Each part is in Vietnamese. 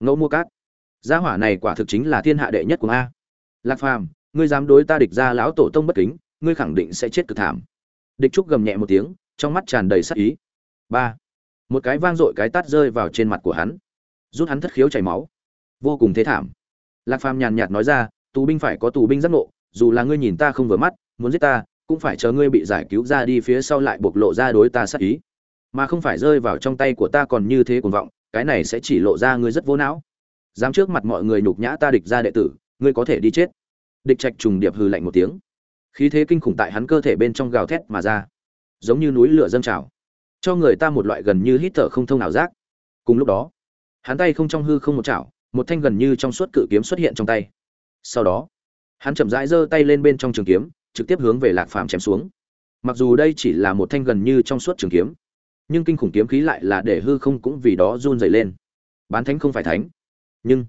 ngẫu mua cát. Gia hỏa này quả thực chính là thiên hạ đệ nhất của a. Lạc phàm, ngươi dám đối ta địch ra lão tổ tông bất kính, ngươi khẳng định sẽ chết cực thảm. Địch trúc gầm nhẹ một tiếng, trong mắt tràn đầy sắc ý. Ba. Một cái vang dội cái tát rơi vào trên mặt của hắn. Rút hắn thất khiếu chảy máu. Vô cùng thế thảm. Lạc phàm nhàn nhạt nói ra, tù binh phải có tù binh giác ngộ, dù là ngươi nhìn ta không vừa mắt, muốn giết ta, cũng phải chờ ngươi bị giải cứu ra đi phía sau lại bộc lộ ra đối ta sát ý. Mà không phải rơi vào trong tay của ta còn như thế cuồng vọng cái này sẽ chỉ lộ ra ngươi rất vô não. Dám trước mặt mọi người nhục nhã ta địch ra đệ tử, ngươi có thể đi chết. Địch trạch trùng điệp hừ lạnh một tiếng. Khí thế kinh khủng tại hắn cơ thể bên trong gào thét mà ra, giống như núi lửa dâng trào, cho người ta một loại gần như hít thở không thông nào giác. Cùng lúc đó, hắn tay không trong hư không một chảo, một thanh gần như trong suốt cự kiếm xuất hiện trong tay. Sau đó, hắn chậm rãi giơ tay lên bên trong trường kiếm, trực tiếp hướng về lạc phàm chém xuống. Mặc dù đây chỉ là một thanh gần như trong suốt trường kiếm nhưng kinh khủng kiếm khí lại là để hư không cũng vì đó run dày lên. Bán thánh không phải thánh, nhưng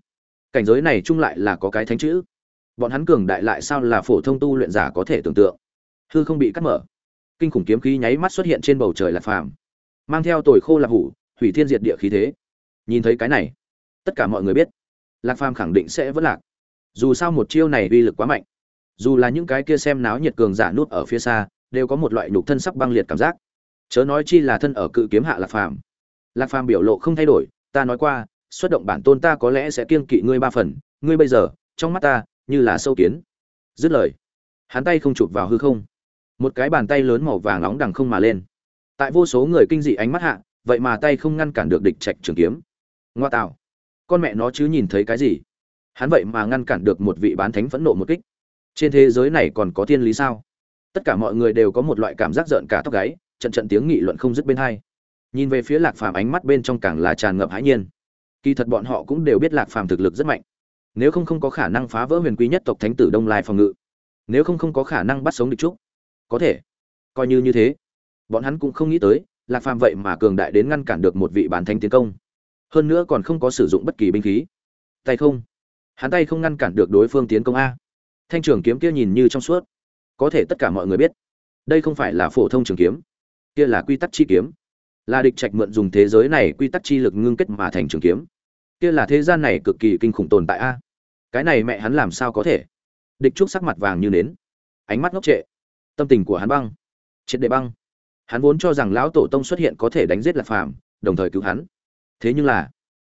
cảnh giới này chung lại là có cái thánh chữ. Bọn hắn cường đại lại sao là phổ thông tu luyện giả có thể tưởng tượng. Hư không bị cắt mở. Kinh khủng kiếm khí nháy mắt xuất hiện trên bầu trời lạc phàm, mang theo tồi khô lạc hủ, hủy thiên diệt địa khí thế. Nhìn thấy cái này, tất cả mọi người biết, lạc phàm khẳng định sẽ vẫn lạc. Dù sao một chiêu này uy lực quá mạnh. Dù là những cái kia xem náo nhiệt cường giả nút ở phía xa, đều có một loại nhục thân sắc băng liệt cảm giác chớ nói chi là thân ở cự kiếm hạ lạc phàm. Lạc phàm biểu lộ không thay đổi, ta nói qua, xuất động bản tôn ta có lẽ sẽ kiêng kỵ ngươi ba phần, ngươi bây giờ, trong mắt ta, như là sâu kiến. Dứt lời, hắn tay không chụp vào hư không. Một cái bàn tay lớn màu vàng nóng đằng không mà lên. Tại vô số người kinh dị ánh mắt hạ, vậy mà tay không ngăn cản được địch trạch trường kiếm. Ngoa tạo. Con mẹ nó chứ nhìn thấy cái gì? Hắn vậy mà ngăn cản được một vị bán thánh phẫn nộ một kích. Trên thế giới này còn có thiên lý sao? Tất cả mọi người đều có một loại cảm giác rợn cả tóc gáy trận trận tiếng nghị luận không dứt bên hai. Nhìn về phía lạc phàm ánh mắt bên trong càng là tràn ngập hãi nhiên. Kỳ thật bọn họ cũng đều biết lạc phàm thực lực rất mạnh. Nếu không không có khả năng phá vỡ huyền quý nhất tộc thánh tử đông lai phòng ngự. Nếu không không có khả năng bắt sống địch trúc. Có thể. Coi như như thế. Bọn hắn cũng không nghĩ tới, lạc phàm vậy mà cường đại đến ngăn cản được một vị bán thánh tiến công. Hơn nữa còn không có sử dụng bất kỳ binh khí. Tay không. Hắn tay không ngăn cản được đối phương tiến công a. Thanh trường kiếm kia nhìn như trong suốt. Có thể tất cả mọi người biết. Đây không phải là phổ thông trường kiếm kia là quy tắc chi kiếm. Là địch trạch mượn dùng thế giới này quy tắc chi lực ngưng kết mà thành trường kiếm. Kia là thế gian này cực kỳ kinh khủng tồn tại a. Cái này mẹ hắn làm sao có thể? Địch trúc sắc mặt vàng như nến. Ánh mắt ngốc trệ. Tâm tình của hắn băng. Triệt đệ băng. Hắn vốn cho rằng lão tổ tông xuất hiện có thể đánh giết lạc phàm, đồng thời cứu hắn. Thế nhưng là,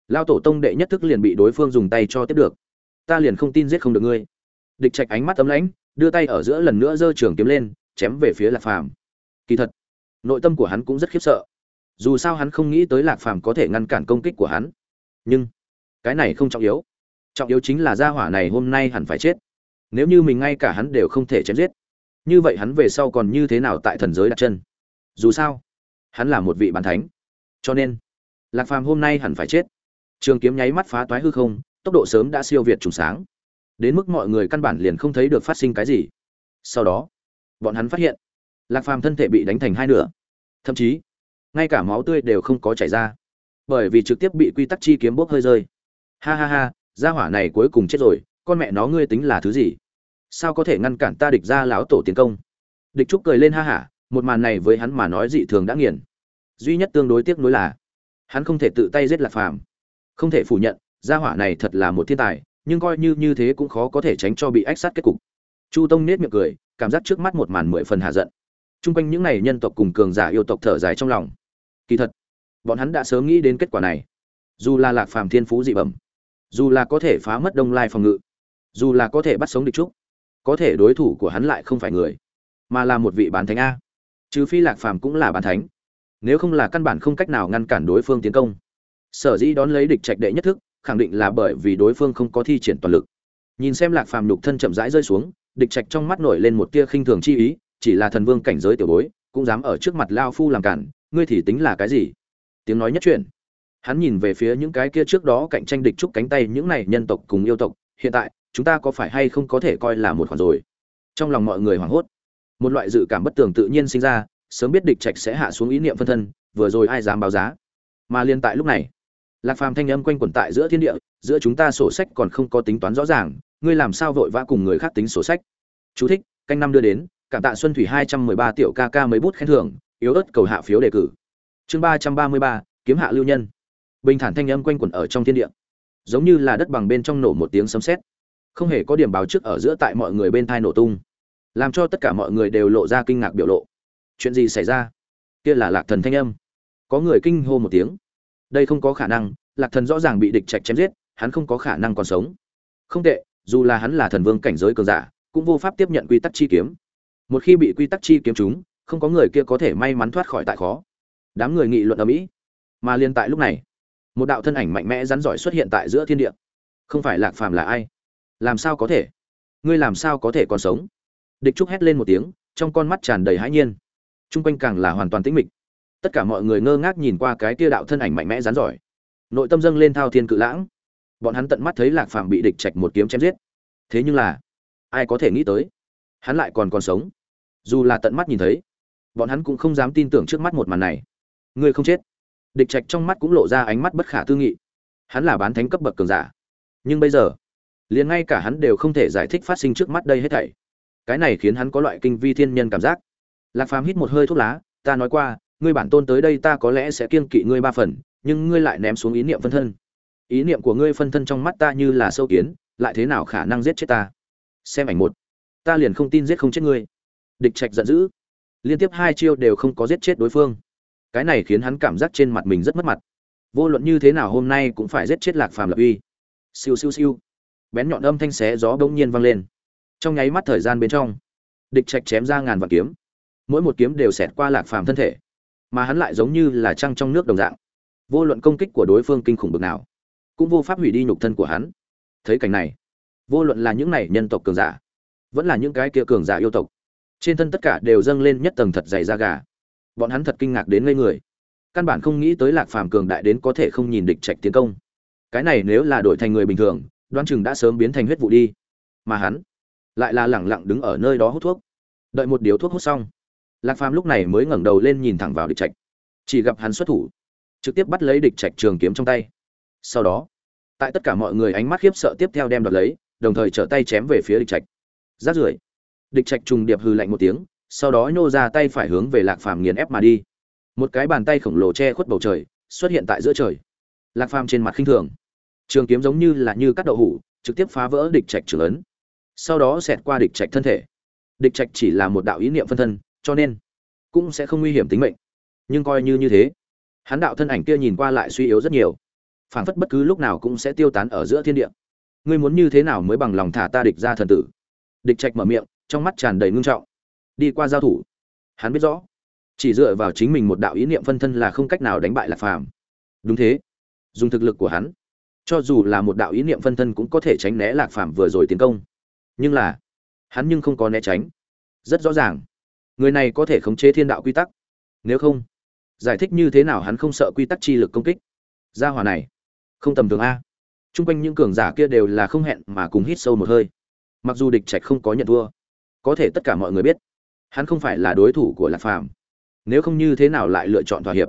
lão tổ tông đệ nhất thức liền bị đối phương dùng tay cho tiếp được. Ta liền không tin giết không được ngươi. Địch trạch ánh mắt tấm lãnh, đưa tay ở giữa lần nữa giơ trường kiếm lên, chém về phía lạc phàm. Kỳ thật nội tâm của hắn cũng rất khiếp sợ. Dù sao hắn không nghĩ tới lạc phàm có thể ngăn cản công kích của hắn. Nhưng, cái này không trọng yếu. Trọng yếu chính là gia hỏa này hôm nay hẳn phải chết. Nếu như mình ngay cả hắn đều không thể chém giết, như vậy hắn về sau còn như thế nào tại thần giới đặt chân? Dù sao, hắn là một vị bàn thánh. Cho nên, lạc phàm hôm nay hẳn phải chết. Trường kiếm nháy mắt phá toái hư không, tốc độ sớm đã siêu việt trùng sáng. Đến mức mọi người căn bản liền không thấy được phát sinh cái gì. Sau đó, bọn hắn phát hiện lạc phàm thân thể bị đánh thành hai nửa. Thậm chí, ngay cả máu tươi đều không có chảy ra, bởi vì trực tiếp bị quy tắc chi kiếm bốc hơi rơi. Ha ha ha, gia hỏa này cuối cùng chết rồi, con mẹ nó ngươi tính là thứ gì? Sao có thể ngăn cản ta địch ra lão tổ tiến công? Địch trúc cười lên ha hả, một màn này với hắn mà nói dị thường đã nghiền. Duy nhất tương đối tiếc nuối là, hắn không thể tự tay giết lạc phàm. Không thể phủ nhận, gia hỏa này thật là một thiên tài, nhưng coi như như thế cũng khó có thể tránh cho bị ách sát kết cục. Chu tông nết miệng cười, cảm giác trước mắt một màn mười phần hạ giận chung quanh những này nhân tộc cùng cường giả yêu tộc thở dài trong lòng. Kỳ thật, bọn hắn đã sớm nghĩ đến kết quả này. Dù là lạc phàm thiên phú dị bẩm, dù là có thể phá mất đông lai phòng ngự, dù là có thể bắt sống địch trúc, có thể đối thủ của hắn lại không phải người, mà là một vị bán thánh a. Trừ phi lạc phàm cũng là bán thánh, nếu không là căn bản không cách nào ngăn cản đối phương tiến công. Sở dĩ đón lấy địch trạch đệ nhất thức, khẳng định là bởi vì đối phương không có thi triển toàn lực. Nhìn xem lạc phàm nhục thân chậm rãi rơi xuống, địch trạch trong mắt nổi lên một tia khinh thường chi ý chỉ là thần vương cảnh giới tiểu bối, cũng dám ở trước mặt lao phu làm cản, ngươi thì tính là cái gì? Tiếng nói nhất truyền. Hắn nhìn về phía những cái kia trước đó cạnh tranh địch trúc cánh tay những này nhân tộc cùng yêu tộc, hiện tại, chúng ta có phải hay không có thể coi là một khoản rồi? Trong lòng mọi người hoảng hốt. Một loại dự cảm bất tường tự nhiên sinh ra, sớm biết địch trạch sẽ hạ xuống ý niệm phân thân, vừa rồi ai dám báo giá? Mà liên tại lúc này, lạc phàm thanh âm quanh quẩn tại giữa thiên địa, giữa chúng ta sổ sách còn không có tính toán rõ ràng, ngươi làm sao vội vã cùng người khác tính sổ sách? Chú thích, canh năm đưa đến cảm tạ xuân thủy hai trăm mười ba tiểu ca ca mấy bút khen thưởng, yếu ớt cầu hạ phiếu đề cử. Chương ba trăm ba mươi ba, kiếm hạ lưu nhân. Bình thản thanh âm quanh quẩn ở trong thiên địa. Giống như là đất bằng bên trong nổ một tiếng sấm sét. Không hề có điểm báo trước ở giữa tại mọi người bên thai nổ tung. Làm cho tất cả mọi người đều lộ ra kinh ngạc biểu lộ. Chuyện gì xảy ra? Kia là lạc thần thanh âm. Có người kinh hô một tiếng. Đây không có khả năng, lạc thần rõ ràng bị địch trạch chém giết, hắn không có khả năng còn sống. Không tệ, dù là hắn là thần vương cảnh giới cường giả, cũng vô pháp tiếp nhận quy tắc chi kiếm một khi bị quy tắc chi kiếm chúng không có người kia có thể may mắn thoát khỏi tại khó. Đám người nghị luận ở mỹ. Mà liên tại lúc này, một đạo thân ảnh mạnh mẽ rắn giỏi xuất hiện tại giữa thiên địa. Không phải lạc phàm là ai? Làm sao có thể? Ngươi làm sao có thể còn sống? Địch trúc hét lên một tiếng, trong con mắt tràn đầy hãi nhiên. Chung quanh càng là hoàn toàn tĩnh mịch. Tất cả mọi người ngơ ngác nhìn qua cái kia đạo thân ảnh mạnh mẽ rắn giỏi. Nội tâm dâng lên thao thiên cự lãng. Bọn hắn tận mắt thấy lạc phàm bị địch chạch một kiếm chém giết. Thế nhưng là, ai có thể nghĩ tới, hắn lại còn còn sống? Dù là tận mắt nhìn thấy, bọn hắn cũng không dám tin tưởng trước mắt một màn này. Ngươi không chết. Địch trạch trong mắt cũng lộ ra ánh mắt bất khả tư nghị. Hắn là bán thánh cấp bậc cường giả. Nhưng bây giờ, liền ngay cả hắn đều không thể giải thích phát sinh trước mắt đây hết thảy. Cái này khiến hắn có loại kinh vi thiên nhân cảm giác. Lạc phàm hít một hơi thuốc lá, ta nói qua, ngươi bản tôn tới đây ta có lẽ sẽ kiên kỵ ngươi ba phần, nhưng ngươi lại ném xuống ý niệm phân thân. Ý niệm của ngươi phân thân trong mắt ta như là sâu kiến, lại thế nào khả năng giết chết ta? Xem ảnh một. Ta liền không tin giết không chết ngươi địch trạch giận dữ. Liên tiếp hai chiêu đều không có giết chết đối phương. Cái này khiến hắn cảm giác trên mặt mình rất mất mặt. Vô luận như thế nào hôm nay cũng phải giết chết lạc phàm lập uy. Siêu siêu siêu. Bén nhọn âm thanh xé gió bỗng nhiên vang lên. Trong nháy mắt thời gian bên trong, địch trạch chém ra ngàn vạn kiếm. Mỗi một kiếm đều xẹt qua lạc phàm thân thể, mà hắn lại giống như là trăng trong nước đồng dạng. Vô luận công kích của đối phương kinh khủng bực nào, cũng vô pháp hủy đi nhục thân của hắn. Thấy cảnh này, vô luận là những này nhân tộc cường giả, vẫn là những cái kia cường giả yêu tộc trên thân tất cả đều dâng lên nhất tầng thật dày da gà. Bọn hắn thật kinh ngạc đến ngây người. Căn bản không nghĩ tới lạc phàm cường đại đến có thể không nhìn địch trạch tiến công. Cái này nếu là đổi thành người bình thường đoan chừng đã sớm biến thành huyết vụ đi. Mà hắn lại là lẳng lặng đứng ở nơi đó hút thuốc. Đợi một điếu thuốc hút xong, lạc phàm lúc này mới ngẩng đầu lên nhìn thẳng vào địch trạch. Chỉ gặp hắn xuất thủ, trực tiếp bắt lấy địch trạch trường kiếm trong tay. Sau đó, tại tất cả mọi người ánh mắt khiếp sợ tiếp theo đem đoạt lấy, đồng thời trở tay chém về phía địch trạch. Rát rưởi địch trạch trùng điệp hư lạnh một tiếng, sau đó nhô ra tay phải hướng về lạc phàm nghiền ép mà đi. Một cái bàn tay khổng lồ che khuất bầu trời, xuất hiện tại giữa trời. Lạc phàm trên mặt khinh thường. Trường kiếm giống như là như cắt đậu hủ, trực tiếp phá vỡ địch trạch trưởng ấn. Sau đó xẹt qua địch trạch thân thể. Địch trạch chỉ là một đạo ý niệm phân thân, cho nên cũng sẽ không nguy hiểm tính mệnh. Nhưng coi như như thế, hắn đạo thân ảnh kia nhìn qua lại suy yếu rất nhiều. Phảng phất bất cứ lúc nào cũng sẽ tiêu tán ở giữa thiên địa. Ngươi muốn như thế nào mới bằng lòng thả ta địch ra thần tử? Địch trạch mở miệng trong mắt tràn đầy ngưng trọng. Đi qua giao thủ, hắn biết rõ, chỉ dựa vào chính mình một đạo ý niệm phân thân là không cách nào đánh bại lạc phàm. Đúng thế, dùng thực lực của hắn, cho dù là một đạo ý niệm phân thân cũng có thể tránh né lạc phàm vừa rồi tiến công. Nhưng là, hắn nhưng không có né tránh. Rất rõ ràng, người này có thể khống chế thiên đạo quy tắc. Nếu không, giải thích như thế nào hắn không sợ quy tắc chi lực công kích. Gia hòa này, không tầm thường a. T r u n g quanh những cường giả kia đều là không hẹn mà cùng hít sâu một hơi. Mặc dù địch trạch không có nhận thua có thể tất cả mọi người biết, hắn không phải là đối thủ của lạc phàm. Nếu không như thế nào lại lựa chọn thỏa hiệp?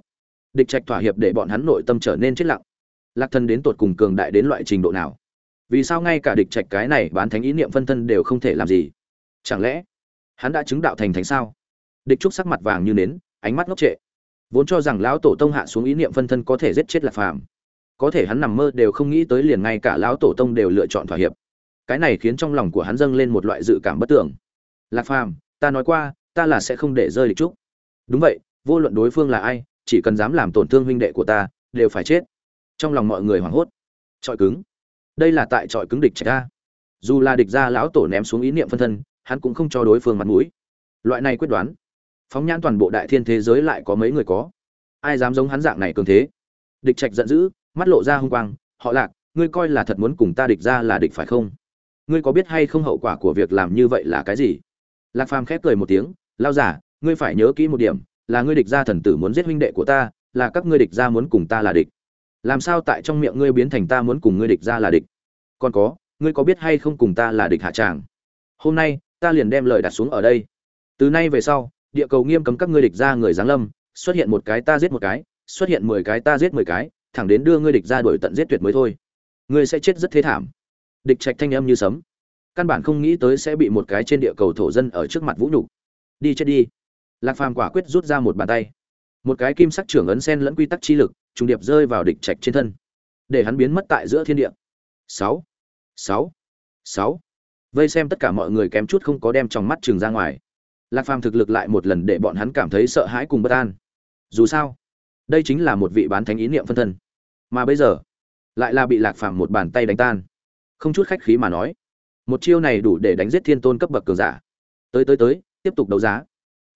Địch trạch thỏa hiệp để bọn hắn nội tâm trở nên chết lặng. Lạc thân đến tột cùng cường đại đến loại trình độ nào? Vì sao ngay cả địch trạch cái này bán thánh ý niệm phân thân đều không thể làm gì? Chẳng lẽ hắn đã chứng đạo thành thánh sao? Địch trúc sắc mặt vàng như nến, ánh mắt ngốc trệ. Vốn cho rằng lão tổ tông hạ xuống ý niệm phân thân có thể giết chết lạc phàm, có thể hắn nằm mơ đều không nghĩ tới liền ngay cả lão tổ tông đều lựa chọn thỏa hiệp. Cái này khiến trong lòng của hắn dâng lên một loại dự cảm bất tưởng lạc phàm, ta nói qua, ta là sẽ không để rơi địch trúc. Đúng vậy, vô luận đối phương là ai, chỉ cần dám làm tổn thương huynh đệ của ta, đều phải chết. Trong lòng mọi người hoảng hốt. Trọi cứng. Đây là tại trọi cứng địch trạch ra dù là địch ra lão tổ ném xuống ý niệm phân thân, hắn cũng không cho đối phương mặt mũi. Loại này quyết đoán. Phóng nhãn toàn bộ đại thiên thế giới lại có mấy người có? Ai dám giống hắn dạng này cường thế? Địch trạch giận dữ, mắt lộ ra hung quang, họ lạc, ngươi coi là thật muốn cùng ta địch ra là địch phải không? Ngươi có biết hay không hậu quả của việc làm như vậy là cái gì? Lạc phàm khép cười một tiếng, lao giả, ngươi phải nhớ kỹ một điểm, là ngươi địch gia thần tử muốn giết huynh đệ của ta, là các ngươi địch gia muốn cùng ta là địch. Làm sao tại trong miệng ngươi biến thành ta muốn cùng ngươi địch gia là địch? Còn có, ngươi có biết hay không cùng ta là địch hạ tràng? Hôm nay, ta liền đem lời đặt xuống ở đây. Từ nay về sau, địa cầu nghiêm cấm các ngươi địch ra người giáng lâm, xuất hiện một cái ta giết một cái, xuất hiện mười cái ta giết mười cái, thẳng đến đưa ngươi địch ra đuổi tận giết tuyệt mới thôi. Ngươi sẽ chết rất thế thảm. Địch trạch thanh âm như sấm căn bản không nghĩ tới sẽ bị một cái trên địa cầu thổ dân ở trước mặt vũ nhục. Đi chết đi. Lạc phàm quả quyết rút ra một bàn tay. Một cái kim sắc trưởng ấn sen lẫn quy tắc chi lực, trùng điệp rơi vào địch trạch trên thân. Để hắn biến mất tại giữa thiên địa. Sáu. Sáu. Sáu. Vây xem tất cả mọi người kém chút không có đem trong mắt trường ra ngoài. Lạc phàm thực lực lại một lần để bọn hắn cảm thấy sợ hãi cùng bất an. Dù sao, đây chính là một vị bán thánh ý niệm phân thân. Mà bây giờ, lại là bị lạc phàm một bàn tay đánh tan. Không chút khách khí mà nói một chiêu này đủ để đánh giết thiên tôn cấp bậc cường giả. Tới tới tới, tiếp tục đấu giá.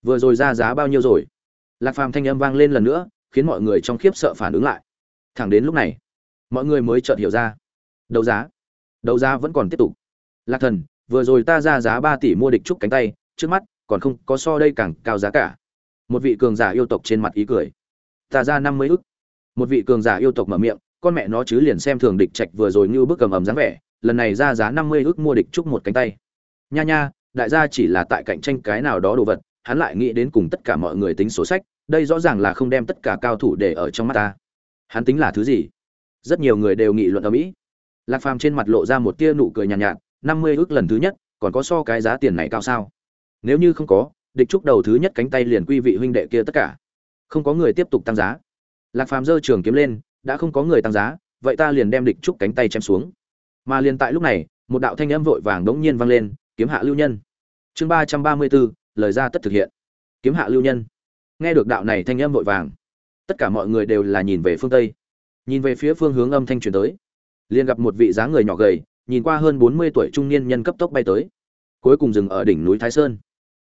Vừa rồi ra giá bao nhiêu rồi? Lạc phàm thanh âm vang lên lần nữa, khiến mọi người trong khiếp sợ phản ứng lại. Thẳng đến lúc này, mọi người mới chợt hiểu ra. Đấu giá. Đấu giá vẫn còn tiếp tục. Lạc thần, vừa rồi ta ra giá ba tỷ mua địch trúc cánh tay, trước mắt còn không có so đây càng cao giá cả. Một vị cường giả yêu tộc trên mặt ý cười. Ta ra năm mươi ức. Một vị cường giả yêu tộc mở miệng, con mẹ nó chứ liền xem thường địch trạch vừa rồi như bức cầm ầm dáng vẻ lần này ra giá năm mươi ức mua địch trúc một cánh tay. Nha nha đại gia chỉ là tại cạnh tranh cái nào đó đồ vật hắn lại nghĩ đến cùng tất cả mọi người tính số sách đây rõ ràng là không đem tất cả cao thủ để ở trong mắt ta. Hắn tính là thứ gì? Rất nhiều người đều nghị luận ầm mỹ. Lạc phàm trên mặt lộ ra một tia nụ cười nhàn nhạt, nhạt năm mươi ước lần thứ nhất còn có so cái giá tiền này cao sao? Nếu như không có địch trúc đầu thứ nhất cánh tay liền quy vị huynh đệ kia tất cả. Không có người tiếp tục tăng giá. Lạc phàm giơ trường kiếm lên đã không có người tăng giá vậy ta liền đem địch trúc cánh tay chém xuống mà liền tại lúc này, một đạo thanh âm vội vàng đống nhiên vang lên, kiếm hạ lưu nhân. Chương ba trăm ba mươi bốn, lời ra tất thực hiện. Kiếm hạ lưu nhân. Nghe được đạo này thanh âm vội vàng, tất cả mọi người đều là nhìn về phương tây. Nhìn về phía phương hướng âm thanh truyền tới, liền gặp một vị dáng người nhỏ gầy, nhìn qua hơn bốn mươi tuổi trung niên nhân cấp tốc bay tới, cuối cùng dừng ở đỉnh núi thái sơn.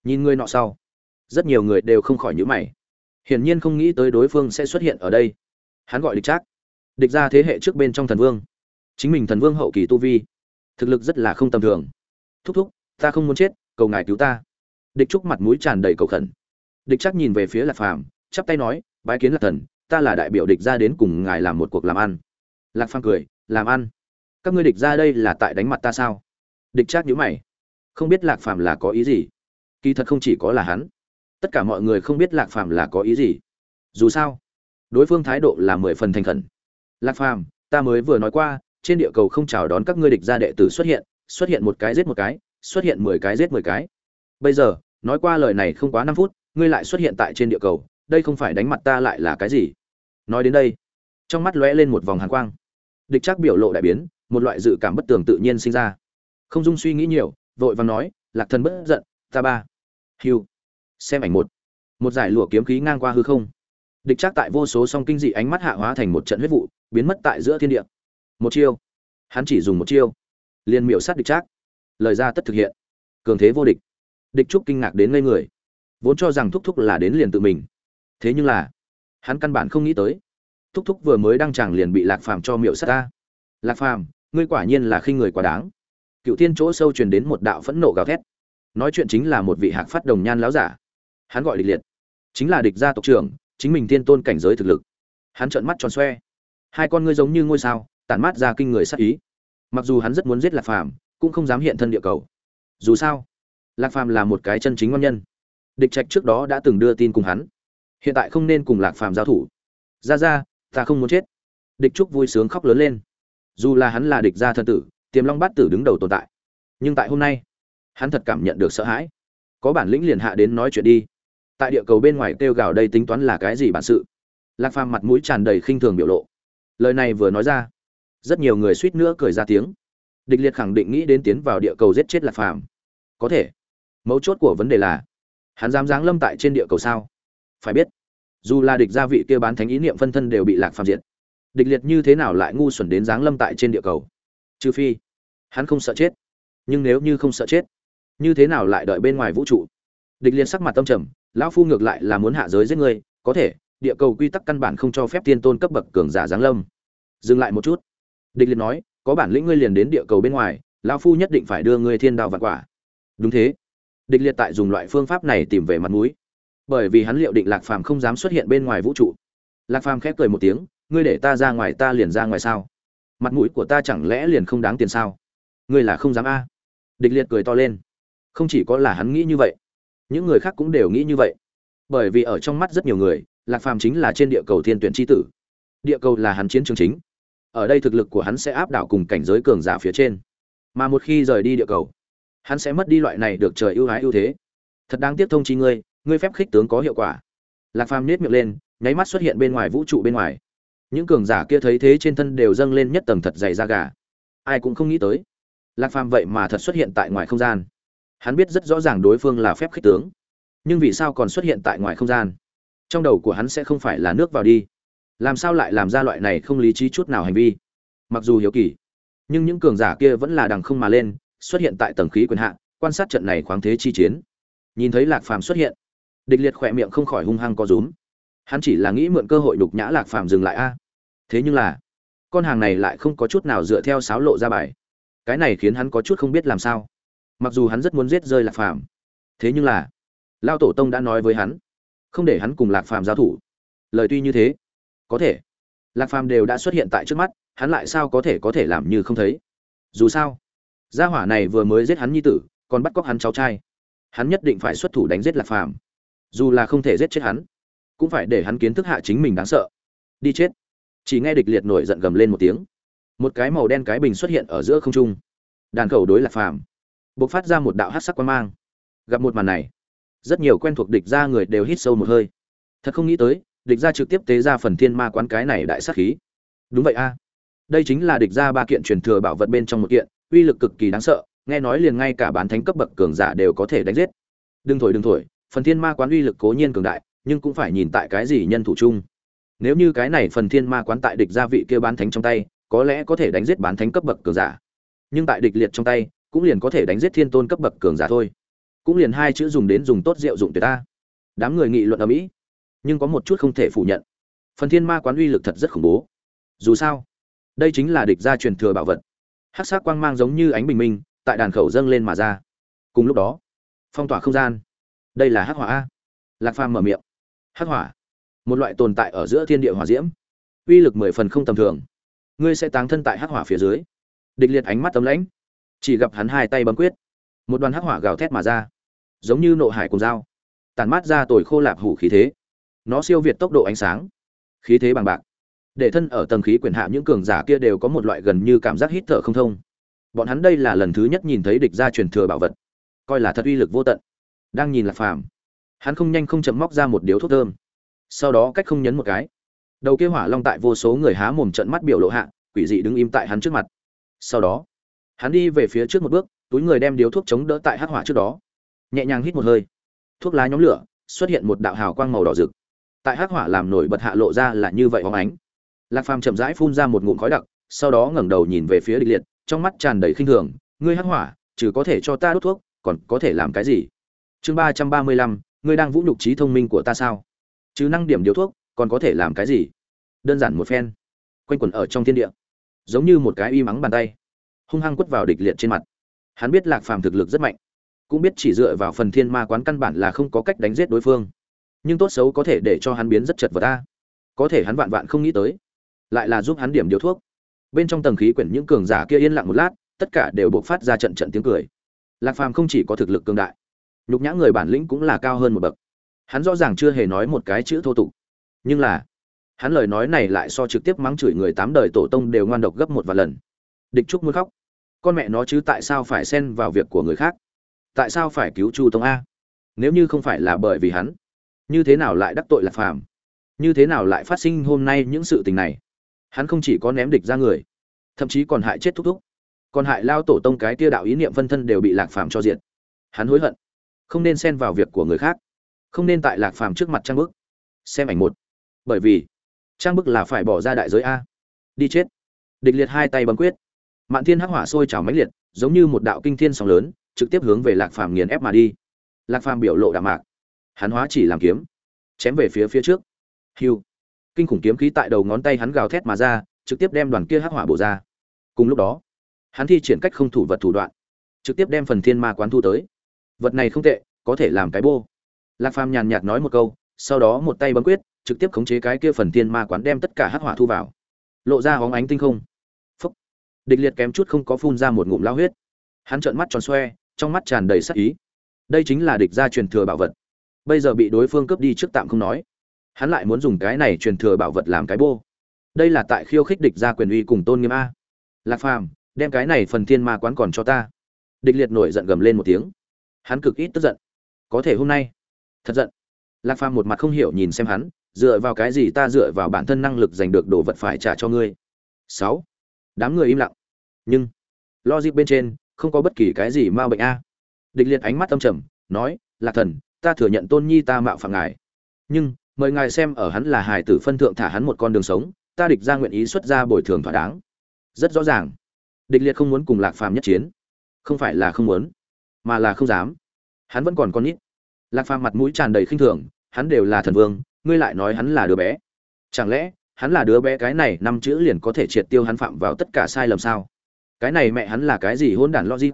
Nhìn người nọ sau, rất nhiều người đều không khỏi nhíu mày. Hiển nhiên không nghĩ tới đối phương sẽ xuất hiện ở đây. Hắn gọi địch trác. Địch ra thế hệ trước bên trong thần vương chính mình thần vương hậu kỳ tu vi, thực lực rất là không tầm thường. Thúc thúc, ta không muốn chết, cầu ngài cứu ta. Địch trúc mặt mũi tràn đầy cầu khẩn. Địch chắc nhìn về phía lạc phàm, chắp tay nói, bái kiến lạc thần, ta là đại biểu địch ra đến cùng ngài làm một cuộc làm ăn. Lạc phàm cười, làm ăn? Các ngươi địch ra đây là tại đánh mặt ta sao? Địch chắc nhíu mày. Không biết lạc phàm là có ý gì? Kỳ thật không chỉ có là hắn. Tất cả mọi người không biết lạc phàm là có ý gì. Dù sao, đối phương thái độ là mười phần thành khẩn. Lạc phàm, ta mới vừa nói qua trên địa cầu không chào đón các ngươi địch gia đệ tử xuất hiện xuất hiện một cái giết một cái, xuất hiện mười cái giết mười cái. Bây giờ, nói qua lời này không quá năm phút, ngươi lại xuất hiện tại trên địa cầu, đây không phải đánh mặt ta lại là cái gì? Nói đến đây, trong mắt lóe lên một vòng hàn quang. Địch chắc biểu lộ đại biến, một loại dự cảm bất tường tự nhiên sinh ra. Không dung suy nghĩ nhiều, vội vàng nói, lạc thần bất giận, ta ba. Hiu xem ảnh một. Một giải lụa kiếm khí ngang qua hư không. Địch chắc tại vô số song kinh dị ánh mắt hạ hóa thành một trận huyết vụ, biến mất tại giữa thiên địa một chiêu. Hắn chỉ dùng một chiêu. Liền miểu sát địch trác. Lời ra tất thực hiện. Cường thế vô địch. Địch trúc kinh ngạc đến ngây người. Vốn cho rằng thúc thúc là đến liền tự mình. Thế nhưng là, hắn căn bản không nghĩ tới. Thúc thúc vừa mới đăng tràng liền bị lạc phàm cho miệu sát ta. Lạc phàm, ngươi quả nhiên là khi người quá đáng. Cựu thiên chỗ sâu truyền đến một đạo phẫn nộ gào thét. Nói chuyện chính là một vị hạc phát đồng nhan láo giả. Hắn gọi địch liệt. Chính là địch gia tộc trưởng, chính mình tiên tôn cảnh giới thực lực. Hắn trợn mắt tròn xoe. Hai con ngươi giống như ngôi sao tản mát ra kinh người sát ý. Mặc dù hắn rất muốn giết lạc phàm, cũng không dám hiện thân địa cầu. Dù sao, lạc phàm là một cái chân chính ngon nhân. Địch trạch trước đó đã từng đưa tin cùng hắn. Hiện tại không nên cùng lạc phàm giao thủ. Ra ra, ta không muốn chết. Địch trúc vui sướng khóc lớn lên. Dù là hắn là địch gia thân tử, tiềm long bát tử đứng đầu tồn tại. Nhưng tại hôm nay, hắn thật cảm nhận được sợ hãi. Có bản lĩnh liền hạ đến nói chuyện đi. Tại địa cầu bên ngoài kêu gào đây tính toán là cái gì bản sự? Lạc phàm mặt mũi tràn đầy khinh thường biểu lộ. Lời này vừa nói ra rất nhiều người suýt nữa cười ra tiếng. Địch liệt khẳng định nghĩ đến tiến vào địa cầu giết chết lạc phàm. Có thể. Mấu chốt của vấn đề là, hắn dám giáng lâm tại trên địa cầu sao? Phải biết, dù là địch gia vị kia bán thánh ý niệm phân thân đều bị lạc phàm diệt, địch liệt như thế nào lại ngu xuẩn đến giáng lâm tại trên địa cầu? Trừ phi, hắn không sợ chết. Nhưng nếu như không sợ chết, như thế nào lại đợi bên ngoài vũ trụ? Địch liệt sắc mặt tâm trầm, lão phu ngược lại là muốn hạ giới giết ngươi có thể, địa cầu quy tắc căn bản không cho phép tiên tôn cấp bậc cường giả giáng lâm. Dừng lại một chút địch liệt nói, có bản lĩnh ngươi liền đến địa cầu bên ngoài, lão phu nhất định phải đưa ngươi thiên đạo vạn quả. Đúng thế. Địch liệt tại dùng loại phương pháp này tìm về mặt mũi. Bởi vì hắn liệu định lạc phàm không dám xuất hiện bên ngoài vũ trụ. Lạc phàm khép cười một tiếng, ngươi để ta ra ngoài, ta liền ra ngoài sao? Mặt mũi của ta chẳng lẽ liền không đáng tiền sao? Ngươi là không dám a? Địch liệt cười to lên. Không chỉ có là hắn nghĩ như vậy, những người khác cũng đều nghĩ như vậy. Bởi vì ở trong mắt rất nhiều người, lạc phàm chính là trên địa cầu thiên tuyển tri tử. Địa cầu là hắn chiến trường chính ở đây thực lực của hắn sẽ áp đảo cùng cảnh giới cường giả phía trên. Mà một khi rời đi địa cầu, hắn sẽ mất đi loại này được trời ưu ái ưu thế. Thật đáng tiếc thông chi ngươi ngươi phép khích tướng có hiệu quả. Lạc phàm nết miệng lên, nháy mắt xuất hiện bên ngoài vũ trụ bên ngoài. Những cường giả kia thấy thế trên thân đều dâng lên nhất tầng thật dày da gà. Ai cũng không nghĩ tới, lạc phàm vậy mà thật xuất hiện tại ngoài không gian. Hắn biết rất rõ ràng đối phương là phép khích tướng, nhưng vì sao còn xuất hiện tại ngoài không gian? Trong đầu của hắn sẽ không phải là nước vào đi làm sao lại làm ra loại này không lý trí chút nào hành vi? Mặc dù hiếu kỳ, nhưng những cường giả kia vẫn là đằng không mà lên, xuất hiện tại tầng khí quyền hạ, quan sát trận này khoáng thế chi chiến. Nhìn thấy lạc phàm xuất hiện, địch liệt khỏe miệng không khỏi hung hăng co rúm. Hắn chỉ là nghĩ mượn cơ hội đục nhã lạc phàm dừng lại a. Thế nhưng là, con hàng này lại không có chút nào dựa theo sáo lộ ra bài. Cái này khiến hắn có chút không biết làm sao. Mặc dù hắn rất muốn giết rơi lạc phàm, thế nhưng là, lao tổ tông đã nói với hắn, không để hắn cùng lạc phàm giao thủ. Lời tuy như thế có thể. Lạc phàm đều đã xuất hiện tại trước mắt, hắn lại sao có thể có thể làm như không thấy? Dù sao, gia hỏa này vừa mới giết hắn nhi tử, còn bắt cóc hắn cháu trai. Hắn nhất định phải xuất thủ đánh giết lạc phàm. Dù là không thể giết chết hắn, cũng phải để hắn kiến thức hạ chính mình đáng sợ. Đi chết. Chỉ nghe địch liệt nổi giận gầm lên một tiếng. Một cái màu đen cái bình xuất hiện ở giữa không trung. Đàn khẩu đối lạc phàm. B ộ c phát ra một đạo hát sắc quan mang. Gặp một màn này, rất nhiều quen thuộc địch ra người đều hít sâu một hơi. Thật không nghĩ tới địch ra trực tiếp tế ra phần thiên ma quán cái này đại sát khí. Đúng vậy a. Đây chính là địch ra ba kiện truyền thừa bảo vật bên trong một kiện, uy lực cực kỳ đáng sợ, nghe nói liền ngay cả bán thánh cấp bậc cường giả đều có thể đánh giết. Đừng thổi đừng thổi, phần thiên ma quán uy lực cố nhiên cường đại, nhưng cũng phải nhìn tại cái gì nhân thủ chung. Nếu như cái này phần thiên ma quán tại địch gia vị kia bán thánh trong tay, có lẽ có thể đánh giết bán thánh cấp bậc cường giả. Nhưng tại địch liệt trong tay, cũng liền có thể đánh giết thiên tôn cấp bậc cường giả thôi. Cũng liền hai chữ dùng đến dùng tốt rượu dụng tuyệt ta. Đám người nghị luận ở mỹ nhưng có một chút không thể phủ nhận. Phần thiên ma quán uy lực thật rất khủng bố. Dù sao, đây chính là địch gia truyền thừa bảo vật. Hắc sắc quang mang giống như ánh bình minh, tại đàn khẩu dâng lên mà ra. Cùng lúc đó, phong tỏa không gian. Đây là hắc hỏa a. Lạc phàm mở miệng. Hắc hỏa, một loại tồn tại ở giữa thiên địa hỏa diễm. Uy lực mười phần không tầm thường. Ngươi sẽ táng thân tại hắc hỏa phía dưới. Địch liệt ánh mắt tấm lãnh. Chỉ gặp hắn hai tay bấm quyết. Một đoàn hắc hỏa gào thét mà ra. Giống như nộ hải cùng dao. Tàn mát ra tồi khô lạp hủ khí thế nó siêu việt tốc độ ánh sáng, khí thế bằng bạc. Để thân ở tầng khí quyển hạ, những cường giả kia đều có một loại gần như cảm giác hít thở không thông. Bọn hắn đây là lần thứ nhất nhìn thấy địch ra truyền thừa bảo vật. Coi là thật uy lực vô tận. Đang nhìn lạc phàm. Hắn không nhanh không chậm móc ra một điếu thuốc thơm. Sau đó cách không nhấn một cái. Đầu kia hỏa long tại vô số người há mồm trận mắt biểu lộ hạ, quỷ dị đứng im tại hắn trước mặt. Sau đó, hắn đi về phía trước một bước, túi người đem điếu thuốc chống đỡ tại hắc hỏa trước đó. Nhẹ nhàng hít một hơi. Thuốc lá nhóm lửa, xuất hiện một đạo hào quang màu đỏ rực tại hắc hỏa làm nổi bật hạ lộ ra là như vậy hóng ánh. Lạc phàm chậm rãi phun ra một ngụm khói đặc, sau đó ngẩng đầu nhìn về phía địch liệt, trong mắt tràn đầy khinh thường, ngươi hắc hỏa, trừ có thể cho ta đốt thuốc, còn có thể làm cái gì? Chương ba trăm ba mươi lăm, ngươi đang vũ nhục trí thông minh của ta sao? Chứ năng điểm điều thuốc, còn có thể làm cái gì? Đơn giản một phen. Quanh quẩn ở trong thiên địa, giống như một cái y mắng bàn tay, hung hăng quất vào địch liệt trên mặt. Hắn biết lạc phàm thực lực rất mạnh, cũng biết chỉ dựa vào phần thiên ma quán căn bản là không có cách đánh giết đối phương nhưng tốt xấu có thể để cho hắn biến rất chật vật ta có thể hắn vạn vạn không nghĩ tới, lại là giúp hắn điểm điều thuốc. Bên trong tầng khí quyển những cường giả kia yên lặng một lát, tất cả đều buộc phát ra trận trận tiếng cười. Lạc phàm không chỉ có thực lực cường đại, nhục nhã người bản lĩnh cũng là cao hơn một bậc. Hắn rõ ràng chưa hề nói một cái chữ thô tục. Nhưng là, hắn lời nói này lại so trực tiếp mắng chửi người tám đời tổ tông đều ngoan độc gấp một vài lần. Địch trúc muốn khóc. Con mẹ nó chứ tại sao phải xen vào việc của người khác? Tại sao phải cứu chu tông a? Nếu như không phải là bởi vì hắn như thế nào lại đắc tội lạc phàm? Như thế nào lại phát sinh hôm nay những sự tình này? Hắn không chỉ có ném địch ra người, thậm chí còn hại chết thúc thúc. Còn hại lao tổ tông cái tia đạo ý niệm phân thân đều bị lạc phàm cho diện hắn hối hận, không nên xen vào việc của người khác, không nên tại lạc phàm trước mặt trang bức. Xem ảnh một. Bởi vì, trang bức là phải bỏ ra đại giới a. Đi chết. Địch liệt hai tay bấm quyết. Mạn thiên hắc hỏa sôi trào mãnh liệt, giống như một đạo kinh thiên sóng lớn, trực tiếp hướng về lạc phàm nghiền ép mà đi. Lạc phàm biểu lộ đạm mạc hắn hóa chỉ làm kiếm, chém về phía phía trước. Hiu. Kinh khủng kiếm khí tại đầu ngón tay hắn gào thét mà ra, trực tiếp đem đoàn kia hắc hỏa bổ ra. Cùng lúc đó, hắn thi triển cách không thủ vật thủ đoạn, trực tiếp đem phần thiên ma quán thu tới. Vật này không tệ, có thể làm cái bô. Lạc phàm nhàn nhạt nói một câu, sau đó một tay bấm quyết, trực tiếp khống chế cái kia phần thiên ma quán đem tất cả hắc hỏa thu vào. Lộ ra hóng ánh tinh không. Phúc. Địch liệt kém chút không có phun ra một ngụm lao huyết. Hắn trợn mắt tròn xoe, trong mắt tràn đầy sắc ý. Đây chính là địch gia truyền thừa bảo vật bây giờ bị đối phương cướp đi trước tạm không nói. Hắn lại muốn dùng cái này truyền thừa bảo vật làm cái bô. Đây là tại khiêu khích địch ra quyền uy cùng tôn nghiêm a. Lạc phàm, đem cái này phần thiên ma quán còn cho ta. Địch liệt nổi giận gầm lên một tiếng. Hắn cực ít tức giận. Có thể hôm nay. Thật giận. Lạc phàm một mặt không hiểu nhìn xem hắn, dựa vào cái gì ta dựa vào bản thân năng lực giành được đồ vật phải trả cho ngươi? Sáu. Đám người im lặng. Nhưng, logic bên trên, không có bất kỳ cái gì ma bệnh a. Địch liệt ánh mắt âm trầm, nói, lạc thần ta thừa nhận tôn nhi ta mạo phạm ngài. Nhưng, mời ngài xem ở hắn là hài tử phân thượng thả hắn một con đường sống, ta địch ra nguyện ý xuất ra bồi thường thỏa đáng. Rất rõ ràng. Địch liệt không muốn cùng lạc phàm nhất chiến. Không phải là không muốn, mà là không dám. Hắn vẫn còn con nít. Lạc phàm mặt mũi tràn đầy khinh thường, hắn đều là thần vương, ngươi lại nói hắn là đứa bé. Chẳng lẽ, hắn là đứa bé cái này năm chữ liền có thể triệt tiêu hắn phạm vào tất cả sai lầm sao? Cái này mẹ hắn là cái gì hôn đản logic?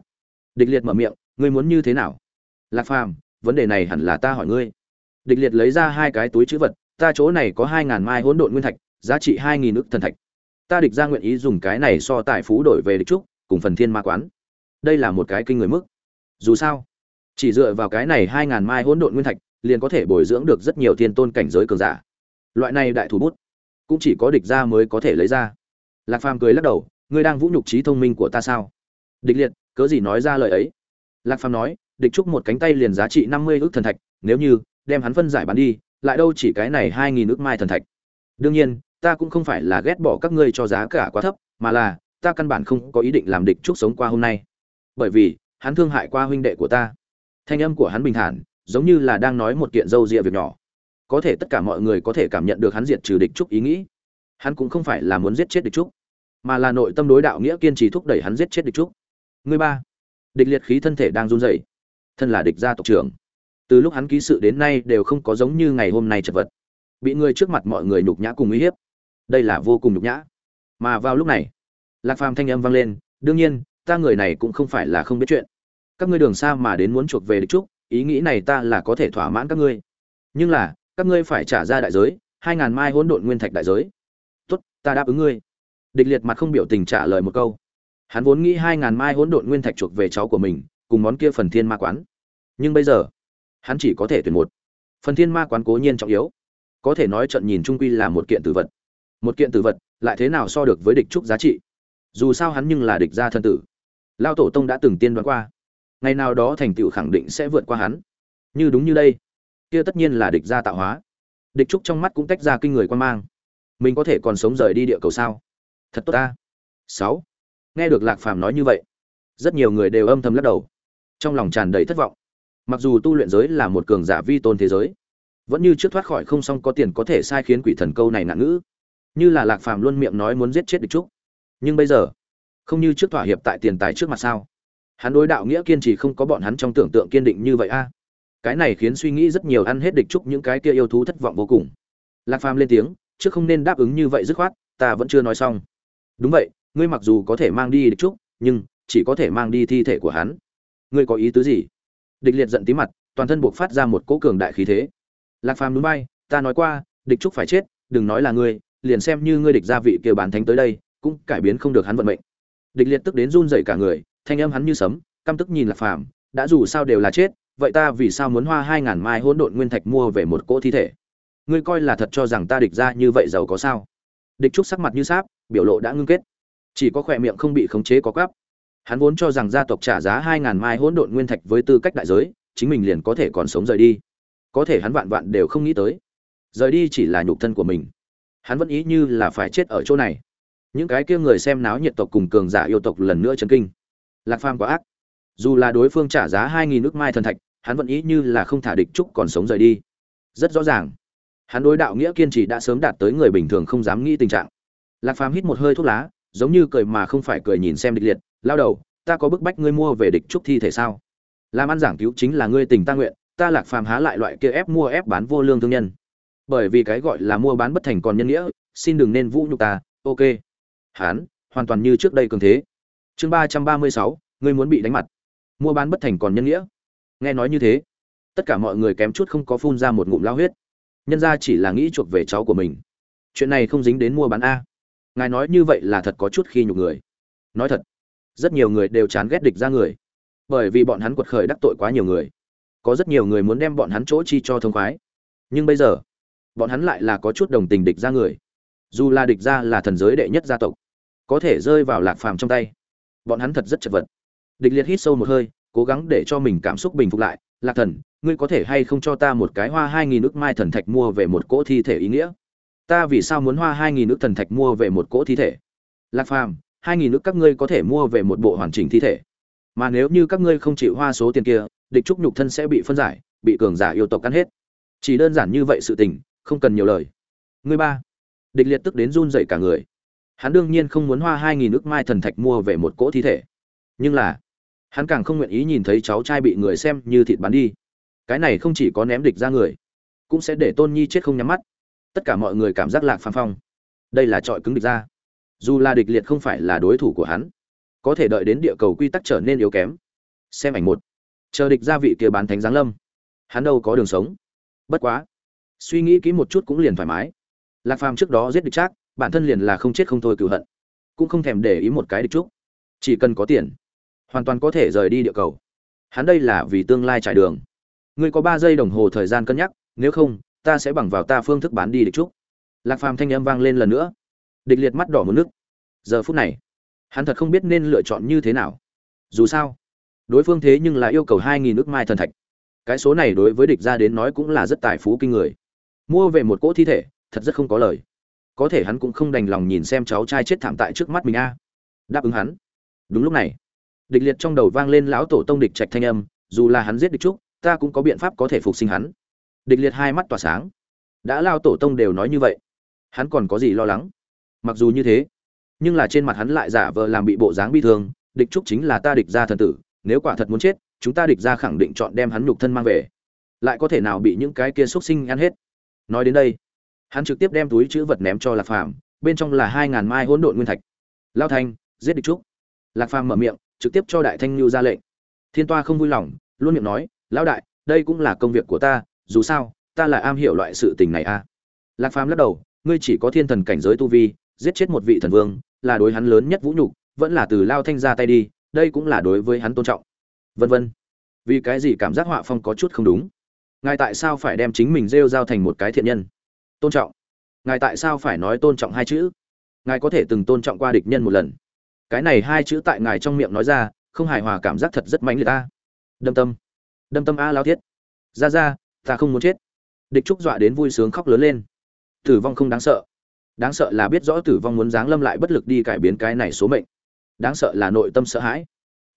Địch liệt mở miệng, ngươi muốn như thế nào? Lạc phàm vấn đề này hẳn là ta hỏi ngươi. Địch liệt lấy ra hai cái túi chữ vật, ta chỗ này có hai ngàn mai hỗn độn nguyên thạch, giá trị hai nghìn ức thần thạch. Ta địch ra nguyện ý dùng cái này so tài phú đổi về địch trúc, cùng phần thiên ma quán. Đây là một cái kinh người mức. Dù sao, chỉ dựa vào cái này hai ngàn mai hỗn độn nguyên thạch, liền có thể bồi dưỡng được rất nhiều thiên tôn cảnh giới cường giả. Loại này đại thủ bút, cũng chỉ có địch ra mới có thể lấy ra. Lạc phàm cười lắc đầu, ngươi đang vũ nhục trí thông minh của ta sao? Địch liệt, cớ gì nói ra lời ấy? Lạc phàm nói địch trúc một cánh tay liền giá trị năm mươi ước thần thạch, nếu như đem hắn phân giải bán đi, lại đâu chỉ cái này hai nghìn ước mai thần thạch. Đương nhiên, ta cũng không phải là ghét bỏ các ngươi cho giá cả quá thấp, mà là, ta căn bản không có ý định làm địch trúc sống qua hôm nay. Bởi vì, hắn thương hại qua huynh đệ của ta. Thanh âm của hắn bình thản, giống như là đang nói một kiện dâu rịa việc nhỏ. Có thể tất cả mọi người có thể cảm nhận được hắn diệt trừ địch trúc ý nghĩ. Hắn cũng không phải là muốn giết chết địch trúc mà là nội tâm đối đạo nghĩa kiên trì thúc đẩy hắn giết chết địch trúc người ba, địch liệt khí thân thể đang run rẩy thân là địch gia tộc trưởng. Từ lúc hắn ký sự đến nay đều không có giống như ngày hôm nay chật vật. Bị người trước mặt mọi người nhục nhã cùng uy hiếp. Đây là vô cùng nhục nhã. Mà vào lúc này, lạc phàm thanh âm vang lên, đương nhiên, ta người này cũng không phải là không biết chuyện. Các ngươi đường xa mà đến muốn chuộc về địch trúc, ý nghĩ này ta là có thể thỏa mãn các ngươi. Nhưng là, các ngươi phải trả ra đại giới, hai ngàn mai hỗn độn nguyên thạch đại giới. Tốt, ta đáp ứng ngươi. Địch liệt mặt không biểu tình trả lời một câu. Hắn vốn nghĩ hai ngàn mai hỗn độn nguyên thạch chuộc về cháu của mình, cùng món kia phần thiên ma quán nhưng bây giờ, hắn chỉ có thể tuyển một. Phần thiên ma quán cố nhiên trọng yếu. Có thể nói trận nhìn trung quy là một kiện tử vật. Một kiện tử vật, lại thế nào so được với địch trúc giá trị? Dù sao hắn nhưng là địch gia thân tử. Lao tổ tông đã từng tiên đoán qua. Ngày nào đó thành tựu khẳng định sẽ vượt qua hắn. Như đúng như đây, kia tất nhiên là địch gia tạo hóa. Địch trúc trong mắt cũng tách ra kinh người quan mang. Mình có thể còn sống rời đi địa cầu sao? Thật tốt ta. Sáu. Nghe được lạc phàm nói như vậy, rất nhiều người đều âm thầm lắc đầu. Trong lòng tràn đầy thất vọng mặc dù tu luyện giới là một cường giả vi tôn thế giới, vẫn như trước thoát khỏi không xong có tiền có thể sai khiến quỷ thần câu này nạn ngữ. Như là lạc phàm luôn miệng nói muốn giết chết địch trúc. Nhưng bây giờ, không như trước thỏa hiệp tại tiền tài trước mặt sao? Hắn đối đạo nghĩa kiên trì không có bọn hắn trong tưởng tượng kiên định như vậy a. À? Cái này khiến suy nghĩ rất nhiều ăn hết địch trúc những cái kia yêu thú thất vọng vô cùng. Lạc phàm lên tiếng chứ không nên đáp ứng như vậy dứt khoát, ta vẫn chưa nói xong. Đúng vậy, ngươi mặc dù có thể mang đi địch trúc, nhưng chỉ có thể mang đi thi thể của hắn. Ngươi có ý tứ gì? Địch liệt giận tí mặt, toàn thân buộc phát ra một cỗ cường đại khí thế. Lạc phàm núi bay, ta nói qua, địch trúc phải chết, đừng nói là ngươi, liền xem như ngươi địch gia vị kia bán thánh tới đây, cũng cải biến không được hắn vận mệnh. Địch liệt tức đến run rẩy cả người, thanh âm hắn như sấm, căm tức nhìn lạc phàm, đã dù sao đều là chết, vậy ta vì sao muốn hoa hai ngàn mai hỗn độn nguyên thạch mua về một cỗ thi thể? Ngươi coi là thật cho rằng ta địch ra như vậy giàu có sao? Địch trúc sắc mặt như sáp, biểu lộ đã ngưng kết. Chỉ có khỏe miệng không bị khống chế có gắp hắn vốn cho rằng gia tộc trả giá hai ngàn mai hỗn độn nguyên thạch với tư cách đại giới, chính mình liền có thể còn sống rời đi. Có thể hắn vạn vạn đều không nghĩ tới. Rời đi chỉ là nhục thân của mình. Hắn vẫn ý như là phải chết ở chỗ này. Những cái kia người xem náo nhiệt tộc cùng cường giả yêu tộc lần nữa chấn kinh. Lạc phàm quá ác. Dù là đối phương trả giá hai nghìn nước mai thần thạch, hắn vẫn ý như là không thả địch trúc còn sống rời đi. Rất rõ ràng. Hắn đối đạo nghĩa kiên trì đã sớm đạt tới người bình thường không dám nghĩ tình trạng. Lạc phàm hít một hơi thuốc lá, giống như cười mà không phải cười nhìn xem địch liệt lao đầu, ta có bức bách ngươi mua về địch trúc thi thể sao? Làm ăn giảng cứu chính là ngươi tình ta nguyện, ta lạc phàm há lại loại kia ép mua ép bán vô lương thương nhân. Bởi vì cái gọi là mua bán bất thành còn nhân nghĩa, xin đừng nên vũ nhục ta, ok. Hán, hoàn toàn như trước đây cường thế. Chương ba trăm ba mươi sáu, ngươi muốn bị đánh mặt. Mua bán bất thành còn nhân nghĩa. Nghe nói như thế, tất cả mọi người kém chút không có phun ra một ngụm lao huyết. Nhân ra chỉ là nghĩ chuộc về cháu của mình. Chuyện này không dính đến mua bán a. Ngài nói như vậy là thật có chút khi nhục người. Nói thật rất nhiều người đều chán ghét địch ra người. Bởi vì bọn hắn quật khởi đắc tội quá nhiều người. Có rất nhiều người muốn đem bọn hắn chỗ chi cho thông khoái. Nhưng bây giờ, bọn hắn lại là có chút đồng tình địch ra người. Dù là địch ra là thần giới đệ nhất gia tộc, có thể rơi vào lạc phàm trong tay. Bọn hắn thật rất chật vật. Địch liệt hít sâu một hơi, cố gắng để cho mình cảm xúc bình phục lại. Lạc thần, ngươi có thể hay không cho ta một cái hoa hai nghìn ước mai thần thạch mua về một cỗ thi thể ý nghĩa? Ta vì sao muốn hoa hai nghìn ước thần thạch mua về một cỗ thi thể? Lạc phàm hai nghìn nước các ngươi có thể mua về một bộ hoàn chỉnh thi thể. Mà nếu như các ngươi không chịu hoa số tiền kia, địch trúc nhục thân sẽ bị phân giải, bị cường giả yêu tộc cắn hết. Chỉ đơn giản như vậy sự tình, không cần nhiều lời. Ngươi ba. Địch liệt tức đến run dậy cả người. Hắn đương nhiên không muốn hoa hai nghìn nước mai thần thạch mua về một cỗ thi thể. Nhưng là, hắn càng không nguyện ý nhìn thấy cháu trai bị người xem như thịt bắn đi. Cái này không chỉ có ném địch ra người, cũng sẽ để tôn nhi chết không nhắm mắt. Tất cả mọi người cảm giác lạc phàm phong. Đây là trọi cứng địch ra dù là địch liệt không phải là đối thủ của hắn, có thể đợi đến địa cầu quy tắc trở nên yếu kém. Xem ảnh một. Chờ địch gia vị kia bán thánh giáng lâm. Hắn đâu có đường sống. Bất quá. Suy nghĩ kỹ một chút cũng liền thoải mái. Lạc phàm trước đó giết địch trác, bản thân liền là không chết không thôi cựu hận. Cũng không thèm để ý một cái địch trúc. Chỉ cần có tiền, hoàn toàn có thể rời đi địa cầu. Hắn đây là vì tương lai trải đường. Ngươi có ba giây đồng hồ thời gian cân nhắc, nếu không, ta sẽ bằng vào ta phương thức bán đi địch trúc. Lạc phàm thanh âm vang lên lần nữa địch liệt mắt đỏ một nước. Giờ phút này, hắn thật không biết nên lựa chọn như thế nào. Dù sao, đối phương thế nhưng lại yêu cầu hai nghìn nước mai thần thạch. Cái số này đối với địch ra đến nói cũng là rất tài phú kinh người. Mua về một cỗ thi thể, thật rất không có lời. Có thể hắn cũng không đành lòng nhìn xem cháu trai chết thảm tại trước mắt mình a. Đáp ứng hắn. Đúng lúc này, địch liệt trong đầu vang lên lão tổ tông địch trạch thanh âm, dù là hắn giết địch trúc, ta cũng có biện pháp có thể phục sinh hắn. Địch liệt hai mắt tỏa sáng. Đã lao tổ tông đều nói như vậy, hắn còn có gì lo lắng? Mặc dù như thế, nhưng là trên mặt hắn lại giả vờ làm bị bộ dáng bi thương, địch trúc chính là ta địch ra thần tử, nếu quả thật muốn chết, chúng ta địch ra khẳng định chọn đem hắn nhục thân mang về. Lại có thể nào bị những cái kia xúc sinh ăn hết? Nói đến đây, hắn trực tiếp đem túi chữ vật ném cho lạc phàm, bên trong là hai ngàn mai hỗn độn nguyên thạch. Lao thanh, giết địch trúc. Lạc phàm mở miệng, trực tiếp cho đại thanh lưu ra lệnh. Thiên toa không vui lòng, luôn miệng nói, lão đại, đây cũng là công việc của ta, dù sao, ta là am hiểu loại sự tình này a à. lạc phàm lắc đầu, ngươi chỉ có thiên thần cảnh giới tu vi giết chết một vị thần vương, là đối hắn lớn nhất vũ nhục, vẫn là từ lao thanh ra tay đi, đây cũng là đối với hắn tôn trọng. Vân vân. Vì cái gì cảm giác họa phong có chút không đúng? Ngài tại sao phải đem chính mình rêu giao thành một cái thiện nhân? Tôn trọng. Ngài tại sao phải nói tôn trọng hai chữ? Ngài có thể từng tôn trọng qua địch nhân một lần. Cái này hai chữ tại ngài trong miệng nói ra, không hài hòa cảm giác thật rất mãnh liệt ta. Đâm tâm. Đâm tâm a lao thiết. Ra ra, ta không muốn chết. Địch trúc dọa đến vui sướng khóc lớn lên. Tử vong không đáng sợ đáng sợ là biết rõ tử vong muốn giáng lâm lại bất lực đi cải biến cái này số mệnh. Đáng sợ là nội tâm sợ hãi.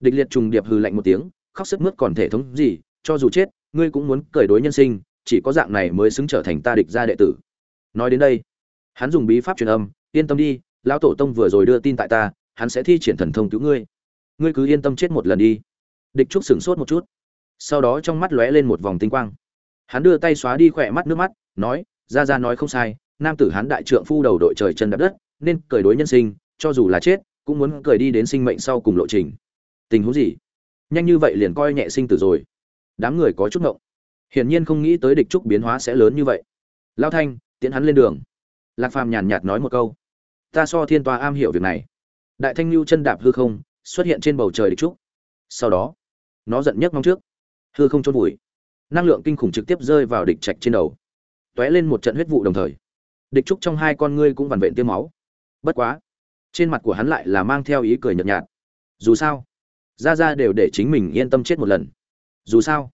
Địch liệt trùng điệp hừ lạnh một tiếng, khóc sức mướt còn thể thống gì, cho dù chết, ngươi cũng muốn cởi đối nhân sinh, chỉ có dạng này mới xứng trở thành ta địch gia đệ tử. Nói đến đây, hắn dùng bí pháp truyền âm, yên tâm đi, lão tổ tông vừa rồi đưa tin tại ta, hắn sẽ thi triển thần thông cứu ngươi. Ngươi cứ yên tâm chết một lần đi. Địch trúc sửng sốt một chút. Sau đó trong mắt lóe lên một vòng tinh quang. Hắn đưa tay xóa đi khỏe mắt nước mắt, nói, ra ra nói không sai nam tử hắn đại trượng phu đầu đội trời chân đạp đất, nên cười đối nhân sinh, cho dù là chết, cũng muốn cười đi đến sinh mệnh sau cùng lộ trình. Tình huống gì? Nhanh như vậy liền coi nhẹ sinh tử rồi. Đám người có chút ngộng. Hiển nhiên không nghĩ tới địch trúc biến hóa sẽ lớn như vậy. Lao thanh, tiễn hắn lên đường. Lạc phàm nhàn nhạt nói một câu. Ta so thiên toa am hiểu việc này. Đại thanh lưu chân đạp hư không, xuất hiện trên bầu trời địch trúc. Sau đó, nó giận nhấc mong trước. Hư không trôn vùi. Năng lượng kinh khủng trực tiếp rơi vào địch trạch trên đầu. T ó é lên một trận huyết vụ đồng thời địch trúc trong hai con ngươi cũng vằn vện tiêm máu. Bất quá, trên mặt của hắn lại là mang theo ý cười nhợt nhạt. Dù sao ra ra đều để chính mình yên tâm chết một lần. Dù sao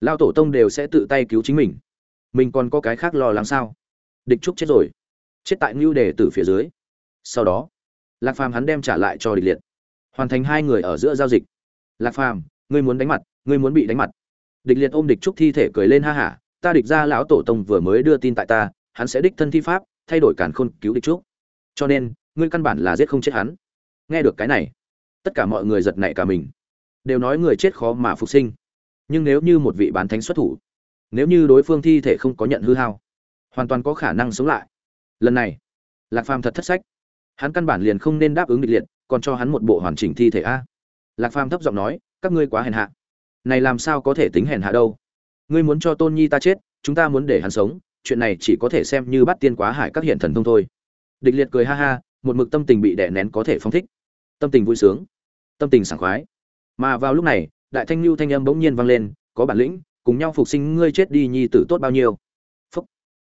lao tổ tông đều sẽ tự tay cứu chính mình. Mình còn có cái khác lo lắng sao? Địch trúc chết rồi. Chết tại ngưu đề từ phía dưới. Sau đó, lạc phàm hắn đem trả lại cho địch liệt. Hoàn thành hai người ở giữa giao dịch. Lạc phàm, ngươi muốn đánh mặt, ngươi muốn bị đánh mặt. Địch liệt ôm địch trúc thi thể cười lên ha hả. Ta địch ra lão tổ tông vừa mới đưa tin tại ta hắn sẽ đích thân thi pháp, thay đổi càn khôn cứu địch trúc cho nên, ngươi căn bản là giết không chết hắn. Nghe được cái này, tất cả mọi người giật nảy cả mình. Đều nói người chết khó mà phục sinh. Nhưng nếu như một vị bán thánh xuất thủ, nếu như đối phương thi thể không có nhận hư hao, hoàn toàn có khả năng sống lại. Lần này, lạc phàm thật thất sách. Hắn căn bản liền không nên đáp ứng địch liệt, còn cho hắn một bộ hoàn chỉnh thi thể a. Lạc phàm thấp giọng nói, các ngươi quá hèn hạ. Này làm sao có thể tính hèn hạ đâu? Ngươi muốn cho tôn nhi ta chết, chúng ta muốn để hắn sống chuyện này chỉ có thể xem như bắt tiên quá hải các hiện thần thông thôi. Địch liệt cười ha ha, một mực tâm tình bị đè nén có thể phong thích. Tâm tình vui sướng, tâm tình sảng khoái. Mà vào lúc này, đại thanh lưu thanh âm bỗng nhiên vang lên, có bản lĩnh, cùng nhau phục sinh ngươi chết đi nhi tử tốt bao nhiêu. Phúc.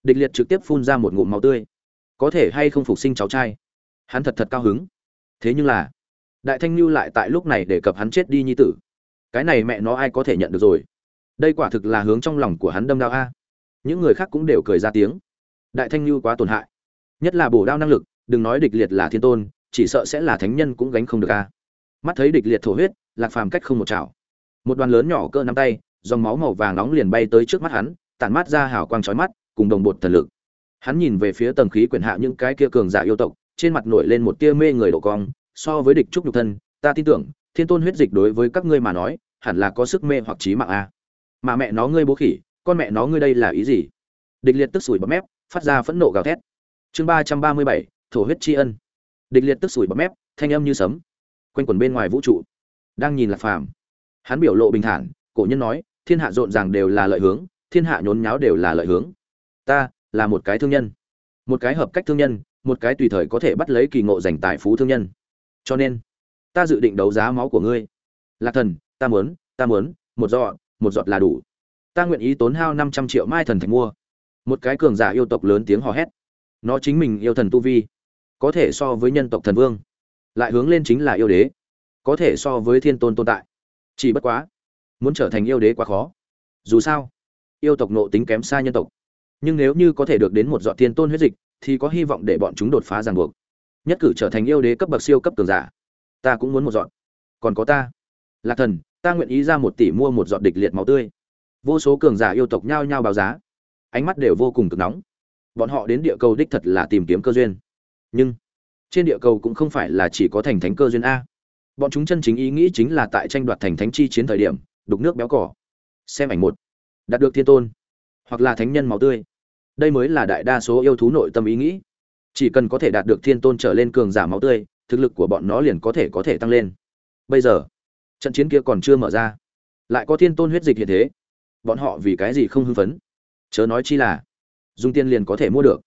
Địch liệt trực tiếp phun ra một ngụm máu tươi. Có thể hay không phục sinh cháu trai? Hắn thật thật cao hứng. Thế nhưng là, đại thanh lưu lại tại lúc này để cập hắn chết đi nhi tử. Cái này mẹ nó ai có thể nhận được rồi? Đây quả thực là hướng trong lòng của hắn đâm dao a những người khác cũng đều cười ra tiếng. Đại thanh lưu quá tổn hại. Nhất là bổ đao năng lực, đừng nói địch liệt là thiên tôn, chỉ sợ sẽ là thánh nhân cũng gánh không được a. Mắt thấy địch liệt thổ huyết, lạc phàm cách không một chảo. Một đoàn lớn nhỏ cỡ nắm tay, dòng máu màu vàng nóng liền bay tới trước mắt hắn, tản mát ra hào quang chói mắt, cùng đồng bột thần lực. Hắn nhìn về phía tầng khí quyển hạ những cái kia cường giả yêu tộc, trên mặt nổi lên một tia mê người độ cong, so với địch trúc nhục thân, ta tin tưởng, thiên tôn huyết dịch đối với các ngươi mà nói, hẳn là có sức mê hoặc trí mạng a. Mà mẹ nó ngươi bố khỉ con mẹ nó ngươi đây là ý gì? Địch liệt tức sủi bấm mép, phát ra phẫn nộ gào thét. Chương ba trăm ba mươi bảy, thổ huyết tri ân. Địch liệt tức sủi bấm mép, thanh âm như sấm. Quanh quẩn bên ngoài vũ trụ, đang nhìn lạc phàm. Hắn biểu lộ bình thản, cổ nhân nói, thiên hạ rộn ràng đều là lợi hướng, thiên hạ nhốn nháo đều là lợi hướng. Ta là một cái thương nhân. Một cái hợp cách thương nhân, một cái tùy thời có thể bắt lấy kỳ ngộ dành tài phú thương nhân. Cho nên, ta dự định đấu giá máu của ngươi. Lạc thần, ta muốn ta muốn, một giọt một giọt là đủ ta nguyện ý tốn hao năm trăm triệu mai thần thạch mua. Một cái cường giả yêu tộc lớn tiếng hò hét. Nó chính mình yêu thần tu vi, có thể so với nhân tộc thần vương, lại hướng lên chính là yêu đế, có thể so với thiên tôn tồn tại. Chỉ bất quá, muốn trở thành yêu đế quá khó. Dù sao, yêu tộc nộ tính kém xa nhân tộc. Nhưng nếu như có thể được đến một dọn thiên tôn huyết dịch, thì có hy vọng để bọn chúng đột phá ràng buộc. Nhất cử trở thành yêu đế cấp bậc siêu cấp cường giả, ta cũng muốn một dọn còn có ta, lạc thần, ta nguyện ý ra một tỷ mua một dọn địch liệt máu tươi vô số cường giả yêu tộc nhao nhao báo giá. Ánh mắt đều vô cùng cực nóng. Bọn họ đến địa cầu đích thật là tìm kiếm cơ duyên. Nhưng, trên địa cầu cũng không phải là chỉ có thành thánh cơ duyên a. Bọn chúng chân chính ý nghĩ chính là tại tranh đoạt thành thánh chi chiến thời điểm, đục nước béo cỏ. Xem ảnh một. Đạt được thiên tôn, hoặc là thánh nhân máu tươi. Đây mới là đại đa số yêu thú nội tâm ý nghĩ. Chỉ cần có thể đạt được thiên tôn trở lên cường giả máu tươi, thực lực của bọn nó liền có thể có thể tăng lên. Bây giờ, trận chiến kia còn chưa mở ra. Lại có thiên tôn huyết dịch hiện thế bọn họ vì cái gì không hưng phấn? Chớ nói chi là dùng tiền liền có thể mua được.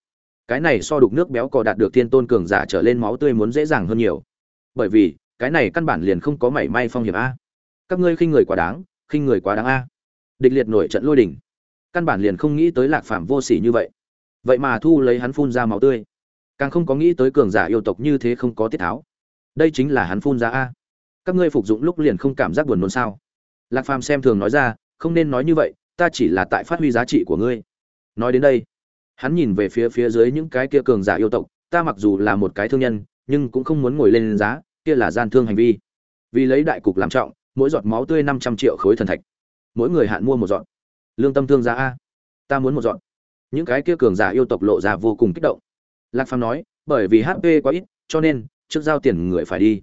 Cái này so đục nước béo cò đạt được thiên tôn cường giả trở lên máu tươi muốn dễ dàng hơn nhiều. Bởi vì, cái này căn bản liền không có mảy may phong hiểm a. Các ngươi khinh người quá đáng, khinh người quá đáng a. Địch liệt nổi trận lôi đỉnh căn bản liền không nghĩ tới lạc phạm vô sỉ như vậy. Vậy mà thu lấy hắn phun ra máu tươi. Càng không có nghĩ tới cường giả yêu tộc như thế không có tiết tháo. Đây chính là hắn phun ra a. Các ngươi phục dụng lúc liền không cảm giác buồn nôn sao? Lạc phàm xem thường nói ra không nên nói như vậy, ta chỉ là tại phát huy giá trị của ngươi. Nói đến đây, hắn nhìn về phía phía dưới những cái kia cường giả yêu tộc, ta mặc dù là một cái thương nhân, nhưng cũng không muốn ngồi lên giá, kia là gian thương hành vi. Vì lấy đại cục làm trọng, mỗi giọt máu tươi năm trăm triệu khối thần thạch. Mỗi người hạn mua một giọt. Lương tâm thương giá a. Ta muốn một giọt. Những cái kia cường giả yêu tộc lộ ra vô cùng kích động. Lạc phàm nói, bởi vì hp quá ít, cho nên, trước giao tiền người phải đi.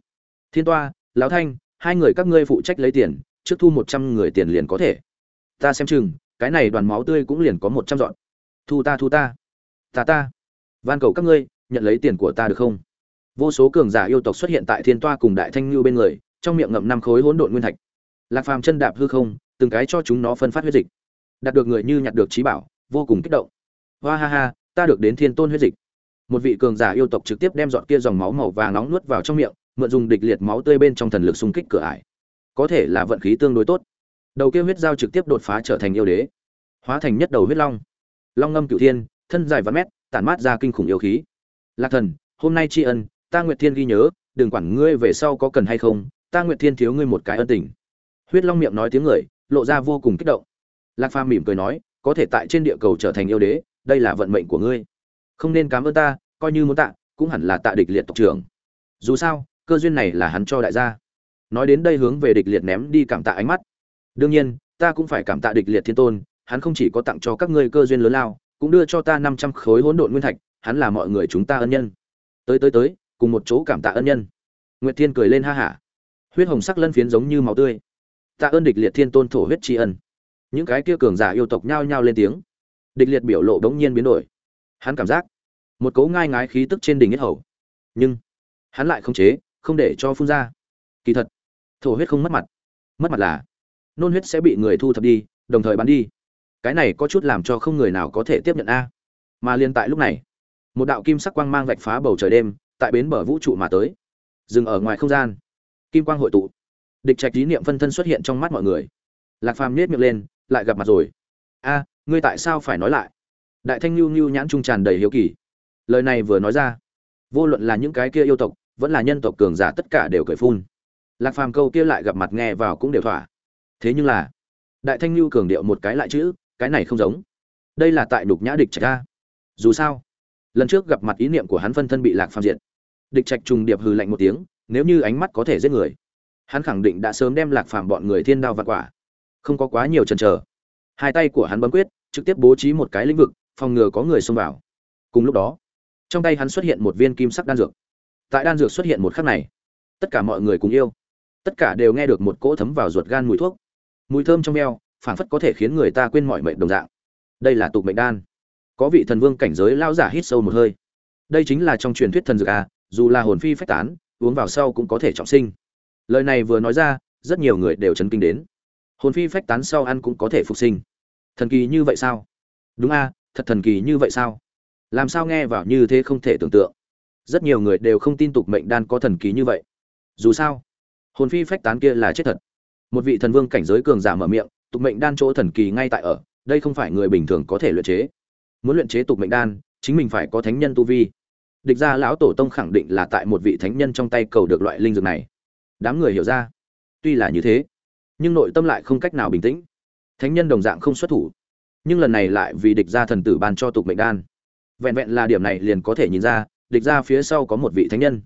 Thiên toa, lão thanh, hai người các ngươi phụ trách lấy tiền, trước thu một trăm người tiền liền có thể ta xem chừng, cái này đoàn máu tươi cũng liền có một trăm dọn. Thu ta thu ta. Ta ta. Van cầu các ngươi, nhận lấy tiền của ta được không? Vô số cường giả yêu tộc xuất hiện tại thiên toa cùng đại thanh lưu bên người, trong miệng ngậm năm khối hỗn độn nguyên thạch. Lạc phàm chân đạp hư không, từng cái cho chúng nó phân phát huyết dịch. Đạt được người như nhặt được trí bảo, vô cùng kích động. Hoa ha ha, ta được đến thiên tôn huyết dịch. Một vị cường giả yêu tộc trực tiếp đem dọn kia dòng máu màu vàng nóng nuốt vào trong miệng, mượn dùng địch liệt máu tươi bên trong thần lực xung kích cửa ải. Có thể là vận khí tương đối tốt đầu kia huyết dao trực tiếp đột phá trở thành yêu đế, hóa thành nhất đầu huyết long. Long ngâm cửu thiên, thân dài vạn mét, tản mát ra kinh khủng yêu khí. Lạc thần, hôm nay tri ân, ta nguyệt thiên ghi nhớ, đừng quản ngươi về sau có cần hay không, ta nguyệt thiên thiếu ngươi một cái ân tình. Huyết long miệng nói tiếng người, lộ ra vô cùng kích động. Lạc phàm mỉm cười nói, có thể tại trên địa cầu trở thành yêu đế, đây là vận mệnh của ngươi. Không nên cảm ơn ta, coi như muốn tạ, cũng hẳn là tạ địch liệt tộc trưởng. Dù sao, cơ duyên này là hắn cho đại gia. Nói đến đây hướng về địch liệt ném đi cảm tạ ánh mắt đương nhiên, ta cũng phải cảm tạ địch liệt thiên tôn, hắn không chỉ có tặng cho các ngươi cơ duyên lớn lao, cũng đưa cho ta năm trăm khối hỗn độn nguyên thạch, hắn là mọi người chúng ta ân nhân. Tới tới tới, cùng một chỗ cảm tạ ân nhân. Nguyệt thiên cười lên ha hả. Huyết hồng sắc lân phiến giống như máu tươi. Tạ ơn địch liệt thiên tôn thổ huyết tri ân. Những cái kia cường giả yêu tộc nhao nhao lên tiếng. Địch liệt biểu lộ đống nhiên biến đổi. Hắn cảm giác, một cấu ngai ngái khí tức trên đỉnh nhất hầu. Nhưng, hắn lại không chế, không để cho phun ra. Kỳ thật, thổ huyết không mất mặt. Mất mặt là nôn huyết sẽ bị người thu thập đi, đồng thời bán đi. Cái này có chút làm cho không người nào có thể tiếp nhận a. Mà liên tại lúc này, một đạo kim sắc quang mang vạch phá bầu trời đêm, tại bến bờ vũ trụ mà tới. Dừng ở ngoài không gian, kim quang hội tụ. Địch trạch lý niệm phân thân xuất hiện trong mắt mọi người. Lạc phàm nhếch miệng lên, lại gặp mặt rồi. A, ngươi tại sao phải nói lại? Đại thanh lưu lưu nhãn trung tràn đầy hiếu kỳ. Lời này vừa nói ra, vô luận là những cái kia yêu tộc, vẫn là nhân tộc cường giả, tất cả đều cười phun. Lạc phàm câu kia lại gặp mặt nghe vào cũng đều thỏa thế nhưng là, đại thanh lưu cường điệu một cái lại chữ, cái này không giống. Đây là tại đục nhã địch trạch ra dù sao, lần trước gặp mặt ý niệm của hắn phân thân bị lạc phàm diệt. Địch trạch trùng điệp hừ lạnh một tiếng, nếu như ánh mắt có thể giết người, hắn khẳng định đã sớm đem lạc phàm bọn người thiên đao vặt quả. Không có quá nhiều chần chờ. Hai tay của hắn bấm quyết, trực tiếp bố trí một cái lĩnh vực, phòng ngừa có người xông vào. Cùng lúc đó, trong tay hắn xuất hiện một viên kim sắc đan dược. Tại đan dược xuất hiện một khắc này, tất cả mọi người cùng yêu. Tất cả đều nghe được một cỗ thấm vào ruột gan mùi thuốc mùi thơm trong eo, phảng phất có thể khiến người ta quên mọi mệnh đồng dạng. Đây là tục mệnh đan. Có vị thần vương cảnh giới lao giả hít sâu một hơi. Đây chính là trong truyền thuyết thần dược à dù là hồn phi phách tán, uống vào sau cũng có thể trọng sinh. Lời này vừa nói ra, rất nhiều người đều chấn kinh đến. Hồn phi phách tán sau ăn cũng có thể phục sinh. Thần kỳ như vậy sao? Đúng a thật thần kỳ như vậy sao? Làm sao nghe vào như thế không thể tưởng tượng. Rất nhiều người đều không tin tục mệnh đan có thần kỳ như vậy. Dù sao, hồn phi phách tán kia là chết thật một vị thần vương cảnh giới cường giả mở miệng, tục mệnh đan chỗ thần kỳ ngay tại ở, đây không phải người bình thường có thể luyện chế. Muốn luyện chế tục mệnh đan, chính mình phải có thánh nhân tu vi. Địch gia lão tổ tông khẳng định là tại một vị thánh nhân trong tay cầu được loại linh dược này. Đám người hiểu ra. Tuy là như thế, nhưng nội tâm lại không cách nào bình tĩnh. Thánh nhân đồng dạng không xuất thủ. Nhưng lần này lại vì địch gia thần tử ban cho tục mệnh đan. Vẹn vẹn là điểm này liền có thể nhìn ra, địch gia phía sau có một vị thánh nhân.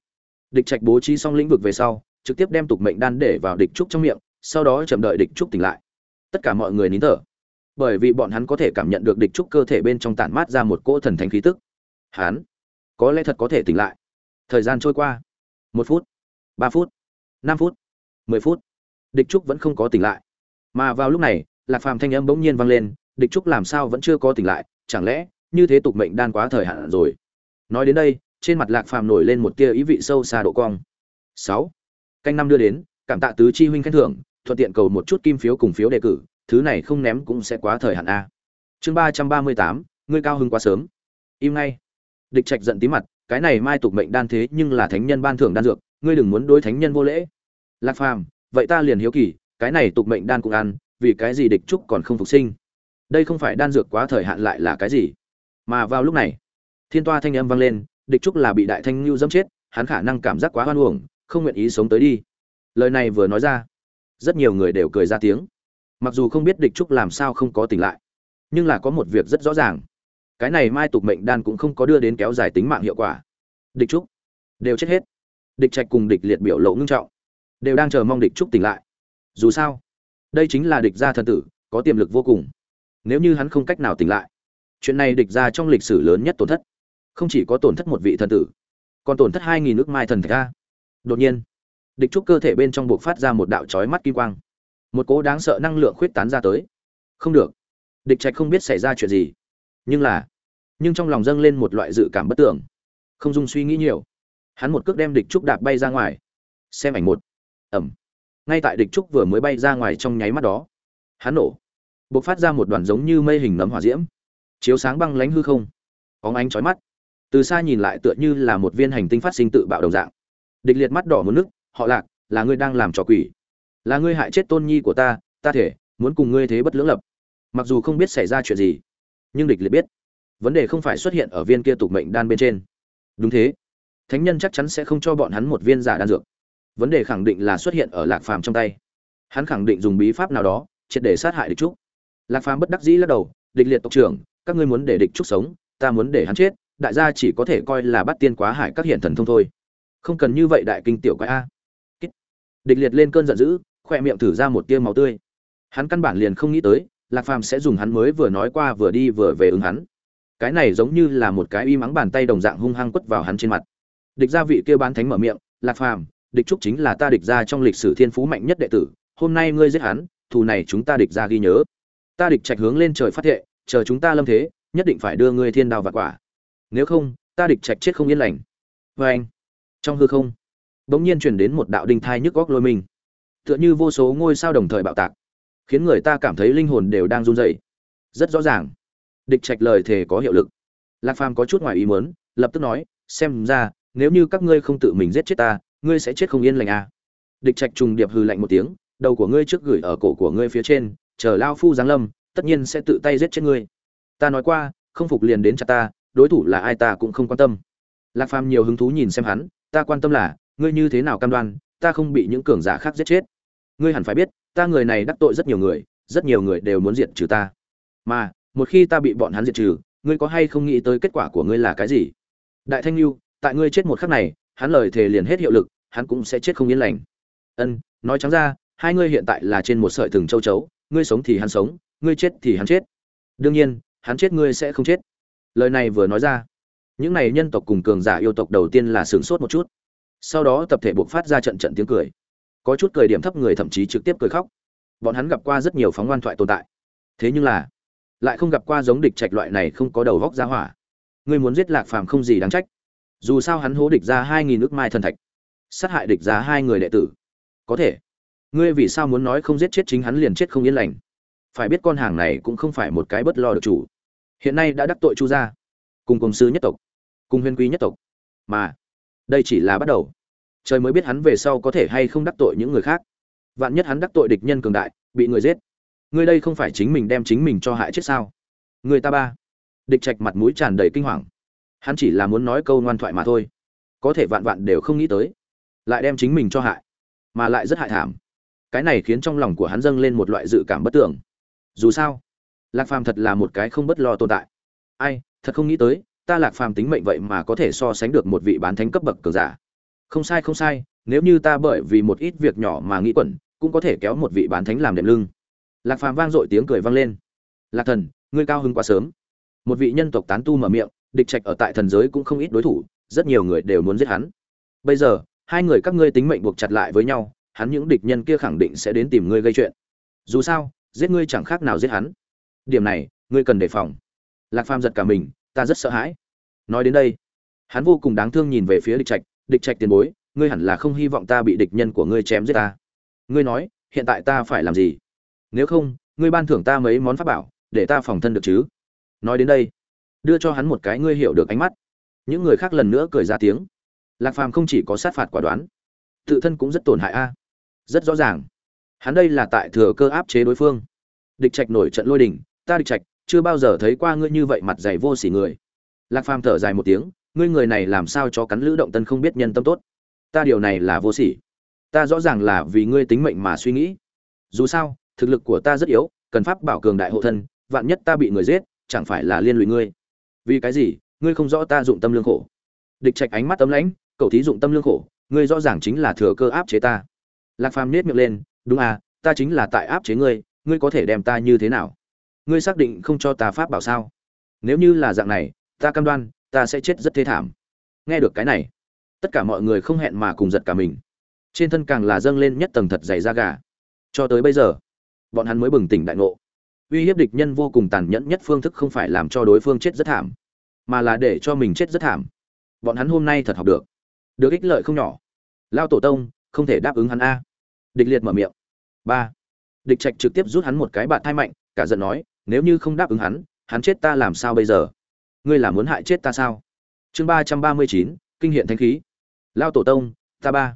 Địch trạch bố trí xong lĩnh vực về sau, trực tiếp đem tục mệnh đan để vào địch trúc trong miệng sau đó chậm đợi địch trúc tỉnh lại. Tất cả mọi người nín thở. Bởi vì bọn hắn có thể cảm nhận được địch trúc cơ thể bên trong tản mát ra một cỗ thần thánh khí tức. Hắn, có lẽ thật có thể tỉnh lại. Thời gian trôi qua. Một phút, ba phút, năm phút, mười phút, địch trúc vẫn không có tỉnh lại. Mà vào lúc này, lạc phàm thanh âm bỗng nhiên vang lên, địch trúc làm sao vẫn chưa có tỉnh lại? Chẳng lẽ, như thế tục mệnh đan quá thời hạn rồi? Nói đến đây, trên mặt lạc phàm nổi lên một tia ý vị sâu xa độ cong. Sáu, canh năm đưa đến cảm tạ tứ chi huynh khen thưởng, thuận tiện cầu một chút kim phiếu cùng phiếu đề cử, thứ này không ném cũng sẽ quá thời hạn a. Chương ba trăm ba mươi tám, ngươi cao hưng quá sớm. Im ngay. Địch trạch giận tí mặt, cái này mai tục mệnh đan thế nhưng là thánh nhân ban thưởng đan dược, ngươi đừng muốn đối thánh nhân vô lễ. Lạc phàm, vậy ta liền hiếu kỳ, cái này tục mệnh đan cũng ăn, vì cái gì địch trúc còn không phục sinh? Đây không phải đan dược quá thời hạn lại là cái gì? Mà vào lúc này, thiên toa thanh âm vang lên, địch trúc là bị đại thanh lưu dâm chết, hắn khả năng cảm giác quá hoan uổng, không nguyện ý sống tới đi lời này vừa nói ra, rất nhiều người đều cười ra tiếng. Mặc dù không biết địch trúc làm sao không có tỉnh lại, nhưng là có một việc rất rõ ràng. Cái này mai tục mệnh đan cũng không có đưa đến kéo dài tính mạng hiệu quả. Địch trúc đều chết hết. Địch trạch cùng địch liệt biểu lộ ngưng trọng, đều đang chờ mong địch trúc tỉnh lại. Dù sao, đây chính là địch gia thần tử, có tiềm lực vô cùng. Nếu như hắn không cách nào tỉnh lại, chuyện này địch gia trong lịch sử lớn nhất tổn thất. Không chỉ có tổn thất một vị thần tử, còn tổn thất hai nghìn nước mai thần thạch ra đột nhiên địch trúc cơ thể bên trong buộc phát ra một đạo chói mắt kim quang. Một cố đáng sợ năng lượng khuyết tán ra tới. Không được. Địch trạch không biết xảy ra chuyện gì. Nhưng là, nhưng trong lòng dâng lên một loại dự cảm bất tưởng. Không dung suy nghĩ nhiều. Hắn một cước đem địch trúc đạp bay ra ngoài. Xem ảnh một. Ẩm. Ngay tại địch trúc vừa mới bay ra ngoài trong nháy mắt đó, hắn nổ. B ộ c phát ra một đoàn giống như mây hình nấm hỏa diễm. Chiếu sáng băng lánh hư không. Óng ánh trói mắt. Từ xa nhìn lại tựa như là một viên hành tinh phát sinh tự bạo đồng dạng. Địch liệt mắt đỏ muốn nước họ lạc, là ngươi đang làm trò quỷ. Là ngươi hại chết tôn nhi của ta ta thể, muốn cùng ngươi thế bất lưỡng lập. Mặc dù không biết xảy ra chuyện gì, nhưng địch liệt biết. Vấn đề không phải xuất hiện ở viên kia tục mệnh đan bên trên. Đúng thế. Thánh nhân chắc chắn sẽ không cho bọn hắn một viên giả đan dược. Vấn đề khẳng định là xuất hiện ở lạc phàm trong tay. Hắn khẳng định dùng bí pháp nào đó, triệt để sát hại địch trúc. Lạc phàm bất đắc dĩ lắc đầu, địch liệt tộc trưởng, các ngươi muốn để địch trúc sống, ta muốn để hắn chết, đại gia chỉ có thể coi là bắt tiên quá hải các hiện thần thông thôi. Không cần như vậy đại kinh tiểu quái a địch liệt lên cơn giận dữ khoe miệng thử ra một tia máu tươi. Hắn căn bản liền không nghĩ tới, lạc phàm sẽ dùng hắn mới vừa nói qua vừa đi vừa về ứng hắn. Cái này giống như là một cái y mắng bàn tay đồng dạng hung hăng quất vào hắn trên mặt. Địch gia vị kia bán thánh mở miệng, lạc phàm, địch trúc chính là ta địch gia trong lịch sử thiên phú mạnh nhất đệ tử, hôm nay ngươi giết hắn, thù này chúng ta địch gia ghi nhớ. Ta địch trạch hướng lên trời phát thệ, chờ chúng ta lâm thế, nhất định phải đưa ngươi thiên đào và quả. Nếu không, ta địch trạch chết không yên lành. Vê anh trong hư không bỗng nhiên truyền đến một đạo đinh thai nhức góc lôi mình. Tựa như vô số ngôi sao đồng thời bạo tạc, khiến người ta cảm thấy linh hồn đều đang run rẩy. Rất rõ ràng, địch trạch lời thề có hiệu lực. Lạc phàm có chút ngoài ý muốn, lập tức nói, xem ra, nếu như các ngươi không tự mình giết chết ta, ngươi sẽ chết không yên lành à. địch trạch trùng điệp hừ lạnh một tiếng, đầu của ngươi trước gửi ở cổ của ngươi phía trên, chờ lao phu giáng lâm, tất nhiên sẽ tự tay giết chết ngươi. Ta nói qua, không phục liền đến chặt ta, đối thủ là ai ta cũng không quan tâm. Lạc phàm nhiều hứng thú nhìn xem hắn, ta quan tâm là ngươi như thế nào cam đoan, ta không bị những cường giả khác giết chết. Ngươi hẳn phải biết, ta người này đắc tội rất nhiều người, rất nhiều người đều muốn diệt trừ ta. Mà, một khi ta bị bọn hắn diệt trừ, ngươi có hay không nghĩ tới kết quả của ngươi là cái gì? Đại thanh lưu tại ngươi chết một khắc này, hắn lời thề liền hết hiệu lực, hắn cũng sẽ chết không yên lành. Ân, nói trắng ra, hai ngươi hiện tại là trên một sợi thừng châu chấu, ngươi sống thì hắn sống, ngươi chết thì hắn chết. Đương nhiên, hắn chết ngươi sẽ không chết. Lời này vừa nói ra, những này nhân tộc cùng cường giả yêu tộc đầu tiên là sửng sốt một chút sau đó tập thể buộc phát ra trận trận tiếng cười. Có chút cười điểm thấp người thậm chí trực tiếp cười khóc. Bọn hắn gặp qua rất nhiều phóng ngoan thoại tồn tại. Thế nhưng là, lại không gặp qua giống địch trạch loại này không có đầu vóc ra hỏa. Ngươi muốn giết lạc phàm không gì đáng trách. Dù sao hắn hố địch ra hai nghìn nước mai thần thạch, sát hại địch ra hai người đệ tử. Có thể, ngươi vì sao muốn nói không giết chết chính hắn liền chết không yên lành? Phải biết con hàng này cũng không phải một cái bất lo được chủ. Hiện nay đã đắc tội chu gia, cùng công sư nhất tộc, cùng huyền quý nhất tộc. Mà đây chỉ là bắt đầu. Trời mới biết hắn về sau có thể hay không đắc tội những người khác. Vạn nhất hắn đắc tội địch nhân cường đại, bị người giết. Ngươi đây không phải chính mình đem chính mình cho hại chết sao? Người ta ba. Địch trạch mặt mũi tràn đầy kinh hoàng. Hắn chỉ là muốn nói câu ngoan thoại mà thôi. Có thể vạn vạn đều không nghĩ tới. Lại đem chính mình cho hại, mà lại rất hại thảm. Cái này khiến trong lòng của hắn dâng lên một loại dự cảm bất tưởng dù sao, lạc phàm thật là một cái không bất lo tồn tại. Ai, thật không nghĩ tới ta lạc phàm tính mệnh vậy mà có thể so sánh được một vị bán thánh cấp bậc cường giả. Không sai không sai, nếu như ta bởi vì một ít việc nhỏ mà nghĩ quẩn, cũng có thể kéo một vị bán thánh làm đệm lưng. Lạc phàm vang dội tiếng cười vang lên. Lạc thần, ngươi cao hứng quá sớm. Một vị nhân tộc tán tu mở miệng, địch trạch ở tại thần giới cũng không ít đối thủ, rất nhiều người đều muốn giết hắn. Bây giờ, hai người các ngươi tính mệnh buộc chặt lại với nhau, hắn những địch nhân kia khẳng định sẽ đến tìm ngươi gây chuyện. Dù sao, giết ngươi chẳng khác nào giết hắn. Điểm này, ngươi cần đề phòng. Lạc phàm giật cả mình ta rất sợ hãi. Nói đến đây, hắn vô cùng đáng thương nhìn về phía địch trạch. Địch trạch tiền bối, ngươi hẳn là không hy vọng ta bị địch nhân của ngươi chém giết ta. Ngươi nói, hiện tại ta phải làm gì? Nếu không, ngươi ban thưởng ta mấy món pháp bảo, để ta phòng thân được chứ? Nói đến đây, đưa cho hắn một cái ngươi hiểu được ánh mắt. Những người khác lần nữa cười ra tiếng. Lạc phàm không chỉ có sát phạt quả đoán, tự thân cũng rất tổn hại a. Rất rõ ràng, hắn đây là tại thừa cơ áp chế đối phương. Địch trạch nổi trận lôi đình, ta địch trạch chưa bao giờ thấy qua ngươi như vậy mặt dày vô sỉ người. Lạc phàm thở dài một tiếng, ngươi người này làm sao cho cắn lữ động tân không biết nhân tâm tốt? Ta điều này là vô sỉ. Ta rõ ràng là vì ngươi tính mệnh mà suy nghĩ. Dù sao, thực lực của ta rất yếu, cần pháp bảo cường đại hộ thân, vạn nhất ta bị người giết, chẳng phải là liên lụy ngươi. Vì cái gì? Ngươi không rõ ta dụng tâm lương khổ. Địch trạch ánh mắt tấm lãnh, cậu thí dụng tâm lương khổ, ngươi rõ ràng chính là thừa cơ áp chế ta. Lạc phàm nết miệng lên, đúng à ta chính là tại áp chế ngươi ngươi có thể đem ta như thế nào? Ngươi xác định không cho ta pháp bảo sao? Nếu như là dạng này, ta cam đoan, ta sẽ chết rất thê thảm. Nghe được cái này, tất cả mọi người không hẹn mà cùng giật cả mình. Trên thân càng là dâng lên nhất tầng thật dày da gà. Cho tới bây giờ, bọn hắn mới bừng tỉnh đại ngộ. Uy hiếp địch nhân vô cùng tàn nhẫn nhất phương thức không phải làm cho đối phương chết rất thảm, mà là để cho mình chết rất thảm. Bọn hắn hôm nay thật học được. Được ích lợi không nhỏ. Lao tổ tông, không thể đáp ứng hắn a. Địch liệt mở miệng. Ba. Địch trạch trực tiếp rút hắn một cái bạn thai mạnh, cả giận nói nếu như không đáp ứng hắn hắn chết ta làm sao bây giờ? Ngươi là muốn hại chết ta sao? Chương ba trăm ba mươi chín, kinh hiện thanh khí. Lao tổ tông, ta ba.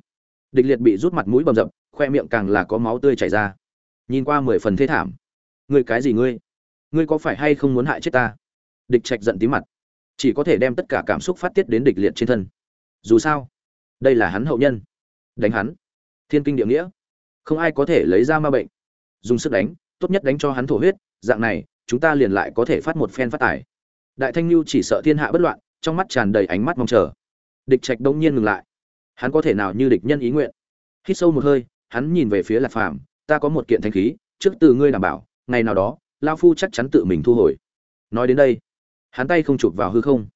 Địch liệt bị rút mặt mũi bầm dập, khoe miệng càng là có máu tươi chảy ra. Nhìn qua mười phần thế thảm. Ngươi cái gì ngươi? Ngươi có phải hay không muốn hại chết ta? Địch trạch giận tí mặt. Chỉ có thể đem tất cả cảm xúc phát tiết đến địch liệt trên thân. Dù sao, đây là hắn hậu nhân. Đánh hắn. Thiên kinh địa nghĩa. Không ai có thể lấy ra ma bệnh. Dùng sức đánh, tốt nhất đánh cho hắn thổ huyết dạng này, chúng ta liền lại có thể phát một phen phát tài. Đại thanh lưu chỉ sợ thiên hạ bất loạn, trong mắt tràn đầy ánh mắt mong chờ. Địch trạch đông nhiên ngừng lại. Hắn có thể nào như địch nhân ý nguyện? Hít sâu một hơi, hắn nhìn về phía lạc phàm, ta có một kiện thanh khí, trước từ ngươi đảm bảo, ngày nào đó, lao phu chắc chắn tự mình thu hồi. Nói đến đây, hắn tay không chụp vào hư không.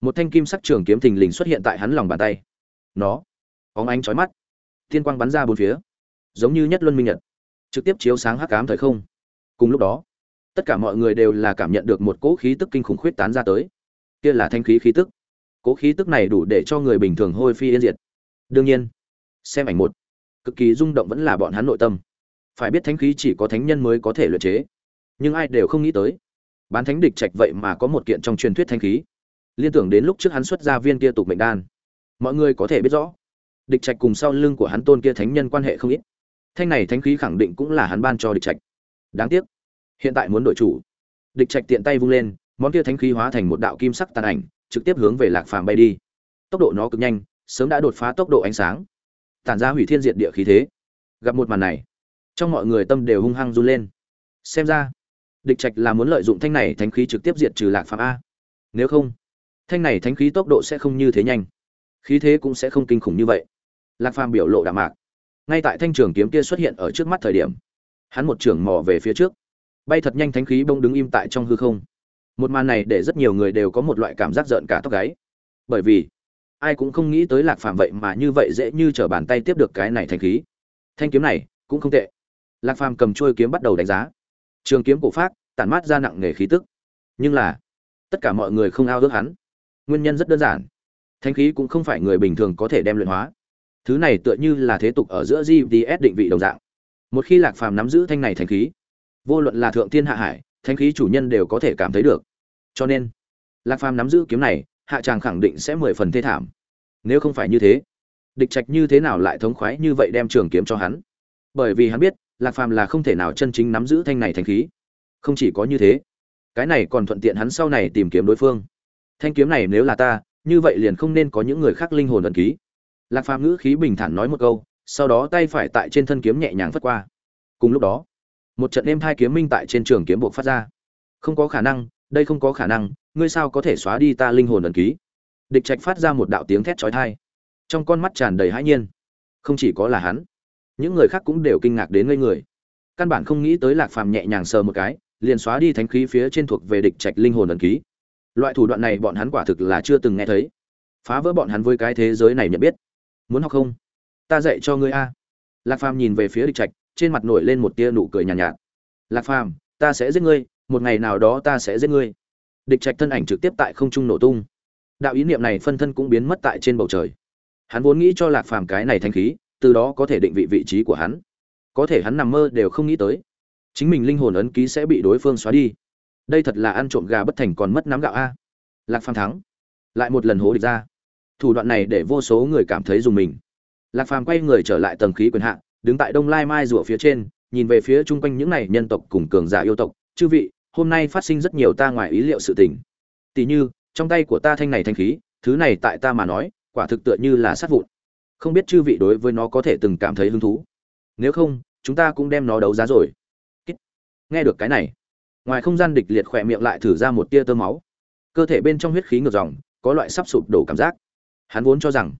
Một thanh kim sắc trường kiếm thình lình xuất hiện tại hắn lòng bàn tay. Nó óng ánh chói mắt tiên quang bắn ra bốn phía, giống như nhất luân minh nhật, trực tiếp chiếu sáng hắc ám thời không. Cùng lúc đó tất cả mọi người đều là cảm nhận được một cỗ khí tức kinh khủng khuyết tán ra tới. Kia là thanh khí khí tức. Cỗ khí tức này đủ để cho người bình thường hôi phi yên diệt. Đương nhiên, xem ảnh một, cực kỳ rung động vẫn là bọn hắn nội tâm. Phải biết thánh khí chỉ có thánh nhân mới có thể luyện chế. Nhưng ai đều không nghĩ tới, bán thánh địch trạch vậy mà có một kiện trong truyền thuyết thanh khí. Liên tưởng đến lúc trước hắn xuất ra viên kia tục mệnh đan, mọi người có thể biết rõ, địch trạch cùng sau lưng của hắn tôn kia thánh nhân quan hệ không ít. Thanh này thánh khí khẳng định cũng là hắn ban cho địch trạch. Đáng tiếc hiện tại muốn đổi chủ. Địch trạch tiện tay vung lên, món kia thánh khí hóa thành một đạo kim sắc tàn ảnh, trực tiếp hướng về lạc phàm bay đi. Tốc độ nó cực nhanh, sớm đã đột phá tốc độ ánh sáng. Tản ra hủy thiên diệt địa khí thế. Gặp một màn này, trong mọi người tâm đều hung hăng run lên. Xem ra, địch trạch là muốn lợi dụng thanh này thánh khí trực tiếp diệt trừ lạc phàm a. Nếu không, thanh này thánh khí tốc độ sẽ không như thế nhanh. Khí thế cũng sẽ không kinh khủng như vậy. Lạc phàm biểu lộ đạm mạc. Ngay tại thanh trường kiếm kia xuất hiện ở trước mắt thời điểm, hắn một trưởng mò về phía trước bay thật nhanh thánh khí bông đứng im tại trong hư không. Một màn này để rất nhiều người đều có một loại cảm giác rợn cả tóc gáy. Bởi vì, ai cũng không nghĩ tới lạc phàm vậy mà như vậy dễ như t r ở bàn tay tiếp được cái này thanh khí. Thanh kiếm này cũng không tệ. Lạc phàm cầm trôi kiếm bắt đầu đánh giá. Trường kiếm cổ phát tản mát ra nặng nghề khí tức. Nhưng là, tất cả mọi người không ao ước hắn. Nguyên nhân rất đơn giản. Thanh khí cũng không phải người bình thường có thể đem luyện hóa. Thứ này tựa như là thế tục ở giữa gds định vị đồng dạng. Một khi lạc phàm nắm giữ thanh này thanh khí vô luận là thượng thiên hạ hải thanh khí chủ nhân đều có thể cảm thấy được. Cho nên, lạc phàm nắm giữ kiếm này, hạ tràng khẳng định sẽ mười phần thê thảm. Nếu không phải như thế, địch trạch như thế nào lại thống khoái như vậy đem trường kiếm cho hắn? Bởi vì hắn biết, lạc phàm là không thể nào chân chính nắm giữ thanh này thanh khí. Không chỉ có như thế, cái này còn thuận tiện hắn sau này tìm kiếm đối phương. Thanh kiếm này nếu là ta, như vậy liền không nên có những người khác linh hồn ẩn ký. Lạc phàm ngữ khí bình thản nói một câu, sau đó tay phải tại trên thân kiếm nhẹ nhàng phất qua. Cùng lúc đó một trận êm hai kiếm minh tại trên trường kiếm buộc phát ra. Không có khả năng, đây không có khả năng, ngươi sao có thể xóa đi ta linh hồn ẩn ký? Địch trạch phát ra một đạo tiếng thét chói tai. Trong con mắt tràn đầy hãi nhiên. Không chỉ có là hắn, những người khác cũng đều kinh ngạc đến ngây người. Căn bản không nghĩ tới lạc phàm nhẹ nhàng sờ một cái, liền xóa đi thánh khí phía trên thuộc về địch trạch linh hồn ẩn ký. Loại thủ đoạn này bọn hắn quả thực là chưa từng nghe thấy. Phá vỡ bọn hắn với cái thế giới này nhận biết. Muốn học không? Ta dạy cho ngươi a. Lạc phàm nhìn về phía địch trạch trên mặt nổi lên một tia nụ cười nhàn nhạt, nhạt. Lạc phàm ta sẽ giết ngươi một ngày nào đó ta sẽ giết ngươi. Địch trạch thân ảnh trực tiếp tại không trung nổ tung. Đạo ý niệm này phân thân cũng biến mất tại trên bầu trời. Hắn vốn nghĩ cho lạc phàm cái này thanh khí từ đó có thể định vị vị trí của hắn. Có thể hắn nằm mơ đều không nghĩ tới. Chính mình linh hồn ấn ký sẽ bị đối phương xóa đi. Đây thật là ăn trộm gà bất thành còn mất nắm gạo a. Lạc phàm thắng. Lại một lần hố địch ra. Thủ đoạn này để vô số người cảm thấy dùng mình. Lạc phàm quay người trở lại tầng khí quyền hạ đứng tại đông lai mai rùa phía trên, nhìn về phía chung quanh những này nhân tộc cùng cường giả yêu tộc. Chư vị, hôm nay phát sinh rất nhiều ta ngoài ý liệu sự tình. Tỷ như, trong tay của ta thanh này thanh khí, thứ này tại ta mà nói, quả thực tựa như là sát vụn. Không biết chư vị đối với nó có thể từng cảm thấy hứng thú? Nếu không, chúng ta cũng đem nó đấu giá rồi. Nghe được cái này, ngoài không gian địch liệt khỏe miệng lại thử ra một tia tơ máu. Cơ thể bên trong huyết khí ngược dòng, có loại sắp sụp đổ cảm giác. Hắn vốn cho rằng,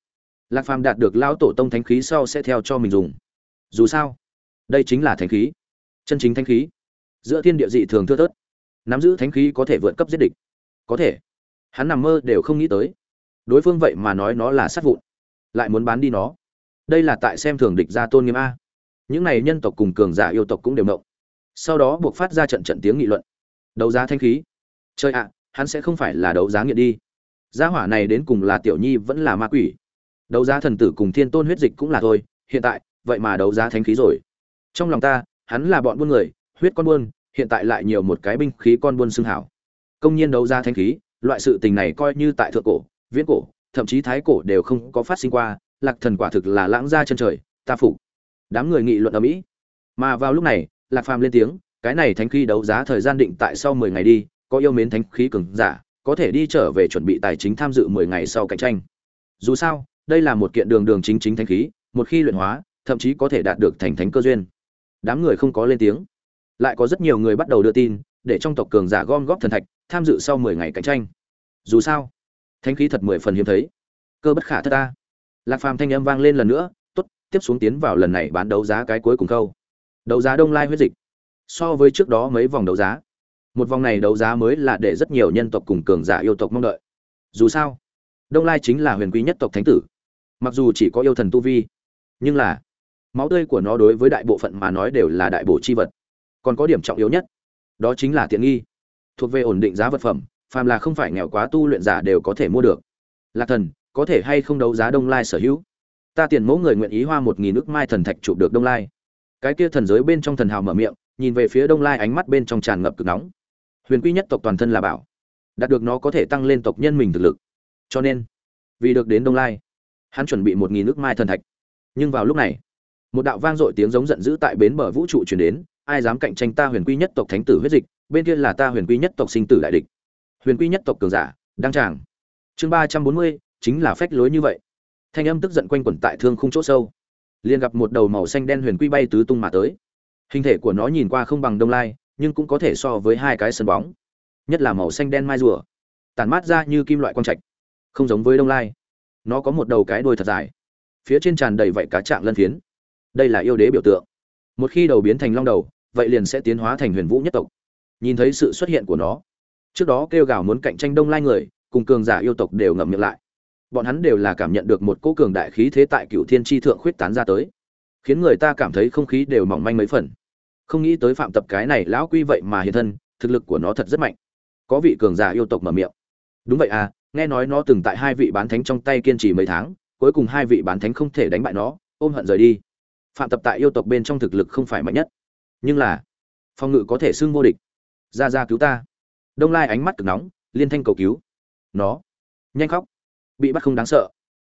lạc phàm đạt được lão tổ tông thánh khí sau sẽ theo cho mình dùng dù sao, đây chính là thánh khí, chân chính thánh khí. Giữa thiên địa dị thường thưa thớt, nắm giữ thánh khí có thể vượt cấp giết địch. Có thể, hắn nằm mơ đều không nghĩ tới. Đối phương vậy mà nói nó là sát vụn, lại muốn bán đi nó. Đây là tại xem thường địch ra tôn nghiêm a. Những này nhân tộc cùng cường giả yêu tộc cũng đều mộng sau đó buộc phát ra trận trận tiếng nghị luận. Đấu giá thanh khí. Chơi ạ, hắn sẽ không phải là đấu giá nghiện đi. Giá hỏa này đến cùng là tiểu nhi vẫn là ma quỷ. Đấu giá thần tử cùng thiên tôn huyết dịch cũng là thôi, hiện tại vậy mà đấu giá thánh khí rồi. Trong lòng ta, hắn là bọn buôn người, huyết con buôn, hiện tại lại nhiều một cái binh khí con buôn xưng hảo. Công nhiên đấu giá thánh khí, loại sự tình này coi như tại thượng cổ, viễn cổ, thậm chí thái cổ đều không có phát sinh qua, lạc thần quả thực là lãng ra chân trời, ta phục. Đám người nghị luận ở mỹ. Mà vào lúc này, lạc phàm lên tiếng, cái này thánh khí đấu giá thời gian định tại sau mười ngày đi, có yêu mến thánh khí cường giả, có thể đi trở về chuẩn bị tài chính tham dự mười ngày sau cạnh tranh. Dù sao, đây là một kiện đường đường chính chính thánh khí, một khi luyện hóa thậm chí có thể đạt được thành thánh cơ duyên. Đám người không có lên tiếng. Lại có rất nhiều người bắt đầu đưa tin, để trong tộc cường giả gom góp thần thạch, tham dự sau mười ngày cạnh tranh. Dù sao, thánh khí thật mười phần hiếm thấy. Cơ bất khả thất ta. Lạc phàm thanh âm vang lên lần nữa, tốt, tiếp xuống tiến vào lần này bán đấu giá cái cuối cùng câu. Đấu giá đông lai huyết dịch. So với trước đó mấy vòng đấu giá, một vòng này đấu giá mới là để rất nhiều nhân tộc cùng cường giả yêu tộc mong đợi. Dù sao, đông lai chính là huyền quý nhất tộc thánh tử. Mặc dù chỉ có yêu thần tu vi, nhưng là máu tươi của nó đối với đại bộ phận mà nói đều là đại bổ chi vật. Còn có điểm trọng yếu nhất, đó chính là tiện nghi. Thuộc về ổn định giá vật phẩm, phàm là không phải nghèo quá tu luyện giả đều có thể mua được. Lạc thần, có thể hay không đấu giá đông lai sở hữu? Ta tiền mẫu người nguyện ý hoa một nghìn nước mai thần thạch chụp được đông lai. Cái kia thần giới bên trong thần hào mở miệng, nhìn về phía đông lai ánh mắt bên trong tràn ngập cực nóng. Huyền quy nhất tộc toàn thân là bảo, đạt được nó có thể tăng lên tộc nhân mình thực lực. Cho nên, vì được đến đông lai, hắn chuẩn bị một nghìn nước mai thần thạch. Nhưng vào lúc này một đạo vang dội tiếng giống giận dữ tại bến bờ vũ trụ truyền đến, ai dám cạnh tranh ta huyền quy nhất tộc thánh tử huyết dịch, bên kia là ta huyền quy nhất tộc sinh tử đại địch. Huyền quy nhất tộc cường giả, đăng tràng. Chương ba trăm bốn mươi, chính là phách lối như vậy. Thanh âm tức giận quanh quẩn tại thương khung chỗ sâu. Liền gặp một đầu màu xanh đen huyền quy bay tứ tung mà tới. Hình thể của nó nhìn qua không bằng đông lai, nhưng cũng có thể so với hai cái sân bóng. Nhất là màu xanh đen mai rùa. Tản mát ra như kim loại quang trạch. Không giống với đông lai. Nó có một đầu cái đuôi thật dài. Phía trên tràn đầy vảy cá trạng lân phiến đây là yêu đế biểu tượng. Một khi đầu biến thành long đầu, vậy liền sẽ tiến hóa thành huyền vũ nhất tộc. Nhìn thấy sự xuất hiện của nó, trước đó kêu gào muốn cạnh tranh đông lai người, cùng cường giả yêu tộc đều ngậm miệng lại. Bọn hắn đều là cảm nhận được một cỗ cường đại khí thế tại cựu thiên tri thượng khuyết tán ra tới, khiến người ta cảm thấy không khí đều mỏng manh mấy phần. Không nghĩ tới phạm tập cái này lão quy vậy mà hiện thân, thực lực của nó thật rất mạnh. Có vị cường giả yêu tộc mở miệng. Đúng vậy à nghe nói nó từng tại hai vị bán thánh trong tay kiên trì mấy tháng, cuối cùng hai vị bán thánh không thể đánh bại nó, ôm hận rời đi phạm tập tại yêu tộc bên trong thực lực không phải mạnh nhất. Nhưng là phong ngự có thể xưng vô địch. Ra ra cứu ta. Đông lai ánh mắt cực nóng, liên thanh cầu cứu. Nó, nhanh khóc. Bị bắt không đáng sợ.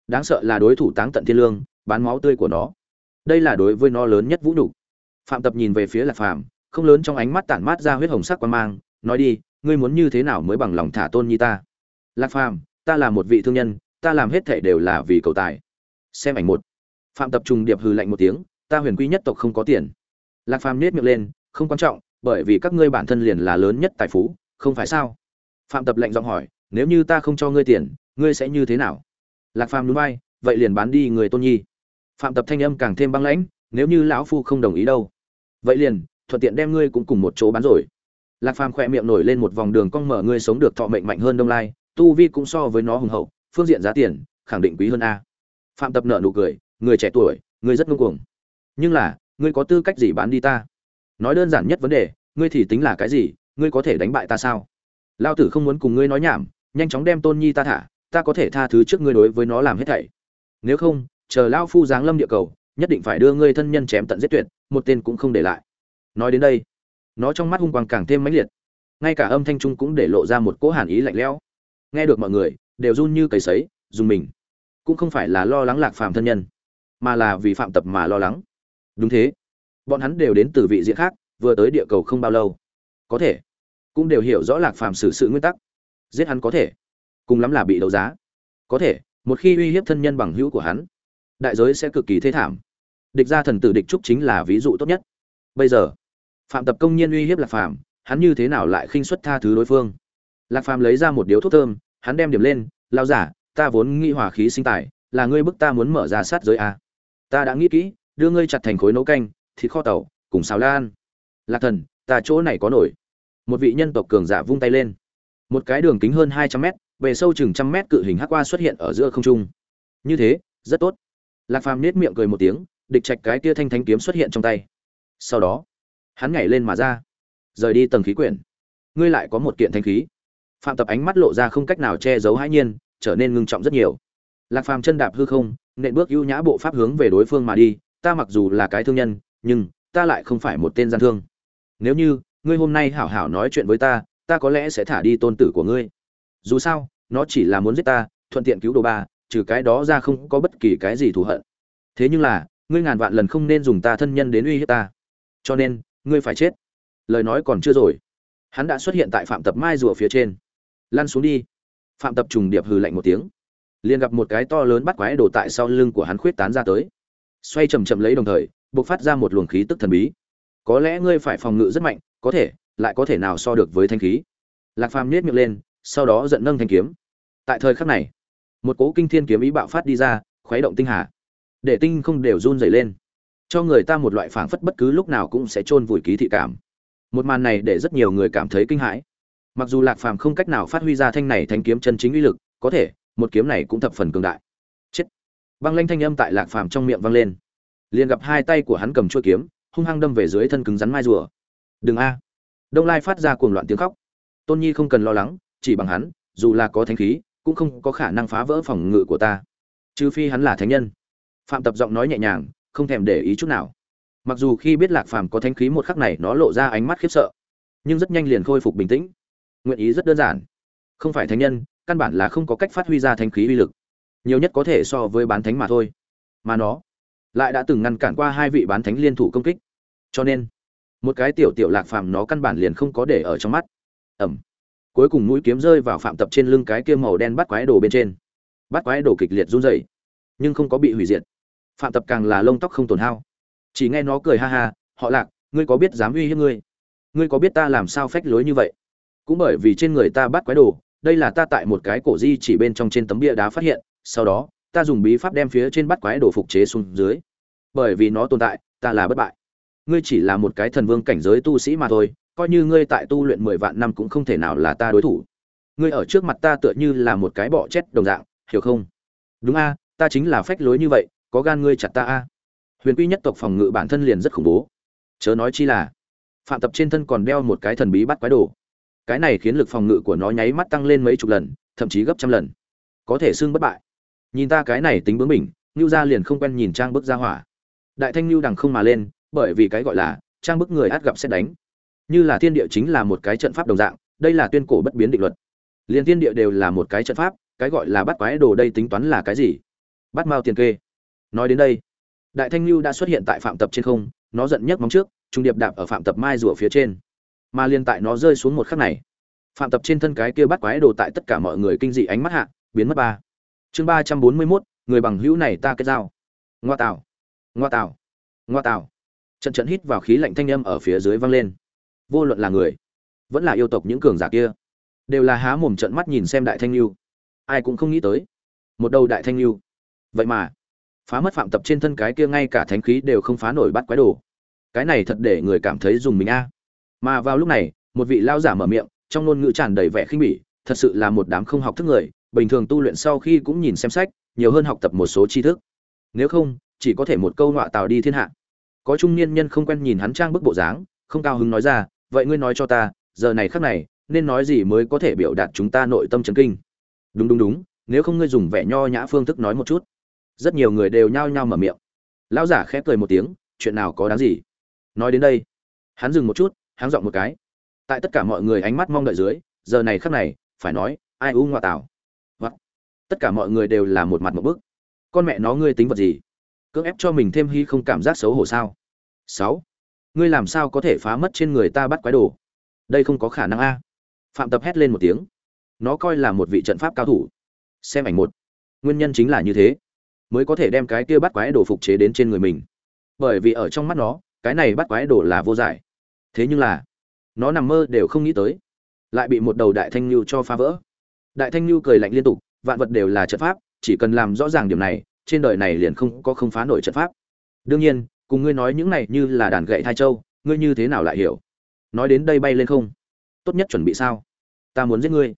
Đáng sợ là đối thủ táng tận thiên lương, bán máu tươi của nó. Đây là đối với nó lớn nhất vũ nhục. Phạm tập nhìn về phía lạc phàm, không lớn trong ánh mắt tản mát ra huyết hồng sắc quan mang, nói đi, ngươi muốn như thế nào mới bằng lòng thả tôn nhi ta? Lạc phàm, ta là một vị thương nhân, ta làm hết thể đều là vì cầu tài. Xem ảnh một phạm tập trùng điệp hừ lạnh một tiếng, ta huyền quy nhất tộc không có tiền. Lạc phàm nết miệng lên, không quan trọng, bởi vì các ngươi bản thân liền là lớn nhất tài phú, không phải sao? Phạm tập lạnh giọng hỏi, nếu như ta không cho ngươi tiền, ngươi sẽ như thế nào? Lạc phàm núi bay vậy liền bán đi người tôn nhi. Phạm tập thanh âm càng thêm băng lãnh, nếu như lão phu không đồng ý đâu. Vậy liền, thuận tiện đem ngươi cũng cùng một chỗ bán rồi. Lạc phàm khỏe miệng nổi lên một vòng đường cong mở, ngươi sống được thọ mệnh mạnh hơn đông lai, tu vi cũng so với nó hùng hậu, phương diện giá tiền, khẳng định quý hơn a. Phạm tập nợ nụ cười người trẻ tuổi ngươi rất ngông cuồng. Nhưng là, ngươi có tư cách gì bán đi ta? Nói đơn giản nhất vấn đề, ngươi thì tính là cái gì, ngươi có thể đánh bại ta sao? Lao tử không muốn cùng ngươi nói nhảm, nhanh chóng đem tôn nhi ta thả, ta có thể tha thứ trước ngươi đối với nó làm hết thảy. Nếu không, chờ lao phu giáng lâm địa cầu, nhất định phải đưa ngươi thân nhân chém tận giết tuyệt, một tên cũng không để lại. Nói đến đây, nó trong mắt hung quang càng thêm mãnh liệt. Ngay cả âm thanh trung cũng để lộ ra một cỗ hàn ý lạnh lẽo. Nghe được mọi người, đều run như cầy sấy, dùng mình. Cũng không phải là lo lắng lạc phàm thân nhân mà là vì phạm tập mà lo lắng. Đúng thế. Bọn hắn đều đến từ vị diện khác, vừa tới địa cầu không bao lâu. Có thể. Cũng đều hiểu rõ lạc phàm xử sự nguyên tắc. Giết hắn có thể. Cùng lắm là bị đấu giá. Có thể, một khi uy hiếp thân nhân bằng hữu của hắn, đại giới sẽ cực kỳ thê thảm. Địch gia thần tử địch trúc chính là ví dụ tốt nhất. Bây giờ, phạm tập công nhiên uy hiếp lạc phàm, hắn như thế nào lại khinh suất tha thứ đối phương? Lạc phàm lấy ra một điếu thuốc thơm, hắn đem điểm lên lao giả, ta vốn nghĩ hòa khí sinh tài, là ngươi bức ta muốn mở ra sát giới a ta đã nghĩ kỹ, đưa ngươi chặt thành khối nấu canh, thịt kho tàu, cùng xào lan. Lạc thần, ta chỗ này có nổi. Một vị nhân tộc cường giả vung tay lên. Một cái đường kính hơn hai trăm mét về sâu chừng trăm mét cự hình hắc qua xuất hiện ở giữa không trung. Như thế, rất tốt. Lạc phàm nết miệng cười một tiếng, địch trạch cái tia thanh thanh kiếm xuất hiện trong tay. Sau đó, hắn nhảy lên mà ra. Rời đi tầng khí quyển. Ngươi lại có một kiện thanh khí. Phạm tập ánh mắt lộ ra không cách nào che giấu hãi nhiên, trở nên ngưng trọng rất nhiều. Lạc phàm chân đạp hư không nện bước ưu nhã bộ pháp hướng về đối phương mà đi, ta mặc dù là cái thương nhân, nhưng ta lại không phải một tên gian thương. Nếu như ngươi hôm nay hảo hảo nói chuyện với ta ta có lẽ sẽ thả đi tôn tử của ngươi. Dù sao, nó chỉ là muốn giết ta, thuận tiện cứu đồ ba trừ cái đó ra không có bất kỳ cái gì thù hận. Thế nhưng là, ngươi ngàn vạn lần không nên dùng ta thân nhân đến uy hiếp ta. Cho nên, ngươi phải chết. Lời nói còn chưa rồi. Hắn đã xuất hiện tại phạm tập mai rùa phía trên. Lăn xuống đi. Phạm tập trùng điệp hừ lạnh một tiếng liền gặp một cái to lớn bắt quái đổ tại sau lưng của hắn khuyết tán ra tới. Xoay chầm chậm lấy đồng thời buộc phát ra một luồng khí tức thần bí. Có lẽ ngươi phải phòng ngự rất mạnh, có thể, lại có thể nào so được với thanh khí. Lạc phàm nết miệng lên, sau đó giận nâng thanh kiếm. Tại thời khắc này, một cố kinh thiên kiếm ý bạo phát đi ra, khuấy động tinh hà. Để tinh không đều run rẩy lên. Cho người ta một loại phảng phất bất cứ lúc nào cũng sẽ chôn vùi ký thị cảm. Một màn này để rất nhiều người cảm thấy kinh hãi. Mặc dù lạc phàm không cách nào phát huy ra thanh này thanh kiếm chân chính uy lực, có thể một kiếm này cũng thập phần cường đại. Chết. Băng lanh thanh âm tại lạc phàm trong miệng vang lên. Liền gặp hai tay của hắn cầm chuôi kiếm, hung hăng đâm về dưới thân cứng rắn mai rùa. Đừng a. Đông lai phát ra cuồng loạn tiếng khóc. Tôn nhi không cần lo lắng, chỉ bằng hắn, dù là có thánh khí, cũng không có khả năng phá vỡ phòng ngự của ta. Trừ phi hắn là thánh nhân. Phạm tập giọng nói nhẹ nhàng, không thèm để ý chút nào. Mặc dù khi biết lạc phàm có thánh khí một khắc này nó lộ ra ánh mắt khiếp sợ, nhưng rất nhanh liền khôi phục bình tĩnh. Nguyện ý rất đơn giản. Không phải thánh nhân căn bản là không có cách phát huy ra thánh khí uy lực. Nhiều nhất có thể so với bán thánh mà thôi. Mà nó lại đã từng ngăn cản qua hai vị bán thánh liên thủ công kích. Cho nên, một cái tiểu tiểu lạc phàm nó căn bản liền không có để ở trong mắt. Ẩm. Cuối cùng mũi kiếm rơi vào phạm tập trên lưng cái kia màu đen bắt quái đồ bên trên. Bắt quái đồ kịch liệt run rẩy, nhưng không có bị hủy diệt. Phạm tập càng là lông tóc không tổn hao. Chỉ nghe nó cười ha ha, họ lạc, ngươi có biết dám uy hiếp ngươi? Ngươi có biết ta làm sao phách lối như vậy? Cũng bởi vì trên người ta bắt quái đồ đây là ta tại một cái cổ di chỉ bên trong trên tấm bia đá phát hiện, sau đó, ta dùng bí pháp đem phía trên bắt quái đồ phục chế xuống dưới. Bởi vì nó tồn tại, ta là bất bại. Ngươi chỉ là một cái thần vương cảnh giới tu sĩ mà thôi, coi như ngươi tại tu luyện mười vạn năm cũng không thể nào là ta đối thủ. Ngươi ở trước mặt ta tựa như là một cái bọ chết đồng dạng, hiểu không? Đúng a, ta chính là phách lối như vậy, có gan ngươi chặt ta a. Huyền quy nhất tộc phòng ngự bản thân liền rất khủng bố. Chớ nói chi là, phạm tập trên thân còn đeo một cái thần bí bắt quái đồ cái này khiến lực phòng ngự của nó nháy mắt tăng lên mấy chục lần, thậm chí gấp trăm lần. Có thể xưng bất bại. Nhìn ta cái này tính bướng mình ngưu gia liền không quen nhìn trang bức ra hỏa. Đại thanh ngưu đằng không mà lên, bởi vì cái gọi là trang bức người át gặp xét đánh. Như là thiên địa chính là một cái trận pháp đồng dạng, đây là tuyên cổ bất biến định luật. Liền thiên địa đều là một cái trận pháp, cái gọi là bắt quái đồ đây tính toán là cái gì? Bắt mao tiền kê. Nói đến đây, đại thanh lưu đã xuất hiện tại phạm tập trên không, nó giận nhấc móng trước, trung điệp đạp ở phạm tập mai rùa phía trên mà liên tại nó rơi xuống một khắc này. Phạm tập trên thân cái kia bắt quái đồ tại tất cả mọi người kinh dị ánh mắt hạ, biến mất ba. Chương ba trăm bốn mươi mốt, người bằng hữu này ta kết giao. Ngoa tào ngoa tào ngoa tào trận trận hít vào khí lạnh thanh âm ở phía dưới vang lên. Vô luận là người, vẫn là yêu tộc những cường giả kia, đều là há mồm trận mắt nhìn xem đại thanh lưu ai cũng không nghĩ tới, một đầu đại thanh lưu vậy mà, phá mất phạm tập trên thân cái kia ngay cả thánh khí đều không phá nổi bắt quái đồ. Cái này thật để người cảm thấy dùng mình a mà vào lúc này, một vị lao giả mở miệng, trong ngôn ngữ tràn đầy vẻ khinh bỉ, thật sự là một đám không học thức người, bình thường tu luyện sau khi cũng nhìn xem sách, nhiều hơn học tập một số tri thức. Nếu không, chỉ có thể một câu họa tào đi thiên hạ. Có trung niên nhân không quen nhìn hắn trang bức bộ dáng, không cao hứng nói ra, vậy ngươi nói cho ta, giờ này khắc này, nên nói gì mới có thể biểu đạt chúng ta nội tâm chấn kinh? Đúng đúng đúng, nếu không ngươi dùng vẻ nho nhã phương thức nói một chút. Rất nhiều người đều nhao nhao mở miệng. Lão giả khẽ cười một tiếng, chuyện nào có đáng gì? Nói đến đây, hắn dừng một chút háng giọng một cái. Tại tất cả mọi người ánh mắt mong đợi dưới, giờ này khắc này, phải nói, ai u ngoa tảo hoặc, tất cả mọi người đều là một mặt một bức. Con mẹ nó ngươi tính vật gì? Cưỡng ép cho mình thêm hy không cảm giác xấu hổ sao? Sáu, ngươi làm sao có thể phá mất trên người ta bắt quái đồ? Đây không có khả năng a. Phạm tập hét lên một tiếng. Nó coi là một vị trận pháp cao thủ. Xem ảnh một. Nguyên nhân chính là như thế. Mới có thể đem cái kia bắt quái đồ phục chế đến trên người mình. Bởi vì ở trong mắt nó, cái này bắt quái đồ là vô giải thế nhưng là, nó nằm mơ đều không nghĩ tới. Lại bị một đầu đại thanh lưu cho phá vỡ. Đại thanh lưu cười lạnh liên tục, vạn vật đều là trận pháp, chỉ cần làm rõ ràng điểm này, trên đời này liền không có không phá nổi trận pháp. Đương nhiên, cùng ngươi nói những này như là đàn gậy thai châu, ngươi như thế nào lại hiểu? Nói đến đây bay lên không? Tốt nhất chuẩn bị sao? Ta muốn giết ngươi.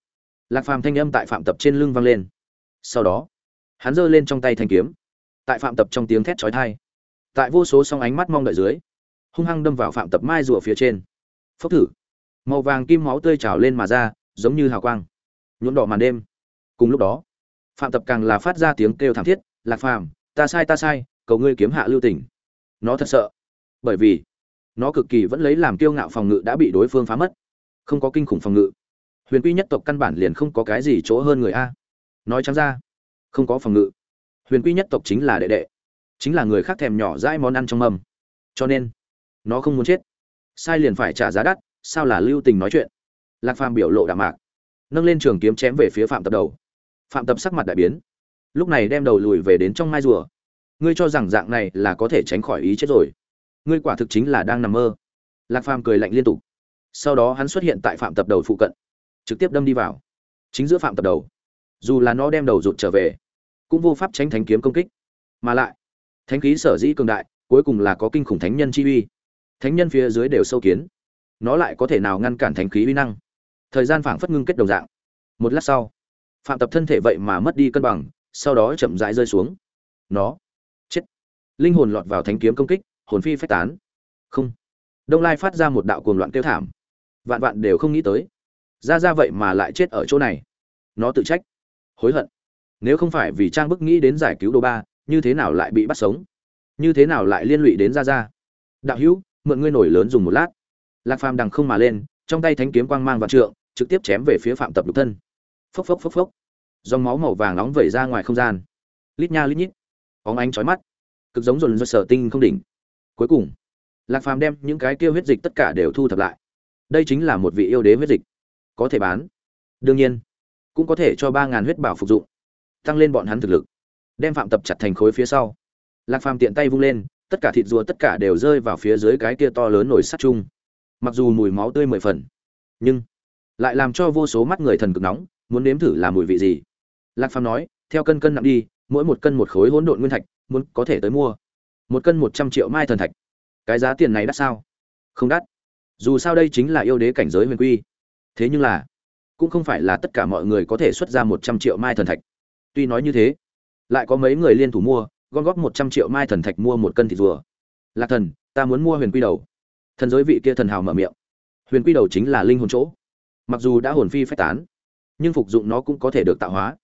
Lạc phàm thanh âm tại phạm tập trên lưng vang lên. Sau đó, hắn giơ lên trong tay thanh kiếm. Tại phạm tập trong tiếng thét chói tai, tại vô số song ánh mắt mong đợi dưới hung hăng đâm vào phạm tập mai rùa phía trên. Phốc thử. Màu vàng kim máu tươi trào lên mà ra, giống như hào quang. Nhuộm đỏ màn đêm. Cùng lúc đó, phạm tập càng là phát ra tiếng kêu thảm thiết, lạc phàm, ta sai ta sai, cầu ngươi kiếm hạ lưu tỉnh. nó thật sợ. Bởi vì, nó cực kỳ vẫn lấy làm kiêu ngạo phòng ngự đã bị đối phương phá mất. Không có kinh khủng phòng ngự. Huyền quy nhất tộc căn bản liền không có cái gì chỗ hơn người a. Nói trắng ra, không có phòng ngự. Huyền quy nhất tộc chính là đệ đệ. Chính là người khác thèm nhỏ dãi món ăn trong mâm. Cho nên nó không muốn chết. Sai liền phải trả giá đắt, sao là lưu tình nói chuyện? Lạc phàm biểu lộ đạm mạc, nâng lên trường kiếm chém về phía phạm tập đầu. Phạm tập sắc mặt đại biến, lúc này đem đầu lùi về đến trong mai rùa. Ngươi cho rằng dạng này là có thể tránh khỏi ý chết rồi. Ngươi quả thực chính là đang nằm mơ. Lạc phàm cười lạnh liên tục. Sau đó hắn xuất hiện tại phạm tập đầu phụ cận, trực tiếp đâm đi vào. Chính giữa phạm tập đầu, dù là nó đem đầu rụt trở về, cũng vô pháp tránh thánh kiếm công kích. Mà lại, thánh khí sở dĩ cường đại, cuối cùng là có kinh khủng thánh nhân chi uy thánh nhân phía dưới đều sâu kiến. Nó lại có thể nào ngăn cản thánh khí uy năng? Thời gian phảng phất ngưng kết đồng dạng. Một lát sau, phạm tập thân thể vậy mà mất đi cân bằng, sau đó chậm rãi rơi xuống. Nó, chết. Linh hồn lọt vào thánh kiếm công kích, hồn phi phách tán. Không. Đông lai phát ra một đạo cuồng loạn kêu thảm. Vạn vạn đều không nghĩ tới. Ra ra vậy mà lại chết ở chỗ này. Nó tự trách. Hối hận. Nếu không phải vì trang bức nghĩ đến giải cứu đồ ba, như thế nào lại bị bắt sống? Như thế nào lại liên lụy đến ra ra? Đạo hữu mượn ngươi nổi lớn dùng một lát. Lạc phàm đằng không mà lên, trong tay thánh kiếm quang mang và trượng, trực tiếp chém về phía phạm tập lục thân. Phốc phốc phốc phốc. Dòng máu màu vàng nóng vẩy ra ngoài không gian. Lít nha lít nhít. Óng ánh chói mắt. Cực giống dồn do sở tinh không đỉnh. Cuối cùng, lạc phàm đem những cái kia huyết dịch tất cả đều thu thập lại. Đây chính là một vị yêu đế huyết dịch. Có thể bán. Đương nhiên, cũng có thể cho ba ngàn huyết bảo phục dụng. Tăng lên bọn hắn thực lực. Đem phạm tập chặt thành khối phía sau. Lạc phàm tiện tay vung lên tất cả thịt rùa tất cả đều rơi vào phía dưới cái kia to lớn nổi sắt chung. Mặc dù mùi máu tươi mười phần, nhưng lại làm cho vô số mắt người thần cực nóng, muốn nếm thử là mùi vị gì. Lạc phàm nói, theo cân cân nặng đi, mỗi một cân một khối hỗn độn nguyên thạch, muốn có thể tới mua. Một cân một trăm triệu mai thần thạch. Cái giá tiền này đắt sao? Không đắt. Dù sao đây chính là yêu đế cảnh giới huyền quy. Thế nhưng là, cũng không phải là tất cả mọi người có thể xuất ra một trăm triệu mai thần thạch. Tuy nói như thế, lại có mấy người liên thủ mua gom góp một trăm triệu mai thần thạch mua một cân thịt rùa. Lạc thần, ta muốn mua huyền quy đầu. Thần giới vị kia thần hào mở miệng. Huyền quy đầu chính là linh hồn chỗ. Mặc dù đã hồn phi phách tán, nhưng phục dụng nó cũng có thể được tạo hóa.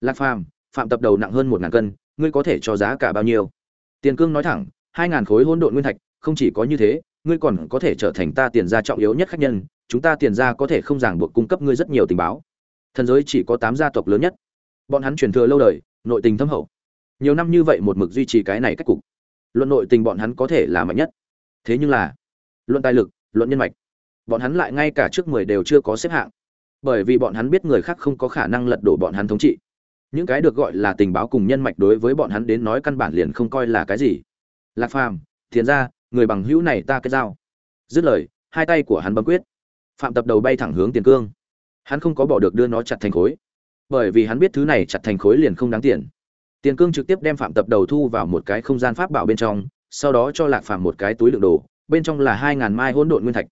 Lạc phàm, phạm tập đầu nặng hơn một ngàn cân, ngươi có thể cho giá cả bao nhiêu? Tiền cương nói thẳng, hai ngàn khối hỗn độn nguyên thạch, không chỉ có như thế, ngươi còn có thể trở thành ta tiền gia trọng yếu nhất khách nhân, chúng ta tiền gia có thể không ràng buộc cung cấp ngươi rất nhiều tình báo. Thần giới chỉ có tám gia tộc lớn nhất. Bọn hắn truyền thừa lâu đời, nội tình thâm hậu nhiều năm như vậy một mực duy trì cái này cách cục. Luận nội tình bọn hắn có thể là mạnh nhất. Thế nhưng là, luận tài lực, luận nhân mạch, bọn hắn lại ngay cả trước mười đều chưa có xếp hạng. Bởi vì bọn hắn biết người khác không có khả năng lật đổ bọn hắn thống trị. Những cái được gọi là tình báo cùng nhân mạch đối với bọn hắn đến nói căn bản liền không coi là cái gì. Lạc phàm, thiền ra người bằng hữu này ta cái dao dứt lời, hai tay của hắn bấm quyết. Phạm tập đầu bay thẳng hướng tiền cương. Hắn không có bỏ được đưa nó chặt thành khối. Bởi vì hắn biết thứ này chặt thành khối liền không đáng tiền tiền cương trực tiếp đem phạm tập đầu thu vào một cái không gian pháp bảo bên trong, sau đó cho lạc phàm một cái túi lượng đồ, bên trong là hai ngàn mai hỗn độn nguyên thạch.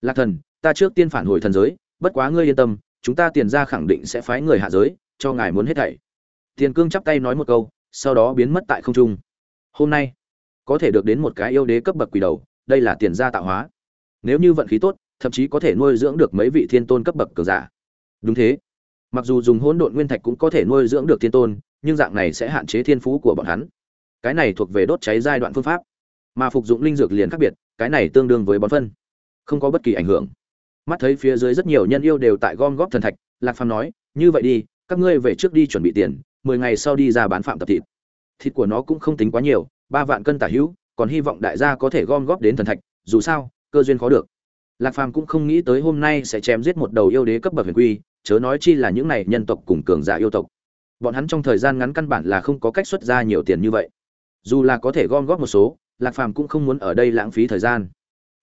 Lạc thần, ta trước tiên phản hồi thần giới, bất quá ngươi yên tâm, chúng ta tiền ra khẳng định sẽ phái người hạ giới, cho ngài muốn hết thảy. Tiền cương chắp tay nói một câu, sau đó biến mất tại không trung. Hôm nay, có thể được đến một cái yêu đế cấp bậc quỷ đầu, đây là tiền gia tạo hóa. Nếu như vận khí tốt, thậm chí có thể nuôi dưỡng được mấy vị thiên tôn cấp bậc cường giả. Đúng thế. Mặc dù dùng hỗn độn nguyên thạch cũng có thể nuôi dưỡng được thiên tôn nhưng dạng này sẽ hạn chế thiên phú của bọn hắn. Cái này thuộc về đốt cháy giai đoạn phương pháp. Mà phục dụng linh dược liền khác biệt, cái này tương đương với bón phân. Không có bất kỳ ảnh hưởng. Mắt thấy phía dưới rất nhiều nhân yêu đều tại gom góp thần thạch, lạc phàm nói, như vậy đi, các ngươi về trước đi chuẩn bị tiền, mười ngày sau đi ra bán phạm tập thịt. Thịt của nó cũng không tính quá nhiều, ba vạn cân tả hữu, còn hy vọng đại gia có thể gom góp đến thần thạch, dù sao, cơ duyên khó được. Lạc phàm cũng không nghĩ tới hôm nay sẽ chém giết một đầu yêu đế cấp bậc huyền quy, chớ nói chi là những này nhân tộc cùng cường giả yêu tộc bọn hắn trong thời gian ngắn căn bản là không có cách xuất ra nhiều tiền như vậy. Dù là có thể gom góp một số, lạc phàm cũng không muốn ở đây lãng phí thời gian.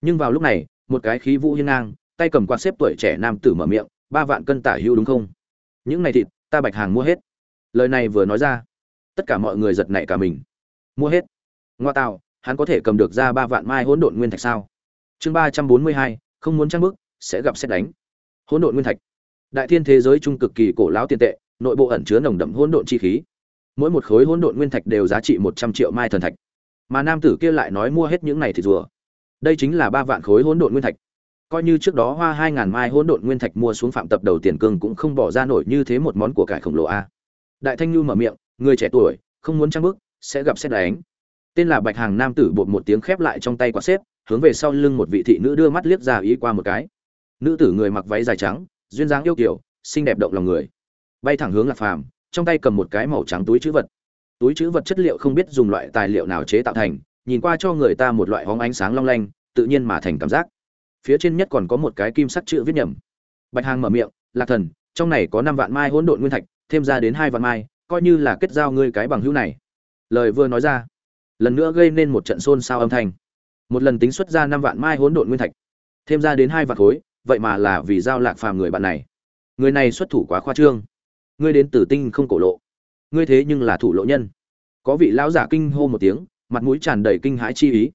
Nhưng vào lúc này, một cái khí vũ hiên ngang, tay cầm quạt xếp tuổi trẻ nam tử mở miệng, ba vạn cân tả hưu đúng không? Những này thịt, ta bạch hàng mua hết. Lời này vừa nói ra, tất cả mọi người giật nảy cả mình. Mua hết? Ngoa tạo, hắn có thể cầm được ra ba vạn mai hỗn độn nguyên thạch sao? Chương ba trăm bốn mươi hai, không muốn trang bức sẽ gặp xét đánh. Hỗn độn nguyên thạch. Đại thiên thế giới trung cực kỳ cổ lão tiền tệ nội bộ ẩn chứa nồng đậm hỗn độn chi khí. Mỗi một khối hỗn độn nguyên thạch đều giá trị một trăm triệu mai thần thạch. Mà nam tử kia lại nói mua hết những này thì rùa. Đây chính là ba vạn khối hỗn độn nguyên thạch. Coi như trước đó hoa hai ngàn mai hỗn độn nguyên thạch mua xuống phạm tập đầu tiền cương cũng không bỏ ra nổi như thế một món của cải khổng lồ a. Đại thanh nhu mở miệng người trẻ tuổi không muốn trang bước, sẽ gặp xét đánh. Tên là bạch hàng nam tử bột một tiếng khép lại trong tay quả xếp hướng về sau lưng một vị thị nữ đưa mắt liếc ra ý qua một cái. Nữ tử người mặc váy dài trắng duyên dáng yêu kiều, xinh đẹp động lòng người bay thẳng hướng lạc phàm, trong tay cầm một cái màu trắng túi chữ vật. Túi chữ vật chất liệu không biết dùng loại tài liệu nào chế tạo thành, nhìn qua cho người ta một loại hóng ánh sáng long lanh, tự nhiên mà thành cảm giác. Phía trên nhất còn có một cái kim sắt chữ viết nhầm. Bạch hàng mở miệng, lạc thần, trong này có năm vạn mai hỗn độn nguyên thạch, thêm ra đến hai vạn mai, coi như là kết giao ngươi cái bằng hữu này. Lời vừa nói ra, lần nữa gây nên một trận xôn xao âm thanh. Một lần tính xuất ra năm vạn mai hỗn độn nguyên thạch, thêm ra đến hai vạn khối, vậy mà là vì giao lạc phàm người bạn này. Người này xuất thủ quá khoa trương ngươi đến từ tinh không cổ lộ. Ngươi thế nhưng là thủ lộ nhân. Có vị lão giả kinh hô một tiếng, mặt mũi tràn đầy kinh hãi chi ý.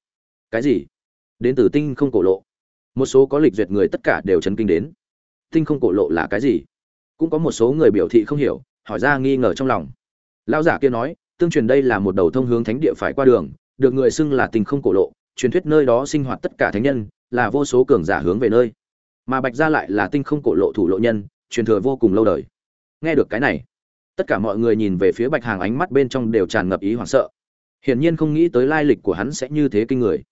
Cái gì? Đến từ tinh không cổ lộ. Một số có lịch duyệt người tất cả đều chấn kinh đến. Tinh không cổ lộ là cái gì? Cũng có một số người biểu thị không hiểu, hỏi ra nghi ngờ trong lòng. Lão giả kia nói, tương truyền đây là một đầu thông hướng thánh địa phải qua đường, được người xưng là tinh không cổ lộ, truyền thuyết nơi đó sinh hoạt tất cả thánh nhân, là vô số cường giả hướng về nơi. Mà bạch gia lại là tinh không cổ lộ thủ lộ nhân, truyền thừa vô cùng lâu đời nghe được cái này, tất cả mọi người nhìn về phía bạch hàng ánh mắt bên trong đều tràn ngập ý hoảng sợ. Hiển nhiên không nghĩ tới lai lịch của hắn sẽ như thế kinh người.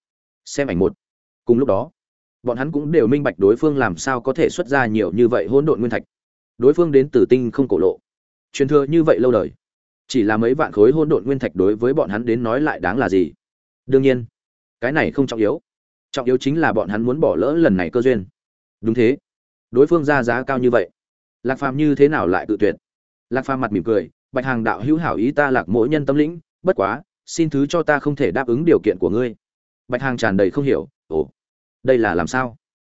Xem ảnh một. Cùng lúc đó, bọn hắn cũng đều minh bạch đối phương làm sao có thể xuất ra nhiều như vậy hỗn độn nguyên thạch. Đối phương đến từ tinh không cổ lộ. Truyền thừa như vậy lâu đời, chỉ là mấy vạn khối hỗn độn nguyên thạch đối với bọn hắn đến nói lại đáng là gì? Đương nhiên, cái này không trọng yếu. Trọng yếu chính là bọn hắn muốn bỏ lỡ lần này cơ duyên. Đúng thế. Đối phương ra giá cao như vậy lạc phàm như thế nào lại tự tuyệt? Lạc phàm mặt mỉm cười, bạch hàng đạo hữu hảo ý ta lạc mỗi nhân tâm lĩnh, bất quá, xin thứ cho ta không thể đáp ứng điều kiện của ngươi. Bạch hàng tràn đầy không hiểu, ồ, đây là làm sao?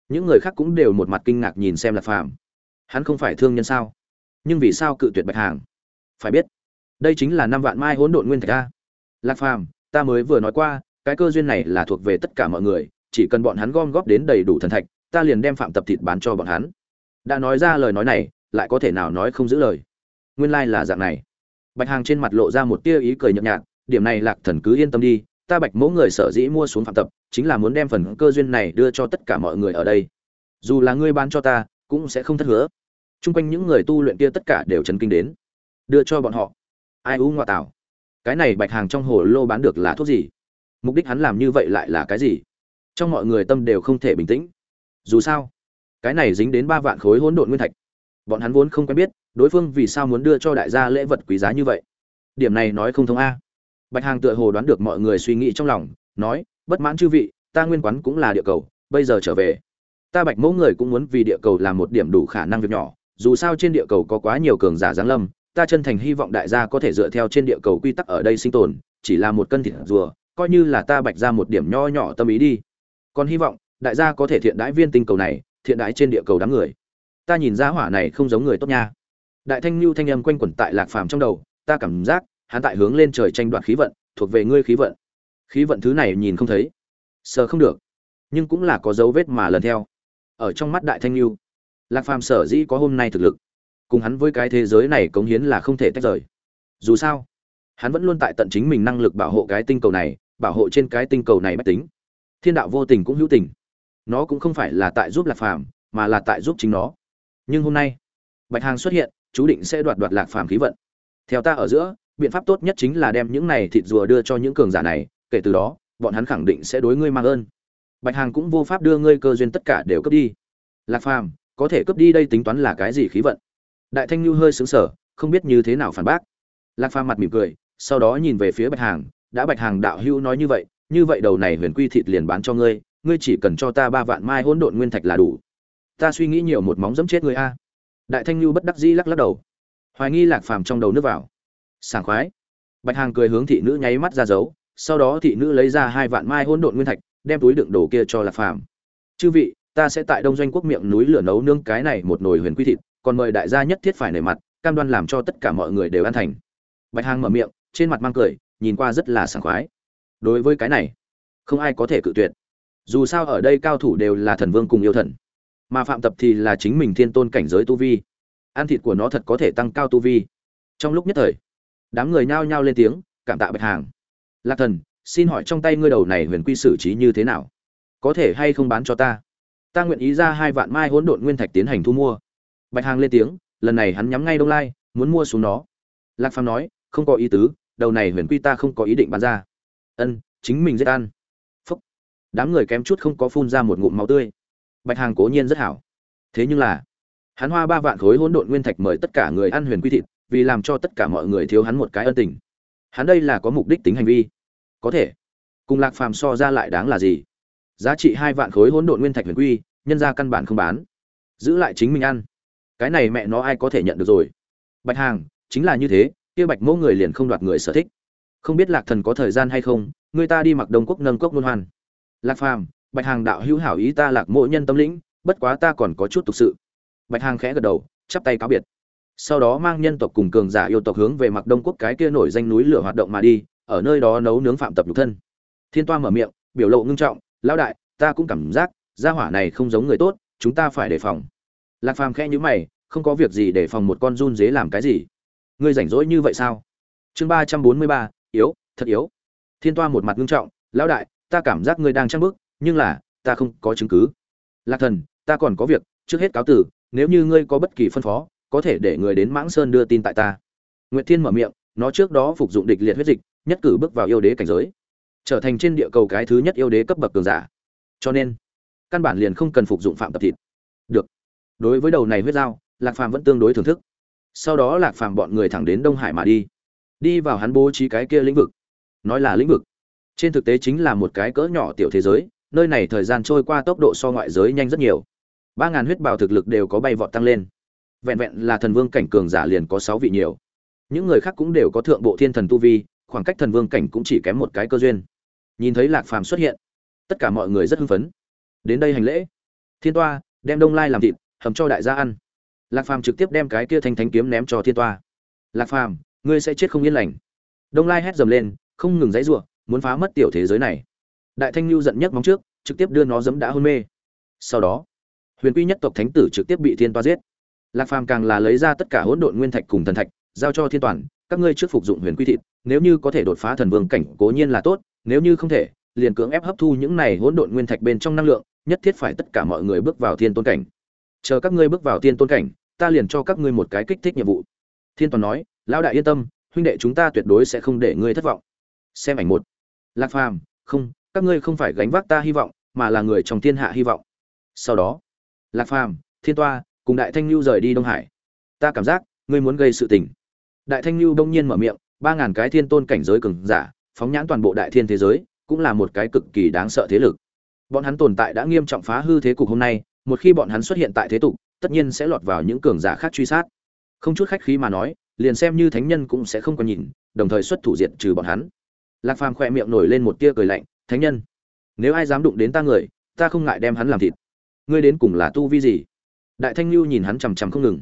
Những người khác cũng đều một mặt kinh ngạc nhìn xem lạc phàm. Hắn không phải thương nhân sao? Nhưng vì sao cự tuyệt bạch hàng? Phải biết, đây chính là năm vạn mai hỗn độn nguyên thạch a. Lạc phàm, ta mới vừa nói qua, cái cơ duyên này là thuộc về tất cả mọi người, chỉ cần bọn hắn gom góp đến đầy đủ thần thạch, ta liền đem phạm tập thịt bán cho bọn hắn đã nói ra lời nói này, lại có thể nào nói không giữ lời? Nguyên lai là dạng này. Bạch hàng trên mặt lộ ra một tia ý cười nhợt nhạt, điểm này lạc thần cứ yên tâm đi, ta bạch mẫu người sở dĩ mua xuống phạm tập, chính là muốn đem phần cơ duyên này đưa cho tất cả mọi người ở đây. Dù là ngươi bán cho ta, cũng sẽ không thất hứa. Chung quanh những người tu luyện kia tất cả đều chấn kinh đến. Đưa cho bọn họ. Ai u ngoại tảo. Cái này bạch hàng trong hồ lô bán được là thuốc gì? Mục đích hắn làm như vậy lại là cái gì? Trong mọi người tâm đều không thể bình tĩnh. Dù sao cái này dính đến ba vạn khối hỗn độn nguyên thạch. Bọn hắn vốn không quen biết, đối phương vì sao muốn đưa cho đại gia lễ vật quý giá như vậy. Điểm này nói không thông a. Bạch hàng tựa hồ đoán được mọi người suy nghĩ trong lòng, nói, bất mãn chư vị, ta nguyên quán cũng là địa cầu, bây giờ trở về. Ta bạch mẫu người cũng muốn vì địa cầu làm một điểm đủ khả năng việc nhỏ, dù sao trên địa cầu có quá nhiều cường giả giáng lâm, ta chân thành hy vọng đại gia có thể dựa theo trên địa cầu quy tắc ở đây sinh tồn, chỉ là một cân thịt rùa, coi như là ta bạch ra một điểm nho nhỏ tâm ý đi. Còn hy vọng, đại gia có thể thiện đãi viên tinh cầu này thiện đái trên địa cầu đám người. Ta nhìn ra hỏa này không giống người tốt nha. Đại thanh lưu thanh âm quanh quẩn tại lạc phàm trong đầu, ta cảm giác, hắn tại hướng lên trời tranh đoạt khí vận, thuộc về ngươi khí vận. Khí vận thứ này nhìn không thấy. Sờ không được. Nhưng cũng là có dấu vết mà lần theo. Ở trong mắt đại thanh lưu lạc phàm sở dĩ có hôm nay thực lực, cùng hắn với cái thế giới này cống hiến là không thể tách rời. Dù sao, hắn vẫn luôn tại tận chính mình năng lực bảo hộ cái tinh cầu này, bảo hộ trên cái tinh cầu này mách tính. Thiên đạo vô tình cũng hữu tình nó cũng không phải là tại giúp lạc phàm, mà là tại giúp chính nó. Nhưng hôm nay, bạch hàng xuất hiện, chú định sẽ đoạt đoạt lạc phàm khí vận. Theo ta ở giữa, biện pháp tốt nhất chính là đem những này thịt rùa đưa cho những cường giả này, kể từ đó, bọn hắn khẳng định sẽ đối ngươi mang ơn. Bạch hàng cũng vô pháp đưa ngươi cơ duyên tất cả đều cướp đi. Lạc phàm, có thể cướp đi đây tính toán là cái gì khí vận? Đại thanh lưu hơi sững sờ, không biết như thế nào phản bác. Lạc phàm mặt mỉm cười, sau đó nhìn về phía bạch hàng, đã bạch hàng đạo hữu nói như vậy như vậy đầu này huyền quy thịt liền bán cho ngươi ngươi chỉ cần cho ta ba vạn mai hỗn độn nguyên thạch là đủ. Ta suy nghĩ nhiều một móng giẫm chết ngươi a. Đại thanh lưu bất đắc dĩ lắc lắc đầu. Hoài nghi lạc phàm trong đầu nước vào. Sảng khoái. Bạch hàng cười hướng thị nữ nháy mắt ra dấu, sau đó thị nữ lấy ra hai vạn mai hỗn độn nguyên thạch, đem túi đựng đồ kia cho lạc phàm. Chư vị, ta sẽ tại đông doanh quốc miệng núi lửa nấu nương cái này một nồi huyền quy thịt, còn mời đại gia nhất thiết phải nể mặt, cam đoan làm cho tất cả mọi người đều ăn thành. Bạch hàng mở miệng, trên mặt mang cười, nhìn qua rất là sảng khoái. Đối với cái này, không ai có thể cự tuyệt dù sao ở đây cao thủ đều là thần vương cùng yêu thần. Mà phạm tập thì là chính mình thiên tôn cảnh giới tu vi. Ăn thịt của nó thật có thể tăng cao tu vi. Trong lúc nhất thời, đám người nhao nhao lên tiếng, cảm tạ bạch hàng. Lạc thần, xin hỏi trong tay ngươi đầu này huyền quy xử trí như thế nào? Có thể hay không bán cho ta? Ta nguyện ý ra hai vạn mai hỗn độn nguyên thạch tiến hành thu mua. Bạch hàng lên tiếng, lần này hắn nhắm ngay đông lai, muốn mua xuống nó. Lạc phàm nói, không có ý tứ, đầu này huyền quy ta không có ý định bán ra. Ân, chính mình giết ăn đám người kém chút không có phun ra một ngụm máu tươi. Bạch hàng cố nhiên rất hảo. Thế nhưng là, hắn hoa ba vạn khối hỗn độn nguyên thạch mời tất cả người ăn huyền quy thịt, vì làm cho tất cả mọi người thiếu hắn một cái ân tình. Hắn đây là có mục đích tính hành vi. Có thể, cùng lạc phàm so ra lại đáng là gì? Giá trị hai vạn khối hỗn độn nguyên thạch huyền quy, nhân ra căn bản không bán. Giữ lại chính mình ăn. Cái này mẹ nó ai có thể nhận được rồi? Bạch hàng, chính là như thế, kia bạch mẫu người liền không đoạt người sở thích. Không biết lạc thần có thời gian hay không, người ta đi mặc đông quốc nâng cốc luân hoan lạc phàm, bạch hàng đạo hữu hảo ý ta lạc mộ nhân tâm lĩnh, bất quá ta còn có chút tục sự. Bạch hàng khẽ gật đầu, chắp tay cáo biệt. Sau đó mang nhân tộc cùng cường giả yêu tộc hướng về mặc đông quốc cái kia nổi danh núi lửa hoạt động mà đi, ở nơi đó nấu nướng phạm tập nhục thân. Thiên toa mở miệng, biểu lộ ngưng trọng, lão đại, ta cũng cảm giác, gia hỏa này không giống người tốt, chúng ta phải đề phòng. Lạc phàm khẽ nhíu mày, không có việc gì để phòng một con run dế làm cái gì? Ngươi rảnh rỗi như vậy sao? Chương ba trăm bốn mươi ba, yếu, thật yếu. Thiên toa một mặt ngưng trọng, lão đại ta cảm giác ngươi đang trang bức nhưng là, ta không có chứng cứ. Lạc thần, ta còn có việc, trước hết cáo tử nếu như ngươi có bất kỳ phân phó, có thể để người đến mãng sơn đưa tin tại ta. Nguyệt thiên mở miệng, nó trước đó phục dụng địch liệt huyết dịch, nhất cử bước vào yêu đế cảnh giới. Trở thành trên địa cầu cái thứ nhất yêu đế cấp bậc cường giả. Cho nên, căn bản liền không cần phục dụng phạm tập thịt. Được. Đối với đầu này huyết dao lạc phàm vẫn tương đối thưởng thức. Sau đó lạc phàm bọn người thẳng đến đông hải mà đi. Đi vào hắn bố trí cái kia lĩnh vực. Nói là lĩnh vực trên thực tế chính là một cái cỡ nhỏ tiểu thế giới, nơi này thời gian trôi qua tốc độ so ngoại giới nhanh rất nhiều. Ba ngàn huyết bảo thực lực đều có bay vọt tăng lên. Vẹn vẹn là thần vương cảnh cường giả liền có sáu vị nhiều. Những người khác cũng đều có thượng bộ thiên thần tu vi, khoảng cách thần vương cảnh cũng chỉ kém một cái cơ duyên. Nhìn thấy lạc phàm xuất hiện, tất cả mọi người rất hưng phấn. Đến đây hành lễ. Thiên toa, đem đông lai làm thịt, hầm cho đại gia ăn. Lạc phàm trực tiếp đem cái kia thanh thánh kiếm ném cho thiên toa. Lạc phàm, ngươi sẽ chết không yên lành. Đông lai hét dầm lên, không ngừng dãy giụa muốn phá mất tiểu thế giới này. Đại thanh lưu giận nhất móng trước, trực tiếp đưa nó dẫm đã hôn mê. Sau đó, huyền quy nhất tộc thánh tử trực tiếp bị thiên toa giết. Lạc phàm càng là lấy ra tất cả hỗn độn nguyên thạch cùng thần thạch, giao cho thiên toàn, các ngươi trước phục dụng huyền quy thịt, nếu như có thể đột phá thần vương cảnh, cố nhiên là tốt, nếu như không thể, liền cưỡng ép hấp thu những này hỗn độn nguyên thạch bên trong năng lượng, nhất thiết phải tất cả mọi người bước vào thiên tôn cảnh. Chờ các ngươi bước vào thiên tôn cảnh, ta liền cho các ngươi một cái kích thích nhiệm vụ. Thiên toàn nói, lão đại yên tâm, huynh đệ chúng ta tuyệt đối sẽ không để ngươi thất vọng xem ảnh một. Lạc phàm, không, các ngươi không phải gánh vác ta hy vọng, mà là người trong thiên hạ hy vọng. Sau đó, lạc phàm, thiên toa, cùng đại thanh lưu rời đi đông hải. Ta cảm giác, ngươi muốn gây sự tình. Đại thanh lưu đông nhiên mở miệng, ba ngàn cái thiên tôn cảnh giới cường giả, phóng nhãn toàn bộ đại thiên thế giới, cũng là một cái cực kỳ đáng sợ thế lực. Bọn hắn tồn tại đã nghiêm trọng phá hư thế cục hôm nay, một khi bọn hắn xuất hiện tại thế tục, tất nhiên sẽ lọt vào những cường giả khác truy sát. Không chút khách khí mà nói, liền xem như thánh nhân cũng sẽ không còn nhìn, đồng thời xuất thủ diện trừ bọn hắn lạc phàm khỏe miệng nổi lên một tia cười lạnh, thánh nhân, nếu ai dám đụng đến ta người, ta không ngại đem hắn làm thịt. Ngươi đến cùng là tu vi gì? Đại thanh lưu nhìn hắn chằm chằm không ngừng.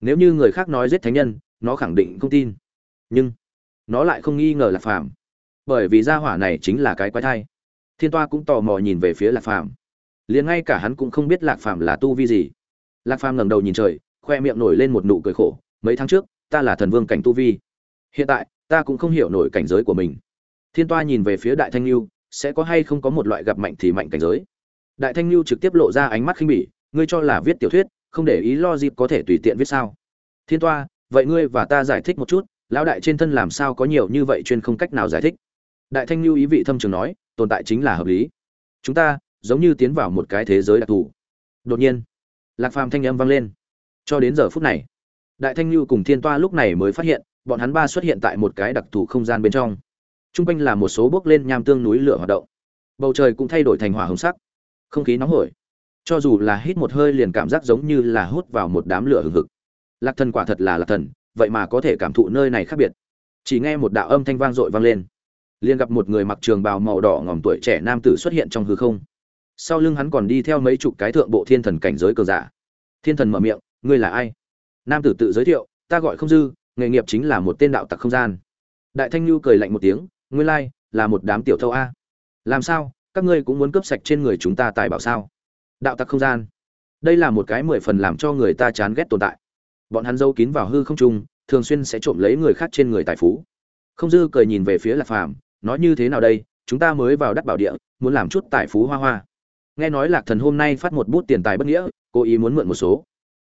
Nếu như người khác nói giết thánh nhân, nó khẳng định không tin. Nhưng nó lại không nghi ngờ lạc phàm, bởi vì gia hỏa này chính là cái quái thai. Thiên toa cũng tò mò nhìn về phía lạc phàm. Liền ngay cả hắn cũng không biết lạc phàm là tu vi gì. Lạc phàm ngẩng đầu nhìn trời, khoe miệng nổi lên một nụ cười khổ, mấy tháng trước, ta là thần vương cảnh tu vi. Hiện tại, ta cũng không hiểu nổi cảnh giới của mình thiên toa nhìn về phía đại thanh lưu sẽ có hay không có một loại gặp mạnh thì mạnh cảnh giới? Đại thanh lưu trực tiếp lộ ra ánh mắt khinh bỉ, ngươi cho là viết tiểu thuyết, không để ý lo dịp có thể tùy tiện viết sao? Thiên toa, vậy ngươi và ta giải thích một chút, lão đại trên thân làm sao có nhiều như vậy chuyên không cách nào giải thích? Đại thanh lưu ý vị thâm trường nói, tồn tại chính là hợp lý. Chúng ta, giống như tiến vào một cái thế giới đặc thù. Đột nhiên, lạc phàm thanh âm vang lên. Cho đến giờ phút này, đại thanh lưu cùng thiên toa lúc này mới phát hiện, bọn hắn ba xuất hiện tại một cái đặc thù không gian bên trong. Trung quanh là một số bước lên nham tương núi lửa hoạt động. Bầu trời cũng thay đổi thành hỏa hồng sắc. Không khí nóng hổi. Cho dù là hít một hơi liền cảm giác giống như là hút vào một đám lửa hừng hực. Lạc thần quả thật là lạc thần, vậy mà có thể cảm thụ nơi này khác biệt. Chỉ nghe một đạo âm thanh vang dội vang lên. Liền gặp một người mặc trường bào màu đỏ ngòm tuổi trẻ nam tử xuất hiện trong hư không. Sau lưng hắn còn đi theo mấy chục cái thượng bộ thiên thần cảnh giới cờ giả. Thiên thần mở miệng, ngươi là ai? Nam tử tự giới thiệu, ta gọi không dư, nghề nghiệp chính là một tên đạo tặc không gian. Đại thanh nhu cười lạnh một tiếng Nguyên lai, là một đám tiểu thâu a. Làm sao, các ngươi cũng muốn cướp sạch trên người chúng ta tài bảo sao? Đạo tặc không gian. Đây là một cái mười phần làm cho người ta chán ghét tồn tại. Bọn hắn dâu kín vào hư không trung thường xuyên sẽ trộm lấy người khác trên người tài phú. Không dư cười nhìn về phía lạc phàm, nói như thế nào đây, chúng ta mới vào đắc bảo địa, muốn làm chút tài phú hoa hoa. Nghe nói lạc thần hôm nay phát một bút tiền tài bất nghĩa, cố ý muốn mượn một số.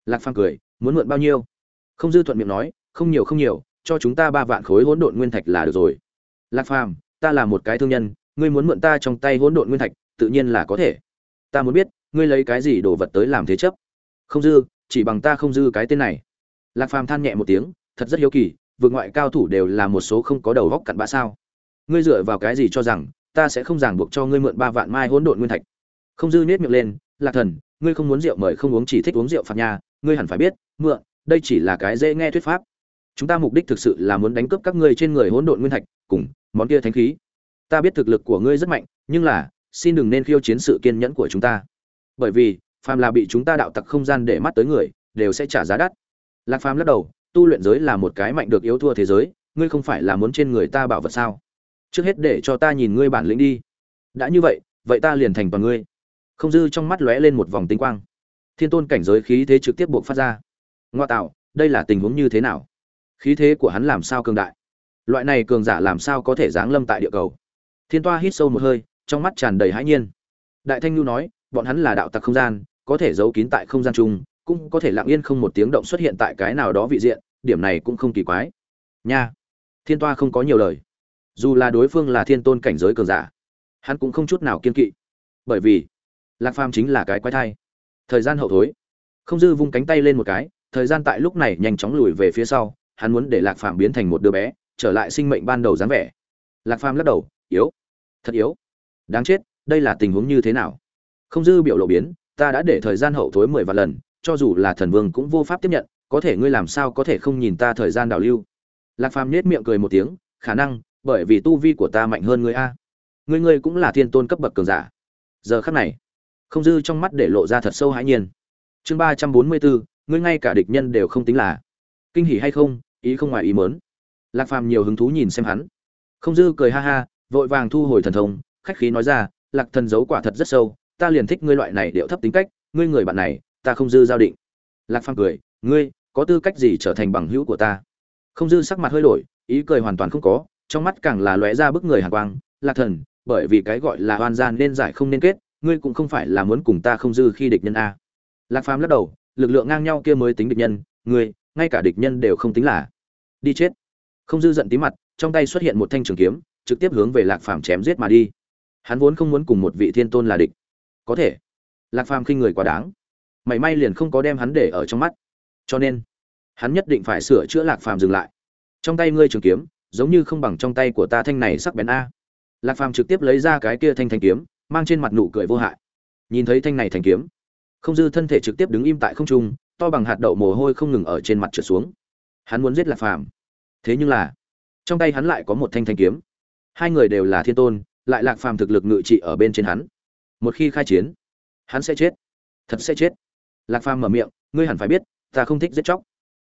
Lạc phàm cười, muốn mượn bao nhiêu? Không dư thuận miệng nói, không nhiều không nhiều, cho chúng ta ba vạn khối hỗn độn nguyên thạch là được rồi lạc phàm, ta là một cái thương nhân, ngươi muốn mượn ta trong tay hỗn độn nguyên thạch, tự nhiên là có thể. Ta muốn biết, ngươi lấy cái gì đồ vật tới làm thế chấp? Không dư, chỉ bằng ta không dư cái tên này. Lạc phàm than nhẹ một tiếng, thật rất hiếu kỳ, vượt ngoại cao thủ đều là một số không có đầu góc cặn bã sao. Ngươi dựa vào cái gì cho rằng, ta sẽ không ràng buộc cho ngươi mượn ba vạn mai hỗn độn nguyên thạch? Không dư nết miệng lên, lạc thần, ngươi không muốn rượu mời không uống chỉ thích uống rượu phạt nhà ngươi hẳn phải biết, mượn, đây chỉ là cái dễ nghe thuyết pháp. Chúng ta mục đích thực sự là muốn đánh cướp các ngươi trên người hỗn độn nguyên thạch, cùng món kia thánh khí. Ta biết thực lực của ngươi rất mạnh, nhưng là, xin đừng nên khiêu chiến sự kiên nhẫn của chúng ta. Bởi vì, phàm là bị chúng ta đạo tặc không gian để mắt tới người, đều sẽ trả giá đắt. Lạc phàm lắc đầu, tu luyện giới là một cái mạnh được yếu thua thế giới, ngươi không phải là muốn trên người ta bảo vật sao? Trước hết để cho ta nhìn ngươi bản lĩnh đi. Đã như vậy vậy ta liền thành toàn ngươi. Không dư trong mắt lóe lên một vòng tinh quang. Thiên tôn cảnh giới khí thế trực tiếp buộc phát ra. Ngoa tạo, đây là tình huống như thế nào? Khí thế của hắn làm sao cường đại? Loại này cường giả làm sao có thể giáng lâm tại địa cầu? Thiên toa hít sâu một hơi, trong mắt tràn đầy hãi nhiên. Đại thanh nhu nói, bọn hắn là đạo tặc không gian, có thể giấu kín tại không gian chung, cũng có thể lặng yên không một tiếng động xuất hiện tại cái nào đó vị diện, điểm này cũng không kỳ quái. Nha! Thiên toa không có nhiều lời. Dù là đối phương là thiên tôn cảnh giới cường giả, hắn cũng không chút nào kiên kỵ. Bởi vì, lạc phàm chính là cái quái thai. Thời gian hậu thối. Không dư vung cánh tay lên một cái, thời gian tại lúc này nhanh chóng lùi về phía sau, hắn muốn để lạc phàm biến thành một đứa bé trở lại sinh mệnh ban đầu dáng vẻ. Lạc phàm lắc đầu, yếu, thật yếu. Đáng chết, đây là tình huống như thế nào? Không dư biểu lộ biến, ta đã để thời gian hậu thối mười vạn lần, cho dù là thần vương cũng vô pháp tiếp nhận, có thể ngươi làm sao có thể không nhìn ta thời gian đào lưu? Lạc phàm nhếch miệng cười một tiếng, khả năng, bởi vì tu vi của ta mạnh hơn ngươi a. Ngươi ngươi cũng là thiên tôn cấp bậc cường giả. Giờ khắc này, không dư trong mắt để lộ ra thật sâu hãi nhiên. Chương ba trăm bốn mươi bốn, ngươi ngay cả địch nhân đều không tính là. Kinh hỉ hay không, ý không ngoài ý mớn lạc phàm nhiều hứng thú nhìn xem hắn. Không dư cười ha ha, vội vàng thu hồi thần thông, khách khí nói ra, lạc thần giấu quả thật rất sâu, ta liền thích ngươi loại này điệu thấp tính cách, ngươi người bạn này, ta không dư giao định. Lạc phàm cười, ngươi, có tư cách gì trở thành bằng hữu của ta? Không dư sắc mặt hơi đổi, ý cười hoàn toàn không có, trong mắt càng là lóe ra bức người hàn quang, lạc thần, bởi vì cái gọi là oan gian nên giải không nên kết, ngươi cũng không phải là muốn cùng ta không dư khi địch nhân a. Lạc phàm lắc đầu, lực lượng ngang nhau kia mới tính địch nhân, ngươi, ngay cả địch nhân đều không tính là. Đi chết không dư giận tí mặt, trong tay xuất hiện một thanh trường kiếm, trực tiếp hướng về lạc phàm chém giết mà đi. Hắn vốn không muốn cùng một vị thiên tôn là địch. Có thể, lạc phàm khinh người quá đáng. Mảy may liền không có đem hắn để ở trong mắt. Cho nên, hắn nhất định phải sửa chữa lạc phàm dừng lại. Trong tay ngươi trường kiếm, giống như không bằng trong tay của ta thanh này sắc bén a. Lạc phàm trực tiếp lấy ra cái kia thanh thanh kiếm, mang trên mặt nụ cười vô hại. Nhìn thấy thanh này thanh kiếm, không dư thân thể trực tiếp đứng im tại không trung, to bằng hạt đậu mồ hôi không ngừng ở trên mặt trượt xuống. Hắn muốn giết lạc phàm thế nhưng là, trong tay hắn lại có một thanh thanh kiếm. Hai người đều là thiên tôn, lại lạc phàm thực lực ngự trị ở bên trên hắn. Một khi khai chiến, hắn sẽ chết. Thật sẽ chết. Lạc phàm mở miệng, ngươi hẳn phải biết, ta không thích giết chóc.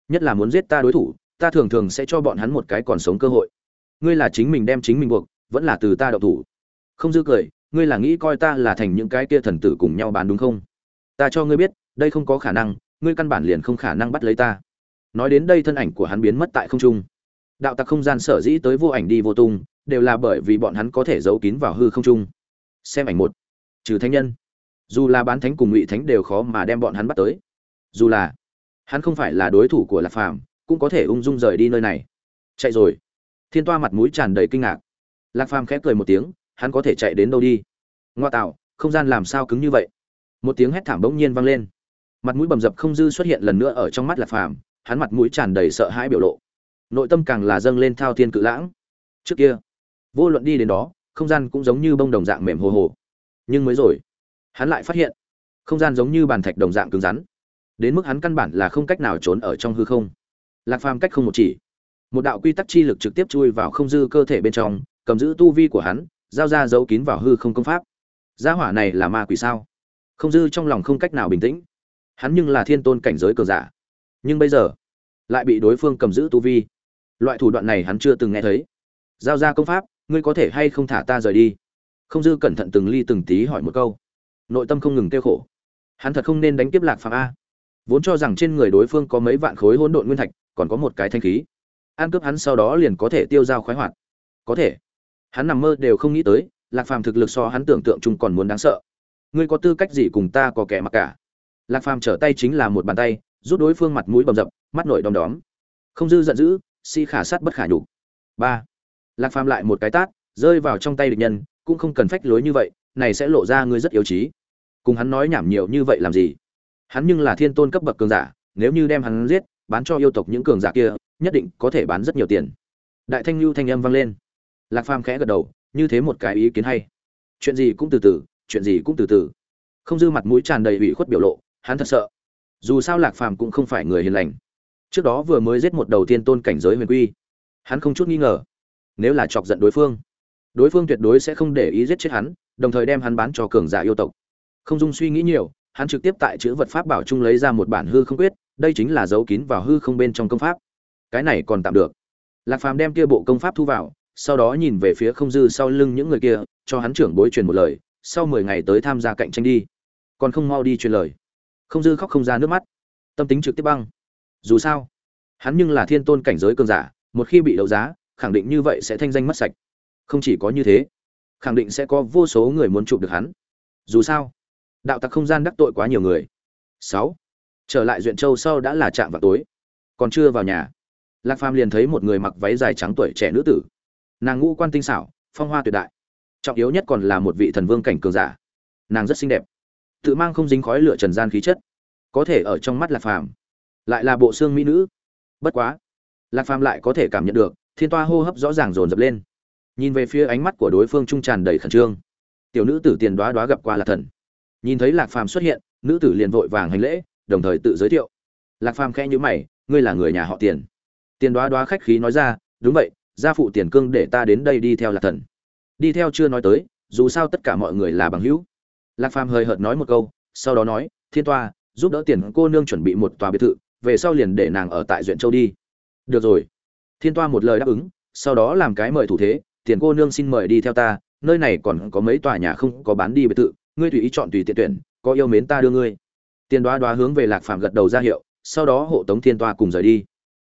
Nhất là muốn giết ta đối thủ, ta thường thường sẽ cho bọn hắn một cái còn sống cơ hội. Ngươi là chính mình đem chính mình buộc, vẫn là từ ta đậu thủ. Không dư cười, ngươi là nghĩ coi ta là thành những cái kia thần tử cùng nhau bán đúng không? Ta cho ngươi biết, đây không có khả năng, ngươi căn bản liền không khả năng bắt lấy ta. Nói đến đây thân ảnh của hắn biến mất tại không trung đạo tặc không gian sở dĩ tới vô ảnh đi vô tung, đều là bởi vì bọn hắn có thể giấu kín vào hư không trung xem ảnh một. Trừ thánh nhân. Dù là bán thánh cùng ngụy thánh đều khó mà đem bọn hắn bắt tới. Dù là hắn không phải là đối thủ của lạc phàm, cũng có thể ung dung rời đi nơi này. Chạy rồi. Thiên toa mặt mũi tràn đầy kinh ngạc. Lạc phàm khẽ cười một tiếng, hắn có thể chạy đến đâu đi? Ngoa tạo, không gian làm sao cứng như vậy? Một tiếng hét thảm bỗng nhiên vang lên. Mặt mũi bầm dập không dư xuất hiện lần nữa ở trong mắt lạc phàm, hắn mặt mũi tràn đầy sợ hãi biểu lộ nội tâm càng là dâng lên thao thiên cự lãng. Trước kia, vô luận đi đến đó, không gian cũng giống như bông đồng dạng mềm hồ hồ. Nhưng mới rồi, hắn lại phát hiện, không gian giống như bàn thạch đồng dạng cứng rắn. Đến mức hắn căn bản là không cách nào trốn ở trong hư không. Lạc phàm cách không một chỉ. Một đạo quy tắc chi lực trực tiếp chui vào không dư cơ thể bên trong, cầm giữ tu vi của hắn, giao ra giấu kín vào hư không công pháp. Gia hỏa này là ma quỷ sao? Không dư trong lòng không cách nào bình tĩnh. Hắn nhưng là thiên tôn cảnh giới cường giả. Nhưng bây giờ, lại bị đối phương cầm giữ tu vi loại thủ đoạn này hắn chưa từng nghe thấy. Giao ra công pháp, ngươi có thể hay không thả ta rời đi? Không dư cẩn thận từng ly từng tí hỏi một câu. Nội tâm không ngừng kêu khổ. Hắn thật không nên đánh tiếp lạc phạm a. Vốn cho rằng trên người đối phương có mấy vạn khối hỗn độn nguyên thạch, còn có một cái thanh khí. Ăn cướp hắn sau đó liền có thể tiêu dao khoái hoạt. Có thể. Hắn nằm mơ đều không nghĩ tới, lạc phàm thực lực so hắn tưởng tượng chung còn muốn đáng sợ. Ngươi có tư cách gì cùng ta có kẻ mặc cả? Lạc phàm trở tay chính là một bàn tay rút đối phương mặt mũi bầm dập, mắt nổi đom đóm. Không dư giận dữ si khả sát bất khả nhục. Ba. Lạc phàm lại một cái tát, rơi vào trong tay địch nhân, cũng không cần phách lối như vậy, này sẽ lộ ra ngươi rất yếu trí. Cùng hắn nói nhảm nhiều như vậy làm gì? Hắn nhưng là thiên tôn cấp bậc cường giả, nếu như đem hắn giết, bán cho yêu tộc những cường giả kia, nhất định có thể bán rất nhiều tiền. Đại thanh lưu thanh âm vang lên. Lạc phàm khẽ gật đầu, như thế một cái ý kiến hay. Chuyện gì cũng từ từ, chuyện gì cũng từ từ. Không dư mặt mũi tràn đầy ủy khuất biểu lộ, hắn thật sợ. Dù sao lạc phàm cũng không phải người hiền lành trước đó vừa mới giết một đầu tiên tôn cảnh giới huyền quy. Hắn không chút nghi ngờ. Nếu là chọc giận đối phương đối phương tuyệt đối sẽ không để ý giết chết hắn, đồng thời đem hắn bán cho cường giả yêu tộc. Không dung suy nghĩ nhiều, hắn trực tiếp tại chữ vật pháp bảo trung lấy ra một bản hư không quyết, đây chính là dấu kín vào hư không bên trong công pháp. Cái này còn tạm được. Lạc phàm đem kia bộ công pháp thu vào, sau đó nhìn về phía không dư sau lưng những người kia, cho hắn trưởng bối truyền một lời, sau mười ngày tới tham gia cạnh tranh đi. Còn không mau đi truyền lời. Không dư khóc không ra nước mắt. Tâm tính trực tiếp băng dù sao, hắn nhưng là thiên tôn cảnh giới cường giả, một khi bị đấu giá, khẳng định như vậy sẽ thanh danh mất sạch. Không chỉ có như thế, khẳng định sẽ có vô số người muốn chụp được hắn. Dù sao, đạo tặc không gian đắc tội quá nhiều người. Sáu, trở lại duyện châu sau đã là chạm vào tối. Còn chưa vào nhà, lạc phàm liền thấy một người mặc váy dài trắng tuổi trẻ nữ tử. Nàng ngũ quan tinh xảo, phong hoa tuyệt đại. Trọng yếu nhất còn là một vị thần vương cảnh cường giả. Nàng rất xinh đẹp, tự mang không dính khói lửa trần gian khí chất. Có thể ở trong mắt lạc phàm lại là bộ xương mỹ nữ. Bất quá, lạc phàm lại có thể cảm nhận được, thiên toa hô hấp rõ ràng rồn rập lên. Nhìn về phía ánh mắt của đối phương trung tràn đầy khẩn trương. Tiểu nữ tử tiền đoá đoá gặp qua lạc thần. Nhìn thấy lạc phàm xuất hiện, nữ tử liền vội vàng hành lễ, đồng thời tự giới thiệu. Lạc phàm khẽ nhữ mày, ngươi là người nhà họ tiền. Tiền đoá đoá khách khí nói ra, đúng vậy, gia phụ tiền cương để ta đến đây đi theo lạc thần. Đi theo chưa nói tới, dù sao tất cả mọi người là bằng hữu. Lạc phàm hơi hợt nói một câu, sau đó nói, thiên toa, giúp đỡ tiền cô nương chuẩn bị một tòa biệt thự về sau liền để nàng ở tại duyện châu đi. Được rồi. Thiên toa một lời đáp ứng, sau đó làm cái mời thủ thế, tiền cô nương xin mời đi theo ta, nơi này còn có mấy tòa nhà không có bán đi biệt thự, ngươi tùy ý chọn tùy tiện tuyển, có yêu mến ta đưa ngươi. Tiền đoá đoá hướng về lạc phàm gật đầu ra hiệu, sau đó hộ tống thiên toa cùng rời đi.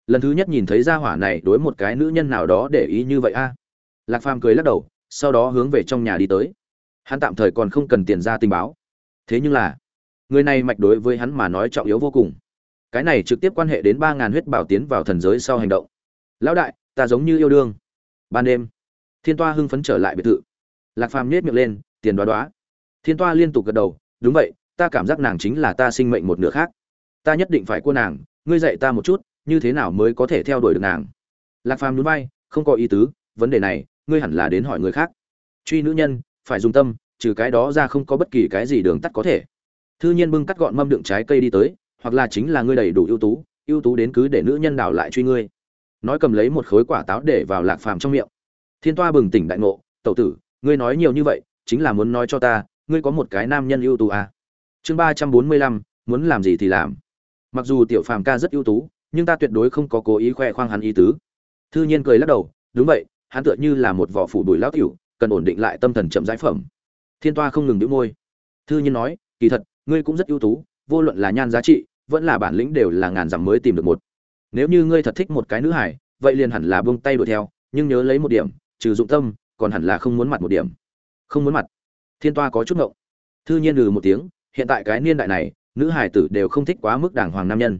Lần thứ nhất nhìn thấy gia hỏa này đối một cái nữ nhân nào đó để ý như vậy a. Lạc phàm cười lắc đầu, sau đó hướng về trong nhà đi tới. Hắn tạm thời còn không cần tiền ra tình báo. Thế nhưng là, người này mạch đối với hắn mà nói trọng yếu vô cùng cái này trực tiếp quan hệ đến ba ngàn huyết bảo tiến vào thần giới sau hành động. Lão đại, ta giống như yêu đương. Ban đêm, thiên toa hưng phấn trở lại biệt thự. Lạc phàm nhét miệng lên, tiền đoá đoá. Thiên toa liên tục gật đầu, đúng vậy, ta cảm giác nàng chính là ta sinh mệnh một nửa khác. Ta nhất định phải cua nàng, ngươi dạy ta một chút, như thế nào mới có thể theo đuổi được nàng? Lạc phàm núi bay không có ý tứ, vấn đề này, ngươi hẳn là đến hỏi người khác. Truy nữ nhân, phải dùng tâm, trừ cái đó ra không có bất kỳ cái gì đường tắt có thể. Thư nhiên bưng cắt gọn mâm đựng trái cây đi tới hoặc là chính là ngươi đầy đủ ưu tú ưu tú đến cứ để nữ nhân đảo lại truy ngươi. Nói cầm lấy một khối quả táo để vào lạc phàm trong miệng. Thiên toa bừng tỉnh đại ngộ, tẩu tử, ngươi nói nhiều như vậy, chính là muốn nói cho ta, ngươi có một cái nam nhân ưu tú à. chương ba trăm bốn mươi lăm, muốn làm gì thì làm. Mặc dù tiểu phàm ca rất ưu tú, nhưng ta tuyệt đối không có cố ý khoe khoang hắn ý tứ. Thư nhiên cười lắc đầu, đúng vậy, hắn tựa như là một vỏ phủ bùi lão tiểu, cần ổn định lại tâm thần chậm giải phẩm. Thiên toa không ngừng đĩu môi. Thư nhiên nói, kỳ thật, ngươi cũng rất ưu tú, vô luận là nhan giá trị vẫn là bản lĩnh đều là ngàn dặm mới tìm được một. Nếu như ngươi thật thích một cái nữ hải, vậy liền hẳn là buông tay đuổi theo, nhưng nhớ lấy một điểm, trừ dụng tâm, còn hẳn là không muốn mặt một điểm. Không muốn mặt. Thiên toa có chút ngộng. Thư nhiên ừ một tiếng, hiện tại cái niên đại này, nữ hải tử đều không thích quá mức đàng hoàng nam nhân.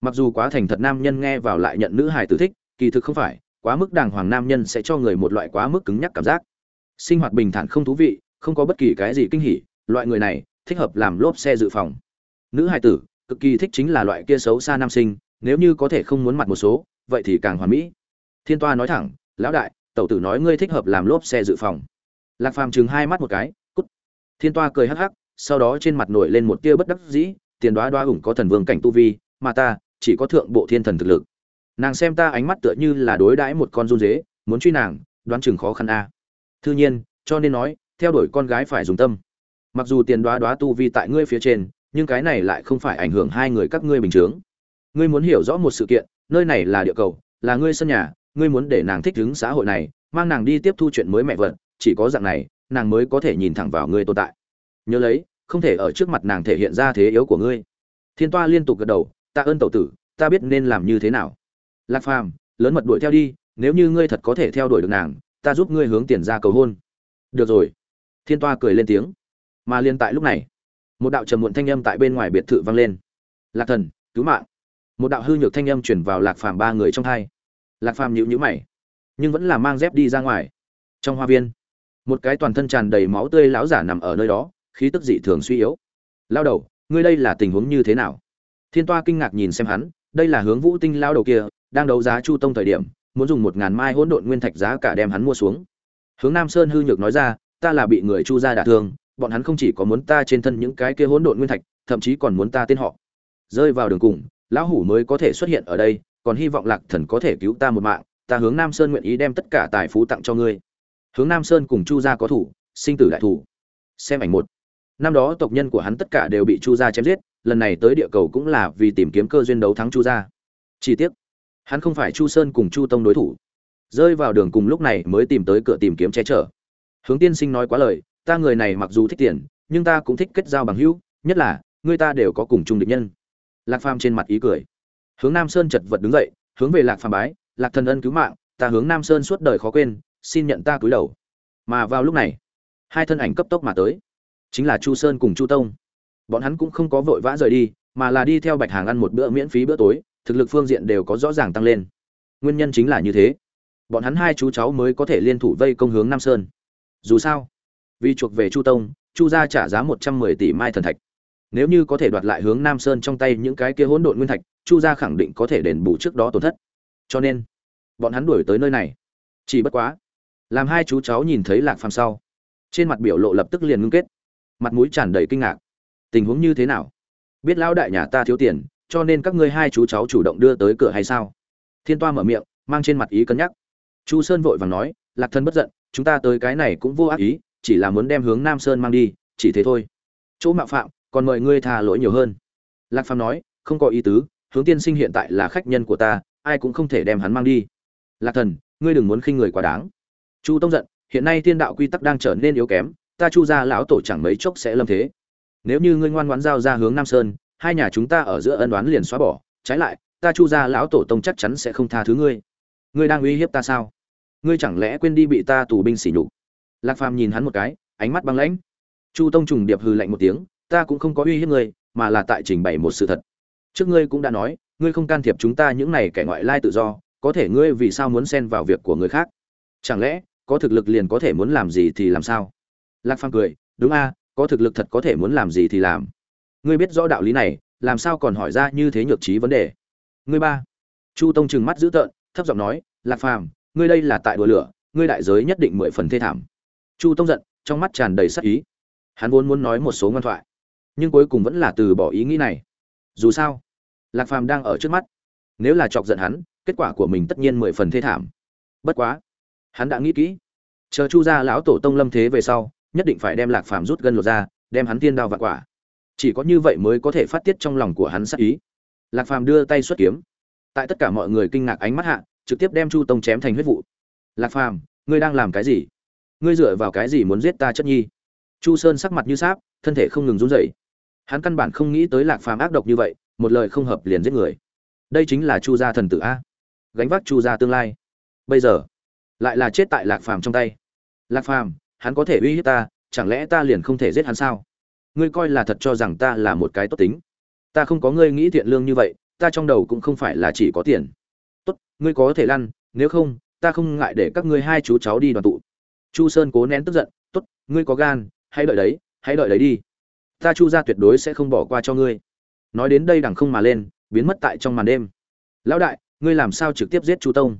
Mặc dù quá thành thật nam nhân nghe vào lại nhận nữ hải tử thích, kỳ thực không phải, quá mức đàng hoàng nam nhân sẽ cho người một loại quá mức cứng nhắc cảm giác. Sinh hoạt bình thản không thú vị, không có bất kỳ cái gì kinh hỉ, loại người này, thích hợp làm lốp xe dự phòng. Nữ hải tử cực kỳ thích chính là loại kia xấu xa nam sinh, nếu như có thể không muốn mặt một số, vậy thì càng hoàn mỹ. Thiên toa nói thẳng, lão đại, tẩu tử nói ngươi thích hợp làm lốp xe dự phòng. Lạc phàm chừng hai mắt một cái, cút. Thiên toa cười hắc hắc, sau đó trên mặt nổi lên một tia bất đắc dĩ, tiền đoá đoá ủng có thần vương cảnh tu vi, mà ta chỉ có thượng bộ thiên thần thực lực. Nàng xem ta ánh mắt tựa như là đối đãi một con run dế, muốn truy nàng, đoán chừng khó khăn a. Thư nhiên, cho nên nói, theo đuổi con gái phải dùng tâm. Mặc dù tiền đoá đoá tu vi tại ngươi phía trên nhưng cái này lại không phải ảnh hưởng hai người các ngươi bình thường. ngươi muốn hiểu rõ một sự kiện, nơi này là địa cầu, là ngươi sân nhà, ngươi muốn để nàng thích ứng xã hội này, mang nàng đi tiếp thu chuyện mới mẹ vật, chỉ có dạng này, nàng mới có thể nhìn thẳng vào ngươi tồn tại. Nhớ lấy, không thể ở trước mặt nàng thể hiện ra thế yếu của ngươi. Thiên toa liên tục gật đầu ta ơn tẩu tử, ta biết nên làm như thế nào. Lạc phàm, lớn mật đuổi theo đi, nếu như ngươi thật có thể theo đuổi được nàng, ta giúp ngươi hướng tiền ra cầu hôn. Được rồi. Thiên toa cười lên tiếng. Mà liên tại lúc này một đạo trầm muộn thanh âm tại bên ngoài biệt thự vang lên. Lạc thần, cứu mạng. Một đạo hư nhược thanh âm chuyển vào lạc phàm ba người trong hai. Lạc phàm nhịu nhữ mày, nhưng vẫn là mang dép đi ra ngoài. Trong hoa viên, một cái toàn thân tràn đầy máu tươi lão giả nằm ở nơi đó, khí tức dị thường suy yếu. Lao đầu, ngươi đây là tình huống như thế nào? Thiên toa kinh ngạc nhìn xem hắn, đây là hướng vũ tinh lao đầu kia, đang đấu giá chu tông thời điểm, muốn dùng một ngàn mai hỗn độn nguyên thạch giá cả đem hắn mua xuống. Hướng nam sơn hư nhược nói ra, ta là bị người chu gia đả thương bọn hắn không chỉ có muốn ta trên thân những cái kia hỗn độn nguyên thạch, thậm chí còn muốn ta tên họ. Rơi vào đường cùng, lão hủ mới có thể xuất hiện ở đây, còn hy vọng lạc thần có thể cứu ta một mạng, ta hướng nam sơn nguyện ý đem tất cả tài phú tặng cho ngươi. Hướng nam sơn cùng chu gia có thủ, sinh tử đại thủ. Xem ảnh một. Năm đó tộc nhân của hắn tất cả đều bị chu gia chém giết, lần này tới địa cầu cũng là vì tìm kiếm cơ duyên đấu thắng chu gia. Chi tiết hắn không phải chu sơn cùng chu tông đối thủ. Rơi vào đường cùng lúc này mới tìm tới cửa tìm kiếm che chở. Hướng tiên sinh nói quá lời ta người này mặc dù thích tiền, nhưng ta cũng thích kết giao bằng hữu, nhất là, người ta đều có cùng chung địch nhân. Lạc phàm trên mặt ý cười. Hướng nam sơn chật vật đứng dậy, hướng về lạc phàm bái, lạc thần ân cứu mạng, ta hướng nam sơn suốt đời khó quên, xin nhận ta cúi đầu. Mà vào lúc này, hai thân ảnh cấp tốc mà tới. Chính là chu sơn cùng chu tông. Bọn hắn cũng không có vội vã rời đi, mà là đi theo bạch hàng ăn một bữa miễn phí bữa tối, thực lực phương diện đều có rõ ràng tăng lên. Nguyên nhân chính là như thế. Bọn hắn hai chú cháu mới có thể liên thủ vây công hướng nam sơn. Dù sao vì chuộc về chu tông, chu gia trả giá một trăm mười tỷ mai thần thạch. Nếu như có thể đoạt lại hướng nam sơn trong tay những cái kia hỗn độn nguyên thạch, chu gia khẳng định có thể đền bù trước đó tổn thất. Cho nên, bọn hắn đuổi tới nơi này. Chỉ bất quá, làm hai chú cháu nhìn thấy lạc phàm sau, trên mặt biểu lộ lập tức liền ngưng kết. Mặt mũi tràn đầy kinh ngạc. Tình huống như thế nào? Biết lão đại nhà ta thiếu tiền, cho nên các ngươi hai chú cháu chủ động đưa tới cửa hay sao? Thiên toa mở miệng, mang trên mặt ý cân nhắc. Chu sơn vội vàng nói, lạc thân bất giận, chúng ta tới cái này cũng vô ác ý chỉ là muốn đem hướng nam sơn mang đi, chỉ thế thôi. Chỗ mạo phạm, còn mời ngươi tha lỗi nhiều hơn. Lạc phàm nói, không có ý tứ, hướng tiên sinh hiện tại là khách nhân của ta, ai cũng không thể đem hắn mang đi. Lạc thần, ngươi đừng muốn khinh người quá đáng. Chu tông giận, hiện nay thiên đạo quy tắc đang trở nên yếu kém, ta chu gia lão tổ chẳng mấy chốc sẽ lâm thế. Nếu như ngươi ngoan ngoãn giao ra hướng nam sơn, hai nhà chúng ta ở giữa ân oán liền xóa bỏ. Trái lại, ta chu gia lão tổ tông chắc chắn sẽ không tha thứ ngươi. Ngươi đang uy hiếp ta sao? Ngươi chẳng lẽ quên đi bị ta tù binh sỉ nhục? Lạc phàm nhìn hắn một cái, ánh mắt băng lãnh. Chu tông trùng điệp hừ lạnh một tiếng, ta cũng không có uy hiếp ngươi, mà là tại trình bày một sự thật. Trước ngươi cũng đã nói, ngươi không can thiệp chúng ta những này kẻ ngoại lai tự do, có thể ngươi vì sao muốn xen vào việc của người khác? Chẳng lẽ, có thực lực liền có thể muốn làm gì thì làm sao? Lạc phàm cười, đúng a, có thực lực thật có thể muốn làm gì thì làm. Ngươi biết rõ đạo lý này, làm sao còn hỏi ra như thế nhược trí vấn đề? Ngươi ba. Chu tông trừng mắt dữ tợn, thấp giọng nói, lạc phàm, ngươi đây là tại đùa lửa, ngươi đại giới nhất định mười phần thê thảm chu tông giận, trong mắt tràn đầy sắc ý. Hắn vốn muốn nói một số ngoan thoại, nhưng cuối cùng vẫn là từ bỏ ý nghĩ này. Dù sao, lạc phàm đang ở trước mắt. Nếu là chọc giận hắn, kết quả của mình tất nhiên mười phần thê thảm. Bất quá, hắn đã nghĩ kỹ. Chờ chu gia lão tổ tông lâm thế về sau, nhất định phải đem lạc phàm rút gân lột ra, đem hắn tiên đao vạn quả. Chỉ có như vậy mới có thể phát tiết trong lòng của hắn sắc ý. Lạc phàm đưa tay xuất kiếm. Tại tất cả mọi người kinh ngạc ánh mắt hạ, trực tiếp đem chu tông chém thành huyết vụ. Lạc phàm, ngươi đang làm cái gì? Ngươi dựa vào cái gì muốn giết ta chất nhi? Chu sơn sắc mặt như sáp, thân thể không ngừng run rẩy. Hắn căn bản không nghĩ tới lạc phàm ác độc như vậy, một lời không hợp liền giết người. Đây chính là chu gia thần tử a. Gánh vác chu gia tương lai. Bây giờ, lại là chết tại lạc phàm trong tay. Lạc phàm, hắn có thể uy hiếp ta, chẳng lẽ ta liền không thể giết hắn sao? Ngươi coi là thật cho rằng ta là một cái tốt tính. Ta không có ngươi nghĩ thiện lương như vậy, ta trong đầu cũng không phải là chỉ có tiền. Tốt, ngươi có thể lăn, nếu không, ta không ngại để các ngươi hai chú cháu đi đoàn tụ chu sơn cố nén tức giận, tốt, ngươi có gan, hãy đợi đấy, hãy đợi đấy đi. Ta chu ra tuyệt đối sẽ không bỏ qua cho ngươi. Nói đến đây đằng không mà lên, biến mất tại trong màn đêm. Lão đại, ngươi làm sao trực tiếp giết chu tông?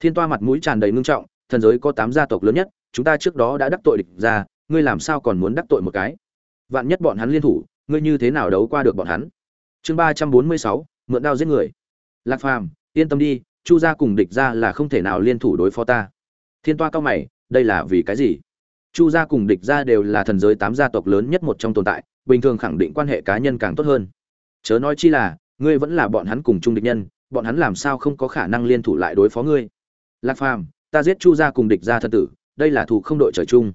Thiên toa mặt mũi tràn đầy ngưng trọng, thần giới có tám gia tộc lớn nhất, chúng ta trước đó đã đắc tội địch ra ngươi làm sao còn muốn đắc tội một cái? Vạn nhất bọn hắn liên thủ, ngươi như thế nào đấu qua được bọn hắn? Chương ba trăm bốn mươi sáu, mượn đao giết người. Lạc phàm, yên tâm đi, chu gia cùng địch ra là không thể nào liên thủ đối phó ta. Thiên toa cao mày đây là vì cái gì? Chu gia cùng địch gia đều là thần giới tám gia tộc lớn nhất một trong tồn tại, bình thường khẳng định quan hệ cá nhân càng tốt hơn. Chớ nói chi là, ngươi vẫn là bọn hắn cùng chung địch nhân, bọn hắn làm sao không có khả năng liên thủ lại đối phó ngươi? Lạc phàm, ta giết chu gia cùng địch gia thân tử, đây là thủ không đội trời chung.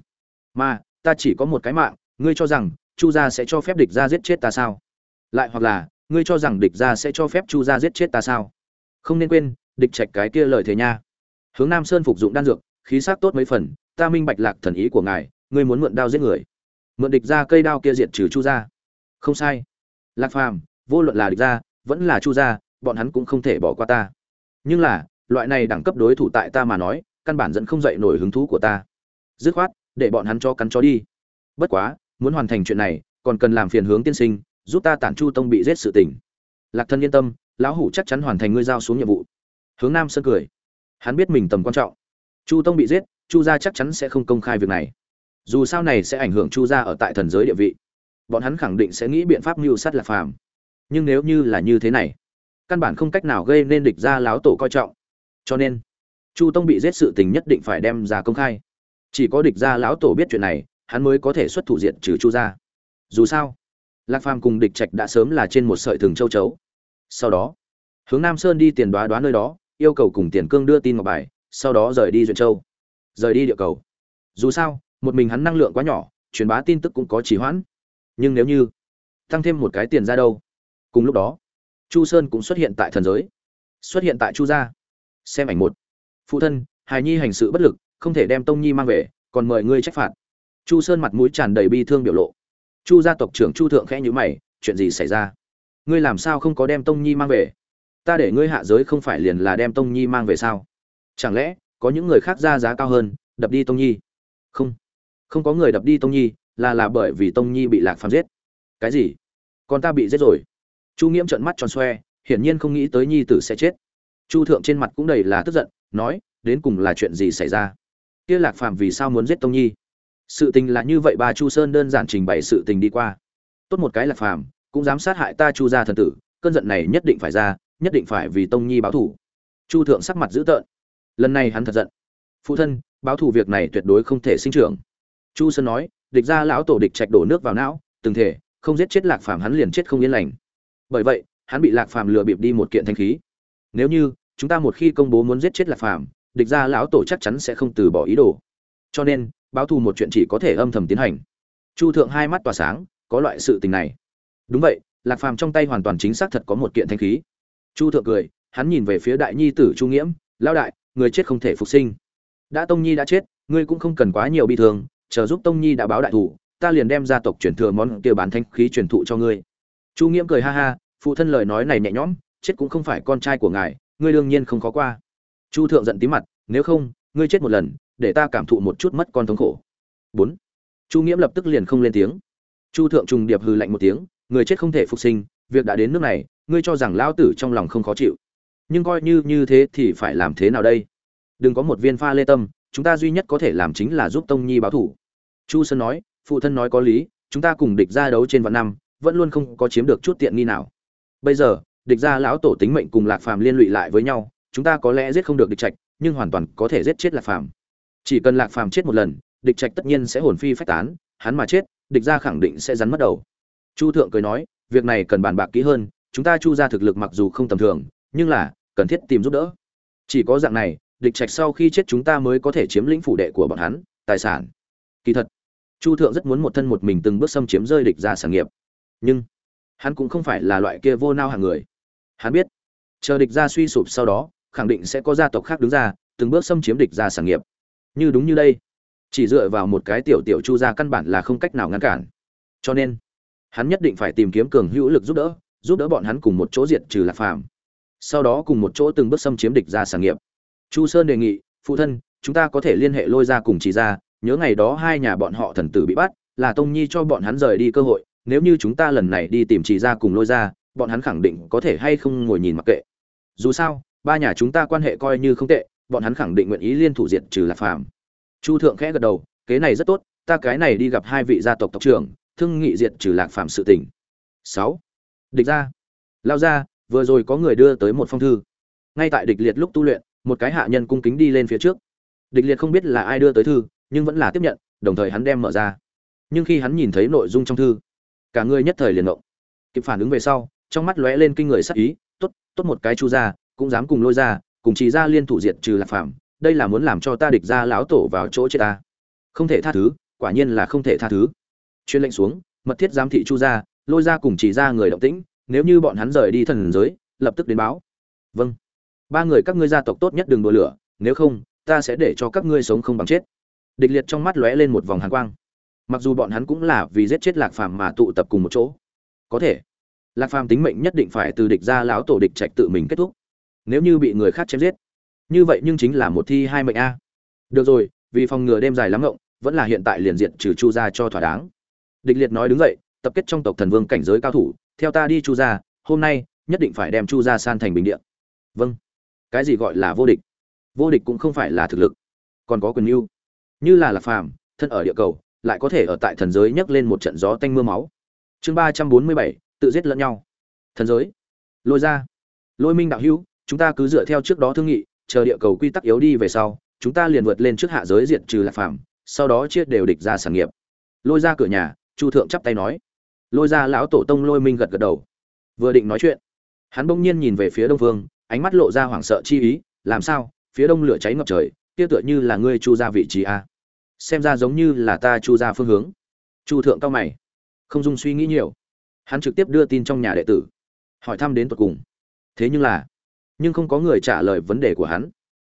Mà, ta chỉ có một cái mạng, ngươi cho rằng, chu gia sẽ cho phép địch gia giết chết ta sao? Lại hoặc là, ngươi cho rằng địch gia sẽ cho phép chu gia giết chết ta sao? Không nên quên, địch trạch cái kia lời thế nha. Hướng nam sơn phục dụng đan dược khí sắc tốt mấy phần, ta minh bạch lạc thần ý của ngài, ngươi muốn mượn đao giết người. Mượn địch ra cây đao kia diệt trừ chu gia. Không sai. Lạc phàm, vô luận là địch gia vẫn là chu gia, bọn hắn cũng không thể bỏ qua ta. Nhưng là, loại này đẳng cấp đối thủ tại ta mà nói, căn bản dẫn không dậy nổi hứng thú của ta. Dứt khoát, để bọn hắn cho cắn chó đi. Bất quá, muốn hoàn thành chuyện này, còn cần làm phiền hướng tiên sinh, giúp ta tản chu tông bị giết sự tình. Lạc thân yên tâm, lão hủ chắc chắn hoàn thành ngươi giao xuống nhiệm vụ. Hướng nam sơn cười. Hắn biết mình tầm quan trọng chu tông bị giết, chu gia chắc chắn sẽ không công khai việc này. Dù sao này sẽ ảnh hưởng chu gia ở tại thần giới địa vị. Bọn hắn khẳng định sẽ nghĩ biện pháp mưu sát lạc phàm. Nhưng nếu như là như thế này, căn bản không cách nào gây nên địch gia láo tổ coi trọng. Cho nên, chu tông bị giết sự tình nhất định phải đem ra công khai. Chỉ có địch gia lão tổ biết chuyện này, hắn mới có thể xuất thủ diện trừ chu gia. Dù sao, lạc phàm cùng địch trạch đã sớm là trên một sợi thừng châu chấu. Sau đó, hướng nam sơn đi tiền đoá đoá nơi đó, yêu cầu cùng tiền cương đưa tin ngọc bài sau đó rời đi duyên châu. Rời đi địa cầu. Dù sao, một mình hắn năng lượng quá nhỏ, truyền bá tin tức cũng có trì hoãn. Nhưng nếu như tăng thêm một cái tiền ra đâu? Cùng lúc đó, chu sơn cũng xuất hiện tại thần giới. Xuất hiện tại chu gia. Xem ảnh một. Phụ thân, hài nhi hành sự bất lực, không thể đem tông nhi mang về, còn mời ngươi trách phạt. Chu sơn mặt mũi tràn đầy bi thương biểu lộ. Chu gia tộc trưởng chu thượng khẽ nhữ mày, chuyện gì xảy ra? Ngươi làm sao không có đem tông nhi mang về? Ta để ngươi hạ giới không phải liền là đem tông nhi mang về sao? Chẳng lẽ, có những người khác ra giá cao hơn, đập đi tông nhi? Không. Không có người đập đi tông nhi, là là bởi vì tông nhi bị lạc phàm giết. Cái gì? Còn ta bị giết rồi. Chu nghiễm trợn mắt tròn xoe, hiển nhiên không nghĩ tới nhi tử sẽ chết. Chu thượng trên mặt cũng đầy là tức giận, nói, đến cùng là chuyện gì xảy ra? Kia lạc phàm vì sao muốn giết tông nhi? Sự tình là như vậy bà chu sơn đơn giản trình bày sự tình đi qua. Tốt một cái lạc phàm, cũng dám sát hại ta chu gia thần tử, cơn giận này nhất định phải ra, nhất định phải vì tông nhi báo thù. Chu thượng sắc mặt dữ tợn lần này hắn thật giận. Phụ thân, báo thù việc này tuyệt đối không thể sinh trưởng. Chu sơn nói, địch ra lão tổ địch trạch đổ nước vào não, từng thể, không giết chết lạc phàm hắn liền chết không yên lành. Bởi vậy, hắn bị lạc phàm lừa bịp đi một kiện thanh khí. Nếu như, chúng ta một khi công bố muốn giết chết lạc phàm, địch gia lão tổ chắc chắn sẽ không từ bỏ ý đồ. Cho nên, báo thù một chuyện chỉ có thể âm thầm tiến hành. Chu thượng hai mắt tỏa sáng, có loại sự tình này. Đúng vậy, lạc phàm trong tay hoàn toàn chính xác thật có một kiện thanh khí. Chu thượng cười, hắn nhìn về phía đại nhi tử chu nghiễm lao đại người chết không thể phục sinh. Đã tông nhi đã chết, ngươi cũng không cần quá nhiều bi thương, chờ giúp tông nhi đã báo đại thủ, ta liền đem gia tộc chuyển thừa món kia bán thanh khí truyền thụ cho ngươi. Chu nghiễm cười ha ha, phụ thân lời nói này nhẹ nhõm, chết cũng không phải con trai của ngài, ngươi đương nhiên không khó qua. Chu thượng giận tí mặt, nếu không, ngươi chết một lần, để ta cảm thụ một chút mất con thống khổ. Bốn. Chu nghiễm lập tức liền không lên tiếng. Chu thượng trùng điệp hừ lạnh một tiếng, người chết không thể phục sinh, việc đã đến nước này, ngươi cho rằng lão tử trong lòng không khó chịu nhưng coi như như thế thì phải làm thế nào đây? Đừng có một viên pha lê tâm, chúng ta duy nhất có thể làm chính là giúp tông nhi báo thủ. Chu sơn nói, phụ thân nói có lý, chúng ta cùng địch ra đấu trên vạn năm, vẫn luôn không có chiếm được chút tiện nghi nào. Bây giờ, địch ra lão tổ tính mệnh cùng lạc phàm liên lụy lại với nhau, chúng ta có lẽ giết không được địch trạch, nhưng hoàn toàn có thể giết chết lạc phàm. Chỉ cần lạc phàm chết một lần, địch trạch tất nhiên sẽ hồn phi phách tán, hắn mà chết, địch ra khẳng định sẽ rắn mất đầu. Chu thượng cười nói, việc này cần bàn bạc kỹ hơn, chúng ta chu ra thực lực mặc dù không tầm thường, nhưng là cần thiết tìm giúp đỡ. Chỉ có dạng này, địch trạch sau khi chết chúng ta mới có thể chiếm lĩnh phủ đệ của bọn hắn, tài sản. Kỳ thật, chu thượng rất muốn một thân một mình từng bước xâm chiếm rơi địch ra sản nghiệp. Nhưng, hắn cũng không phải là loại kia vô nao hàng người. Hắn biết, chờ địch ra suy sụp sau đó, khẳng định sẽ có gia tộc khác đứng ra, từng bước xâm chiếm địch ra sản nghiệp. Như đúng như đây, chỉ dựa vào một cái tiểu tiểu chu ra căn bản là không cách nào ngăn cản. Cho nên, hắn nhất định phải tìm kiếm cường hữu lực giúp đỡ giúp đỡ bọn hắn cùng một chỗ diệt trừ lạc phàm sau đó cùng một chỗ từng bước xâm chiếm địch ra sản nghiệp. Chu sơn đề nghị, phụ thân, chúng ta có thể liên hệ lôi ra cùng chỉ ra nhớ ngày đó hai nhà bọn họ thần tử bị bắt, là tông nhi cho bọn hắn rời đi cơ hội, nếu như chúng ta lần này đi tìm chỉ ra cùng lôi ra bọn hắn khẳng định có thể hay không ngồi nhìn mặc kệ. Dù sao, ba nhà chúng ta quan hệ coi như không tệ, bọn hắn khẳng định nguyện ý liên thủ diệt trừ lạc phàm. Chu thượng khẽ gật đầu, kế này rất tốt, ta cái này đi gặp hai vị gia tộc tộc trưởng, thương nghị diệt trừ lạc phàm sự tình. Sáu. Địch ra lao ra vừa rồi có người đưa tới một phong thư. Ngay tại địch liệt lúc tu luyện, một cái hạ nhân cung kính đi lên phía trước. Địch liệt không biết là ai đưa tới thư, nhưng vẫn là tiếp nhận, đồng thời hắn đem mở ra. Nhưng khi hắn nhìn thấy nội dung trong thư, cả người nhất thời liền động kịp phản ứng về sau, trong mắt lóe lên kinh người sắc ý, tốt tốt một cái chu ra cũng dám cùng lôi ra cùng chỉ ra liên thủ diệt trừ lạc phạm đây là muốn làm cho ta địch ra lão tổ vào chỗ chết ta. Không thể tha thứ, quả nhiên là không thể tha thứ. Chuyên lệnh xuống, mật thiết giám thị chu ra lôi ra cùng chỉ ra người động tĩnh nếu như bọn hắn rời đi thần giới, lập tức đến báo. Vâng. Ba người các ngươi gia tộc tốt nhất đừng đùa lửa, nếu không, ta sẽ để cho các ngươi sống không bằng chết. Địch liệt trong mắt lóe lên một vòng hàn quang. Mặc dù bọn hắn cũng là vì giết chết lạc phàm mà tụ tập cùng một chỗ. Có thể, lạc phàm tính mệnh nhất định phải từ địch ra lão tổ địch trạch tự mình kết thúc. Nếu như bị người khác chém giết, như vậy nhưng chính là một thi hai mệnh a. Được rồi, vì phòng ngừa đêm dài lắm ngộng, vẫn là hiện tại liền diện trừ chu ra cho thỏa đáng. Địch liệt nói đứng dậy tập kết trong tộc thần vương cảnh giới cao thủ, theo ta đi chu gia, hôm nay nhất định phải đem chu gia san thành bình địa. Vâng. Cái gì gọi là vô địch? Vô địch cũng không phải là thực lực, còn có quyền mưu. Như là lạc phàm, thân ở địa cầu, lại có thể ở tại thần giới nhấc lên một trận gió tanh mưa máu. Chương ba trăm bốn mươi bảy, tự giết lẫn nhau. Thần giới. Lôi ra. Lôi minh đạo hữu, chúng ta cứ dựa theo trước đó thương nghị, chờ địa cầu quy tắc yếu đi về sau, chúng ta liền vượt lên trước hạ giới diện trừ lạc phàm, sau đó chia đều địch ra sản nghiệp. Lôi ra cửa nhà, chu thượng chắp tay nói lôi ra lão tổ tông lôi minh gật gật đầu. Vừa định nói chuyện, hắn bỗng nhiên nhìn về phía đông phương, ánh mắt lộ ra hoảng sợ chi ý, làm sao? Phía đông lửa cháy ngập trời, kia tựa như là ngươi chu ra vị trí a. Xem ra giống như là ta chu ra phương hướng. Chu thượng cao mày, không dung suy nghĩ nhiều. Hắn trực tiếp đưa tin trong nhà đệ tử, hỏi thăm đến tột cùng. Thế nhưng là, nhưng không có người trả lời vấn đề của hắn.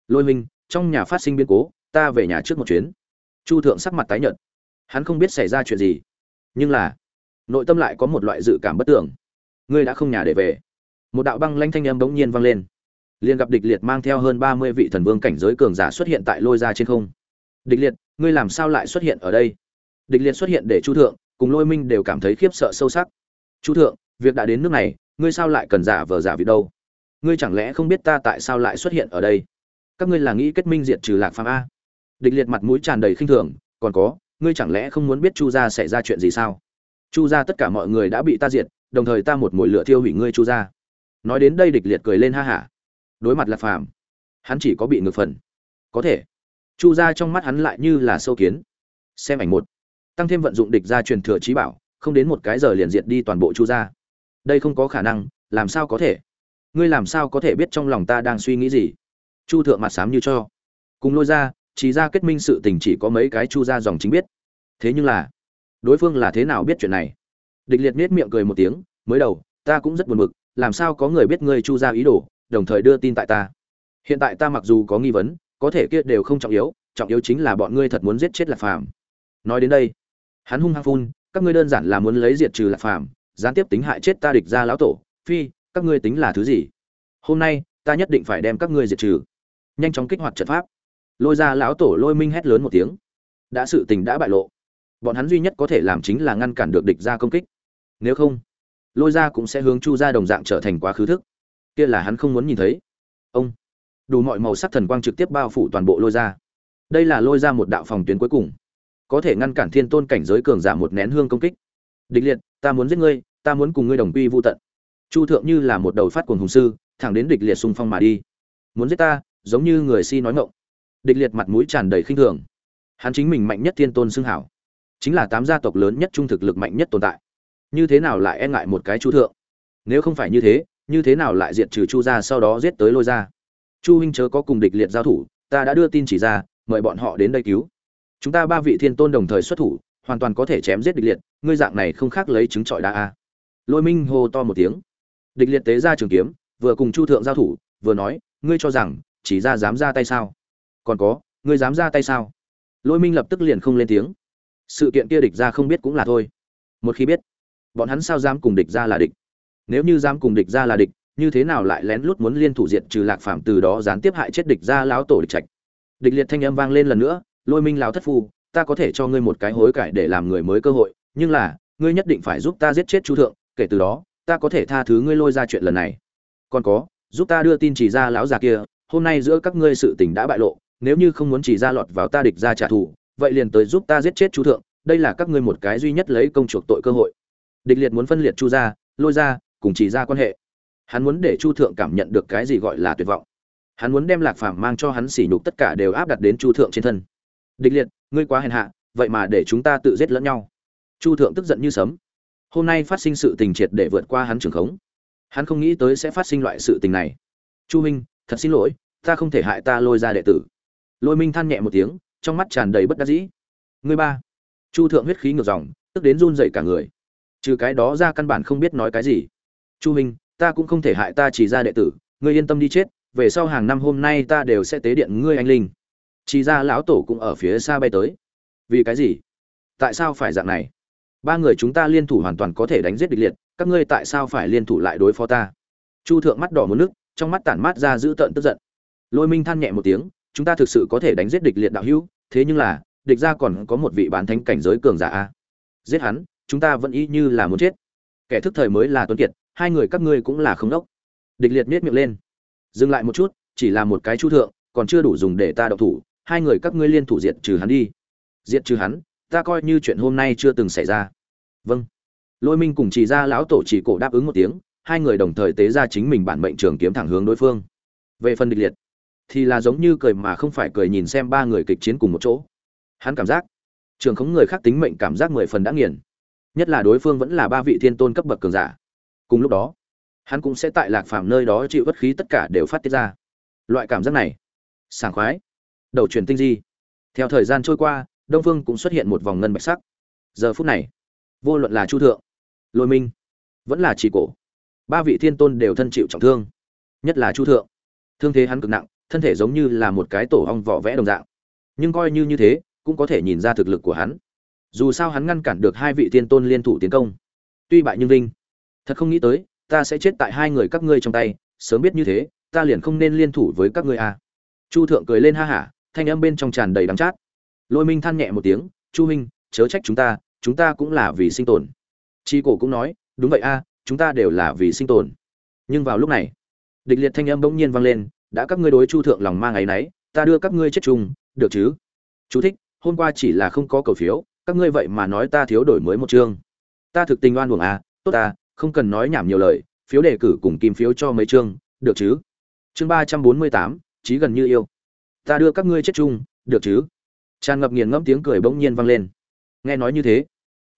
Lôi minh, trong nhà phát sinh biến cố, ta về nhà trước một chuyến. Chu thượng sắc mặt tái nhợt. Hắn không biết xảy ra chuyện gì, nhưng là nội tâm lại có một loại dự cảm bất tưởng. Ngươi đã không nhà để về. Một đạo băng lanh thanh âm bỗng nhiên vang lên. Liền gặp địch liệt mang theo hơn ba mươi vị thần vương cảnh giới cường giả xuất hiện tại lôi ra trên không. Địch liệt, ngươi làm sao lại xuất hiện ở đây? Địch liệt xuất hiện để chu thượng, cùng lôi minh đều cảm thấy khiếp sợ sâu sắc. Chu thượng, việc đã đến nước này, ngươi sao lại cần giả vờ giả vị đâu? Ngươi chẳng lẽ không biết ta tại sao lại xuất hiện ở đây? Các ngươi là nghĩ kết minh diệt trừ lạc phàm a. Địch liệt mặt mũi tràn đầy khinh thường, còn có, ngươi chẳng lẽ không muốn biết chu gia xảy ra chuyện gì sao? Chu gia tất cả mọi người đã bị ta diệt, đồng thời ta một mồi lửa thiêu hủy ngươi chu gia. Nói đến đây địch liệt cười lên ha hả. Đối mặt lạc phàm, hắn chỉ có bị ngược phần. Có thể. Chu gia trong mắt hắn lại như là sâu kiến. Xem ảnh một. Tăng thêm vận dụng địch gia truyền thừa trí bảo, không đến một cái giờ liền diệt đi toàn bộ chu gia. Đây không có khả năng, làm sao có thể? Ngươi làm sao có thể biết trong lòng ta đang suy nghĩ gì? Chu thượng mặt sám như cho. Cùng lôi ra, chỉ ra kết minh sự tình chỉ có mấy cái chu ra dòng chính biết. Thế nhưng là đối phương là thế nào biết chuyện này? Địch liệt nết miệng cười một tiếng, mới đầu, ta cũng rất buồn bực, làm sao có người biết ngươi chu ra ý đồ, đồng thời đưa tin tại ta. Hiện tại ta mặc dù có nghi vấn, có thể kia đều không trọng yếu trọng yếu chính là bọn ngươi thật muốn giết chết lạc phàm. Nói đến đây, hắn hung hăng phun, các ngươi đơn giản là muốn lấy diệt trừ lạc phàm, gián tiếp tính hại chết ta địch ra lão tổ, phi, các ngươi tính là thứ gì? Hôm nay, ta nhất định phải đem các ngươi diệt trừ. Nhanh chóng kích hoạt trận pháp. Lôi ra lão tổ lôi minh hét lớn một tiếng. Đã sự tình đã bại lộ bọn hắn duy nhất có thể làm chính là ngăn cản được địch ra công kích. Nếu không, lôi ra cũng sẽ hướng chu ra đồng dạng trở thành quá khứ thức. Kia là hắn không muốn nhìn thấy. Ông, đủ mọi màu sắc thần quang trực tiếp bao phủ toàn bộ lôi ra. Đây là lôi ra một đạo phòng tuyến cuối cùng. Có thể ngăn cản thiên tôn cảnh giới cường giả một nén hương công kích. Địch liệt, ta muốn giết ngươi, ta muốn cùng ngươi đồng quy vô tận. Chu thượng như là một đầu phát cuồng hùng sư, thẳng đến địch liệt xung phong mà đi. Muốn giết ta, giống như người si nói ngộng địch liệt mặt mũi tràn đầy khinh thường. Hắn chính mình mạnh nhất thiên tôn xưng hảo chính là tám gia tộc lớn nhất trung thực lực mạnh nhất tồn tại. Như thế nào lại e ngại một cái chu thượng? Nếu không phải như thế như thế nào lại diệt trừ chu gia sau đó giết tới lôi ra chu huynh chớ có cùng địch liệt giao thủ, ta đã đưa tin chỉ ra, mời bọn họ đến đây cứu. Chúng ta ba vị thiên tôn đồng thời xuất thủ, hoàn toàn có thể chém giết địch liệt, ngươi dạng này không khác lấy trứng trọi đa a. Lôi minh hô to một tiếng. Địch liệt tế ra trường kiếm, vừa cùng chu thượng giao thủ, vừa nói, ngươi cho rằng, chỉ ra dám ra tay sao? Còn có, ngươi dám ra tay sao? Lôi minh lập tức liền không lên tiếng sự kiện kia địch ra không biết cũng là thôi. Một khi biết, bọn hắn sao dám cùng địch ra là địch? Nếu như dám cùng địch ra là địch, như thế nào lại lén lút muốn liên thủ diện trừ lạc phàm, từ đó gián tiếp hại chết địch ra lão tổ địch trạch? Địch liệt thanh âm vang lên lần nữa, lôi minh lão thất phu, ta có thể cho ngươi một cái hối cải để làm người mới cơ hội, nhưng là, ngươi nhất định phải giúp ta giết chết chu thượng, kể từ đó, ta có thể tha thứ ngươi lôi ra chuyện lần này. Còn có, giúp ta đưa tin chỉ ra lão già kia, hôm nay giữa các ngươi sự tình đã bại lộ, nếu như không muốn chỉ ra lọt vào ta địch ra trả thù vậy liền tới giúp ta giết chết chu thượng, đây là các ngươi một cái duy nhất lấy công chuộc tội cơ hội. Địch liệt muốn phân liệt chu gia, lôi ra, cùng chỉ ra quan hệ. Hắn muốn để chu thượng cảm nhận được cái gì gọi là tuyệt vọng. Hắn muốn đem lạc phàm mang cho hắn sỉ nhục tất cả đều áp đặt đến chu thượng trên thân. Địch liệt, ngươi quá hèn hạ, vậy mà để chúng ta tự giết lẫn nhau. Chu thượng tức giận như sấm. Hôm nay phát sinh sự tình triệt để vượt qua hắn trường khống. Hắn không nghĩ tới sẽ phát sinh loại sự tình này. Chu minh, thật xin lỗi, ta không thể hại ta lôi ra đệ tử. Lôi minh than nhẹ một tiếng trong mắt tràn đầy bất đắc dĩ. Người ba, chu thượng huyết khí ngược dòng, tức đến run dậy cả người. Trừ cái đó ra căn bản không biết nói cái gì. Chu minh ta cũng không thể hại ta chỉ ra đệ tử, ngươi yên tâm đi chết, về sau hàng năm hôm nay ta đều sẽ tế điện ngươi anh linh. Chỉ ra lão tổ cũng ở phía xa bay tới. Vì cái gì? Tại sao phải dạng này? Ba người chúng ta liên thủ hoàn toàn có thể đánh giết địch liệt, các ngươi tại sao phải liên thủ lại đối phó ta? Chu thượng mắt đỏ một nước, trong mắt tản mát ra giữ tợn tức giận. Lôi minh than nhẹ một tiếng, chúng ta thực sự có thể đánh giết địch liệt đạo hữu thế nhưng là, địch ra còn có một vị bán thánh cảnh giới cường giả a. Giết hắn, chúng ta vẫn y như là muốn chết. Kẻ thức thời mới là tuấn kiệt, hai người các ngươi cũng là không đốc. Địch liệt miết miệng lên. Dừng lại một chút, chỉ là một cái chu thượng, còn chưa đủ dùng để ta đậu thủ, hai người các ngươi liên thủ diệt trừ hắn đi. Diệt trừ hắn, ta coi như chuyện hôm nay chưa từng xảy ra. Vâng. Lôi minh cùng chỉ ra lão tổ chỉ cổ đáp ứng một tiếng, hai người đồng thời tế ra chính mình bản mệnh trường kiếm thẳng hướng đối phương. Về phần địch liệt thì là giống như cười mà không phải cười nhìn xem ba người kịch chiến cùng một chỗ. Hắn cảm giác, trường khống người khác tính mệnh cảm giác mười phần đã nghiền. Nhất là đối phương vẫn là ba vị thiên tôn cấp bậc cường giả. Cùng lúc đó, hắn cũng sẽ tại lạc phàm nơi đó chịu bất khí tất cả đều phát tiết ra. Loại cảm giác này, sảng khoái, đầu truyền tinh di. Theo thời gian trôi qua, đông phương cũng xuất hiện một vòng ngân bạch sắc. Giờ phút này, vô luận là chu thượng, lôi minh, vẫn là chỉ cổ, ba vị thiên tôn đều thân chịu trọng thương. Nhất là chu thượng, thương thế hắn cực nặng thân thể giống như là một cái tổ ong vỏ vẽ đồng dạng. Nhưng coi như như thế, cũng có thể nhìn ra thực lực của hắn. Dù sao hắn ngăn cản được hai vị tiên tôn liên thủ tiến công. Tuy bại nhưng vinh. Thật không nghĩ tới, ta sẽ chết tại hai người các ngươi trong tay, sớm biết như thế, ta liền không nên liên thủ với các ngươi à. chu thượng cười lên ha hả, thanh âm bên trong tràn đầy đắng chát. Lôi minh than nhẹ một tiếng, chu huynh, chớ trách chúng ta chúng ta cũng là vì sinh tồn. Chi cổ cũng nói, đúng vậy a, chúng ta đều là vì sinh tồn. Nhưng vào lúc này, địch liệt thanh âm bỗng nhiên vang lên đã các ngươi đối chu thượng lòng mang ấy nấy ta đưa các ngươi chết chung, được chứ? Chú thích, hôm qua chỉ là không có cầu phiếu, các ngươi vậy mà nói ta thiếu đổi mới một chương. Ta thực tình oan uổng à tốt ta, không cần nói nhảm nhiều lời, phiếu đề cử cùng kim phiếu cho mấy chương, được chứ? Chương ba trăm bốn mươi tám trí gần như yêu. Ta đưa các ngươi chết chung, được chứ? Tràn ngập nghiền ngẫm tiếng cười bỗng nhiên vang lên. Nghe nói như thế,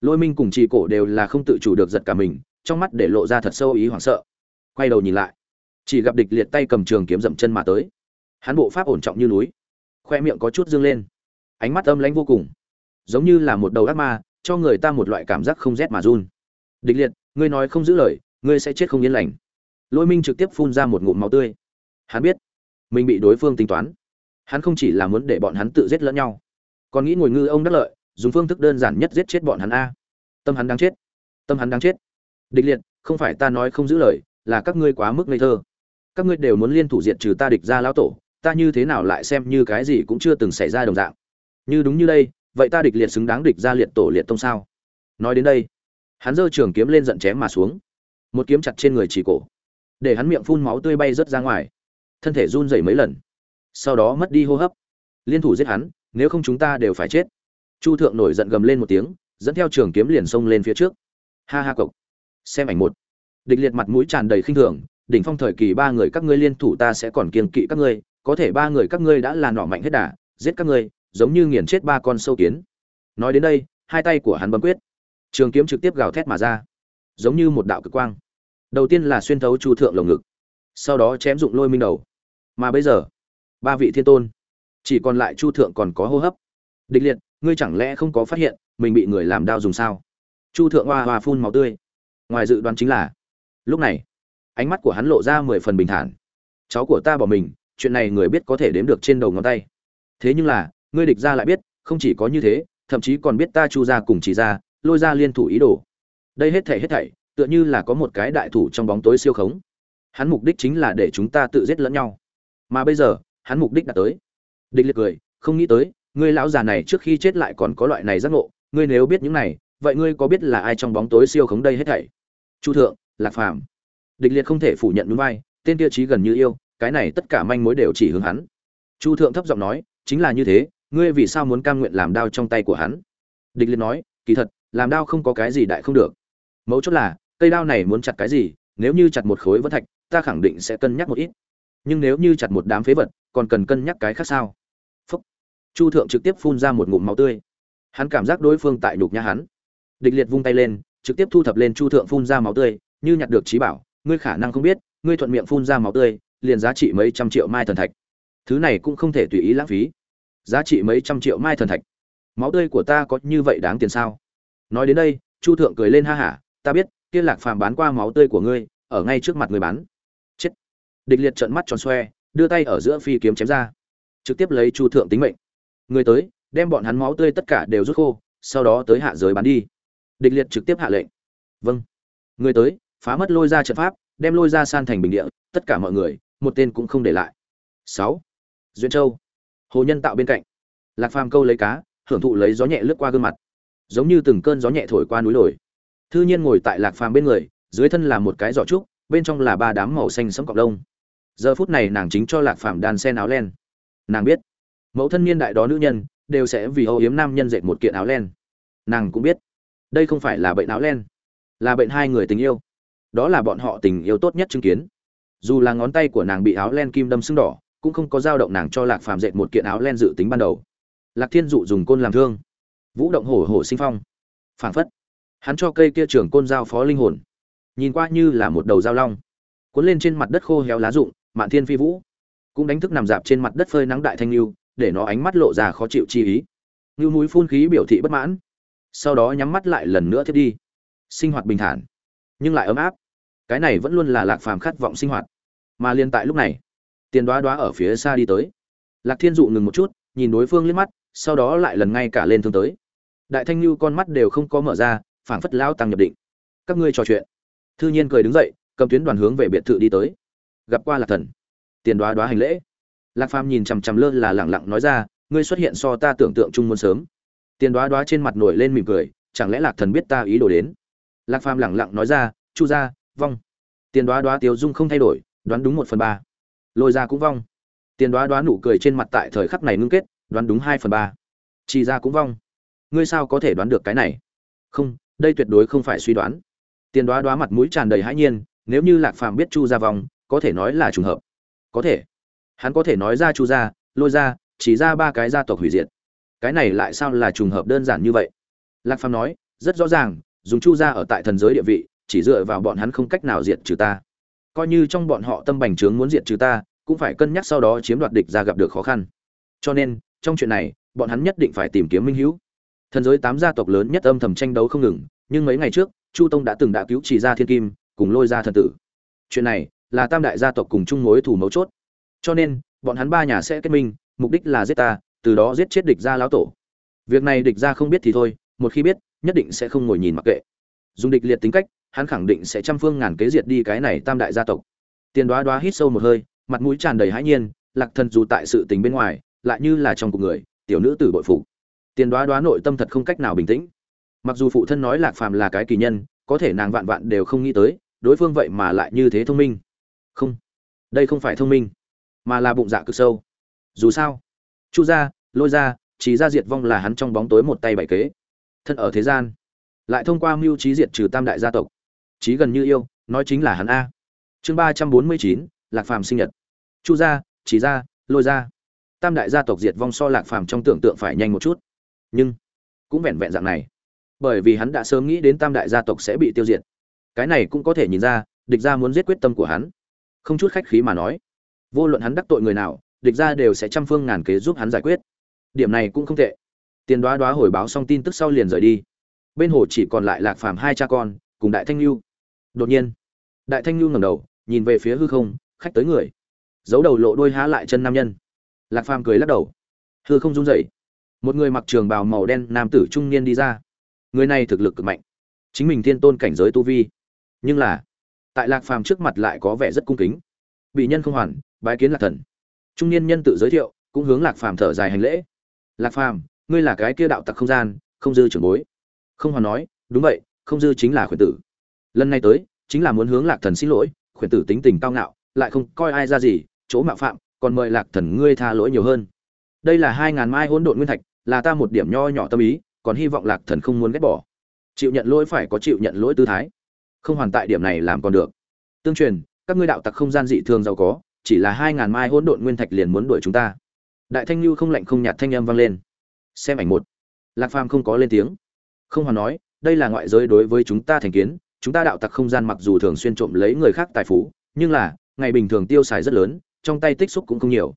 lôi minh cùng chị cổ đều là không tự chủ được giật cả mình, trong mắt để lộ ra thật sâu ý hoảng sợ. Quay đầu nhìn lại chỉ gặp địch liệt tay cầm trường kiếm dậm chân mà tới. Hắn bộ pháp ổn trọng như núi, khoe miệng có chút dương lên. Ánh mắt âm lãnh vô cùng, giống như là một đầu ác ma, cho người ta một loại cảm giác không rét mà run. Địch liệt, ngươi nói không giữ lời, ngươi sẽ chết không yên lành. Lôi minh trực tiếp phun ra một ngụm máu tươi. Hắn biết, mình bị đối phương tính toán. Hắn không chỉ là muốn để bọn hắn tự giết lẫn nhau, còn nghĩ ngồi ngư ông đắc lợi, dùng phương thức đơn giản nhất giết chết bọn hắn a. Tâm hắn đang chết, tâm hắn đang chết. Địch liệt, không phải ta nói không giữ lời, là các ngươi quá mức ngây thơ các ngươi đều muốn liên thủ diệt trừ ta địch ra lão tổ, ta như thế nào lại xem như cái gì cũng chưa từng xảy ra đồng dạng? Như đúng như đây, vậy ta địch liệt xứng đáng địch ra liệt tổ liệt tông sao? Nói đến đây, hắn giơ trường kiếm lên giận chém mà xuống. Một kiếm chặt trên người chỉ cổ. Để hắn miệng phun máu tươi bay rớt ra ngoài. Thân thể run rẩy mấy lần. Sau đó mất đi hô hấp. Liên thủ giết hắn, nếu không chúng ta đều phải chết. Chu thượng nổi giận gầm lên một tiếng, dẫn theo trường kiếm liền xông lên phía trước. Ha ha cộc. Xem ảnh một. Địch liệt mặt mũi tràn đầy khinh thường đỉnh phong thời kỳ ba người các ngươi liên thủ ta sẽ còn kiên kỵ các ngươi, có thể ba người các ngươi đã là nọ mạnh hết đà, giết các ngươi, giống như nghiền chết ba con sâu kiến. Nói đến đây, hai tay của hắn bấm quyết. Trường kiếm trực tiếp gào thét mà ra. Giống như một đạo cực quang. Đầu tiên là xuyên thấu chu thượng lồng ngực, sau đó chém dụng lôi minh đầu. Mà bây giờ, ba vị thiên tôn, chỉ còn lại chu thượng còn có hô hấp. Địch liệt, ngươi chẳng lẽ không có phát hiện, mình bị người làm đao dùng sao? Chu thượng hoa hoa phun máu tươi. Ngoài dự đoán chính là, lúc này ánh mắt của hắn lộ ra mười phần bình thản. Cháu của ta bỏ mình, chuyện này người biết có thể đếm được trên đầu ngón tay. Thế nhưng là, ngươi địch ra lại biết, không chỉ có như thế, thậm chí còn biết ta chu ra cùng chỉ ra lôi ra liên thủ ý đồ. Đây hết thảy hết thảy, tựa như là có một cái đại thủ trong bóng tối siêu khống. Hắn mục đích chính là để chúng ta tự giết lẫn nhau. Mà bây giờ, hắn mục đích đã tới. Địch liệt cười, không nghĩ tới, ngươi lão già này trước khi chết lại còn có loại này giác ngộ. Ngươi nếu biết những này, vậy ngươi có biết là ai trong bóng tối siêu khống đây hết thảy? Chu thượng, lạc phàm địch liệt không thể phủ nhận núi vai, tên tiêu chí gần như yêu, cái này tất cả manh mối đều chỉ hướng hắn. Chu thượng thấp giọng nói, chính là như thế, ngươi vì sao muốn cam nguyện làm đao trong tay của hắn? Địch liệt nói, kỳ thật, làm đao không có cái gì đại không được. Mấu chốt là, cây đao này muốn chặt cái gì, nếu như chặt một khối vân thạch, ta khẳng định sẽ cân nhắc một ít. Nhưng nếu như chặt một đám phế vật, còn cần cân nhắc cái khác sao? Phúc. Chu thượng trực tiếp phun ra một ngụm máu tươi. Hắn cảm giác đối phương tại nhục nhã hắn. Địch liệt vung tay lên, trực tiếp thu thập lên chu thượng phun ra máu tươi, như nhặt được trí bảo ngươi khả năng không biết, ngươi thuận miệng phun ra máu tươi, liền giá trị mấy trăm triệu mai thần thạch. Thứ này cũng không thể tùy ý lãng phí. Giá trị mấy trăm triệu mai thần thạch. Máu tươi của ta có như vậy đáng tiền sao? Nói đến đây, chu thượng cười lên ha hả, ta biết, kia lạc phàm bán qua máu tươi của ngươi, ở ngay trước mặt người bán. Chết. Địch liệt trợn mắt tròn xoe, đưa tay ở giữa phi kiếm chém ra. Trực tiếp lấy chu thượng tính mệnh. Người tới, đem bọn hắn máu tươi tất cả đều rút khô, sau đó tới hạ giới bán đi. Địch liệt trực tiếp hạ lệnh. Vâng. Người tới phá mất lôi ra trận pháp, đem lôi ra san thành bình địa, tất cả mọi người, một tên cũng không để lại. Sáu. Duyên châu. Hồ nhân tạo bên cạnh. Lạc phàm câu lấy cá, hưởng thụ lấy gió nhẹ lướt qua gương mặt. Giống như từng cơn gió nhẹ thổi qua núi đồi. Thư nhiên ngồi tại lạc phàm bên người, dưới thân là một cái giỏ trúc, bên trong là ba đám màu xanh sẫm cọc lông. Giờ phút này nàng chính cho lạc phàm đàn sen áo len. Nàng biết, mẫu thân niên đại đó nữ nhân, đều sẽ vì âu yếm nam nhân dệt một kiện áo len. Nàng cũng biết, đây không phải là bệnh áo len, là bệnh hai người tình yêu đó là bọn họ tình yêu tốt nhất chứng kiến. Dù là ngón tay của nàng bị áo len kim đâm sưng đỏ, cũng không có dao động nàng cho lạc phàm dệt một kiện áo len dự tính ban đầu. Lạc thiên dụ dùng côn làm thương. Vũ động hổ hổ sinh phong. Phảng phất. Hắn cho cây kia trưởng côn giao phó linh hồn. Nhìn qua như là một đầu dao long. Cuốn lên trên mặt đất khô héo lá rụng, mạn thiên phi vũ. Cũng đánh thức nằm dạp trên mặt đất phơi nắng đại thanh lưu, để nó ánh mắt lộ ra khó chịu chi ý. Ngưu núi phun khí biểu thị bất mãn. Sau đó nhắm mắt lại lần nữa thiết đi. Sinh hoạt bình thản, nhưng lại ấm áp cái này vẫn luôn là lạc phàm khát vọng sinh hoạt. Mà liên tại lúc này, tiền đoá đoá ở phía xa đi tới. Lạc thiên dụ ngừng một chút, nhìn đối phương liếc mắt, sau đó lại lần ngay cả lên thương tới. Đại thanh lưu con mắt đều không có mở ra, phảng phất lao tăng nhập định. Các ngươi trò chuyện. Thư nhiên cười đứng dậy, cầm tuyến đoàn hướng về biệt thự đi tới. Gặp qua lạc thần, tiền đoá đoá hành lễ. Lạc phàm nhìn chằm chằm lơ là lẳng lặng nói ra, ngươi xuất hiện so ta tưởng tượng chung muốn sớm. Tiền đoá đoá trên mặt nổi lên mỉm cười, chẳng lẽ lạc thần biết ta ý đồ đến? Lạc phàm lẳng lặng nói ra, chu ra vong. Tiền đoá đoá tiêu dung không thay đổi, đoán đúng một phần ba. Lôi ra cũng vong. Tiền đoá đoá nụ cười trên mặt tại thời khắc này ngưng kết, đoán đúng hai phần ba. Chỉ ra cũng vong. Ngươi sao có thể đoán được cái này? Không, đây tuyệt đối không phải suy đoán. Tiền đoá đoá mặt mũi tràn đầy hãi nhiên, nếu như lạc phàm biết chu ra vong, có thể nói là trùng hợp. Có thể. Hắn có thể nói ra chu ra lôi ra chỉ ra ba cái gia tộc hủy diệt. Cái này lại sao là trùng hợp đơn giản như vậy? Lạc phàm nói, rất rõ ràng, dùng chu ra ở tại thần giới địa vị chỉ dựa vào bọn hắn không cách nào diệt trừ ta. Coi như trong bọn họ tâm bành trướng muốn diệt trừ ta, cũng phải cân nhắc sau đó chiếm đoạt địch ra gặp được khó khăn. Cho nên, trong chuyện này, bọn hắn nhất định phải tìm kiếm minh hữu. Thần giới tám gia tộc lớn nhất âm thầm tranh đấu không ngừng, nhưng mấy ngày trước, chu tông đã từng đã cứu chỉ ra thiên kim, cùng lôi ra thần tử. Chuyện này là tam đại gia tộc cùng chung mối thủ mấu chốt. Cho nên, bọn hắn ba nhà sẽ kết minh, mục đích là giết ta, từ đó giết chết địch gia lão tổ. Việc này địch gia không biết thì thôi, một khi biết, nhất định sẽ không ngồi nhìn mặc kệ. Dùng địch liệt tính cách hắn khẳng định sẽ trăm phương ngàn kế diệt đi cái này tam đại gia tộc. Tiền đoá đoá hít sâu một hơi, mặt mũi tràn đầy hãi nhiên, lạc thần dù tại sự tình bên ngoài, lại như là trong cuộc người, tiểu nữ tử bội phụ tiền đoá đoá nội tâm thật không cách nào bình tĩnh. Mặc dù phụ thân nói lạc phàm là cái kỳ nhân, có thể nàng vạn vạn đều không nghĩ tới, đối phương vậy mà lại như thế thông minh. Không, đây không phải thông minh, mà là bụng dạ cực sâu. Dù sao, chu gia, lôi gia trí gia diệt vong là hắn trong bóng tối một tay bảy kế. Thân ở thế gian, lại thông qua mưu trí diệt trừ tam đại gia tộc chí gần như yêu, nói chính là hắn a. Chương ba trăm bốn mươi chín, lạc phàm sinh nhật. Chu gia trí gia, lôi gia. Tam đại gia tộc diệt vong so lạc phàm trong tưởng tượng phải nhanh một chút. Nhưng, cũng vẹn vẹn dạng này. Bởi vì hắn đã sớm nghĩ đến tam đại gia tộc sẽ bị tiêu diệt. Cái này cũng có thể nhìn ra, địch gia muốn giết quyết tâm của hắn. Không chút khách khí mà nói. Vô luận hắn đắc tội người nào, địch gia đều sẽ trăm phương ngàn kế giúp hắn giải quyết. Điểm này cũng không tệ. Tiền đoá đoá hồi báo xong tin tức sau liền rời đi. Bên hồ chỉ còn lại lạc phàm hai cha con, cùng đại thanh lưu đột nhiên, đại thanh nhu ngẩng đầu, nhìn về phía hư không, khách tới người. Giấu đầu lộ đôi há lại chân nam nhân. Lạc phàm cười lắc đầu. Hư không run rẩy. Một người mặc trường bào màu đen nam tử trung niên đi ra. Người này thực lực cực mạnh. Chính mình thiên tôn cảnh giới tu vi. Nhưng là, tại lạc phàm trước mặt lại có vẻ rất cung kính. Bị nhân không hoàn, bái kiến lạc thần. Trung niên nhân tự giới thiệu, cũng hướng lạc phàm thở dài hành lễ. Lạc phàm, ngươi là cái kia đạo tặc không gian, không dư trưởng bối. Không hoàn nói, đúng vậy, không dư chính là khuyển tử lần này tới, chính là muốn hướng lạc thần xin lỗi, khuyển tử tính tình cao ngạo, lại không coi ai ra gì, chỗ mạo phạm, còn mời lạc thần ngươi tha lỗi nhiều hơn. Đây là hai ngàn mai hỗn độn nguyên thạch, là ta một điểm nho nhỏ tâm ý, còn hy vọng lạc thần không muốn ghét bỏ. Chịu nhận lỗi phải có chịu nhận lỗi tư thái. Không hoàn tại điểm này làm còn được. Tương truyền, các ngươi đạo tặc không gian dị thường giàu có, chỉ là hai ngàn mai hỗn độn nguyên thạch liền muốn đuổi chúng ta. Đại thanh lưu không lạnh không nhạt thanh âm vang lên. Xem ảnh một. Lạc phàm không có lên tiếng. Không hoàn nói, đây là ngoại giới đối với chúng ta thành kiến chúng ta đạo tặc không gian mặc dù thường xuyên trộm lấy người khác tài phú, nhưng là, ngày bình thường tiêu xài rất lớn, trong tay tích xúc cũng không nhiều.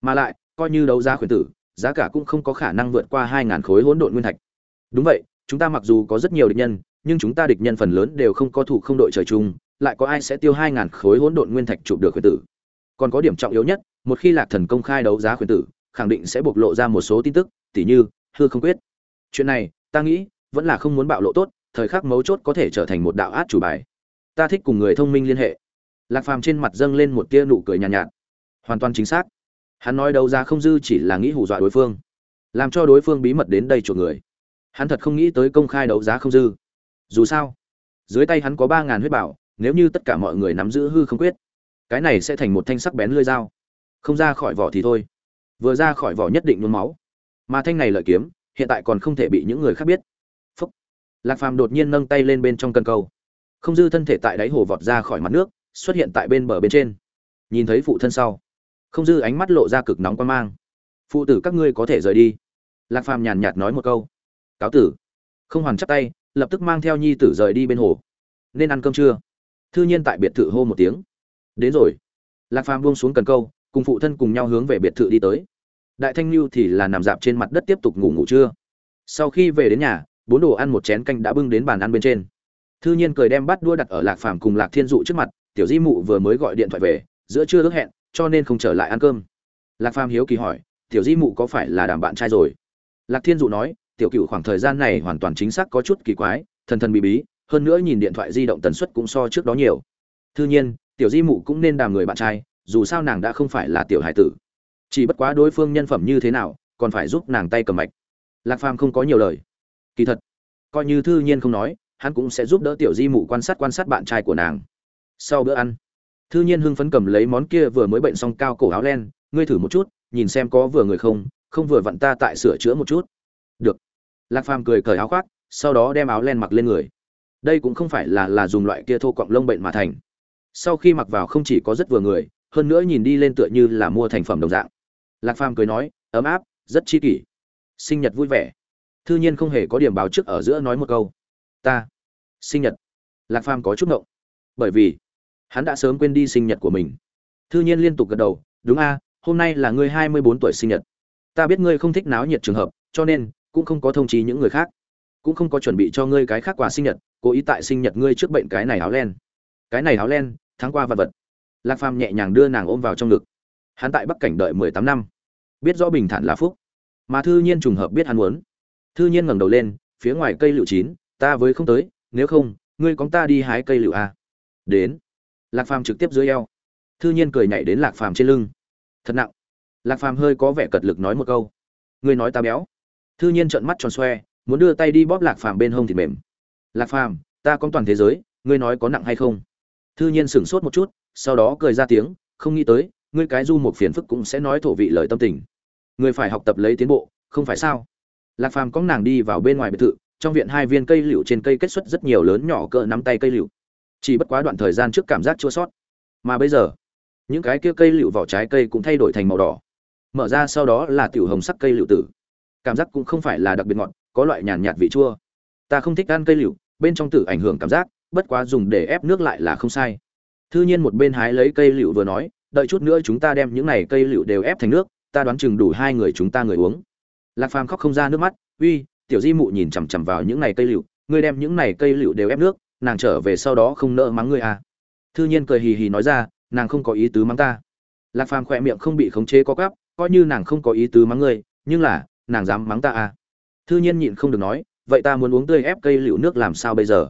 Mà lại, coi như đấu giá khuyến tử, giá cả cũng không có khả năng vượt qua hai ngàn khối hỗn độn nguyên thạch. Đúng vậy, chúng ta mặc dù có rất nhiều địch nhân, nhưng chúng ta địch nhân phần lớn đều không có thủ không đội trời chung, lại có ai sẽ tiêu hai ngàn khối hỗn độn nguyên thạch chụp được khuyến tử? Còn có điểm trọng yếu nhất, một khi lạc thần công khai đấu giá khuyến tử, khẳng định sẽ bộc lộ ra một số tin tức, tỉ như, hư không quyết. Chuyện này, ta nghĩ, vẫn là không muốn bạo lộ tốt thời khắc mấu chốt có thể trở thành một đạo át chủ bài. Ta thích cùng người thông minh liên hệ. Lạc phàm trên mặt dâng lên một tia nụ cười nhàn nhạt, nhạt. Hoàn toàn chính xác. Hắn nói đấu giá không dư chỉ là nghĩ hù dọa đối phương làm cho đối phương bí mật đến đây chuộc người. Hắn thật không nghĩ tới công khai đấu giá không dư. Dù sao dưới tay hắn có ba ngàn huyết bảo nếu như tất cả mọi người nắm giữ hư không quyết cái này sẽ thành một thanh sắc bén lưỡi dao. Không ra khỏi vỏ thì thôi. Vừa ra khỏi vỏ nhất định nhuốm máu. Mà thanh này lợi kiếm hiện tại còn không thể bị những người khác biết lạc phàm đột nhiên nâng tay lên bên trong cân câu. Không dư thân thể tại đáy hồ vọt ra khỏi mặt nước, xuất hiện tại bên bờ bên trên. Nhìn thấy phụ thân sau, không dư ánh mắt lộ ra cực nóng quan mang. Phụ tử các ngươi có thể rời đi. Lạc phàm nhàn nhạt nói một câu. Cáo tử. Không hoàn chắc tay, lập tức mang theo nhi tử rời đi bên hồ. Nên ăn cơm trưa. Thư nhiên tại biệt thự hô một tiếng. Đến rồi. Lạc phàm buông xuống cần câu, cùng phụ thân cùng nhau hướng về biệt thự đi tới. Đại thanh lưu thì là nằm dạp trên mặt đất tiếp tục ngủ ngủ trưa. Sau khi về đến nhà bốn đồ ăn một chén canh đã bưng đến bàn ăn bên trên. Thư nhiên cười đem bát đua đặt ở lạc phàm cùng lạc thiên dụ trước mặt, tiểu di mụ vừa mới gọi điện thoại về, giữa trưa ước hẹn, cho nên không trở lại ăn cơm. Lạc phàm hiếu kỳ hỏi, tiểu di mụ có phải là đàm bạn trai rồi? Lạc thiên dụ nói, tiểu cựu khoảng thời gian này hoàn toàn chính xác có chút kỳ quái, thần thần bí bí, hơn nữa nhìn điện thoại di động tần suất cũng so trước đó nhiều. Thư nhiên, tiểu di mụ cũng nên đàm người bạn trai, dù sao nàng đã không phải là tiểu hải tử. Chỉ bất quá đối phương nhân phẩm như thế nào, còn phải giúp nàng tay cầm mạch. Lạc phàm không có nhiều lời kỳ thật, coi như thư nhiên không nói, hắn cũng sẽ giúp đỡ tiểu di mụ quan sát quan sát bạn trai của nàng. Sau bữa ăn, thư nhiên hưng phấn cầm lấy món kia vừa mới bệnh xong cao cổ áo len, ngươi thử một chút, nhìn xem có vừa người không không vừa vặn ta tại sửa chữa một chút. Được. Lạc phàm cười cởi áo khoác, sau đó đem áo len mặc lên người. Đây cũng không phải là là dùng loại kia thô cọng lông bệnh mà thành. Sau khi mặc vào không chỉ có rất vừa người, hơn nữa nhìn đi lên tựa như là mua thành phẩm đồng dạng. Lạc phàm cười nói, ấm áp, rất chi kỷ. Sinh nhật vui vẻ thư nhiên không hề có điểm báo trước ở giữa nói một câu. Ta, sinh nhật. Lạc phàm có chút ngộng. Bởi vì, hắn đã sớm quên đi sinh nhật của mình. Thư nhiên liên tục gật đầu, đúng a, hôm nay là ngươi hai mươi bốn tuổi sinh nhật. Ta biết ngươi không thích náo nhiệt trường hợp, cho nên cũng không có thông trí những người khác. Cũng không có chuẩn bị cho ngươi cái khác quà sinh nhật, cố ý tại sinh nhật ngươi trước bệnh cái này áo len. Cái này áo len, tháng qua vật vật lạc phàm nhẹ nhàng đưa nàng ôm vào trong ngực. Hắn tại bắc cảnh đợi mười tám năm. Biết rõ bình thản là phúc. Mà thư nhiên trùng hợp biết hắn muốn thư nhiên ngẩng đầu lên, phía ngoài cây lựu chín, ta với không tới, nếu không, ngươi có ta đi hái cây lựu a đến. Lạc phàm trực tiếp dưới eo. Thư nhiên cười nhảy đến lạc phàm trên lưng. Thật nặng. Lạc phàm hơi có vẻ cật lực nói một câu. Ngươi nói ta béo. Thư nhiên trợn mắt tròn xoe, muốn đưa tay đi bóp lạc phàm bên hông thịt mềm. Lạc phàm, ta có toàn thế giới, ngươi nói có nặng hay không? Thư nhiên sửng sốt một chút, sau đó cười ra tiếng, không nghĩ tới, ngươi cái du một phiền phức cũng sẽ nói thổ vị lời tâm tình. Ngươi phải học tập lấy tiến bộ, không phải sao? Lạc phàm có nàng đi vào bên ngoài biệt thự, trong viện hai viên cây liễu trên cây kết xuất rất nhiều lớn nhỏ cỡ nắm tay cây liễu. Chỉ bất quá đoạn thời gian trước cảm giác chua sót. Mà bây giờ, những cái kia cây liễu vỏ trái cây cũng thay đổi thành màu đỏ. Mở ra sau đó là tiểu hồng sắc cây liễu tử. Cảm giác cũng không phải là đặc biệt ngọt, có loại nhàn nhạt vị chua. Ta không thích ăn cây liễu, bên trong tử ảnh hưởng cảm giác, bất quá dùng để ép nước lại là không sai. Thư nhiên một bên hái lấy cây liễu vừa nói, đợi chút nữa chúng ta đem những này cây liễu đều ép thành nước, ta đoán chừng đủ hai người chúng ta người uống lạc phàm khóc không ra nước mắt, uy, tiểu di mụ nhìn chằm chằm vào những này cây liễu, ngươi đem những này cây liễu đều ép nước, nàng trở về sau đó không nỡ mắng ngươi à. Thư nhiên cười hì hì nói ra, nàng không có ý tứ mắng ta. Lạc phàm khỏe miệng không bị khống chế có cắp coi như nàng không có ý tứ mắng ngươi, nhưng là, nàng dám mắng ta à? Thư nhiên nhịn không được nói, vậy ta muốn uống tươi ép cây liễu nước làm sao bây giờ?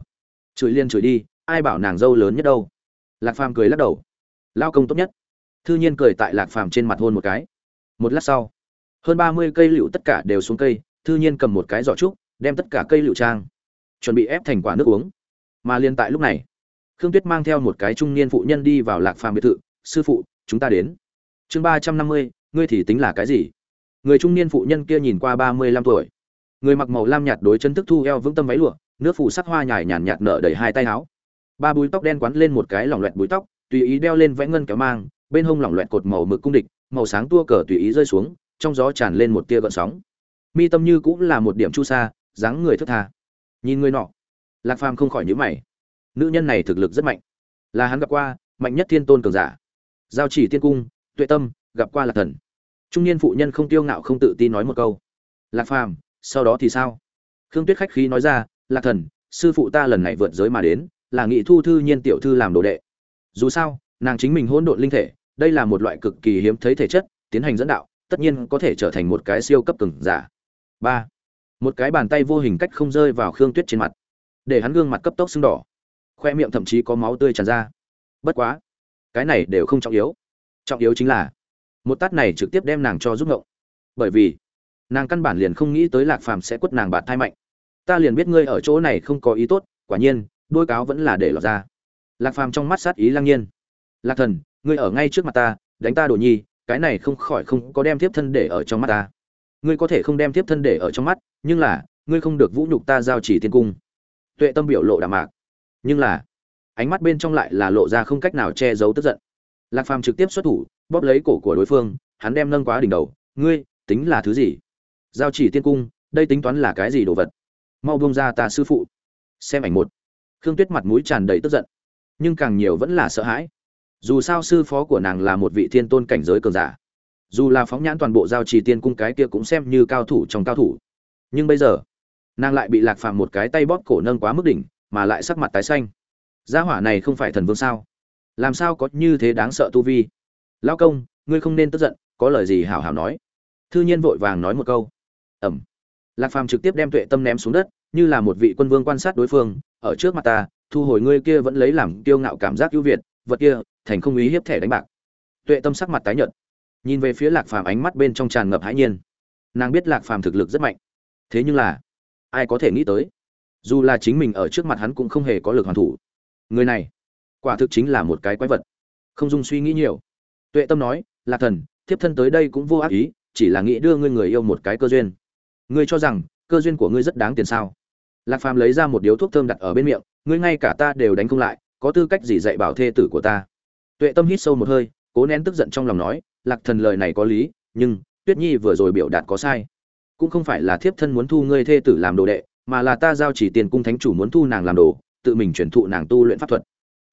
Chửi liên chửi đi, ai bảo nàng dâu lớn nhất đâu? Lạc phàm cười lắc đầu. Lao công tốt nhất. Thư nhiên cười tại lạc phàm trên mặt hôn một cái. Một lát sau hơn ba mươi cây lựu tất cả đều xuống cây, thư nhiên cầm một cái giỏ trúc, đem tất cả cây lựu trang, chuẩn bị ép thành quả nước uống. Mà liên tại lúc này, khương tuyết mang theo một cái trung niên phụ nhân đi vào lạc phàm biệt thự. Sư phụ, chúng ta đến. Chương ba trăm năm mươi, ngươi thì tính là cái gì? Người trung niên phụ nhân kia nhìn qua ba mươi lăm tuổi. Người mặc màu lam nhạt đối chân thức thu eo vững tâm váy lụa, nước phủ sắc hoa nhài nhàn nhạt nở đầy hai tay áo. Ba búi tóc đen quắn lên một cái lỏng loẹt búi tóc, tùy ý đeo lên vẽ ngân kéo mang, bên hông lỏng loẹt cột màu mực cung địch, màu sáng tua cờ tùy ý rơi xuống trong gió tràn lên một tia gợn sóng. Mi tâm như cũng là một điểm chu sa, dáng người thất tha. Nhìn người nọ, lạc phàm không khỏi nhíu mày. Nữ nhân này thực lực rất mạnh. Là hắn gặp qua mạnh nhất thiên tôn cường giả. Giao chỉ tiên cung, tuệ tâm, gặp qua lạc thần. Trung niên phụ nhân không tiêu ngạo không tự tin nói một câu. Lạc phàm, sau đó thì sao? Khương tuyết khách khí nói ra, lạc thần, sư phụ ta lần này vượt giới mà đến, là nghị thu thư nhiên tiểu thư làm đồ đệ. Dù sao, nàng chính mình hỗn độn linh thể, đây là một loại cực kỳ hiếm thấy thể chất, tiến hành dẫn đạo tất nhiên có thể trở thành một cái siêu cấp cường giả. Ba, một cái bàn tay vô hình cách không rơi vào khương tuyết trên mặt, để hắn gương mặt cấp tốc sưng đỏ. Khoe miệng thậm chí có máu tươi tràn ra. Bất quá, cái này đều không trọng yếu. Trọng yếu chính là, một tát này trực tiếp đem nàng cho giúp ngộng. Bởi vì, nàng căn bản liền không nghĩ tới lạc phàm sẽ quất nàng bạt thai mạnh. Ta liền biết ngươi ở chỗ này không có ý tốt, quả nhiên, đôi cáo vẫn là để lọt ra. Lạc phàm trong mắt sát ý lang nhiên. Lạc thần, ngươi ở ngay trước mặt ta, đánh ta đồ nhi cái này không khỏi không có đem tiếp thân để ở trong mắt ta. Ngươi có thể không đem tiếp thân để ở trong mắt, nhưng là, ngươi không được vũ nhục ta giao chỉ tiên cung. Tuệ tâm biểu lộ đạm mạc. Nhưng là, ánh mắt bên trong lại là lộ ra không cách nào che giấu tức giận. Lạc phàm trực tiếp xuất thủ, bóp lấy cổ của đối phương, hắn đem nâng quá đỉnh đầu. Ngươi, tính là thứ gì? Giao chỉ tiên cung, đây tính toán là cái gì đồ vật? Mau buông ra ta sư phụ. Xem ảnh một. Khương tuyết mặt mũi tràn đầy tức giận. Nhưng càng nhiều vẫn là sợ hãi dù sao sư phó của nàng là một vị thiên tôn cảnh giới cường giả. Dù là phóng nhãn toàn bộ giao trì tiên cung cái kia cũng xem như cao thủ trong cao thủ. Nhưng bây giờ, nàng lại bị lạc phàm một cái tay bóp cổ nâng quá mức đỉnh, mà lại sắc mặt tái xanh. Gia hỏa này không phải thần vương sao? Làm sao có như thế đáng sợ tu vi? Lao công, ngươi không nên tức giận, có lời gì hảo hảo nói. Thư nhiên vội vàng nói một câu. Ẩm. Lạc phàm trực tiếp đem tuệ tâm ném xuống đất, như là một vị quân vương quan sát đối phương, ở trước mặt ta, thu hồi ngươi kia vẫn lấy làm kiêu ngạo cảm giác ưu việt, vật kia thành không ý hiếp thẻ đánh bạc. Tuệ tâm sắc mặt tái nhợt, nhìn về phía lạc phàm ánh mắt bên trong tràn ngập hãi nhiên. Nàng biết lạc phàm thực lực rất mạnh, thế nhưng là, ai có thể nghĩ tới, dù là chính mình ở trước mặt hắn cũng không hề có lực hoàn thủ. Người này, quả thực chính là một cái quái vật. Không dung suy nghĩ nhiều, tuệ tâm nói, lạc thần, thiếp thân tới đây cũng vô ác ý, chỉ là nghĩ đưa ngươi người yêu một cái cơ duyên. Ngươi cho rằng, cơ duyên của ngươi rất đáng tiền sao? Lạc phàm lấy ra một điếu thuốc thơm đặt ở bên miệng, ngươi ngay cả ta đều đánh không lại, có tư cách gì dạy bảo thê tử của ta? Tuệ tâm hít sâu một hơi, cố nén tức giận trong lòng nói, lạc thần lời này có lý, nhưng tuyết nhi vừa rồi biểu đạt có sai. Cũng không phải là thiếp thân muốn thu ngươi thê tử làm đồ đệ, mà là ta giao chỉ tiền cung thánh chủ muốn thu nàng làm đồ, tự mình chuyển thụ nàng tu luyện pháp thuật.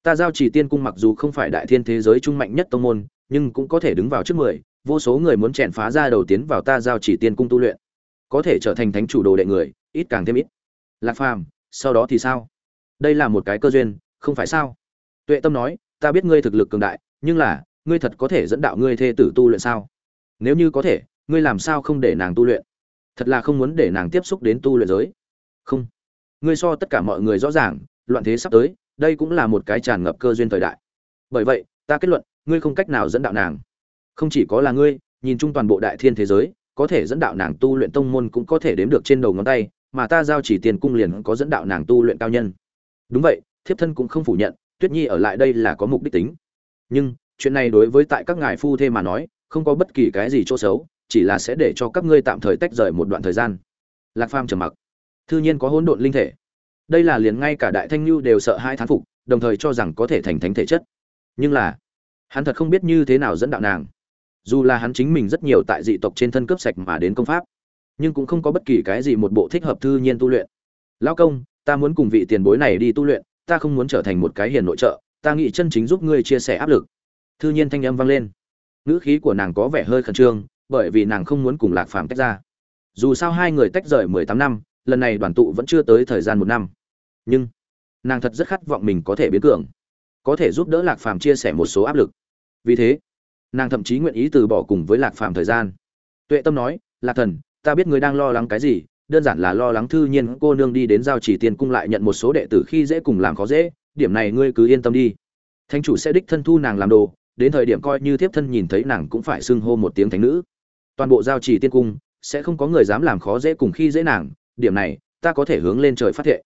Ta giao chỉ tiên cung mặc dù không phải đại thiên thế giới trung mạnh nhất tông môn, nhưng cũng có thể đứng vào trước mười, vô số người muốn chèn phá ra đầu tiến vào ta giao chỉ tiên cung tu luyện. Có thể trở thành thánh chủ đồ đệ người, ít càng thêm ít. Lạc phàm, sau đó thì sao? Đây là một cái cơ duyên, không phải sao? Tuệ tâm nói ta biết ngươi thực lực cường đại, nhưng là, ngươi thật có thể dẫn đạo ngươi thê tử tu luyện sao? Nếu như có thể, ngươi làm sao không để nàng tu luyện? Thật là không muốn để nàng tiếp xúc đến tu luyện giới. Không. Ngươi so tất cả mọi người rõ ràng, loạn thế sắp tới, đây cũng là một cái tràn ngập cơ duyên thời đại. Bởi vậy, ta kết luận, ngươi không cách nào dẫn đạo nàng. Không chỉ có là ngươi, nhìn chung toàn bộ đại thiên thế giới, có thể dẫn đạo nàng tu luyện tông môn cũng có thể đếm được trên đầu ngón tay, mà ta giao chỉ tiền cung liền có dẫn đạo nàng tu luyện cao nhân. Đúng vậy, thiếp thân cũng không phủ nhận tuyết nhi ở lại đây là có mục đích tính. Nhưng, chuyện này đối với tại các ngài phu thê mà nói, không có bất kỳ cái gì chỗ xấu, chỉ là sẽ để cho các ngươi tạm thời tách rời một đoạn thời gian. Lạc phàm trầm mặc. Thư nhiên có hỗn độn linh thể. Đây là liền ngay cả đại thanh lưu đều sợ hai thán phục, đồng thời cho rằng có thể thành thánh thể chất. Nhưng là, hắn thật không biết như thế nào dẫn đạo nàng. Dù là hắn chính mình rất nhiều tại dị tộc trên thân cướp sạch mà đến công pháp, nhưng cũng không có bất kỳ cái gì một bộ thích hợp thư nhiên tu luyện. Lao công, ta muốn cùng vị tiền bối này đi tu luyện ta không muốn trở thành một cái hiền nội trợ, ta nghĩ chân chính giúp ngươi chia sẻ áp lực. Thư nhiên thanh âm vang lên. Ngữ khí của nàng có vẻ hơi khẩn trương, bởi vì nàng không muốn cùng lạc phàm tách ra. Dù sao hai người tách rời mười tám năm, lần này đoàn tụ vẫn chưa tới thời gian một năm. Nhưng, nàng thật rất khát vọng mình có thể biến cường, có thể giúp đỡ lạc phàm chia sẻ một số áp lực. Vì thế, nàng thậm chí nguyện ý từ bỏ cùng với lạc phàm thời gian. Tuệ tâm nói, lạc thần, ta biết ngươi đang lo lắng cái gì đơn giản là lo lắng thư nhiên cô nương đi đến giao chỉ tiên cung lại nhận một số đệ tử khi dễ cùng làm khó dễ, điểm này ngươi cứ yên tâm đi. Thánh chủ sẽ đích thân thu nàng làm đồ, đến thời điểm coi như thiếp thân nhìn thấy nàng cũng phải xưng hô một tiếng thánh nữ. Toàn bộ giao chỉ tiên cung, sẽ không có người dám làm khó dễ cùng khi dễ nàng, điểm này, ta có thể hướng lên trời phát thệ.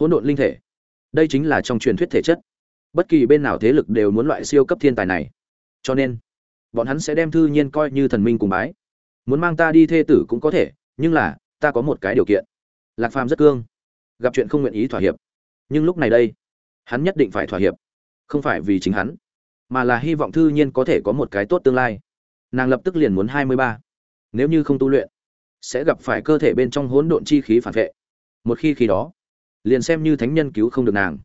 Hỗn độn linh thể. Đây chính là trong truyền thuyết thể chất. Bất kỳ bên nào thế lực đều muốn loại siêu cấp thiên tài này. Cho nên, bọn hắn sẽ đem thư nhiên coi như thần minh cùng bái. Muốn mang ta đi thê tử cũng có thể, nhưng là ta có một cái điều kiện. Lạc phàm rất cương. Gặp chuyện không nguyện ý thỏa hiệp. Nhưng lúc này đây, hắn nhất định phải thỏa hiệp. Không phải vì chính hắn, mà là hy vọng thư nhiên có thể có một cái tốt tương lai. Nàng lập tức liền muốn hai mươi ba. Nếu như không tu luyện, sẽ gặp phải cơ thể bên trong hỗn độn chi khí phản vệ. Một khi khi đó, liền xem như thánh nhân cứu không được nàng.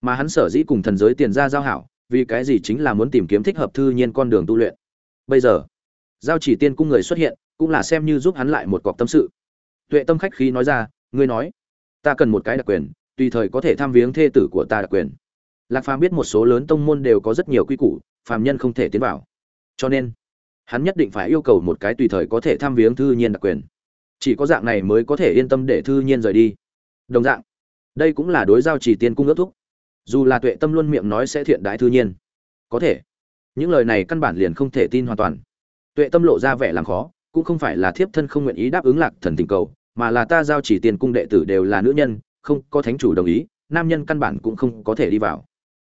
Mà hắn sở dĩ cùng thần giới tiền ra giao hảo, vì cái gì chính là muốn tìm kiếm thích hợp thư nhiên con đường tu luyện. Bây giờ, giao chỉ tiên cung người xuất hiện, cũng là xem như giúp hắn lại một cọc tâm sự tuệ tâm khách khí nói ra, ngươi nói, ta cần một cái đặc quyền, tùy thời có thể tham viếng thê tử của ta đặc quyền. Lạc phàm biết một số lớn tông môn đều có rất nhiều quy củ, phàm nhân không thể tiến vào. Cho nên, hắn nhất định phải yêu cầu một cái tùy thời có thể tham viếng thư nhiên đặc quyền. Chỉ có dạng này mới có thể yên tâm để thư nhiên rời đi. Đồng dạng, đây cũng là đối giao chỉ tiên cung ước thúc. Dù là tuệ tâm luôn miệng nói sẽ thiện đái thư nhiên, có thể, những lời này căn bản liền không thể tin hoàn toàn. Tuệ tâm lộ ra vẻ làm khó, cũng không phải là thiếp thân không nguyện ý đáp ứng lạc thần tình cầu mà là ta giao chỉ tiền cung đệ tử đều là nữ nhân, không có thánh chủ đồng ý, nam nhân căn bản cũng không có thể đi vào.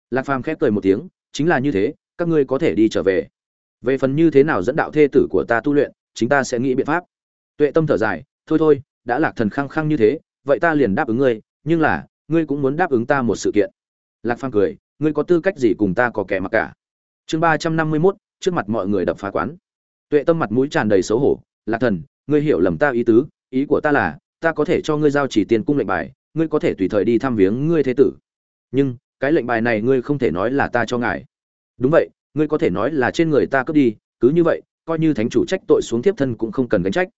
Lạc phàm khép cười một tiếng, chính là như thế, các ngươi có thể đi trở về. Về phần như thế nào dẫn đạo thê tử của ta tu luyện, chính ta sẽ nghĩ biện pháp. Tuệ tâm thở dài, thôi thôi, đã lạc thần khăng khăng như thế, vậy ta liền đáp ứng ngươi, nhưng là, ngươi cũng muốn đáp ứng ta một sự kiện. Lạc phàm cười, ngươi có tư cách gì cùng ta có kẻ mặc cả? Chương ba trăm năm mươi mốt, trước mặt mọi người đập phá quán. Tuệ tâm mặt mũi tràn đầy xấu hổ, lạc thần, ngươi hiểu lầm ta ý tứ ý của ta là, ta có thể cho ngươi giao chỉ tiền cung lệnh bài, ngươi có thể tùy thời đi thăm viếng ngươi thế tử. Nhưng, cái lệnh bài này ngươi không thể nói là ta cho ngài. Đúng vậy, ngươi có thể nói là trên người ta cướp đi, cứ như vậy, coi như thánh chủ trách tội xuống tiếp thân cũng không cần gánh trách.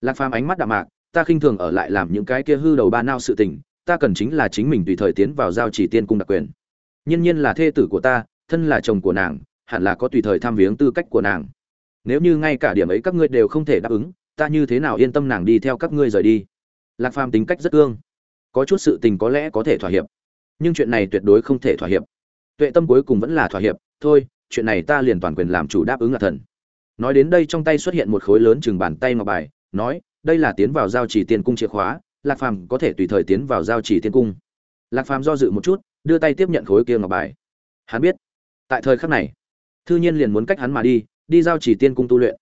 Lạc phàm ánh mắt đạm mạc, ta khinh thường ở lại làm những cái kia hư đầu ba nao sự tình, ta cần chính là chính mình tùy thời tiến vào giao chỉ tiên cung đặc quyền. Nhiên nhiên là thê tử của ta, thân là chồng của nàng, hẳn là có tùy thời tham viếng tư cách của nàng. Nếu như ngay cả điểm ấy các ngươi đều không thể đáp ứng ta như thế nào yên tâm nàng đi theo các ngươi rời đi? Lạc phàm tính cách rất ương có chút sự tình có lẽ có thể thỏa hiệp, nhưng chuyện này tuyệt đối không thể thỏa hiệp. Tuệ tâm cuối cùng vẫn là thỏa hiệp, thôi, chuyện này ta liền toàn quyền làm chủ đáp ứng là thần. Nói đến đây trong tay xuất hiện một khối lớn chừng bàn tay ngọc bài, nói, đây là tiến vào giao chỉ tiên cung chìa khóa, lạc phàm có thể tùy thời tiến vào giao chỉ tiên cung. Lạc phàm do dự một chút, đưa tay tiếp nhận khối kia ngọc bài. Hắn biết, tại thời khắc này, thư nhiên liền muốn cách hắn mà đi đi giao chỉ tiên cung tu luyện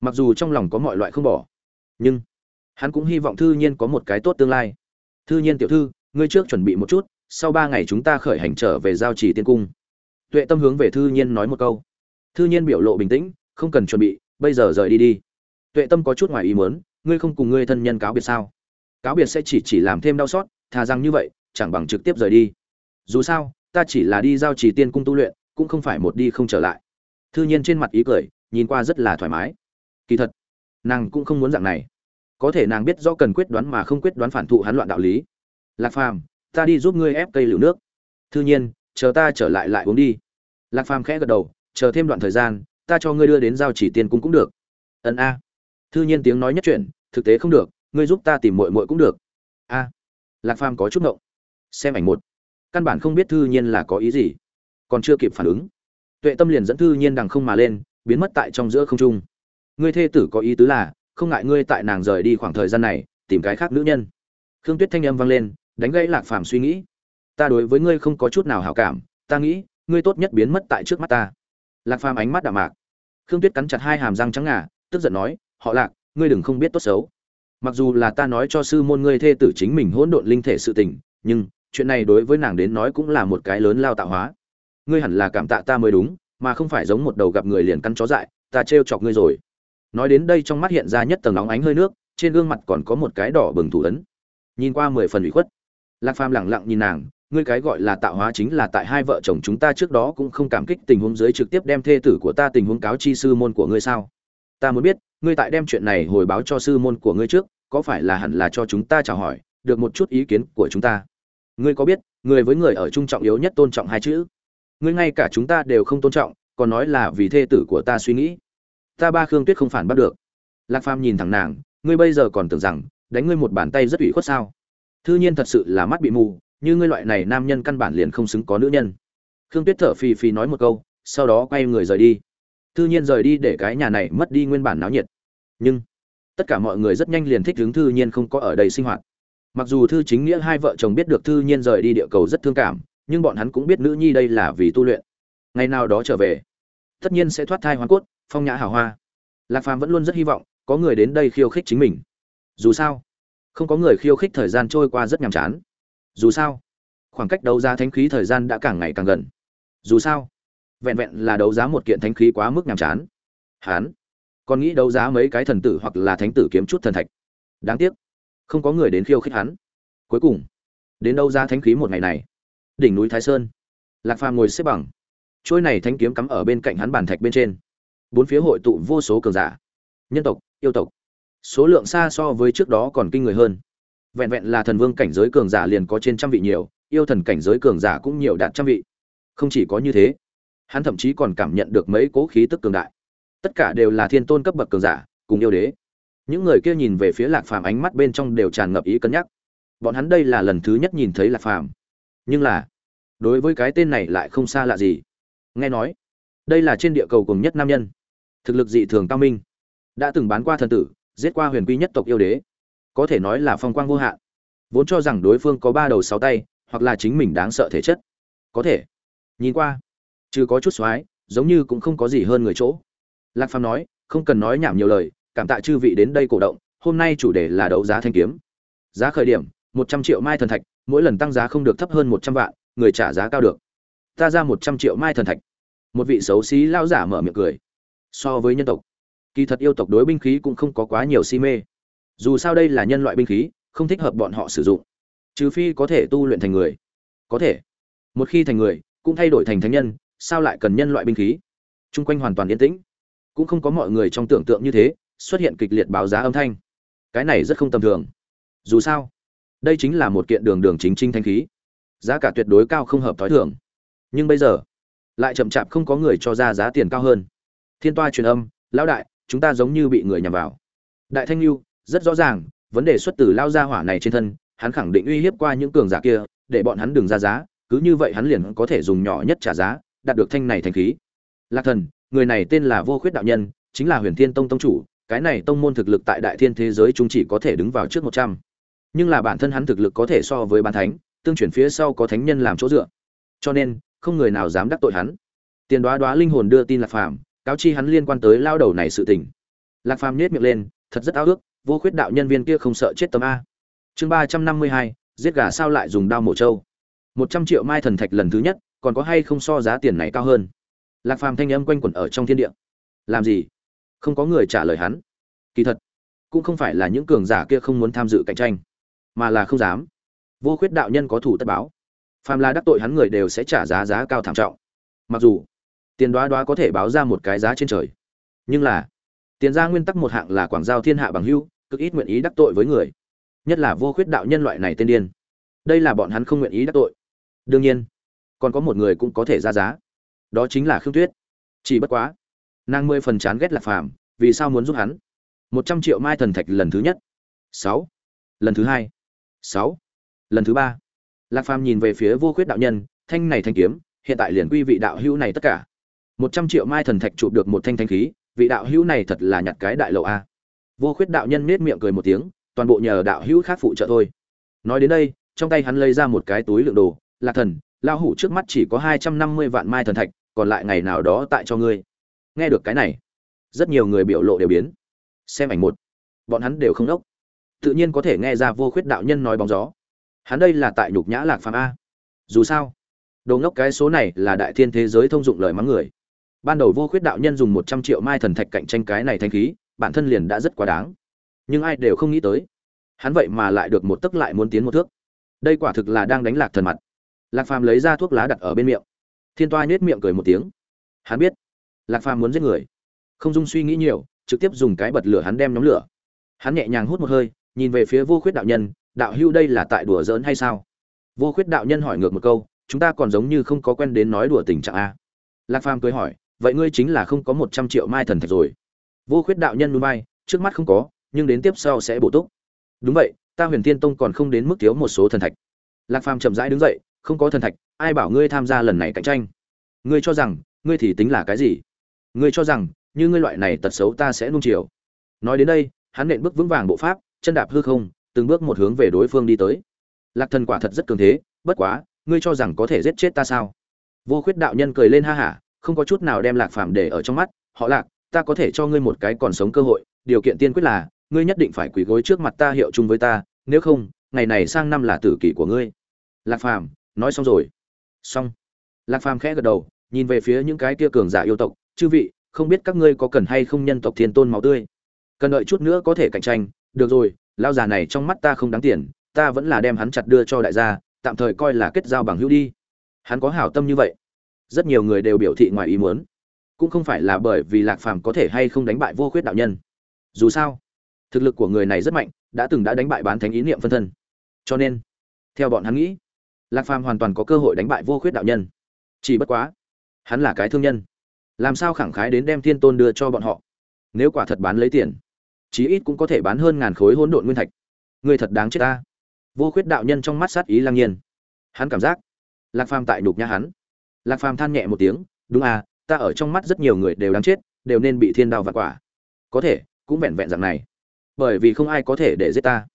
mặc dù trong lòng có mọi loại không bỏ, nhưng hắn cũng hy vọng thư nhiên có một cái tốt tương lai. Thư nhiên tiểu thư, ngươi trước chuẩn bị một chút, sau ba ngày chúng ta khởi hành trở về giao trì tiên cung. Tuệ tâm hướng về thư nhiên nói một câu. Thư nhiên biểu lộ bình tĩnh, không cần chuẩn bị, bây giờ rời đi đi. Tuệ tâm có chút ngoài ý muốn, ngươi không cùng ngươi thân nhân cáo biệt sao? Cáo biệt sẽ chỉ chỉ làm thêm đau xót, thà rằng như vậy, chẳng bằng trực tiếp rời đi. Dù sao, ta chỉ là đi giao trì tiên cung tu luyện, cũng không phải một đi không trở lại. Thư nhiên trên mặt ý cười, nhìn qua rất là thoải mái kỳ thật, nàng cũng không muốn dạng này. Có thể nàng biết do cần quyết đoán mà không quyết đoán phản thụ hắn loạn đạo lý. Lạc phàm, ta đi giúp ngươi ép cây lựu nước. Thư nhiên, chờ ta trở lại lại uống đi. Lạc phàm khẽ gật đầu, chờ thêm đoạn thời gian, ta cho ngươi đưa đến giao chỉ tiền cung cũng được. Ẩn a. Thư nhiên tiếng nói nhất chuyện thực tế không được, ngươi giúp ta tìm muội muội cũng được. A. Lạc phàm có chút ngộng. Xem ảnh một. Căn bản không biết thư nhiên là có ý gì. Còn chưa kịp phản ứng. Tuệ tâm liền dẫn thư nhiên đằng không mà lên, biến mất tại trong giữa không trung ngươi thê tử có ý tứ là, không ngại ngươi tại nàng rời đi khoảng thời gian này, tìm cái khác nữ nhân. Khương tuyết thanh âm vang lên, đánh gãy lạc phàm suy nghĩ. Ta đối với ngươi không có chút nào hảo cảm, ta nghĩ, ngươi tốt nhất biến mất tại trước mắt ta. Lạc phàm ánh mắt đạm mạc. Khương tuyết cắn chặt hai hàm răng trắng ngà, tức giận nói, họ lạc, ngươi đừng không biết tốt xấu. Mặc dù là ta nói cho sư môn ngươi thê tử chính mình hỗn độn linh thể sự tình, nhưng chuyện này đối với nàng đến nói cũng là một cái lớn lao tạo hóa. Ngươi hẳn là cảm tạ ta mới đúng, mà không phải giống một đầu gặp người liền căn chó dại, ta trêu chọc ngươi rồi nói đến đây trong mắt hiện ra nhất tầng nóng ánh hơi nước, trên gương mặt còn có một cái đỏ bừng thủ ấn. Nhìn qua mười phần ủy khuất. Lạc phàm lẳng lặng nhìn nàng, ngươi cái gọi là tạo hóa chính là tại hai vợ chồng chúng ta trước đó cũng không cảm kích tình huống dưới trực tiếp đem thê tử của ta tình huống cáo chi sư môn của ngươi sao? Ta muốn biết, ngươi tại đem chuyện này hồi báo cho sư môn của ngươi trước, có phải là hẳn là cho chúng ta chào hỏi, được một chút ý kiến của chúng ta? Ngươi có biết, người với người ở trung trọng yếu nhất tôn trọng hai chữ? Ngươi ngay cả chúng ta đều không tôn trọng, còn nói là vì thê tử của ta suy nghĩ ta ba khương tuyết không phản bắt được. Lạc phàm nhìn thẳng nàng, ngươi bây giờ còn tưởng rằng đánh ngươi một bàn tay rất ủy khuất sao? Thư nhiên thật sự là mắt bị mù, như ngươi loại này nam nhân căn bản liền không xứng có nữ nhân. Khương tuyết thở phì phì nói một câu, sau đó quay người rời đi. Thư nhiên rời đi để cái nhà này mất đi nguyên bản náo nhiệt. Nhưng, tất cả mọi người rất nhanh liền thích hướng thư nhiên không có ở đây sinh hoạt. Mặc dù thư chính nghĩa hai vợ chồng biết được thư nhiên rời đi địa cầu rất thương cảm, nhưng bọn hắn cũng biết nữ nhi đây là vì tu luyện. Ngày nào đó trở về, tất nhiên sẽ thoát thai hoàn cốt phong nhã hào hoa. Lạc phàm vẫn luôn rất hy vọng có người đến đây khiêu khích chính mình. Dù sao, không có người khiêu khích thời gian trôi qua rất nhàm chán. Dù sao, khoảng cách đấu giá thánh khí thời gian đã càng ngày càng gần. Dù sao, vẹn vẹn là đấu giá một kiện thánh khí quá mức nhàm chán. Hán, còn nghĩ đấu giá mấy cái thần tử hoặc là thánh tử kiếm chút thần thạch. Đáng tiếc, không có người đến khiêu khích hắn. Cuối cùng, đến đấu giá thánh khí một ngày này, đỉnh núi thái sơn, lạc phàm ngồi xếp bằng. Trôi này thánh kiếm cắm ở bên cạnh hắn bàn thạch bên trên bốn phía hội tụ vô số cường giả. Nhân tộc, yêu tộc. Số lượng xa so với trước đó còn kinh người hơn. Vẹn vẹn là thần vương cảnh giới cường giả liền có trên trăm vị nhiều, yêu thần cảnh giới cường giả cũng nhiều đạt trăm vị. Không chỉ có như thế, hắn thậm chí còn cảm nhận được mấy cố khí tức cường đại. Tất cả đều là thiên tôn cấp bậc cường giả, cùng yêu đế. Những người kia nhìn về phía lạc phàm ánh mắt bên trong đều tràn ngập ý cân nhắc. Bọn hắn đây là lần thứ nhất nhìn thấy lạc phàm. Nhưng là, đối với cái tên này lại không xa lạ gì. Nghe nói, đây là trên địa cầu cùng nhất nam nhân thực lực dị thường cao minh. Đã từng bán qua thần tử, giết qua huyền quy nhất tộc yêu đế. Có thể nói là phong quang vô hạn. Vốn cho rằng đối phương có ba đầu sáu tay, hoặc là chính mình đáng sợ thể chất. Có thể. Nhìn qua. Chứ có chút x giống như cũng không có gì hơn người chỗ. Lạc phàm nói, không cần nói nhảm nhiều lời, cảm tạ chư vị đến đây cổ động, hôm nay chủ đề là đấu giá thanh kiếm. Giá khởi điểm, một trăm triệu mai thần thạch, mỗi lần tăng giá không được thấp hơn một trăm vạn, người trả giá cao được. Ta ra một trăm triệu mai thần thạch. Một vị xấu xí lao giả mở miệng cười so với nhân tộc. Kỳ thật yêu tộc đối binh khí cũng không có quá nhiều si mê. Dù sao đây là nhân loại binh khí, không thích hợp bọn họ sử dụng. Trừ phi có thể tu luyện thành người. Có thể. Một khi thành người, cũng thay đổi thành thánh nhân, sao lại cần nhân loại binh khí? Chung quanh hoàn toàn yên tĩnh. Cũng không có mọi người trong tưởng tượng như thế, xuất hiện kịch liệt báo giá âm thanh. Cái này rất không tầm thường. Dù sao, đây chính là một kiện đường đường chính trinh thanh khí. Giá cả tuyệt đối cao không hợp t h ó i thường. Nhưng bây giờ, lại chậm chạp không có người cho ra giá tiền cao hơn thiên toa truyền âm, lão đại, chúng ta giống như bị người nhằm vào. Đại thanh lưu rất rõ ràng, vấn đề xuất từ lao gia hỏa này trên thân, hắn khẳng định uy hiếp qua những cường giả kia, để bọn hắn đừng ra giá, cứ như vậy hắn liền có thể dùng nhỏ nhất trả giá, đạt được thanh này thành khí. Lạc thần, người này tên là vô khuyết đạo nhân, chính là huyền thiên tông tông chủ, cái này tông môn thực lực tại đại thiên thế giới chúng chỉ có thể đứng vào trước một trăm. Nhưng là bản thân hắn thực lực có thể so với bán thánh, tương chuyển phía sau có thánh nhân làm chỗ dựa. Cho nên, không người nào dám đắc tội hắn. Tiền đoá đoá linh hồn đưa tin lạc phàm cáo chi hắn liên quan tới lao đầu này sự tình. Lạc phàm nhếch miệng lên, thật rất ao ước, vô khuyết đạo nhân viên kia không sợ chết tấm a. Chương ba trăm năm mươi hai, giết gà sao lại dùng đao mổ trâu. một trăm triệu mai thần thạch lần thứ nhất, còn có hay không so giá tiền này cao hơn? Lạc phàm thanh âm quanh quẩn ở trong thiên địa. Làm gì? Không có người trả lời hắn. Kỳ thật, cũng không phải là những cường giả kia không muốn tham dự cạnh tranh, mà là không dám. Vô khuyết đạo nhân có thủ tất báo. Phàm là đắc tội hắn người đều sẽ trả giá giá cao thảm trọng. Mặc dù tiền đoá đoá có thể báo ra một cái giá trên trời. Nhưng là, tiền ra nguyên tắc một hạng là quảng giao thiên hạ bằng hưu cực ít nguyện ý đắc tội với người. Nhất là vô khuyết đạo nhân loại này tên điên. Đây là bọn hắn không nguyện ý đắc tội. Đương nhiên, còn có một người cũng có thể ra giá. Đó chính là khương tuyết. Chỉ bất quá, nàng mười phần chán ghét lạc phàm, vì sao muốn giúp hắn? Một trăm triệu mai thần thạch lần thứ nhất. Sáu. Lần thứ hai. Sáu. Lần thứ ba. Lạc phàm nhìn về phía vô khuyết đạo nhân, thanh này thanh kiếm, hiện tại liền quy vị đạo hữu này tất cả một trăm triệu mai thần thạch chụp được một thanh thanh khí, vị đạo hữu này thật là nhặt cái đại lậu a. Vô khuyết đạo nhân nết miệng cười một tiếng, toàn bộ nhờ đạo hữu khác phụ trợ thôi. Nói đến đây, trong tay hắn lấy ra một cái túi lượng đồ, lạc thần lao hủ trước mắt chỉ có hai trăm năm mươi vạn mai thần thạch, còn lại ngày nào đó tại cho ngươi. Nghe được cái này, rất nhiều người biểu lộ đều biến. Xem ảnh một, bọn hắn đều không đốc. Tự nhiên có thể nghe ra vô khuyết đạo nhân nói bóng gió. Hắn đây là tại nhục nhã lạc phàm a. Dù sao, đồ ngốc cái số này là đại thiên thế giới thông dụng lời mắng người ban đầu vô khuyết đạo nhân dùng một trăm triệu mai thần thạch cạnh tranh cái này thanh khí, bản thân liền đã rất quá đáng. Nhưng ai đều không nghĩ tới, hắn vậy mà lại được một tấc lại muốn tiến một thước. Đây quả thực là đang đánh lạc thần mặt. Lạc phàm lấy ra thuốc lá đặt ở bên miệng. Thiên toa nhếch miệng cười một tiếng. Hắn biết, lạc phàm muốn giết người. Không dung suy nghĩ nhiều, trực tiếp dùng cái bật lửa hắn đem nhóm lửa. Hắn nhẹ nhàng hút một hơi, nhìn về phía vô khuyết đạo nhân, đạo hưu đây là tại đùa giỡn hay sao? Vô khuyết đạo nhân hỏi ngược một câu, chúng ta còn giống như không có quen đến nói đùa tình trạng a. Lạc phàm cười hỏi vậy ngươi chính là không có một trăm triệu mai thần thạch rồi. Vô khuyết đạo nhân núi mai, trước mắt không có, nhưng đến tiếp sau sẽ bổ túc. Đúng vậy, ta huyền tiên tông còn không đến mức thiếu một số thần thạch. Lạc phàm chậm rãi đứng dậy, không có thần thạch, ai bảo ngươi tham gia lần này cạnh tranh? Ngươi cho rằng, ngươi thì tính là cái gì? Ngươi cho rằng, như ngươi loại này tật xấu ta sẽ nung chiều. Nói đến đây, hắn nện bước vững vàng bộ pháp, chân đạp hư không, từng bước một hướng về đối phương đi tới. Lạc thần quả thật rất cường thế, bất quá, ngươi cho rằng có thể giết chết ta sao? Vô khuyết đạo nhân cười lên ha hả không có chút nào đem lạc phàm để ở trong mắt, họ lạc, ta có thể cho ngươi một cái còn sống cơ hội, điều kiện tiên quyết là, ngươi nhất định phải quỳ gối trước mặt ta hiệu chung với ta, nếu không, ngày này sang năm là tử kỷ của ngươi. Lạc phàm nói xong rồi. Xong. Lạc phàm khẽ gật đầu, nhìn về phía những cái kia cường giả yêu tộc, chư vị, không biết các ngươi có cần hay không nhân tộc thiên tôn máu tươi? Cần đợi chút nữa có thể cạnh tranh, được rồi lao già này trong mắt ta không đáng tiền, ta vẫn là đem hắn chặt đưa cho đại gia, tạm thời coi là kết giao bằng hữu đi. Hắn có hảo tâm như vậy rất nhiều người đều biểu thị ngoài ý muốn. Cũng không phải là bởi vì lạc phàm có thể hay không đánh bại vô khuyết đạo nhân. Dù sao, thực lực của người này rất mạnh, đã từng đã đánh bại bán thánh ý niệm phân thân. Cho nên, theo bọn hắn nghĩ, lạc phàm hoàn toàn có cơ hội đánh bại vô khuyết đạo nhân. Chỉ bất quá, hắn là cái thương nhân. Làm sao khẳng khái đến đem thiên tôn đưa cho bọn họ? Nếu quả thật bán lấy tiền, chí ít cũng có thể bán hơn ngàn khối hỗn độn nguyên thạch. Người thật đáng chết ta. Vô khuyết đạo nhân trong mắt sát ý lang nhiên. Hắn cảm giác, lạc phàm tại nhục nhã hắn lạc phàm than nhẹ một tiếng, đúng à ta ở trong mắt rất nhiều người đều đáng chết, đều nên bị thiên đao vặt quả. Có thể, cũng vẹn vẹn dạng này. Bởi vì không ai có thể để giết ta.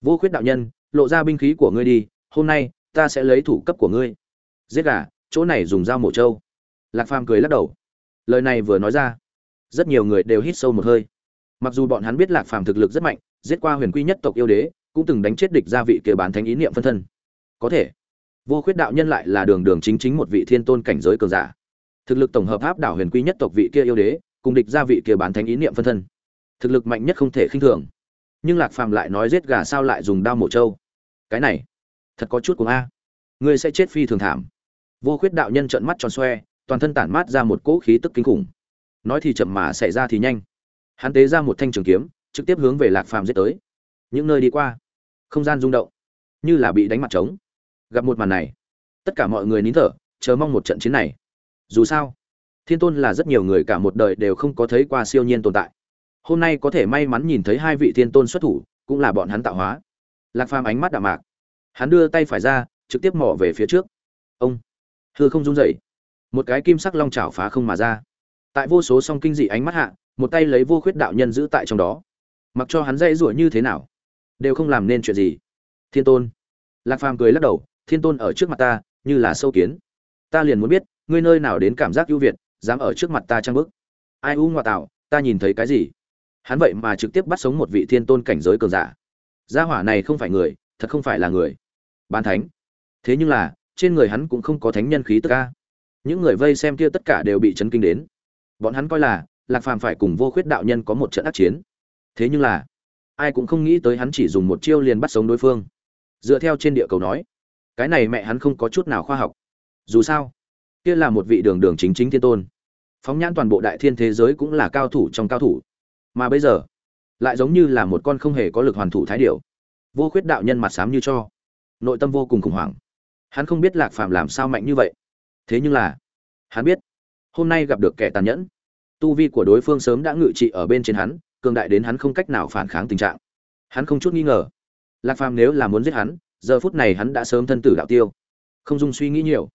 Vô khuyết đạo nhân, lộ ra binh khí của ngươi đi, hôm nay, ta sẽ lấy thủ cấp của ngươi. Giết gà, chỗ này dùng dao mổ trâu. Lạc phàm cười lắc đầu. Lời này vừa nói ra, rất nhiều người đều hít sâu một hơi. Mặc dù bọn hắn biết lạc phàm thực lực rất mạnh, giết qua huyền quy nhất tộc yêu đế, cũng từng đánh chết địch gia vị kia bán thánh ý niệm phân thân. Có thể vô khuyết đạo nhân lại là đường đường chính chính một vị thiên tôn cảnh giới cường giả. Thực lực tổng hợp áp đảo huyền quy nhất tộc vị kia yêu đế, cùng địch gia vị kia bán thánh ý niệm phân thân. Thực lực mạnh nhất không thể khinh thường. Nhưng lạc phàm lại nói giết gà sao lại dùng đao mổ trâu. Cái này, thật có chút của a. Ngươi sẽ chết phi thường thảm. Vô khuyết đạo nhân trợn mắt tròn xoe, toàn thân tản mát ra một cỗ khí tức kinh khủng. Nói thì chậm mà xảy ra thì nhanh. Hắn tế ra một thanh trường kiếm, trực tiếp hướng về lạc phàm giết tới. Những nơi đi qua, không gian rung động, như là bị đánh mặt trống gặp một màn này. Tất cả mọi người nín thở, chờ mong một trận chiến này. Dù sao, thiên tôn là rất nhiều người cả một đời đều không có thấy qua siêu nhiên tồn tại. Hôm nay có thể may mắn nhìn thấy hai vị thiên tôn xuất thủ, cũng là bọn hắn tạo hóa. Lạc phàm ánh mắt đạm mạc. Hắn đưa tay phải ra, trực tiếp mỏ về phía trước. Ông! Hư không rung dậy một cái kim sắc long chảo phá không mà ra. Tại vô số song kinh dị ánh mắt hạ, một tay lấy vô khuyết đạo nhân giữ tại trong đó. Mặc cho hắn dây rủa như thế nào, đều không làm nên chuyện gì. Thiên tôn! Lạc phàm cười lắc đầu thiên tôn ở trước mặt ta, như là sâu kiến. Ta liền muốn biết, ngươi nơi nào đến cảm giác ưu việt, dám ở trước mặt ta trang bức. Ai u ngoại tạo, ta nhìn thấy cái gì? Hắn vậy mà trực tiếp bắt sống một vị thiên tôn cảnh giới cường giả. Gia hỏa này không phải người, thật không phải là người. Bán thánh. Thế nhưng là, trên người hắn cũng không có thánh nhân khí tức ca những người vây xem kia tất cả đều bị chấn kinh đến. Bọn hắn coi là, lạc phàm phải cùng vô khuyết đạo nhân có một trận ác chiến. Thế nhưng là, ai cũng không nghĩ tới hắn chỉ dùng một chiêu liền bắt sống đối phương. Dựa theo trên địa cầu nói cái này mẹ hắn không có chút nào khoa học. Dù sao, kia là một vị đường đường chính chính thiên tôn. Phóng nhãn toàn bộ đại thiên thế giới cũng là cao thủ trong cao thủ. Mà bây giờ, lại giống như là một con không hề có lực hoàn thủ thái điệu vô khuyết đạo nhân mặt xám như cho. Nội tâm vô cùng khủng hoảng. Hắn không biết lạc phàm làm sao mạnh như vậy. Thế nhưng là, hắn biết, hôm nay gặp được kẻ tàn nhẫn. Tu vi của đối phương sớm đã ngự trị ở bên trên hắn, cường đại đến hắn không cách nào phản kháng tình trạng. Hắn không chút nghi ngờ. Lạc phàm nếu là muốn giết hắn giờ phút này hắn đã sớm thân tử đạo tiêu. Không dung suy nghĩ nhiều.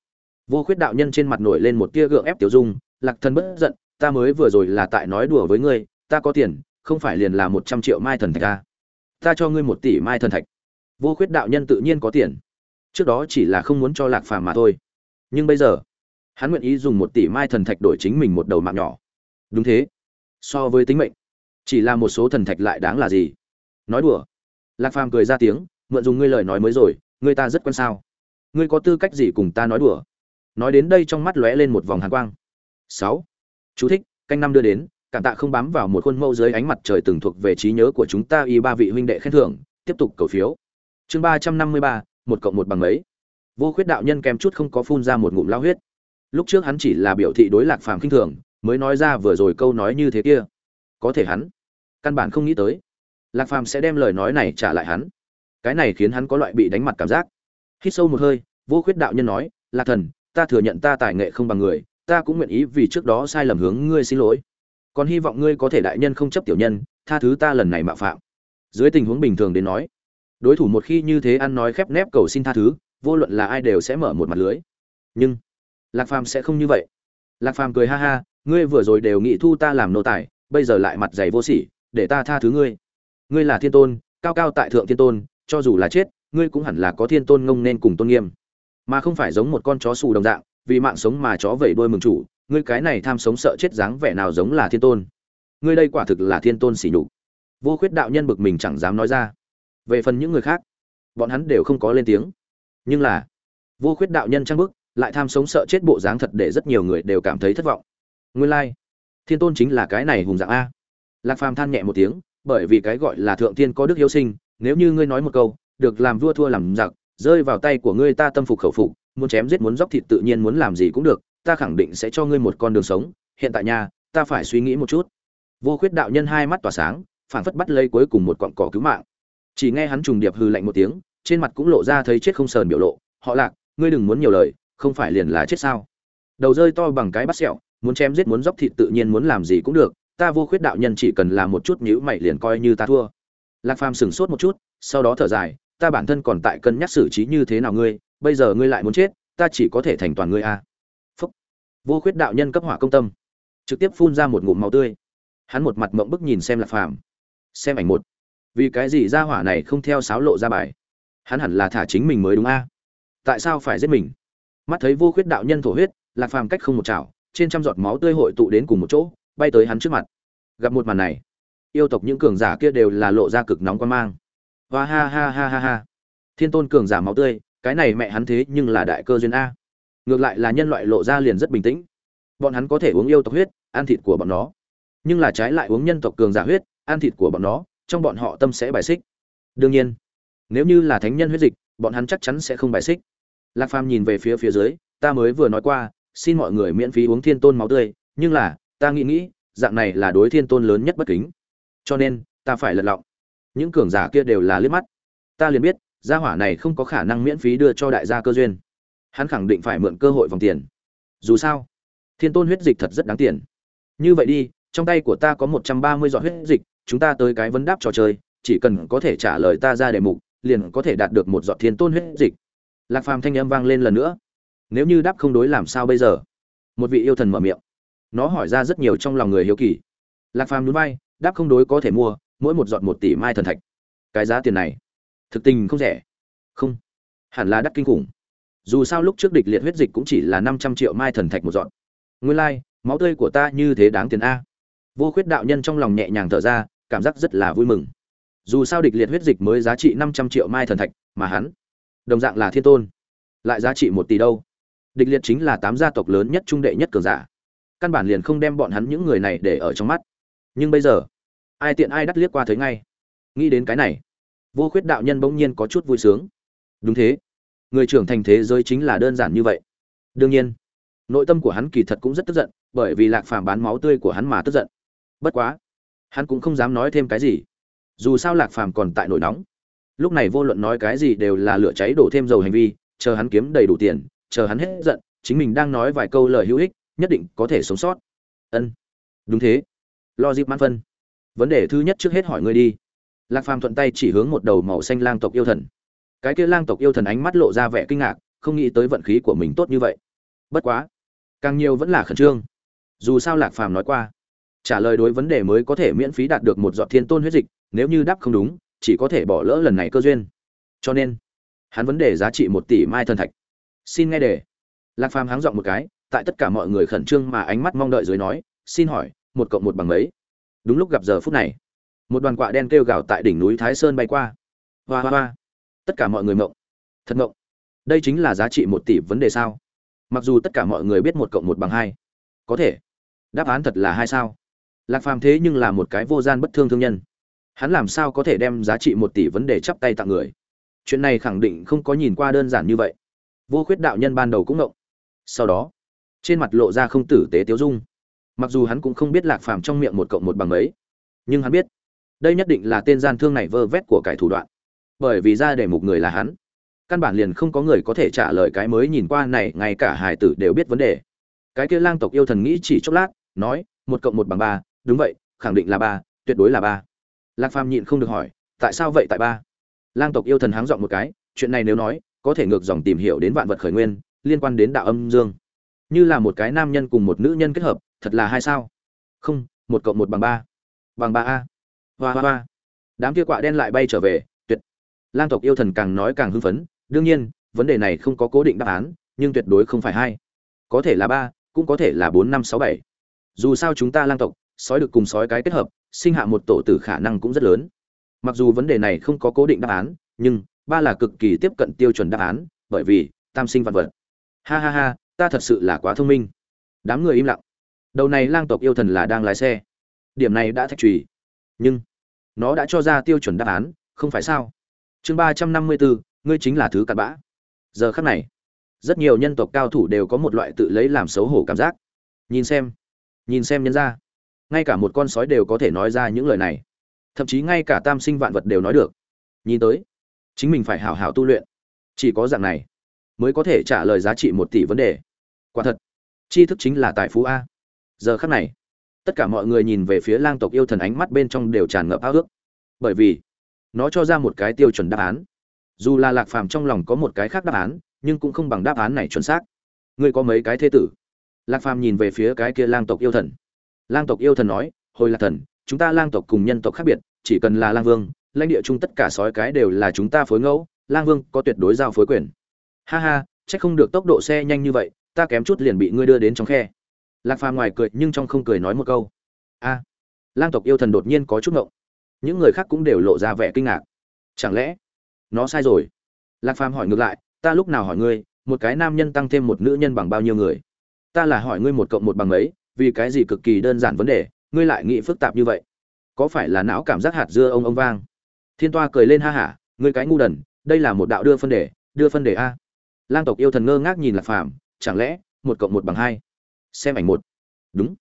Vô khuyết đạo nhân trên mặt nổi lên một tia gượng ép tiểu dung, lạc thần bất giận, ta mới vừa rồi là tại nói đùa với ngươi, ta có tiền, không phải liền là một trăm triệu mai thần thạch ta ta cho ngươi một tỷ mai thần thạch. Vô khuyết đạo nhân tự nhiên có tiền. Trước đó chỉ là không muốn cho lạc phàm mà thôi. Nhưng bây giờ, hắn nguyện ý dùng một tỷ mai thần thạch đổi chính mình một đầu mạng nhỏ. Đúng thế. So với tính mệnh, chỉ là một số thần thạch lại đáng là gì? Nói đùa. Lạc phàm cười ra tiếng mượn dùng ngươi lời nói mới rồi, ngươi ta rất quan sao? Ngươi có tư cách gì cùng ta nói đùa? Nói đến đây trong mắt lóe lên một vòng hàn quang. Sáu. Chú thích, canh năm đưa đến, cảm tạ không bám vào một khuôn mẫu dưới ánh mặt trời từng thuộc về trí nhớ của chúng ta y ba vị huynh đệ khen thưởng, tiếp tục cầu phiếu. Chương ba trăm năm mươi ba, một cộng một bằng mấy? Vô khuyết đạo nhân kèm chút không có phun ra một ngụm lao huyết. Lúc trước hắn chỉ là biểu thị đối lạc phàm khinh thường, mới nói ra vừa rồi câu nói như thế kia. Có thể hắn căn bản không nghĩ tới, lạc phàm sẽ đem lời nói này trả lại hắn cái này khiến hắn có loại bị đánh mặt cảm giác. Hít sâu một hơi, vô khuyết đạo nhân nói, lạc thần, ta thừa nhận ta tài nghệ không bằng người, ta cũng nguyện ý vì trước đó sai lầm hướng ngươi xin lỗi. Còn hy vọng ngươi có thể đại nhân không chấp tiểu nhân, tha thứ ta lần này mạo phạm. Dưới tình huống bình thường đến nói, đối thủ một khi như thế ăn nói khép nép cầu xin tha thứ, vô luận là ai đều sẽ mở một mặt lưới. Nhưng, lạc phàm sẽ không như vậy. Lạc phàm cười ha ha, ngươi vừa rồi đều nghĩ thu ta làm nô tài, bây giờ lại mặt dày vô sỉ, để ta tha thứ ngươi. Ngươi là thiên tôn, cao cao tại thượng thiên tôn cho dù là chết, ngươi cũng hẳn là có thiên tôn ngông nên cùng tôn nghiêm. Mà không phải giống một con chó xù đồng dạng, vì mạng sống mà chó vẩy đuôi mừng chủ, ngươi cái này tham sống sợ chết dáng vẻ nào giống là thiên tôn? Ngươi đây quả thực là thiên tôn xỉ nhục. Vô khuyết đạo nhân bực mình chẳng dám nói ra. Về phần những người khác, bọn hắn đều không có lên tiếng. Nhưng là, vô khuyết đạo nhân trang bức, lại tham sống sợ chết bộ dáng thật để rất nhiều người đều cảm thấy thất vọng. Nguyên lai、like. thiên tôn chính là cái này hùng dạng a. Lạc phàm than nhẹ một tiếng, bởi vì cái gọi là thượng thiên có đức yêu sinh nếu như ngươi nói một câu, được làm vua thua làm giặc, rơi vào tay của ngươi ta tâm phục khẩu phục, muốn chém giết muốn dóc thịt tự nhiên muốn làm gì cũng được, ta khẳng định sẽ cho ngươi một con đường sống. Hiện tại nhà ta phải suy nghĩ một chút. Vô khuyết đạo nhân hai mắt tỏa sáng phản phất bắt lấy cuối cùng một cọng cỏ cứu mạng. Chỉ nghe hắn trùng điệp hư lạnh một tiếng, trên mặt cũng lộ ra thấy chết không sờn biểu lộ. Họ lạc, ngươi đừng muốn nhiều lời, không phải liền là chết sao? Đầu rơi to bằng cái bắt sẹo, muốn chém giết muốn dóc thịt tự nhiên muốn làm gì cũng được, ta vô khuyết đạo nhân chỉ cần làm một chút nhữ mày liền coi như ta thua lạc phàm sửng sốt một chút, sau đó thở dài, ta bản thân còn tại cân nhắc xử trí như thế nào ngươi, bây giờ ngươi lại muốn chết, ta chỉ có thể thành toàn ngươi a. À. phúc. Vô khuyết đạo nhân cấp hỏa công tâm. Trực tiếp phun ra một ngụm máu tươi. Hắn một mặt mộng bức nhìn xem lạc phàm. Xem ảnh một. Vì cái gì ra hỏa này không theo sáo lộ ra bài? Hắn hẳn là thả chính mình mới đúng a. Tại sao phải giết mình? Mắt thấy vô khuyết đạo nhân thổ huyết, lạc phàm cách không một chảo, trên trăm giọt máu tươi hội tụ đến cùng một chỗ, bay tới hắn trước mặt. Gặp một màn này yêu tộc những cường giả kia đều là lộ ra cực nóng quan mang. Và ha ha ha ha ha. Thiên tôn cường giả máu tươi, cái này mẹ hắn thế nhưng là đại cơ duyên a. Ngược lại là nhân loại lộ ra liền rất bình tĩnh. Bọn hắn có thể uống yêu tộc huyết, ăn thịt của bọn nó. Nhưng là trái lại uống nhân tộc cường giả huyết, ăn thịt của bọn nó, trong bọn họ tâm sẽ bài xích. Đương nhiên, nếu như là thánh nhân huyết dịch, bọn hắn chắc chắn sẽ không bài xích. Lạc phàm nhìn về phía phía dưới, ta mới vừa nói qua, xin mọi người miễn phí uống thiên tôn máu tươi, nhưng là, ta nghĩ nghĩ, dạng này là đối thiên tôn lớn nhất bất kính cho nên, ta phải lật lọng. Những cường giả kia đều là liếc mắt. Ta liền biết, gia hỏa này không có khả năng miễn phí đưa cho đại gia cơ duyên. Hắn khẳng định phải mượn cơ hội vòng tiền. Dù sao, thiên tôn huyết dịch thật rất đáng tiền. Như vậy đi, trong tay của ta có một trăm ba mươi giọt huyết dịch, chúng ta tới cái vấn đáp trò chơi, chỉ cần có thể trả lời ta ra đề mục, liền có thể đạt được một giọt thiên tôn huyết dịch. Lạc phàm thanh âm vang lên lần nữa. Nếu như đáp không đối làm sao bây giờ? Một vị yêu thần mở miệng. Nó hỏi ra rất nhiều trong lòng người hiếu kỳ. Lạc phàm núi bay đáp không đối có thể mua mỗi một giọt một tỷ mai thần thạch. Cái giá tiền này thực tình không rẻ. Không hẳn là đắt kinh khủng. Dù sao lúc trước địch liệt huyết dịch cũng chỉ là năm trăm triệu mai thần thạch một giọt. Nguyên lai、like, máu tươi của ta như thế đáng tiền a. Vô khuyết đạo nhân trong lòng nhẹ nhàng thở ra cảm giác rất là vui mừng. Dù sao địch liệt huyết dịch mới giá trị năm trăm triệu mai thần thạch mà hắn đồng dạng là thiên tôn lại giá trị một tỷ đâu? Địch liệt chính là tám gia tộc lớn nhất trung đệ nhất cường giả. Căn bản liền không đem bọn hắn những người này để ở trong mắt nhưng bây giờ, ai tiện ai đắt liếc qua thấy ngay. Nghĩ đến cái này, vô khuyết đạo nhân bỗng nhiên có chút vui sướng. Đúng thế, người trưởng thành thế giới chính là đơn giản như vậy. Đương nhiên, nội tâm của hắn kỳ thật cũng rất tức giận, bởi vì lạc phàm bán máu tươi của hắn mà tức giận. Bất quá, hắn cũng không dám nói thêm cái gì. Dù sao lạc phàm còn tại nổi nóng. Lúc này vô luận nói cái gì đều là lửa cháy đổ thêm dầu hành vi, chờ hắn kiếm đầy đủ tiền, chờ hắn hết giận, chính mình đang nói vài câu lời hữu ích, nhất định có thể sống sót. Ân, đúng thế lo dịp mãn phân. Vấn đề thứ nhất trước hết hỏi ngươi đi. Lạc phàm thuận tay chỉ hướng một đầu màu xanh lang tộc yêu thần. Cái kia lang tộc yêu thần ánh mắt lộ ra vẻ kinh ngạc, không nghĩ tới vận khí của mình tốt như vậy. Bất quá, càng nhiều vẫn là khẩn trương. Dù sao lạc phàm nói qua, trả lời đối vấn đề mới có thể miễn phí đạt được một giọt thiên tôn huyết dịch, nếu như đáp không đúng, chỉ có thể bỏ lỡ lần này cơ duyên. Cho nên, hắn vấn đề giá trị một tỷ mai thần thạch. Xin nghe đề lạc phàm háng dọn một cái, tại tất cả mọi người khẩn trương mà ánh mắt mong đợi dưới nói, xin hỏi một cộng một bằng mấy? Đúng lúc gặp giờ phút này, một đoàn quạ đen kêu gào tại đỉnh núi thái sơn bay qua. Hoa hoa hoa. Tất cả mọi người mộng. Thật mộng. Đây chính là giá trị một tỷ vấn đề sao? Mặc dù tất cả mọi người biết một cộng một bằng hai. Có thể. Đáp án thật là hai sao? Lạc phàm thế nhưng là một cái vô gian bất thương thương nhân. Hắn làm sao có thể đem giá trị một tỷ vấn đề chắp tay tặng người? Chuyện này khẳng định không có nhìn qua đơn giản như vậy. Vô khuyết đạo nhân ban đầu cũng ngộng sau đó, trên mặt lộ ra không tử tế tiếu dung mặc dù hắn cũng không biết lạc phàm trong miệng một cộng một bằng mấy, nhưng hắn biết, đây nhất định là tên gian thương này vơ vét của cải thủ đoạn. Bởi vì ra để mục người là hắn, căn bản liền không có người có thể trả lời cái mới nhìn qua này, ngay cả hải tử đều biết vấn đề. Cái kia lang tộc yêu thần nghĩ chỉ chốc lát, nói, một cộng một bằng ba, đúng vậy, khẳng định là ba, tuyệt đối là ba. Lạc phàm nhịn không được hỏi, tại sao vậy tại ba? Lang tộc yêu thần háng dọn một cái, chuyện này nếu nói, có thể ngược dòng tìm hiểu đến vạn vật khởi nguyên, liên quan đến đạo âm dương. Như là một cái nam nhân cùng một nữ nhân kết hợp thật là hai sao? Không, một cộng một bằng ba. Bằng ba a. Hoa hoa hoa. Đám kia quạ đen lại bay trở về, tuyệt. Lang tộc yêu thần càng nói càng hưng phấn, đương nhiên, vấn đề này không có cố định đáp án, nhưng tuyệt đối không phải hai. Có thể là ba, cũng có thể là bốn, năm, sáu, bảy. Dù sao chúng ta lang tộc, sói được cùng sói cái kết hợp, sinh hạ một tổ tử khả năng cũng rất lớn. Mặc dù vấn đề này không có cố định đáp án, nhưng ba là cực kỳ tiếp cận tiêu chuẩn đáp án, bởi vì tam sinh vạn vật. Ha ha ha, ta thật sự là quá thông minh. Đám người im lặng đầu này lang tộc yêu thần là đang lái xe. Điểm này đã thạch trùy. Nhưng, nó đã cho ra tiêu chuẩn đáp án, không phải sao? Chương ba trăm năm mươi bốn ngươi chính là thứ cặn bã. Giờ khắc này, rất nhiều nhân tộc cao thủ đều có một loại tự lấy làm xấu hổ cảm giác. Nhìn xem nhìn xem nhân ra ngay cả một con sói đều có thể nói ra những lời này. Thậm chí ngay cả tam sinh vạn vật đều nói được. Nhìn tới, chính mình phải hảo hảo tu luyện. Chỉ có dạng này, mới có thể trả lời giá trị một tỷ vấn đề. Quả thật, tri thức chính là tài phú a giờ khắc này, tất cả mọi người nhìn về phía lang tộc yêu thần ánh mắt bên trong đều tràn ngập ao ước. Bởi vì, nó cho ra một cái tiêu chuẩn đáp án. Dù là lạc phàm trong lòng có một cái khác đáp án, nhưng cũng không bằng đáp án này chuẩn xác. Ngươi có mấy cái thế tử? Lạc phàm nhìn về phía cái kia lang tộc yêu thần. Lang tộc yêu thần nói, hồi lạc thần, chúng ta lang tộc cùng nhân tộc khác biệt, chỉ cần là lang vương, lãnh địa chung tất cả sói cái đều là chúng ta phối ngẫu, lang vương có tuyệt đối giao phối quyền. Ha ha, chắc không được tốc độ xe nhanh như vậy, ta kém chút liền bị ngươi đưa đến trong khe lạc phàm ngoài cười nhưng trong không cười nói một câu. A, lang tộc yêu thần đột nhiên có chút ngộng. Những người khác cũng đều lộ ra vẻ kinh ngạc. Chẳng lẽ nó sai rồi? Lạc phàm hỏi ngược lại, ta lúc nào hỏi ngươi, một cái nam nhân tăng thêm một nữ nhân bằng bao nhiêu người? Ta là hỏi ngươi một cộng một bằng mấy, vì cái gì cực kỳ đơn giản vấn đề, ngươi lại nghĩ phức tạp như vậy? Có phải là não cảm giác hạt dưa ông ông vang? Thiên toa cười lên ha hả, ngươi cái ngu đần, đây là một đạo đưa phân đề, đưa phân đề a. Lang tộc yêu thần ngơ ngác nhìn lạc phàm, chẳng lẽ một cộng một bằng hai? Xem ảnh một. Đúng.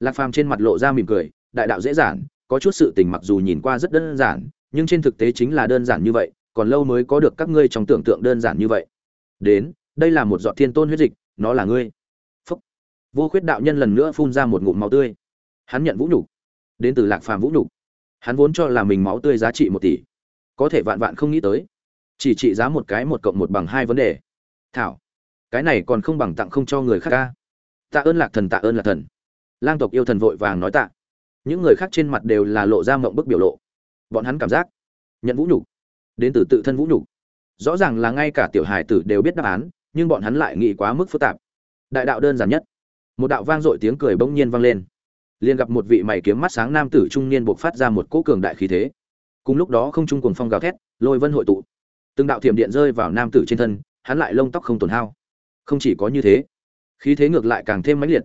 Lạc phàm trên mặt lộ ra mỉm cười, đại đạo dễ dàng, có chút sự tình mặc dù nhìn qua rất đơn giản, nhưng trên thực tế chính là đơn giản như vậy, còn lâu mới có được các ngươi trong tưởng tượng đơn giản như vậy. Đến, đây là một giọt thiên tôn huyết dịch, nó là ngươi. Phúc. Vô khuyết đạo nhân lần nữa phun ra một ngụm máu tươi. Hắn nhận vũ nhục. Đến từ lạc phàm vũ nhục. Hắn vốn cho là mình máu tươi giá trị một tỷ. Có thể vạn vạn không nghĩ tới. Chỉ trị giá một cái một cộng một bằng hai vấn đề. Thảo. Cái này còn không bằng tặng không cho người khác ca tạ ơn lạc thần, tạ ơn lạc thần. Lang tộc yêu thần vội vàng nói tạ. Những người khác trên mặt đều là lộ ra mộng bức biểu lộ. Bọn hắn cảm giác, nhận vũ nhục. Đến từ tự thân vũ nhục. Rõ ràng là ngay cả tiểu hài tử đều biết đáp án, nhưng bọn hắn lại nghĩ quá mức phức tạp. Đại đạo đơn giản nhất. Một đạo vang dội tiếng cười bỗng nhiên vang lên. Liền gặp một vị mày kiếm mắt sáng nam tử trung niên buộc phát ra một cỗ cường đại khí thế. Cùng lúc đó không trung cuồng phong gào thét, lôi vân hội tụ. Từng đạo thiểm điện rơi vào nam tử trên thân, hắn lại lông tóc không tổn hao. Không chỉ có như thế khí thế ngược lại càng thêm mãnh liệt.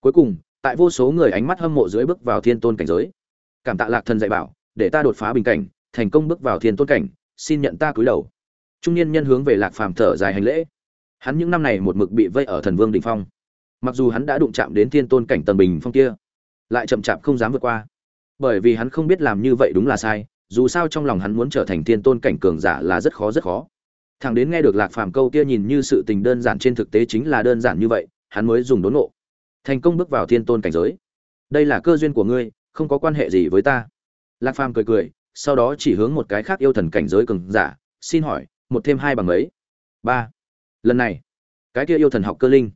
Cuối cùng, tại vô số người ánh mắt hâm mộ dưới bước vào thiên tôn cảnh giới. Cảm tạ lạc thần dạy bảo, để ta đột phá bình cảnh, thành công bước vào thiên tôn cảnh, xin nhận ta cúi đầu. Trung niên nhân hướng về lạc phàm thở dài hành lễ. Hắn những năm này một mực bị vây ở thần vương đỉnh phong. Mặc dù hắn đã đụng chạm đến thiên tôn cảnh tầng bình phong kia, lại chậm chạp không dám vượt qua. Bởi vì hắn không biết làm như vậy đúng là sai, dù sao trong lòng hắn muốn trở thành thiên tôn cảnh cường giả là rất khó rất khó thằng đến nghe được lạc phàm câu kia nhìn như sự tình đơn giản trên thực tế chính là đơn giản như vậy, hắn mới dùng đốn ngộ. Thành công bước vào thiên tôn cảnh giới. Đây là cơ duyên của ngươi, không có quan hệ gì với ta. Lạc phàm cười cười, sau đó chỉ hướng một cái khác yêu thần cảnh giới cường giả, xin hỏi, một thêm hai bằng mấy? Ba. Lần này, cái kia yêu thần học cơ linh.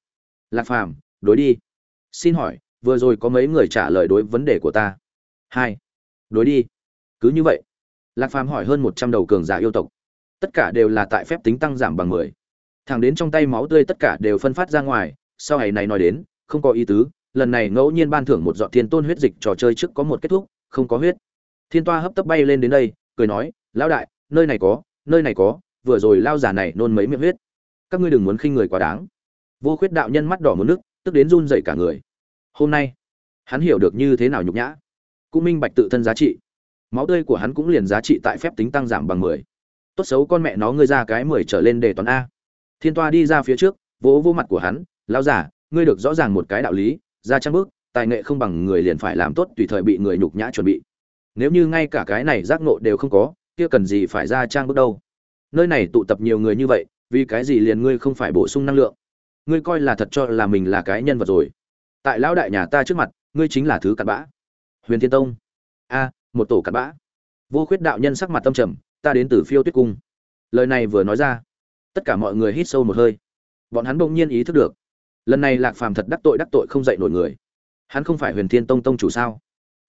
Lạc phàm, đối đi. Xin hỏi, vừa rồi có mấy người trả lời đối vấn đề của ta? Hai. Đối đi. Cứ như vậy. Lạc phàm hỏi hơn một trăm đầu cường giả yêu tộc tất cả đều là tại phép tính tăng giảm bằng mười. Thẳng đến trong tay máu tươi tất cả đều phân phát ra ngoài, sau ngày này nói đến, không có ý tứ, lần này ngẫu nhiên ban thưởng một giọt thiên tôn huyết dịch trò chơi trước có một kết thúc, không có huyết. Thiên toa hấp tấp bay lên đến đây, cười nói, lão đại, nơi này có, nơi này có, vừa rồi lao giả này nôn mấy miệng huyết. Các ngươi đừng muốn khinh người quá đáng. Vô khuyết đạo nhân mắt đỏ một nước, tức đến run dậy cả người. Hôm nay, hắn hiểu được như thế nào nhục nhã. Cũng minh bạch tự thân giá trị. Máu tươi của hắn cũng liền giá trị tại phép tính tăng giảm bằng mười tốt xấu con mẹ nó ngươi ra cái mười trở lên để toán a. Thiên toa đi ra phía trước, vỗ vô mặt của hắn lao giả ngươi được rõ ràng một cái đạo lý, ra trang bước, tài nghệ không bằng người liền phải làm tốt tùy thời bị người nhục nhã chuẩn bị. Nếu như ngay cả cái này giác nộ đều không có, kia cần gì phải ra trang bước đâu? Nơi này tụ tập nhiều người như vậy, vì cái gì liền ngươi không phải bổ sung năng lượng? Ngươi coi là thật cho là mình là cái nhân vật rồi. Tại lão đại nhà ta trước mặt, ngươi chính là thứ cặn bã. Huyền thiên tông. A, một tổ cặn bã. Vô khuyết đạo nhân sắc mặt tâm trầm ta đến từ phiêu tuyết cung. Lời này vừa nói ra, tất cả mọi người hít sâu một hơi. Bọn hắn bỗng nhiên ý thức được, lần này lạc phàm thật đắc tội đắc tội không dạy nổi người. Hắn không phải huyền thiên tông tông chủ sao?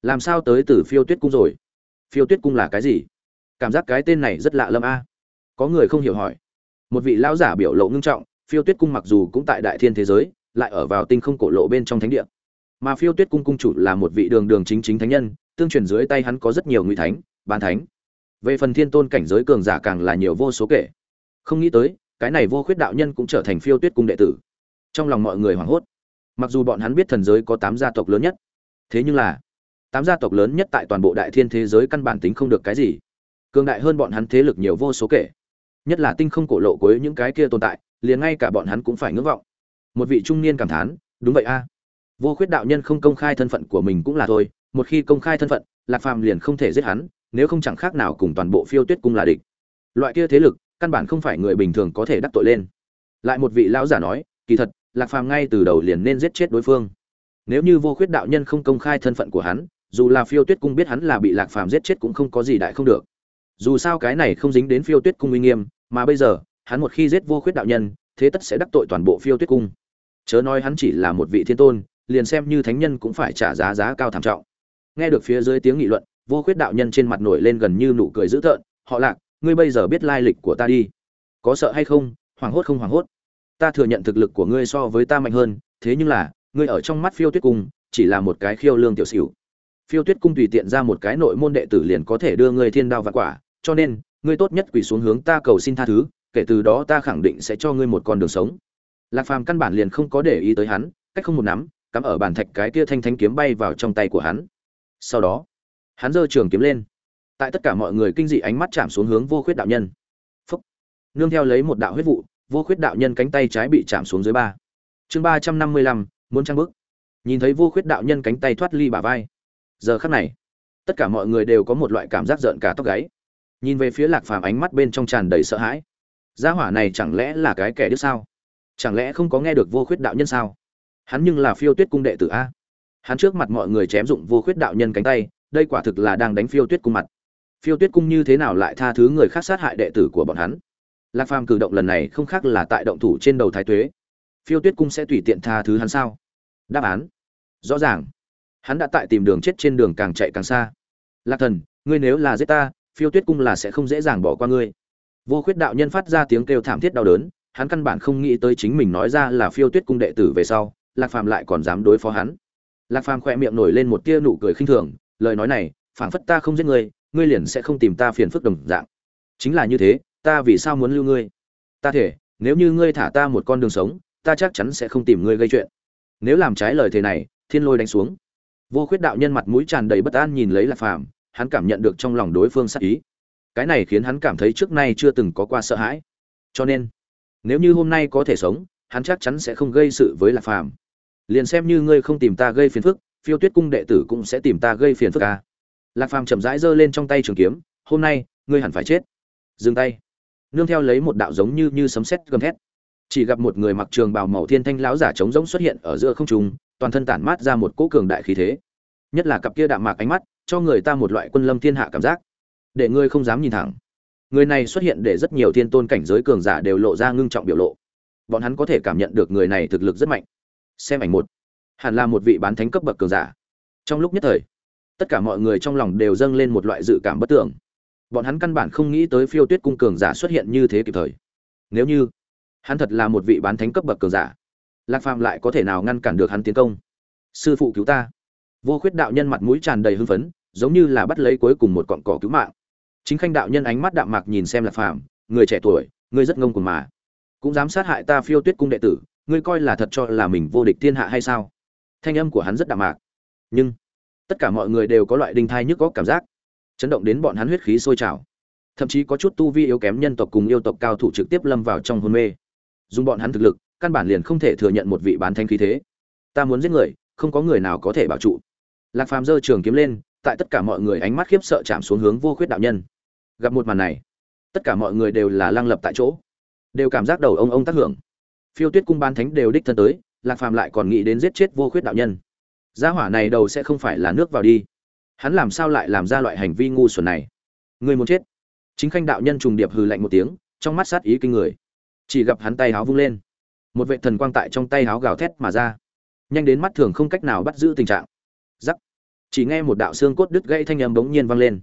Làm sao tới từ phiêu tuyết cung rồi? Phiêu tuyết cung là cái gì? Cảm giác cái tên này rất lạ lâm a. Có người không hiểu hỏi. Một vị lão giả biểu lộ ngưng trọng, phiêu tuyết cung mặc dù cũng tại đại thiên thế giới, lại ở vào tinh không cổ lộ bên trong thánh địa. Mà phiêu tuyết cung cung chủ là một vị đường đường chính chính thánh nhân, tương truyền dưới tay hắn có rất nhiều ngụy thánh ban thánh về phần thiên tôn cảnh giới cường giả càng là nhiều vô số kể. Không nghĩ tới, cái này vô khuyết đạo nhân cũng trở thành phiêu tuyết cung đệ tử. Trong lòng mọi người hoảng hốt. Mặc dù bọn hắn biết thần giới có tám gia tộc lớn nhất, thế nhưng là tám gia tộc lớn nhất tại toàn bộ đại thiên thế giới căn bản tính không được cái gì. Cường đại hơn bọn hắn thế lực nhiều vô số kể. Nhất là tinh không cổ lộ cuối những cái kia tồn tại, liền ngay cả bọn hắn cũng phải ngưỡng vọng. Một vị trung niên cảm thán, đúng vậy a. Vô khuyết đạo nhân không công khai thân phận của mình cũng là thôi, một khi công khai thân phận, lạc phàm liền không thể giết hắn nếu không chẳng khác nào cùng toàn bộ phiêu tuyết cung là địch. Loại kia thế lực, căn bản không phải người bình thường có thể đắc tội lên. Lại một vị lão giả nói, kỳ thật, lạc phàm ngay từ đầu liền nên giết chết đối phương. Nếu như vô khuyết đạo nhân không công khai thân phận của hắn, dù là phiêu tuyết cung biết hắn là bị lạc phàm giết chết cũng không có gì đại không được. Dù sao cái này không dính đến phiêu tuyết cung uy nghiêm, mà bây giờ, hắn một khi giết vô khuyết đạo nhân, thế tất sẽ đắc tội toàn bộ phiêu tuyết cung. Chớ nói hắn chỉ là một vị thiên tôn, liền xem như thánh nhân cũng phải trả giá giá cao thảm trọng. Nghe được phía dưới tiếng nghị luận vô khuyết đạo nhân trên mặt nổi lên gần như nụ cười dữ tợn, họ lạc, ngươi bây giờ biết lai lịch của ta đi. Có sợ hay không? Hoảng hốt không hoảng hốt? Ta thừa nhận thực lực của ngươi so với ta mạnh hơn, thế nhưng là, ngươi ở trong mắt phiêu tuyết cung, chỉ là một cái khiêu lương tiểu xỉu. Phiêu tuyết cung tùy tiện ra một cái nội môn đệ tử liền có thể đưa ngươi thiên đao và quả, cho nên, ngươi tốt nhất quỳ xuống hướng ta cầu xin tha thứ, kể từ đó ta khẳng định sẽ cho ngươi một con đường sống. Lạc phàm căn bản liền không có để ý tới hắn, cách không một nắm, cắm ở bàn thạch cái kia thanh thanh kiếm bay vào trong tay của hắn. Sau đó hắn giơ trường kiếm lên. Tại tất cả mọi người kinh dị ánh mắt chạm xuống hướng vô khuyết đạo nhân. Phúc. Nương theo lấy một đạo huyết vụ, vô khuyết đạo nhân cánh tay trái bị chạm xuống dưới ba. Chương ba trăm năm mươi lăm, muốn trang bức nhìn thấy vô khuyết đạo nhân cánh tay thoát ly bả vai. Giờ khắc này, tất cả mọi người đều có một loại cảm giác rợn cả tóc gáy. Nhìn về phía lạc phàm ánh mắt bên trong tràn đầy sợ hãi. Gia hỏa này chẳng lẽ là cái kẻ đứt sao? Chẳng lẽ không có nghe được vô khuyết đạo nhân sao? Hắn nhưng là phiêu tuyết cung đệ tử a. Hắn trước mặt mọi người chém dụng vô khuyết đạo nhân cánh tay đây quả thực là đang đánh phiêu tuyết cung mặt. Phiêu tuyết cung như thế nào lại tha thứ người khác sát hại đệ tử của bọn hắn? Lạc phàm cử động lần này không khác là tại động thủ trên đầu thái tuế. Phiêu tuyết cung sẽ tùy tiện tha thứ hắn sao? Đáp án. Rõ ràng. Hắn đã tại tìm đường chết trên đường càng chạy càng xa. Lạc thần, ngươi nếu là giết ta, phiêu tuyết cung là sẽ không dễ dàng bỏ qua ngươi. Vô khuyết đạo nhân phát ra tiếng kêu thảm thiết đau đớn, hắn căn bản không nghĩ tới chính mình nói ra là phiêu tuyết cung đệ tử về sau, lạc phàm lại còn dám đối phó hắn. Lạc phàm khỏe miệng nổi lên một tia nụ cười khinh thường lời nói này, phảng phất ta không giết ngươi ngươi liền sẽ không tìm ta phiền phức đồng dạng. Chính là như thế, ta vì sao muốn lưu ngươi? Ta thể, nếu như ngươi thả ta một con đường sống, ta chắc chắn sẽ không tìm ngươi gây chuyện. Nếu làm trái lời thề này, thiên lôi đánh xuống. Vô khuyết đạo nhân mặt mũi tràn đầy bất an nhìn lấy lạc phàm, hắn cảm nhận được trong lòng đối phương sát ý. Cái này khiến hắn cảm thấy trước nay chưa từng có qua sợ hãi. Cho nên, nếu như hôm nay có thể sống, hắn chắc chắn sẽ không gây sự với lạc phàm. Liền xem như ngươi không tìm ta gây phiền phức phiêu tuyết cung đệ tử cũng sẽ tìm ta gây phiền phức ca à. lạc phàm chậm rãi giơ lên trong tay trường kiếm, hôm nay, ngươi hẳn phải chết. Dừng tay. Nương theo lấy một đạo giống như như sấm sét gầm thét. Chỉ gặp một người mặc trường bào màu thiên thanh lão giả trống rỗng xuất hiện ở giữa không trung, toàn thân tản mát ra một cỗ cường đại khí thế. Nhất là cặp kia đạm mạc ánh mắt, cho người ta một loại quân lâm thiên hạ cảm giác. Để ngươi không dám nhìn thẳng. Người này xuất hiện để rất nhiều thiên tôn cảnh giới cường giả đều lộ ra ngưng trọng biểu lộ. Bọn hắn có thể cảm nhận được người này thực lực rất mạnh. Xem ảnh một hẳn là một vị bán thánh cấp bậc cường giả. Trong lúc nhất thời, tất cả mọi người trong lòng đều dâng lên một loại dự cảm bất tưởng. Bọn hắn căn bản không nghĩ tới phiêu tuyết cung cường giả xuất hiện như thế kịp thời. Nếu như hắn thật là một vị bán thánh cấp bậc cường giả, lạc phàm lại có thể nào ngăn cản được hắn tiến công? Sư phụ cứu ta. Vô khuyết đạo nhân mặt mũi tràn đầy hưng phấn, giống như là bắt lấy cuối cùng một cọn cỏ cứu mạng. Chính khanh đạo nhân ánh mắt đạm mạc nhìn xem lạc phàm, người trẻ tuổi ngươi rất ngông cuồng mà. Cũng dám sát hại ta phiêu tuyết cung đệ tử, ngươi coi là thật cho là mình vô địch thiên hạ hay sao? Thanh âm của hắn rất đạm mạc. Nhưng, tất cả mọi người đều có loại đinh thai nhức góc cảm giác, chấn động đến bọn hắn huyết khí sôi trào. Thậm chí có chút tu vi yếu kém nhân tộc cùng yêu tộc cao thủ trực tiếp lâm vào trong hôn mê. Dùng bọn hắn thực lực, căn bản liền không thể thừa nhận một vị bán thanh khí thế. Ta muốn giết người, không có người nào có thể bảo trụ. Lạc phàm giơ trường kiếm lên, tại tất cả mọi người ánh mắt khiếp sợ chạm xuống hướng vô khuyết đạo nhân. Gặp một màn này, tất cả mọi người đều là lang lập tại chỗ. Đều cảm giác đầu ông ông tác hưởng. Phiêu tuyết cung ban thánh đều đích thân tới lạc phàm lại còn nghĩ đến giết chết vô khuyết đạo nhân. Gia hỏa này đầu sẽ không phải là nước vào đi. Hắn làm sao lại làm ra loại hành vi ngu xuẩn này? Người muốn chết. Chính khanh đạo nhân trùng điệp hừ lạnh một tiếng, trong mắt sát ý kinh người. Chỉ gặp hắn tay háo vung lên. Một vệ thần quang tại trong tay háo gào thét mà ra. Nhanh đến mắt thường không cách nào bắt giữ tình trạng. Giắc chỉ nghe một đạo xương cốt đứt gãy thanh âm bỗng nhiên vang lên.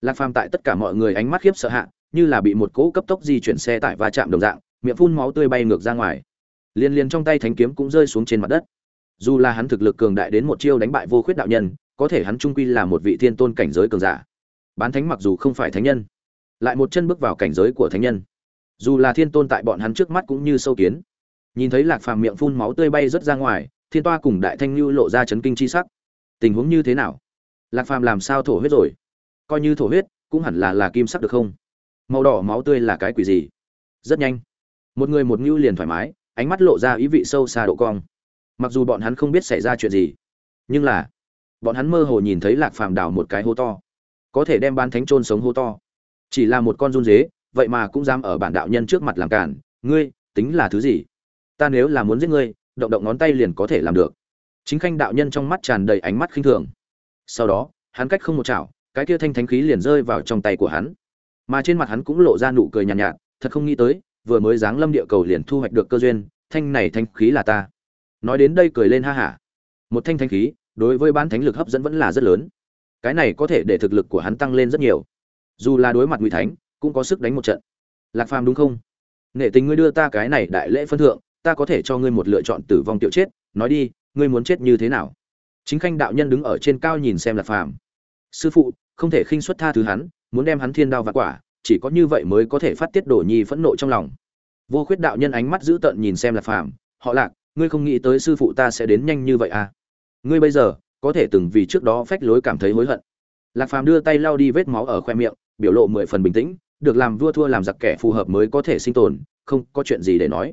Lạc phàm tại tất cả mọi người ánh mắt khiếp sợ hạ, như là bị một cỗ cấp tốc di chuyển xe tải va chạm đồng dạng, miệng phun máu tươi bay ngược ra ngoài liên liên trong tay thánh kiếm cũng rơi xuống trên mặt đất. Dù là hắn thực lực cường đại đến một chiêu đánh bại vô khuyết đạo nhân, có thể hắn trung quy là một vị thiên tôn cảnh giới cường giả. Bán thánh mặc dù không phải thánh nhân, lại một chân bước vào cảnh giới của thánh nhân. Dù là thiên tôn tại bọn hắn trước mắt cũng như sâu kiến. Nhìn thấy lạc phàm miệng phun máu tươi bay rớt ra ngoài, thiên toa cùng đại thanh lưu lộ ra chấn kinh chi sắc. Tình huống như thế nào? Lạc phàm làm sao thổ huyết rồi? Coi như thổ huyết, cũng hẳn là là kim sắc được không? Màu đỏ máu tươi là cái quỷ gì? Rất nhanh. Một người một ngưu liền thoải mái ánh mắt lộ ra ý vị sâu xa độ cong. Mặc dù bọn hắn không biết xảy ra chuyện gì nhưng là bọn hắn mơ hồ nhìn thấy lạc phàm đào một cái hố to có thể đem ban thánh trôn sống hố to. Chỉ là một con run dế vậy mà cũng dám ở bản đạo nhân trước mặt làm cản ngươi tính là thứ gì? Ta nếu là muốn giết ngươi động động ngón tay liền có thể làm được. Chính khanh đạo nhân trong mắt tràn đầy ánh mắt khinh thường. Sau đó hắn cách không một chảo cái kia thanh thánh khí liền rơi vào trong tay của hắn. Mà trên mặt hắn cũng lộ ra nụ cười nhàn nhạt, nhạt thật không nghĩ tới vừa mới giáng lâm địa cầu liền thu hoạch được cơ duyên, thanh này thanh khí là ta. Nói đến đây cười lên ha hả. Một thanh thanh khí, đối với bán thánh lực hấp dẫn vẫn là rất lớn. Cái này có thể để thực lực của hắn tăng lên rất nhiều. Dù là đối mặt ngụy thánh, cũng có sức đánh một trận. Lạc phàm đúng không? Nghệ tình ngươi đưa ta cái này đại lễ phân thượng, ta có thể cho ngươi một lựa chọn tử vong tiểu chết. Nói đi, ngươi muốn chết như thế nào? Chính khanh đạo nhân đứng ở trên cao nhìn xem lạc phàm. Sư phụ, không thể khinh xuất tha thứ hắn, muốn đem hắn thiên đao và quả chỉ có như vậy mới có thể phát tiết đổ nhi phẫn nộ trong lòng. Vô khuyết đạo nhân ánh mắt dữ tợn nhìn xem lạc phàm, họ lạc, ngươi không nghĩ tới sư phụ ta sẽ đến nhanh như vậy à? Ngươi bây giờ, có thể từng vì trước đó phách lối cảm thấy hối hận. Lạc phàm đưa tay lau đi vết máu ở khoe miệng, biểu lộ mười phần bình tĩnh, được làm vua thua làm giặc kẻ phù hợp mới có thể sinh tồn, không có chuyện gì để nói.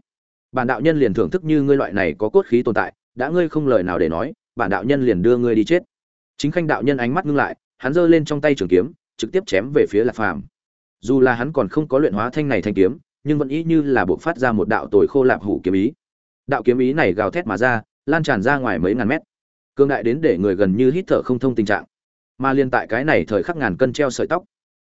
Bản đạo nhân liền thưởng thức như ngươi loại này có cốt khí tồn tại, đã ngươi không lời nào để nói, bản đạo nhân liền đưa ngươi đi chết. Chính khanh đạo nhân ánh mắt ngưng lại, hắn giơ lên trong tay trường kiếm, trực tiếp chém về phía lạc phàm dù là hắn còn không có luyện hóa thanh này thanh kiếm, nhưng vẫn ý như là buộc phát ra một đạo tồi khô lạp hủ kiếm ý. Đạo kiếm ý này gào thét mà ra, lan tràn ra ngoài mấy ngàn mét. Cương đại đến để người gần như hít thở không thông tình trạng. Mà liên tại cái này thời khắc ngàn cân treo sợi tóc,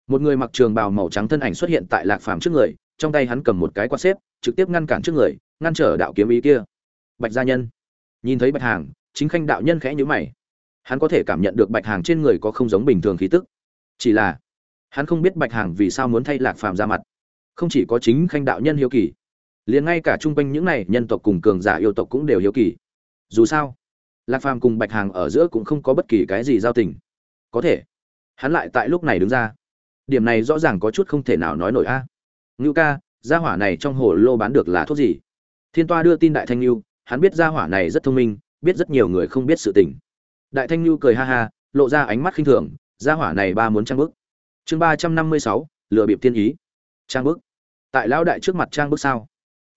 một người mặc trường bào màu trắng thân ảnh xuất hiện tại lạc phàm trước người, trong tay hắn cầm một cái quạt xếp, trực tiếp ngăn cản trước người, ngăn trở đạo kiếm ý kia. Bạch gia nhân. Nhìn thấy bạch hàng, chính khanh đạo nhân khẽ nhíu mày. Hắn có thể cảm nhận được bạch hàng trên người có không giống bình thường khí tức. Chỉ là hắn không biết bạch hàng vì sao muốn thay lạc phàm ra mặt. Không chỉ có chính khanh đạo nhân hiếu kỳ, liền ngay cả chung quanh những này nhân tộc cùng cường giả yêu tộc cũng đều hiếu kỳ. Dù sao, lạc phàm cùng bạch hàng ở giữa cũng không có bất kỳ cái gì giao tình. Có thể, hắn lại tại lúc này đứng ra. Điểm này rõ ràng có chút không thể nào nói nổi a. À. ngưu ca, gia hỏa này trong hồ lô bán được là thuốc gì? Thiên toa đưa tin đại thanh ngưu hắn biết gia hỏa này rất thông minh, biết rất nhiều người không biết sự tình. Đại thanh ngưu cười ha ha, lộ ra ánh mắt khinh thường, gia hỏa này ba muốn trang bức chương ba trăm năm mươi sáu lựa bịp thiên ý. Trang bức. Tại lão đại trước mặt trang bức sao?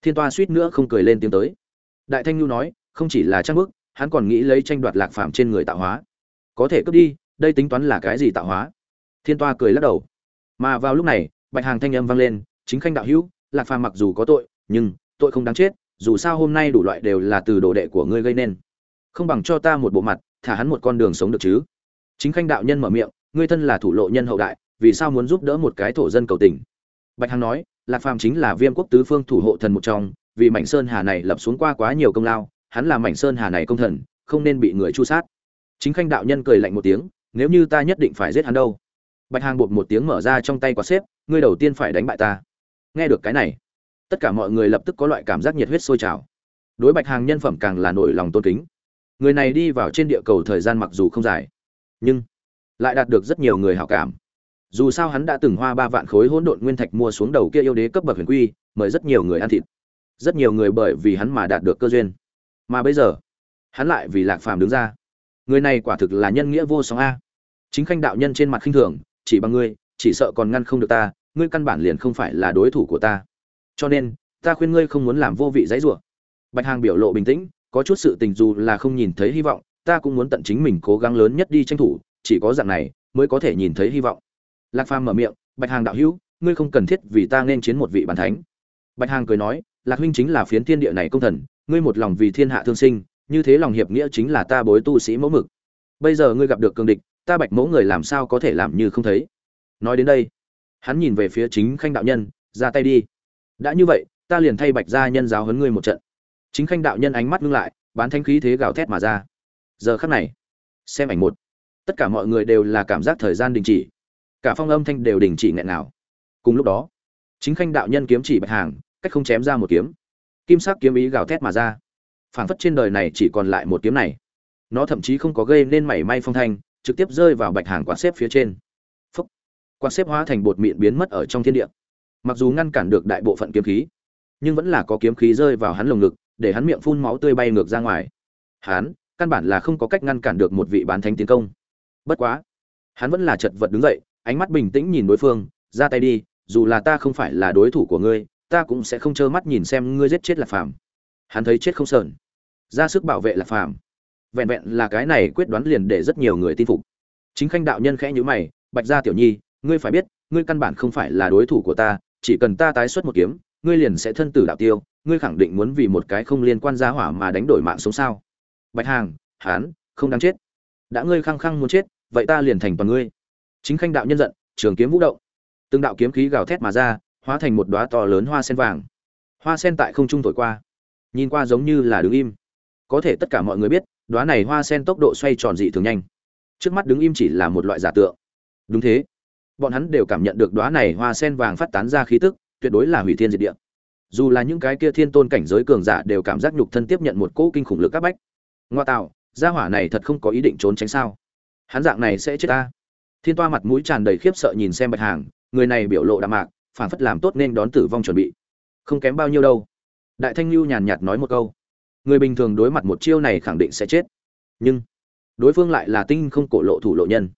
Thiên toa suýt nữa không cười lên tiếng tới. Đại thanh nhu nói, không chỉ là trang bức, hắn còn nghĩ lấy tranh đoạt lạc phạm trên người tạo hóa. Có thể cướp đi, đây tính toán là cái gì tạo hóa? Thiên toa cười lắc đầu. Mà vào lúc này, bạch hàng thanh âm vang lên, chính khanh đạo hữu, lạc phàm mặc dù có tội, nhưng tội không đáng chết, dù sao hôm nay đủ loại đều là từ đồ đệ của ngươi gây nên. Không bằng cho ta một bộ mặt, thả hắn một con đường sống được chứ? Chính khanh đạo nhân mở miệng, ngươi thân là thủ lộ nhân hậu đại vì sao muốn giúp đỡ một cái thổ dân cầu tình? Bạch hằng nói, lạc phàm chính là viêm quốc tứ phương thủ hộ thần một trong, vì mảnh sơn hà này lập xuống qua quá nhiều công lao, hắn là mảnh sơn hà này công thần, không nên bị người chu sát. Chính khanh đạo nhân cười lạnh một tiếng, nếu như ta nhất định phải giết hắn đâu? Bạch Hằng bột một tiếng mở ra trong tay quả xếp, ngươi đầu tiên phải đánh bại ta. Nghe được cái này, tất cả mọi người lập tức có loại cảm giác nhiệt huyết sôi trào. Đối bạch hàng nhân phẩm càng là nổi lòng tôn kính. Người này đi vào trên địa cầu thời gian mặc dù không dài, nhưng lại đạt được rất nhiều người hảo cảm dù sao hắn đã từng hoa ba vạn khối hỗn độn nguyên thạch mua xuống đầu kia yêu đế cấp bậc huyền quy, mời rất nhiều người ăn thịt, rất nhiều người bởi vì hắn mà đạt được cơ duyên. Mà bây giờ, hắn lại vì lạc phàm đứng ra. Người này quả thực là nhân nghĩa vô song a. Chính khanh đạo nhân trên mặt khinh thường, chỉ bằng ngươi, chỉ sợ còn ngăn không được ta, ngươi căn bản liền không phải là đối thủ của ta. Cho nên, ta khuyên ngươi không muốn làm vô vị dãy rủa. Bạch hàng biểu lộ bình tĩnh, có chút sự tình dù là không nhìn thấy hy vọng, ta cũng muốn tận chính mình cố gắng lớn nhất đi tranh thủ, chỉ có dạng này mới có thể nhìn thấy hy vọng lạc phàm mở miệng, bạch hàng đạo hữu, ngươi không cần thiết vì ta nên chiến một vị bàn thánh. Bạch hàng cười nói, lạc huynh chính là phiến thiên địa này công thần, ngươi một lòng vì thiên hạ thương sinh, như thế lòng hiệp nghĩa chính là ta bối tu sĩ mẫu mực. Bây giờ ngươi gặp được cường địch, ta bạch mẫu người làm sao có thể làm như không thấy? Nói đến đây, hắn nhìn về phía chính khanh đạo nhân, ra tay đi. Đã như vậy, ta liền thay bạch gia nhân giáo huấn ngươi một trận. Chính khanh đạo nhân ánh mắt ngưng lại, bán thanh khí thế gào thét mà ra. Giờ khắc này, xem ảnh một, tất cả mọi người đều là cảm giác thời gian đình chỉ cả phong âm thanh đều đình chỉ nghẹn nào cùng lúc đó, chính khanh đạo nhân kiếm chỉ bạch hàng, cách không chém ra một kiếm. Kim sắc kiếm ý gào thét mà ra. Phảng phất trên đời này chỉ còn lại một kiếm này. Nó thậm chí không có gây nên mảy may phong thanh, trực tiếp rơi vào bạch hàng quạt xếp phía trên. Phúc! Quạt xếp hóa thành bột mịn biến mất ở trong thiên địa. Mặc dù ngăn cản được đại bộ phận kiếm khí, nhưng vẫn là có kiếm khí rơi vào hắn lồng ngực, để hắn miệng phun máu tươi bay ngược ra ngoài. Hắn, căn bản là không có cách ngăn cản được một vị bán thánh tiến công. Bất quá, hắn vẫn là chật vật đứng dậy ánh mắt bình tĩnh nhìn đối phương, ra tay đi, dù là ta không phải là đối thủ của ngươi, ta cũng sẽ không trơ mắt nhìn xem ngươi giết chết lạc phàm. Hắn thấy chết không sờn. Ra sức bảo vệ lạc phàm. Vẹn vẹn là cái này quyết đoán liền để rất nhiều người tin phục. Chính khanh đạo nhân khẽ nhíu mày, bạch gia tiểu nhi, ngươi phải biết, ngươi căn bản không phải là đối thủ của ta, chỉ cần ta tái xuất một kiếm, ngươi liền sẽ thân tử đạo tiêu, ngươi khẳng định muốn vì một cái không liên quan gia hỏa mà đánh đổi mạng sống sao? Bạch hàng, hán, không đáng chết. Đã ngươi khăng khăng muốn chết, vậy ta liền thành toàn ngươi chính khanh đạo nhân giận, trường kiếm vũ động. Từng đạo kiếm khí gào thét mà ra, hóa thành một đóa to lớn hoa sen vàng. Hoa sen tại không trung thổi qua. Nhìn qua giống như là đứng im. Có thể tất cả mọi người biết, đóa này hoa sen tốc độ xoay tròn dị thường nhanh. Trước mắt đứng im chỉ là một loại giả tượng. Đúng thế. Bọn hắn đều cảm nhận được đóa này hoa sen vàng phát tán ra khí tức, tuyệt đối là hủy thiên diệt địa. Dù là những cái kia thiên tôn cảnh giới cường giả đều cảm giác nhục thân tiếp nhận một cỗ kinh khủng lực áp bách. Ngoa tạo, gia hỏa này thật không có ý định trốn tránh sao? Hắn dạng này sẽ chết ta thiên toa mặt mũi tràn đầy khiếp sợ nhìn xem bạch hàng, người này biểu lộ đạm mạc phản phất làm tốt nên đón tử vong chuẩn bị. Không kém bao nhiêu đâu. Đại thanh lưu nhàn nhạt nói một câu. Người bình thường đối mặt một chiêu này khẳng định sẽ chết. Nhưng, đối phương lại là tinh không cổ lộ thủ lộ nhân.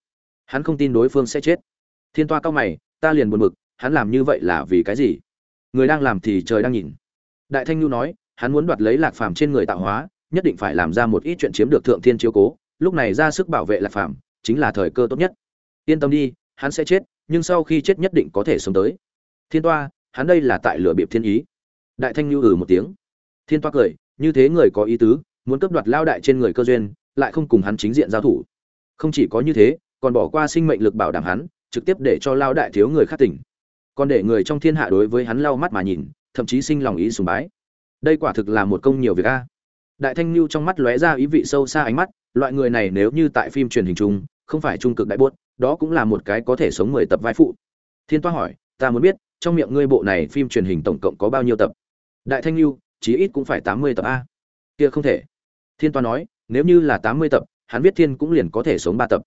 Hắn không tin đối phương sẽ chết. Thiên toa cao mày, ta liền buồn bực, hắn làm như vậy là vì cái gì? Người đang làm thì trời đang nhìn. Đại thanh lưu nói, hắn muốn đoạt lấy lạc phàm trên người tạo hóa, nhất định phải làm ra một ít chuyện chiếm được thượng thiên chiếu cố, lúc này ra sức bảo vệ lạc phàm, chính là thời cơ tốt nhất yên tâm đi, hắn sẽ chết, nhưng sau khi chết nhất định có thể sống tới. Thiên toa, hắn đây là tại lửa bịp thiên ý. Đại thanh lưu ừ một tiếng. Thiên toa cười, như thế người có ý tứ, muốn cướp đoạt lao đại trên người cơ duyên, lại không cùng hắn chính diện giao thủ. Không chỉ có như thế, còn bỏ qua sinh mệnh lực bảo đảm hắn, trực tiếp để cho lao đại thiếu người khác tỉnh. Còn để người trong thiên hạ đối với hắn lau mắt mà nhìn, thậm chí sinh lòng ý sùng bái. Đây quả thực là một công nhiều việc a. Đại thanh lưu trong mắt lóe ra ý vị sâu xa ánh mắt, loại người này nếu như tại phim truyền hình chung không phải trung cực đại buốt, đó cũng là một cái có thể sống mười tập vai phụ. Thiên toa hỏi, ta muốn biết, trong miệng ngươi bộ này phim truyền hình tổng cộng có bao nhiêu tập? Đại thanh lưu chí ít cũng phải tám mươi tập a. Kia không thể. Thiên toa nói, nếu như là tám mươi tập, hắn viết thiên cũng liền có thể sống ba tập.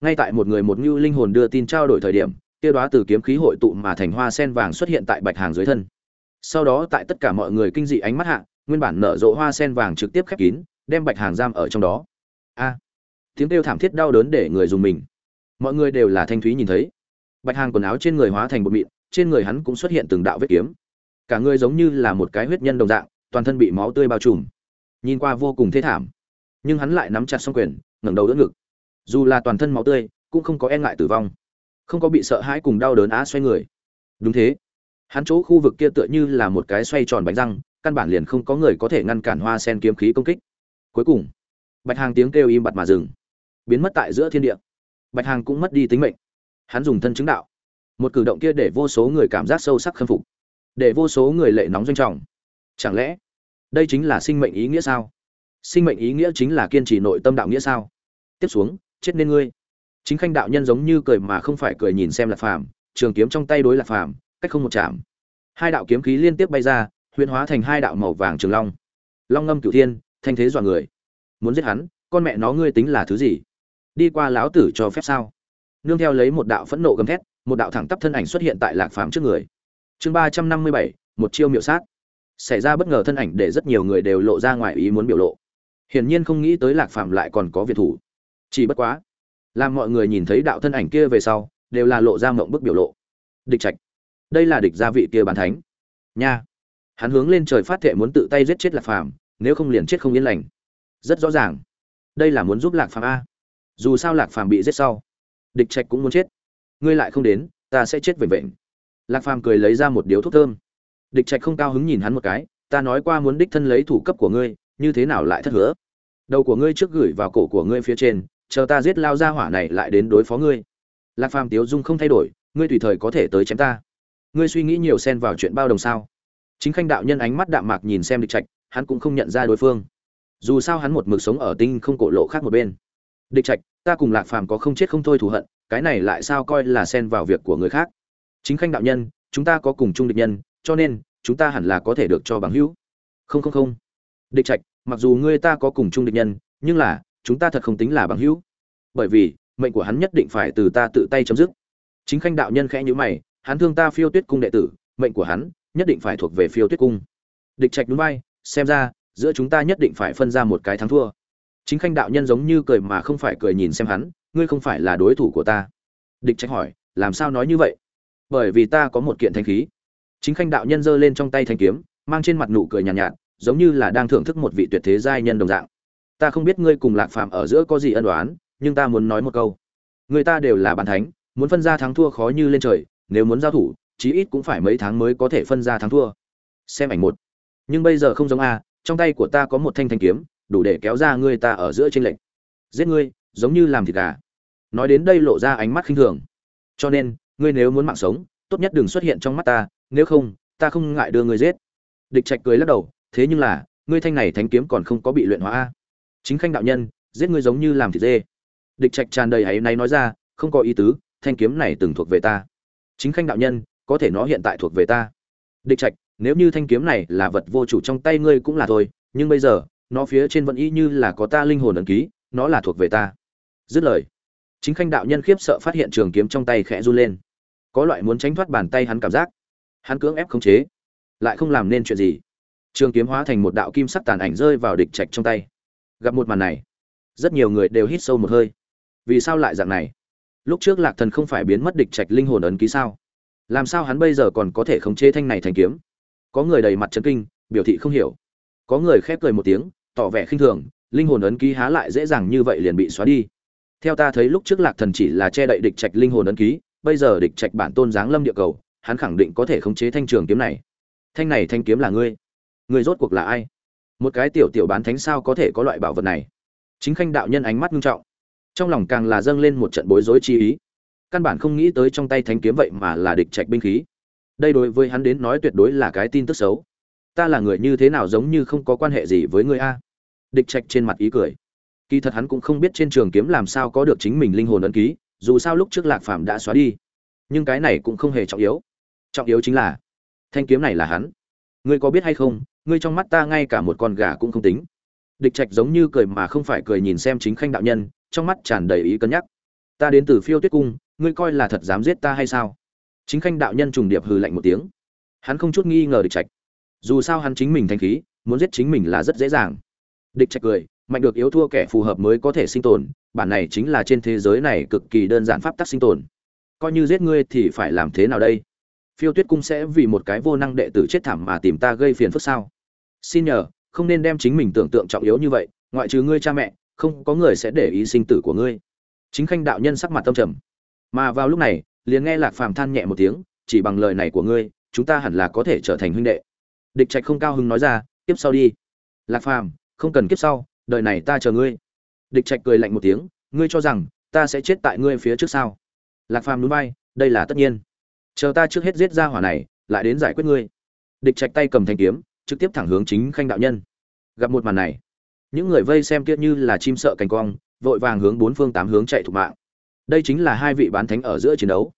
Ngay tại một người một ngưu linh hồn đưa tin trao đổi thời điểm, kia đóa từ kiếm khí hội tụ mà thành hoa sen vàng xuất hiện tại bạch hàng dưới thân. Sau đó tại tất cả mọi người kinh dị ánh mắt hạ, nguyên bản nở rộ hoa sen vàng trực tiếp khép kín, đem bạch hàng giam ở trong đó. A! Tiếng kêu thảm thiết đau đớn để người dùng mình. Mọi người đều là thanh thúy nhìn thấy. Bạch hàng quần áo trên người hóa thành bột mịn, trên người hắn cũng xuất hiện từng đạo vết kiếm. Cả người giống như là một cái huyết nhân đồng dạng, toàn thân bị máu tươi bao trùm. Nhìn qua vô cùng thê thảm, nhưng hắn lại nắm chặt song quyền, ngẩng đầu đỡ ngực. Dù là toàn thân máu tươi, cũng không có e ngại tử vong, không có bị sợ hãi cùng đau đớn á xoay người. Đúng thế. Hắn chỗ khu vực kia tựa như là một cái xoay tròn bánh răng, căn bản liền không có người có thể ngăn cản hoa sen kiếm khí công kích. Cuối cùng, bạch hàng tiếng kêu im bặt mà dừng biến mất tại giữa thiên địa. Bạch hàng cũng mất đi tính mệnh. Hắn dùng thân chứng đạo. Một cử động kia để vô số người cảm giác sâu sắc khâm phục. Để vô số người lệ nóng doanh trọng. Chẳng lẽ, đây chính là sinh mệnh ý nghĩa sao? Sinh mệnh ý nghĩa chính là kiên trì nội tâm đạo nghĩa sao? Tiếp xuống, chết nên ngươi. Chính khanh đạo nhân giống như cười mà không phải cười nhìn xem lạc phàm, trường kiếm trong tay đối lạc phàm, cách không một chạm. Hai đạo kiếm khí liên tiếp bay ra, huyễn hóa thành hai đạo màu vàng trường long. Long ngâm cửu thiên, thanh thế dọa người. Muốn giết hắn, con mẹ nó ngươi tính là thứ gì? Đi qua lão tử cho phép sao? Nương theo lấy một đạo phẫn nộ gầm thét, một đạo thẳng tắp thân ảnh xuất hiện tại lạc phàm trước người. Chương ba trăm năm mươi bảy, một chiêu miệu sát. Xảy ra bất ngờ thân ảnh để rất nhiều người đều lộ ra ngoài ý muốn biểu lộ. Hiển nhiên không nghĩ tới lạc phàm lại còn có việt thủ. Chỉ bất quá, làm mọi người nhìn thấy đạo thân ảnh kia về sau, đều là lộ ra mộng bức biểu lộ. Địch trạch, đây là địch gia vị kia bàn thánh. Nha. Hắn hướng lên trời phát thệ muốn tự tay giết chết lạc phàm, nếu không liền chết không yên lành. Rất rõ ràng, đây là muốn giúp lạc phàm a dù sao lạc phàm bị giết sau, địch trạch cũng muốn chết. Ngươi lại không đến, ta sẽ chết vểnh vểnh lạc phàm cười lấy ra một điếu thuốc thơm. Địch trạch không cao hứng nhìn hắn một cái, ta nói qua muốn đích thân lấy thủ cấp của ngươi, như thế nào lại thất hứa? Đầu của ngươi trước gửi vào cổ của ngươi phía trên, chờ ta giết lao ra hỏa này lại đến đối phó ngươi. Lạc phàm tiếu dung không thay đổi, ngươi tùy thời có thể tới chém ta. Ngươi suy nghĩ nhiều xen vào chuyện bao đồng sao? Chính khanh đạo nhân ánh mắt đạm mạc nhìn xem địch trạch, hắn cũng không nhận ra đối phương. Dù sao hắn một mực sống ở tinh không cổ lộ khác một bên địch trạch, ta cùng lạc phàm có không chết không thôi thù hận, cái này lại sao coi là xen vào việc của người khác? Chính khanh đạo nhân, chúng ta có cùng chung địch nhân, cho nên, chúng ta hẳn là có thể được cho bằng hữu. Không không không. Địch trạch, mặc dù ngươi ta có cùng chung địch nhân, nhưng là, chúng ta thật không tính là bằng hữu. Bởi vì, mệnh của hắn nhất định phải từ ta tự tay chấm dứt. Chính khanh đạo nhân khẽ nhữ mày, hắn thương ta phiêu tuyết cung đệ tử, mệnh của hắn nhất định phải thuộc về phiêu tuyết cung. Địch trạch núi bay xem ra, giữa chúng ta nhất định phải phân ra một cái thắng thua chính khanh đạo nhân giống như cười mà không phải cười nhìn xem hắn ngươi không phải là đối thủ của ta. Địch trạch hỏi làm sao nói như vậy? Bởi vì ta có một kiện thanh khí. Chính khanh đạo nhân giơ lên trong tay thanh kiếm mang trên mặt nụ cười nhàn nhạt, nhạt giống như là đang thưởng thức một vị tuyệt thế giai nhân đồng dạng. Ta không biết ngươi cùng lạc phàm ở giữa có gì ân đoán nhưng ta muốn nói một câu. Người ta đều là bàn thánh muốn phân ra thắng thua khó như lên trời nếu muốn giao thủ chí ít cũng phải mấy tháng mới có thể phân ra thắng thua. Xem ảnh một. Nhưng bây giờ không giống a trong tay của ta có một thanh thanh kiếm đủ để kéo ra ngươi ta ở giữa tranh lệch. Giết ngươi, giống như làm thịt gà. Nói đến đây lộ ra ánh mắt khinh thường. Cho nên, ngươi nếu muốn mạng sống, tốt nhất đừng xuất hiện trong mắt ta, nếu không, ta không ngại đưa ngươi giết. Địch trạch cười lắc đầu, thế nhưng là, ngươi thanh này thánh kiếm còn không có bị luyện hóa a. Chính khanh đạo nhân, giết ngươi giống như làm thịt dê. Địch trạch tràn đầy áy náy nói ra, không có ý tứ, thanh kiếm này từng thuộc về ta. Chính khanh đạo nhân, có thể nó hiện tại thuộc về ta. Địch trạch, nếu như thanh kiếm này là vật vô chủ trong tay ngươi cũng là thôi, nhưng bây giờ nó phía trên vẫn y như là có ta linh hồn ấn ký, nó là thuộc về ta. Dứt lời, chính khanh đạo nhân khiếp sợ phát hiện trường kiếm trong tay khẽ run lên. Có loại muốn tránh thoát bàn tay hắn cảm giác. Hắn cưỡng ép khống chế, lại không làm nên chuyện gì. Trường kiếm hóa thành một đạo kim sắc tàn ảnh rơi vào địch trạch trong tay. Gặp một màn này, rất nhiều người đều hít sâu một hơi. Vì sao lại dạng này? Lúc trước lạc thần không phải biến mất địch trạch linh hồn ấn ký sao? Làm sao hắn bây giờ còn có thể khống chế thanh này thành kiếm? Có người đầy mặt chấn kinh, biểu thị không hiểu. Có người khép cười một tiếng tỏ vẻ khinh thường, linh hồn ấn ký há lại dễ dàng như vậy liền bị xóa đi. Theo ta thấy lúc trước lạc thần chỉ là che đậy địch trạch linh hồn ấn ký, bây giờ địch trạch bản tôn giáng lâm địa cầu, hắn khẳng định có thể khống chế thanh trường kiếm này. Thanh này thanh kiếm là ngươi. Ngươi rốt cuộc là ai? Một cái tiểu tiểu bán thánh sao có thể có loại bảo vật này? Chính khanh đạo nhân ánh mắt nghiêm trọng. Trong lòng càng là dâng lên một trận bối rối chi ý. Căn bản không nghĩ tới trong tay thánh kiếm vậy mà là địch trạch binh khí. Đây đối với hắn đến nói tuyệt đối là cái tin tức xấu ta là người như thế nào giống như không có quan hệ gì với ngươi a? Địch trạch trên mặt ý cười. Kỳ thật hắn cũng không biết trên trường kiếm làm sao có được chính mình linh hồn ấn ký, dù sao lúc trước lạc phàm đã xóa đi. Nhưng cái này cũng không hề trọng yếu. Trọng yếu chính là, thanh kiếm này là hắn. Ngươi có biết hay không, ngươi trong mắt ta ngay cả một con gà cũng không tính. Địch trạch giống như cười mà không phải cười nhìn xem chính khanh đạo nhân, trong mắt tràn đầy ý cân nhắc. Ta đến từ phiêu tuyết cung, ngươi coi là thật dám giết ta hay sao? Chính khanh đạo nhân trùng điệp hừ lạnh một tiếng. Hắn không chút nghi ngờ địch trạch dù sao hắn chính mình thanh khí, muốn giết chính mình là rất dễ dàng. Địch trạch cười, mạnh được yếu thua kẻ phù hợp mới có thể sinh tồn, bản này chính là trên thế giới này cực kỳ đơn giản pháp tắc sinh tồn. Coi như giết ngươi thì phải làm thế nào đây? Phiêu tuyết cung sẽ vì một cái vô năng đệ tử chết thảm mà tìm ta gây phiền phức sao? Xin nhờ, không nên đem chính mình tưởng tượng trọng yếu như vậy, ngoại trừ ngươi cha mẹ, không có người sẽ để ý sinh tử của ngươi. Chính khanh đạo nhân sắc mặt tâm trầm. Mà vào lúc này, liền nghe lạc phàm than nhẹ một tiếng, chỉ bằng lời này của ngươi, chúng ta hẳn là có thể trở thành huynh đệ địch trạch không cao hứng nói ra tiếp sau đi. Lạc phàm, không cần kiếp sau, đời này ta chờ ngươi. Địch trạch cười lạnh một tiếng, ngươi cho rằng ta sẽ chết tại ngươi phía trước sao? Lạc phàm núi bay đây là tất nhiên. Chờ ta trước hết giết ra hỏa này, lại đến giải quyết ngươi. Địch trạch tay cầm thanh kiếm, trực tiếp thẳng hướng chính khanh đạo nhân. Gặp một màn này, những người vây xem kia như là chim sợ cành cong vội vàng hướng bốn phương tám hướng chạy thục mạng. Đây chính là hai vị bán thánh ở giữa chiến đấu.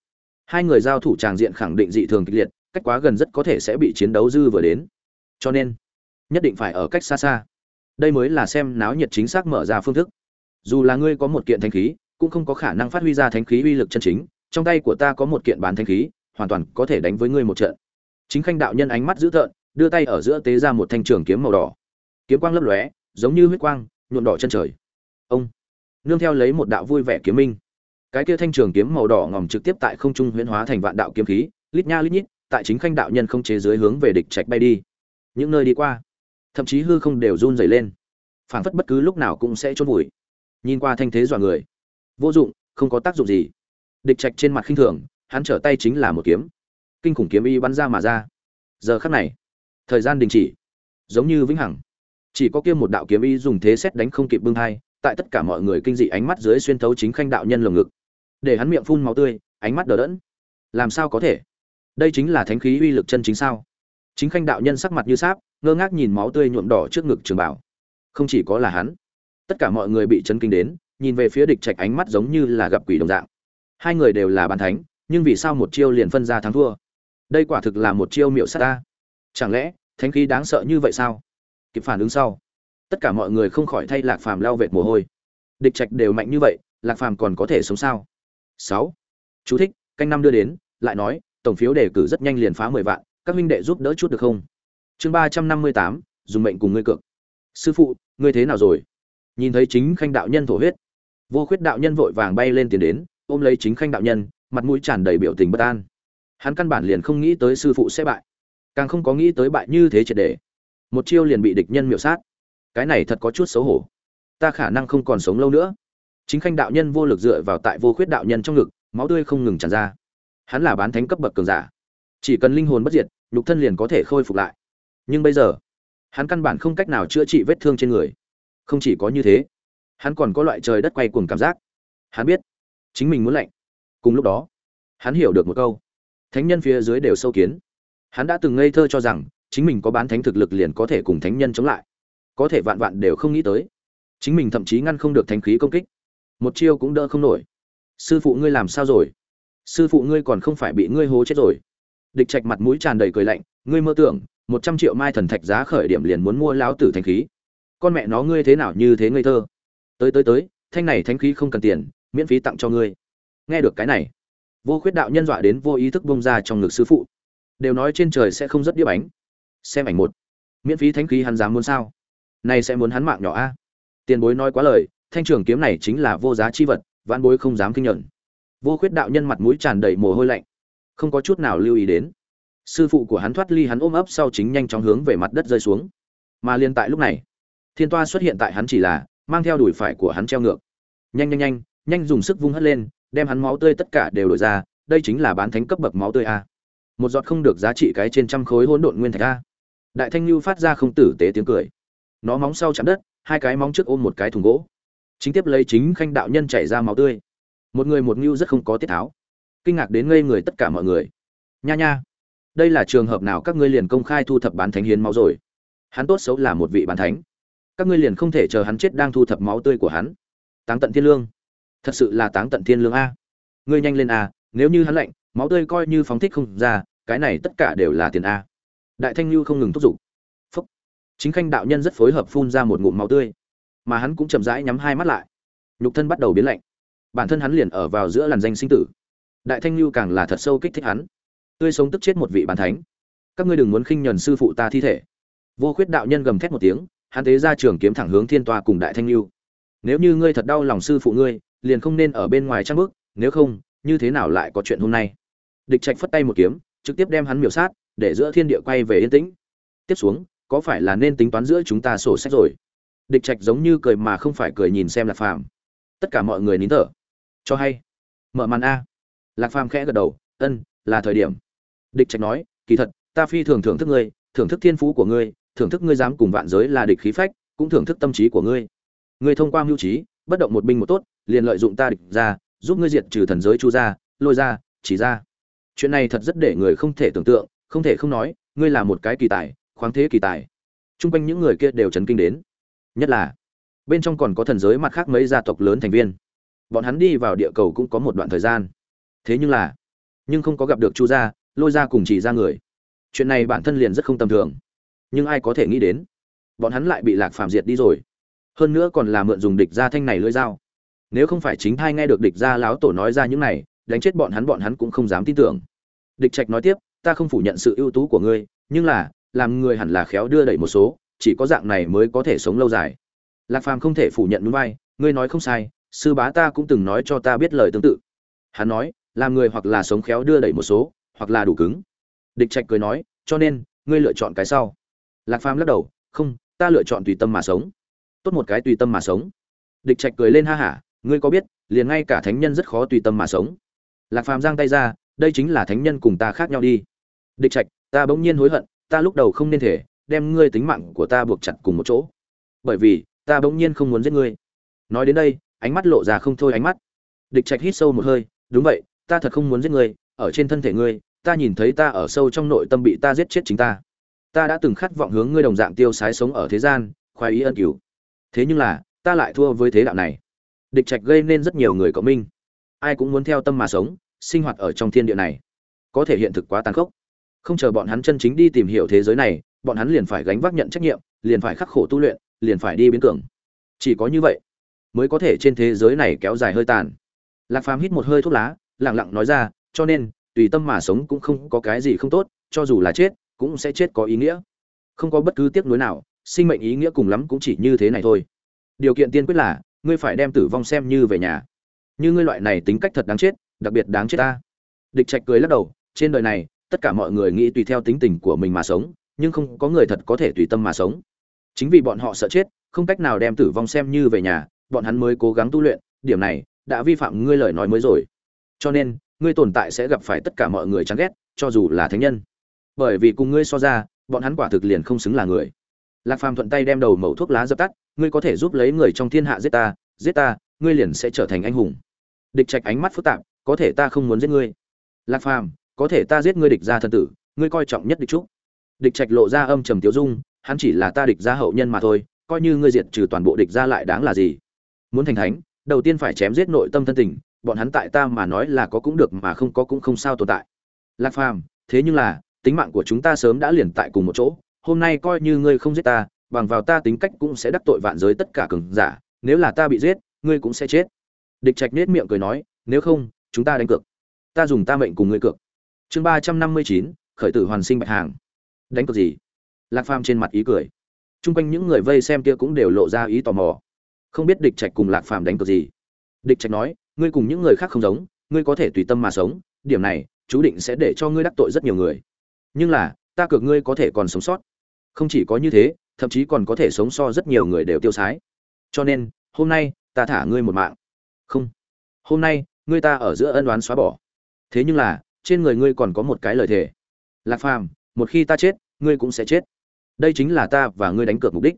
Hai người giao thủ tràng diện khẳng định dị thường kịch liệt cách quá gần rất có thể sẽ bị chiến đấu dư vừa đến. Cho nên, nhất định phải ở cách xa xa. Đây mới là xem náo nhiệt chính xác mở ra phương thức. Dù là ngươi có một kiện thanh khí, cũng không có khả năng phát huy ra thanh khí uy lực chân chính, trong tay của ta có một kiện bán thanh khí, hoàn toàn có thể đánh với ngươi một trận. Chính khanh đạo nhân ánh mắt dữ tợn, đưa tay ở giữa tế ra một thanh trường kiếm màu đỏ. Kiếm quang lấp lóe, giống như huyết quang, nhuộm đỏ chân trời. Ông nương theo lấy một đạo vui vẻ kiếm minh. Cái kia thanh trường kiếm màu đỏ ngòm trực tiếp tại không trung huyễn hóa thành vạn đạo kiếm khí, lít nha lít nhít tại chính khanh đạo nhân không chế dưới hướng về địch trạch bay đi. Những nơi đi qua, thậm chí hư không đều run rẩy lên. Phảng phất bất cứ lúc nào cũng sẽ trôn vùi. Nhìn qua thanh thế dọa người, vô dụng, không có tác dụng gì. Địch trạch trên mặt khinh thường, hắn trở tay chính là một kiếm. Kinh khủng kiếm y bắn ra mà ra. Giờ khắc này, thời gian đình chỉ. Giống như vĩnh hằng. Chỉ có kia một đạo kiếm y dùng thế xét đánh không kịp bưng hai tại tất cả mọi người kinh dị ánh mắt dưới xuyên thấu chính khanh đạo nhân lồng ngực. Để hắn miệng phun máu tươi, ánh mắt đờ đẫn. Làm sao có thể? Đây chính là thánh khí uy lực chân chính sao? Chính khanh đạo nhân sắc mặt như sáp, ngơ ngác nhìn máu tươi nhuộm đỏ trước ngực trường bảo. Không chỉ có là hắn, tất cả mọi người bị chấn kinh đến, nhìn về phía địch trạch ánh mắt giống như là gặp quỷ đồng dạng. Hai người đều là bàn thánh, nhưng vì sao một chiêu liền phân ra thắng thua? Đây quả thực là một chiêu miệu sát ta. Chẳng lẽ, thánh khí đáng sợ như vậy sao? Kịp phản ứng sau, tất cả mọi người không khỏi thay lạc phàm lao vệt mồ hôi. Địch trạch đều mạnh như vậy, lạc phàm còn có thể sống sao? Sáu, chú thích, canh năm đưa đến, lại nói tổng phiếu đề cử rất nhanh liền phá mười vạn, các huynh đệ giúp đỡ chút được không? Chương ba trăm năm mươi tám, dùng mệnh cùng ngươi cược. Sư phụ, ngươi thế nào rồi? Nhìn thấy chính khanh đạo nhân thổ huyết. Vô khuyết đạo nhân vội vàng bay lên tiến đến, ôm lấy chính khanh đạo nhân, mặt mũi tràn đầy biểu tình bất an. Hắn căn bản liền không nghĩ tới sư phụ sẽ bại. Càng không có nghĩ tới bại như thế triệt để. Một chiêu liền bị địch nhân miểu sát. Cái này thật có chút xấu hổ. Ta khả năng không còn sống lâu nữa. Chính khanh đạo nhân vô lực dựa vào tại vô khuyết đạo nhân trong ngực, máu tươi không ngừng tràn ra hắn là bán thánh cấp bậc cường giả. Chỉ cần linh hồn bất diệt, nhục thân liền có thể khôi phục lại. Nhưng bây giờ, hắn căn bản không cách nào chữa trị vết thương trên người. Không chỉ có như thế, hắn còn có loại trời đất quay cuồng cảm giác. Hắn biết, chính mình muốn lạnh. Cùng lúc đó, hắn hiểu được một câu. Thánh nhân phía dưới đều sâu kiến. Hắn đã từng ngây thơ cho rằng, chính mình có bán thánh thực lực liền có thể cùng thánh nhân chống lại. Có thể vạn vạn đều không nghĩ tới. Chính mình thậm chí ngăn không được thánh khí công kích. Một chiêu cũng đỡ không nổi. Sư phụ ngươi làm sao rồi? Sư phụ ngươi còn không phải bị ngươi hố chết rồi. Địch trạch mặt mũi tràn đầy cười lạnh, ngươi mơ tưởng, một trăm triệu mai thần thạch giá khởi điểm liền muốn mua lão tử thanh khí. Con mẹ nó ngươi thế nào như thế ngây thơ? Tới tới tới, thanh này thanh khí không cần tiền, miễn phí tặng cho ngươi. Nghe được cái này, vô khuyết đạo nhân dọa đến vô ý thức bông ra trong ngực sư phụ. Đều nói trên trời sẽ không rất điếp bánh. Xem ảnh một, miễn phí thanh khí hắn dám muốn sao? Này sẽ muốn hắn mạng nhỏ a. Tiền bối nói quá lời, thanh trường kiếm này chính là vô giá chi vật, vãn bối không dám kinh nhận vô khuyết đạo nhân mặt mũi tràn đầy mồ hôi lạnh. Không có chút nào lưu ý đến. Sư phụ của hắn thoát ly hắn ôm ấp sau chính nhanh chóng hướng về mặt đất rơi xuống. Mà liên tại lúc này, thiên toa xuất hiện tại hắn chỉ là mang theo đùi phải của hắn treo ngược. Nhanh nhanh nhanh nhanh dùng sức vung hất lên, đem hắn máu tươi tất cả đều đổi ra, đây chính là bán thánh cấp bậc máu tươi a. Một giọt không được giá trị cái trên trăm khối hỗn độn nguyên thạch a. Đại thanh lưu phát ra không tử tế tiếng cười. Nó móng sau chạm đất, hai cái móng trước ôm một cái thùng gỗ. Chính tiếp lấy chính khanh đạo nhân chảy ra máu tươi một người một ngưu rất không có tiết tháo. Kinh ngạc đến ngây người tất cả mọi người. Nha nha, đây là trường hợp nào các ngươi liền công khai thu thập bán thánh hiến máu rồi? Hắn tốt xấu là một vị bán thánh. Các ngươi liền không thể chờ hắn chết đang thu thập máu tươi của hắn. Táng tận thiên lương. Thật sự là táng tận thiên lương a. Ngươi nhanh lên a, nếu như hắn lạnh, máu tươi coi như phóng thích không ra, cái này tất cả đều là tiền a. Đại thanh lưu không ngừng thúc giục. Phúc. Chính khanh đạo nhân rất phối hợp phun ra một ngụm máu tươi. Mà hắn cũng chậm rãi nhắm hai mắt lại. Nhục thân bắt đầu biến lạnh bản thân hắn liền ở vào giữa làn danh sinh tử. Đại thanh lưu càng là thật sâu kích thích hắn. Tươi sống tức chết một vị bàn thánh. Các ngươi đừng muốn khinh nhẫn sư phụ ta thi thể. Vô khuyết đạo nhân gầm thét một tiếng, hắn tế ra trường kiếm thẳng hướng thiên toa cùng đại thanh lưu nếu như ngươi thật đau lòng sư phụ ngươi, liền không nên ở bên ngoài trang bước, nếu không, như thế nào lại có chuyện hôm nay? Địch trạch phất tay một kiếm, trực tiếp đem hắn miểu sát, để giữa thiên địa quay về yên tĩnh. Tiếp xuống, có phải là nên tính toán giữa chúng ta sổ sách rồi? Địch trạch giống như cười mà không phải cười nhìn xem là phàm. Tất cả mọi người nín thở cho hay. Mở màn a. Lạc phàm khẽ gật đầu, ân, là thời điểm. Địch trạch nói, kỳ thật, ta phi thường thưởng thức ngươi, thưởng thức thiên phú của ngươi, thưởng thức ngươi dám cùng vạn giới là địch khí phách, cũng thưởng thức tâm trí của ngươi. Ngươi thông qua mưu trí, bất động một binh một tốt, liền lợi dụng ta địch ra, giúp ngươi diệt trừ thần giới chu ra lôi ra chỉ ra chuyện này thật rất để người không thể tưởng tượng, không thể không nói, ngươi là một cái kỳ tài, khoáng thế kỳ tài. Chung quanh những người kia đều chấn kinh đến. Nhất là, bên trong còn có thần giới mặt khác mấy gia tộc lớn thành viên bọn hắn đi vào địa cầu cũng có một đoạn thời gian. Thế nhưng là, nhưng không có gặp được chu gia, lôi ra cùng chỉ ra người. Chuyện này bản thân liền rất không tầm thường. Nhưng ai có thể nghĩ đến, bọn hắn lại bị lạc phàm diệt đi rồi. Hơn nữa còn là mượn dùng địch gia thanh này lưỡi dao. Nếu không phải chính thai nghe được địch gia láo tổ nói ra những này, đánh chết bọn hắn bọn hắn cũng không dám tin tưởng. Địch trạch nói tiếp, ta không phủ nhận sự ưu tú của ngươi, nhưng là, làm người hẳn là khéo đưa đẩy một số, chỉ có dạng này mới có thể sống lâu dài. Lạc phàm không thể phủ nhận núi vai, ngươi nói không sai sư bá ta cũng từng nói cho ta biết lời tương tự. Hắn nói, làm người hoặc là sống khéo đưa đẩy một số, hoặc là đủ cứng. Địch trạch cười nói, cho nên, ngươi lựa chọn cái sau. Lạc phàm lắc đầu, không, ta lựa chọn tùy tâm mà sống. Tốt một cái tùy tâm mà sống. Địch trạch cười lên ha hả, ngươi có biết, liền ngay cả thánh nhân rất khó tùy tâm mà sống. Lạc phàm giang tay ra, đây chính là thánh nhân cùng ta khác nhau đi. Địch trạch, ta bỗng nhiên hối hận, ta lúc đầu không nên thể, đem ngươi tính mạng của ta buộc chặt cùng một chỗ. Bởi vì, ta bỗng nhiên không muốn giết ngươi. Nói đến đây ánh mắt lộ ra không thôi ánh mắt. Địch trạch hít sâu một hơi, đúng vậy, ta thật không muốn giết ngươi, ở trên thân thể ngươi, ta nhìn thấy ta ở sâu trong nội tâm bị ta giết chết chính ta. Ta đã từng khát vọng hướng ngươi đồng dạng tiêu sái sống ở thế gian, khoái ý ân cứu. Thế nhưng là, ta lại thua với thế đạo này. Địch trạch gây nên rất nhiều người có minh. Ai cũng muốn theo tâm mà sống, sinh hoạt ở trong thiên địa này. Có thể hiện thực quá tàn khốc. Không chờ bọn hắn chân chính đi tìm hiểu thế giới này, bọn hắn liền phải gánh vác nhận trách nhiệm, liền phải khắc khổ tu luyện, liền phải đi biến tưởng chỉ có như vậy mới có thể trên thế giới này kéo dài hơi tàn. Lạc phàm hít một hơi thuốc lá lẳng lặng nói ra, cho nên, tùy tâm mà sống cũng không có cái gì không tốt, cho dù là chết, cũng sẽ chết có ý nghĩa. Không có bất cứ tiếc nuối nào, sinh mệnh ý nghĩa cùng lắm cũng chỉ như thế này thôi. Điều kiện tiên quyết là, ngươi phải đem tử vong xem như về nhà. Như ngươi loại này tính cách thật đáng chết, đặc biệt đáng chết ta. Địch trạch cười lắc đầu, trên đời này, tất cả mọi người nghĩ tùy theo tính tình của mình mà sống, nhưng không có người thật có thể tùy tâm mà sống. Chính vì bọn họ sợ chết, không cách nào đem tử vong xem như về nhà bọn hắn mới cố gắng tu luyện, điểm này, đã vi phạm ngươi lời nói mới rồi. Cho nên, ngươi tồn tại sẽ gặp phải tất cả mọi người chán ghét, cho dù là thánh nhân. Bởi vì cùng ngươi so ra, bọn hắn quả thực liền không xứng là người. Lạc phàm thuận tay đem đầu mẩu thuốc lá dập tắt, ngươi có thể giúp lấy người trong thiên hạ giết ta giết ta, ngươi liền sẽ trở thành anh hùng. Địch trạch ánh mắt phức tạp, có thể ta không muốn giết ngươi. Lạc phàm, có thể ta giết ngươi địch gia thân tử, ngươi coi trọng nhất địch trúc. Địch trạch lộ ra âm trầm tiêu dung, hắn chỉ là ta địch gia hậu nhân mà thôi, coi như ngươi diệt trừ toàn bộ địch gia lại đáng là gì? Muốn thành thánh, đầu tiên phải chém giết nội tâm thân tình, bọn hắn tại ta mà nói là có cũng được mà không có cũng không sao tồn tại. Lạc phàm, thế nhưng là, tính mạng của chúng ta sớm đã liền tại cùng một chỗ, hôm nay coi như ngươi không giết ta, bằng vào ta tính cách cũng sẽ đắc tội vạn giới tất cả cường giả, nếu là ta bị giết, ngươi cũng sẽ chết. Địch trạch nết miệng cười nói, nếu không, chúng ta đánh cược. Ta dùng ta mệnh cùng ngươi cược. Chương ba trăm năm mươi chín, khởi tử hoàn sinh bạch hàng. Đánh cược gì? Lạc phàm trên mặt ý cười. T r u n g quanh những người vây xem kia cũng đều lộ ra ý tò mò không biết địch trạch cùng lạc phàm đánh cược gì. Địch trạch nói, ngươi cùng những người khác không giống, ngươi có thể tùy tâm mà sống, điểm này, chú định sẽ để cho ngươi đắc tội rất nhiều người. Nhưng là, ta cược ngươi có thể còn sống sót. Không chỉ có như thế, thậm chí còn có thể sống so rất nhiều người đều tiêu sái. Cho nên, hôm nay, ta thả ngươi một mạng. Không. Hôm nay, ngươi ta ở giữa ân oán xóa bỏ. Thế nhưng là, trên người ngươi còn có một cái lời thề. Lạc phàm, một khi ta chết, ngươi cũng sẽ chết. Đây chính là ta và ngươi đánh cược mục đích.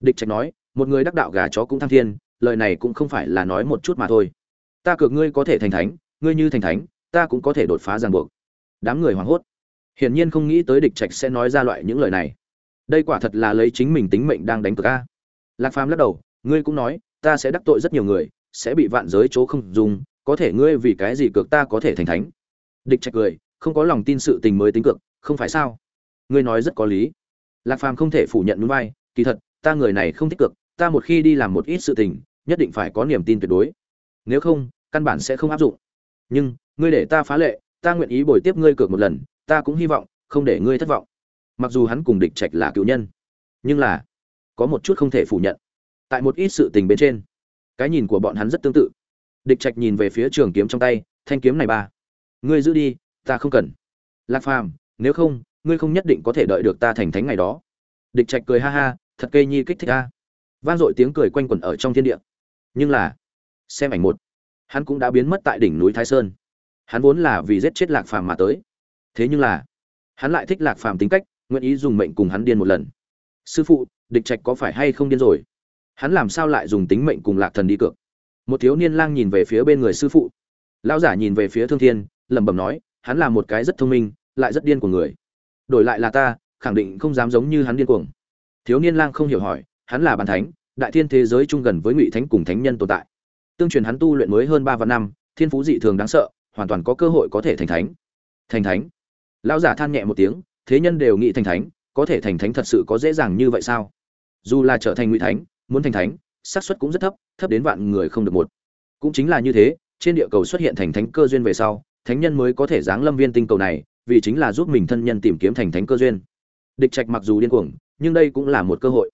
Địch trạch nói một người đắc đạo gà chó cũng thăng thiên, lời này cũng không phải là nói một chút mà thôi. Ta cược ngươi có thể thành thánh, ngươi như thành thánh, ta cũng có thể đột phá ràng buộc. Đám người hoảng hốt. Hiển nhiên không nghĩ tới địch trạch sẽ nói ra loại những lời này. Đây quả thật là lấy chính mình tính mệnh đang đánh cược a. Lạc phàm lắc đầu, ngươi cũng nói, ta sẽ đắc tội rất nhiều người, sẽ bị vạn giới chỗ không dùng, có thể ngươi vì cái gì cược ta có thể thành thánh? Địch trạch cười, không có lòng tin sự tình mới tính cược, không phải sao? Ngươi nói rất có lý. Lạc phàm không thể phủ nhận núi vai, kỳ thật, ta người này không thích cược ta một khi đi làm một ít sự tình, nhất định phải có niềm tin tuyệt đối. Nếu không, căn bản sẽ không áp dụng. Nhưng, ngươi để ta phá lệ, ta nguyện ý bồi tiếp ngươi cược một lần, ta cũng hy vọng, không để ngươi thất vọng. Mặc dù hắn cùng địch trạch là cựu nhân, nhưng là, có một chút không thể phủ nhận. Tại một ít sự tình bên trên, cái nhìn của bọn hắn rất tương tự. Địch trạch nhìn về phía trường kiếm trong tay, thanh kiếm này ba, ngươi giữ đi, ta không cần. Lạc phàm, nếu không, ngươi không nhất định có thể đợi được ta thành thánh ngày đó. Địch trạch cười ha ha, thật kê nhi kích thích a vang dội tiếng cười quanh quẩn ở trong thiên địa. Nhưng là, xem ảnh một, hắn cũng đã biến mất tại đỉnh núi thái sơn. Hắn vốn là vì giết chết lạc phàm mà tới. Thế nhưng là, hắn lại thích lạc phàm tính cách, nguyện ý dùng mệnh cùng hắn điên một lần. Sư phụ, địch trạch có phải hay không điên rồi? Hắn làm sao lại dùng tính mệnh cùng lạc thần đi cược? Một thiếu niên lang nhìn về phía bên người sư phụ. Lão giả nhìn về phía thương thiên, lẩm bẩm nói, hắn là một cái rất thông minh, lại rất điên của người. Đổi lại là ta, khẳng định không dám giống như hắn điên cuồng. Thiếu niên lang không hiểu hỏi hắn là bàn thánh, đại thiên thế giới chung gần với ngụy thánh cùng thánh nhân tồn tại. Tương truyền hắn tu luyện mới hơn ba vạn năm, thiên phú dị thường đáng sợ, hoàn toàn có cơ hội có thể thành thánh. Thành thánh? Lão giả than nhẹ một tiếng, thế nhân đều nghĩ thành thánh, có thể thành thánh thật sự có dễ dàng như vậy sao? Dù là trở thành ngụy thánh, muốn thành thánh, xác suất cũng rất thấp thấp đến vạn người không được một. Cũng chính là như thế, trên địa cầu xuất hiện thành thánh cơ duyên về sau, thánh nhân mới có thể giáng lâm viên tinh cầu này, vì chính là giúp mình thân nhân tìm kiếm thành thánh cơ duyên. Địch trạch mặc dù điên cuồng, nhưng đây cũng là một cơ hội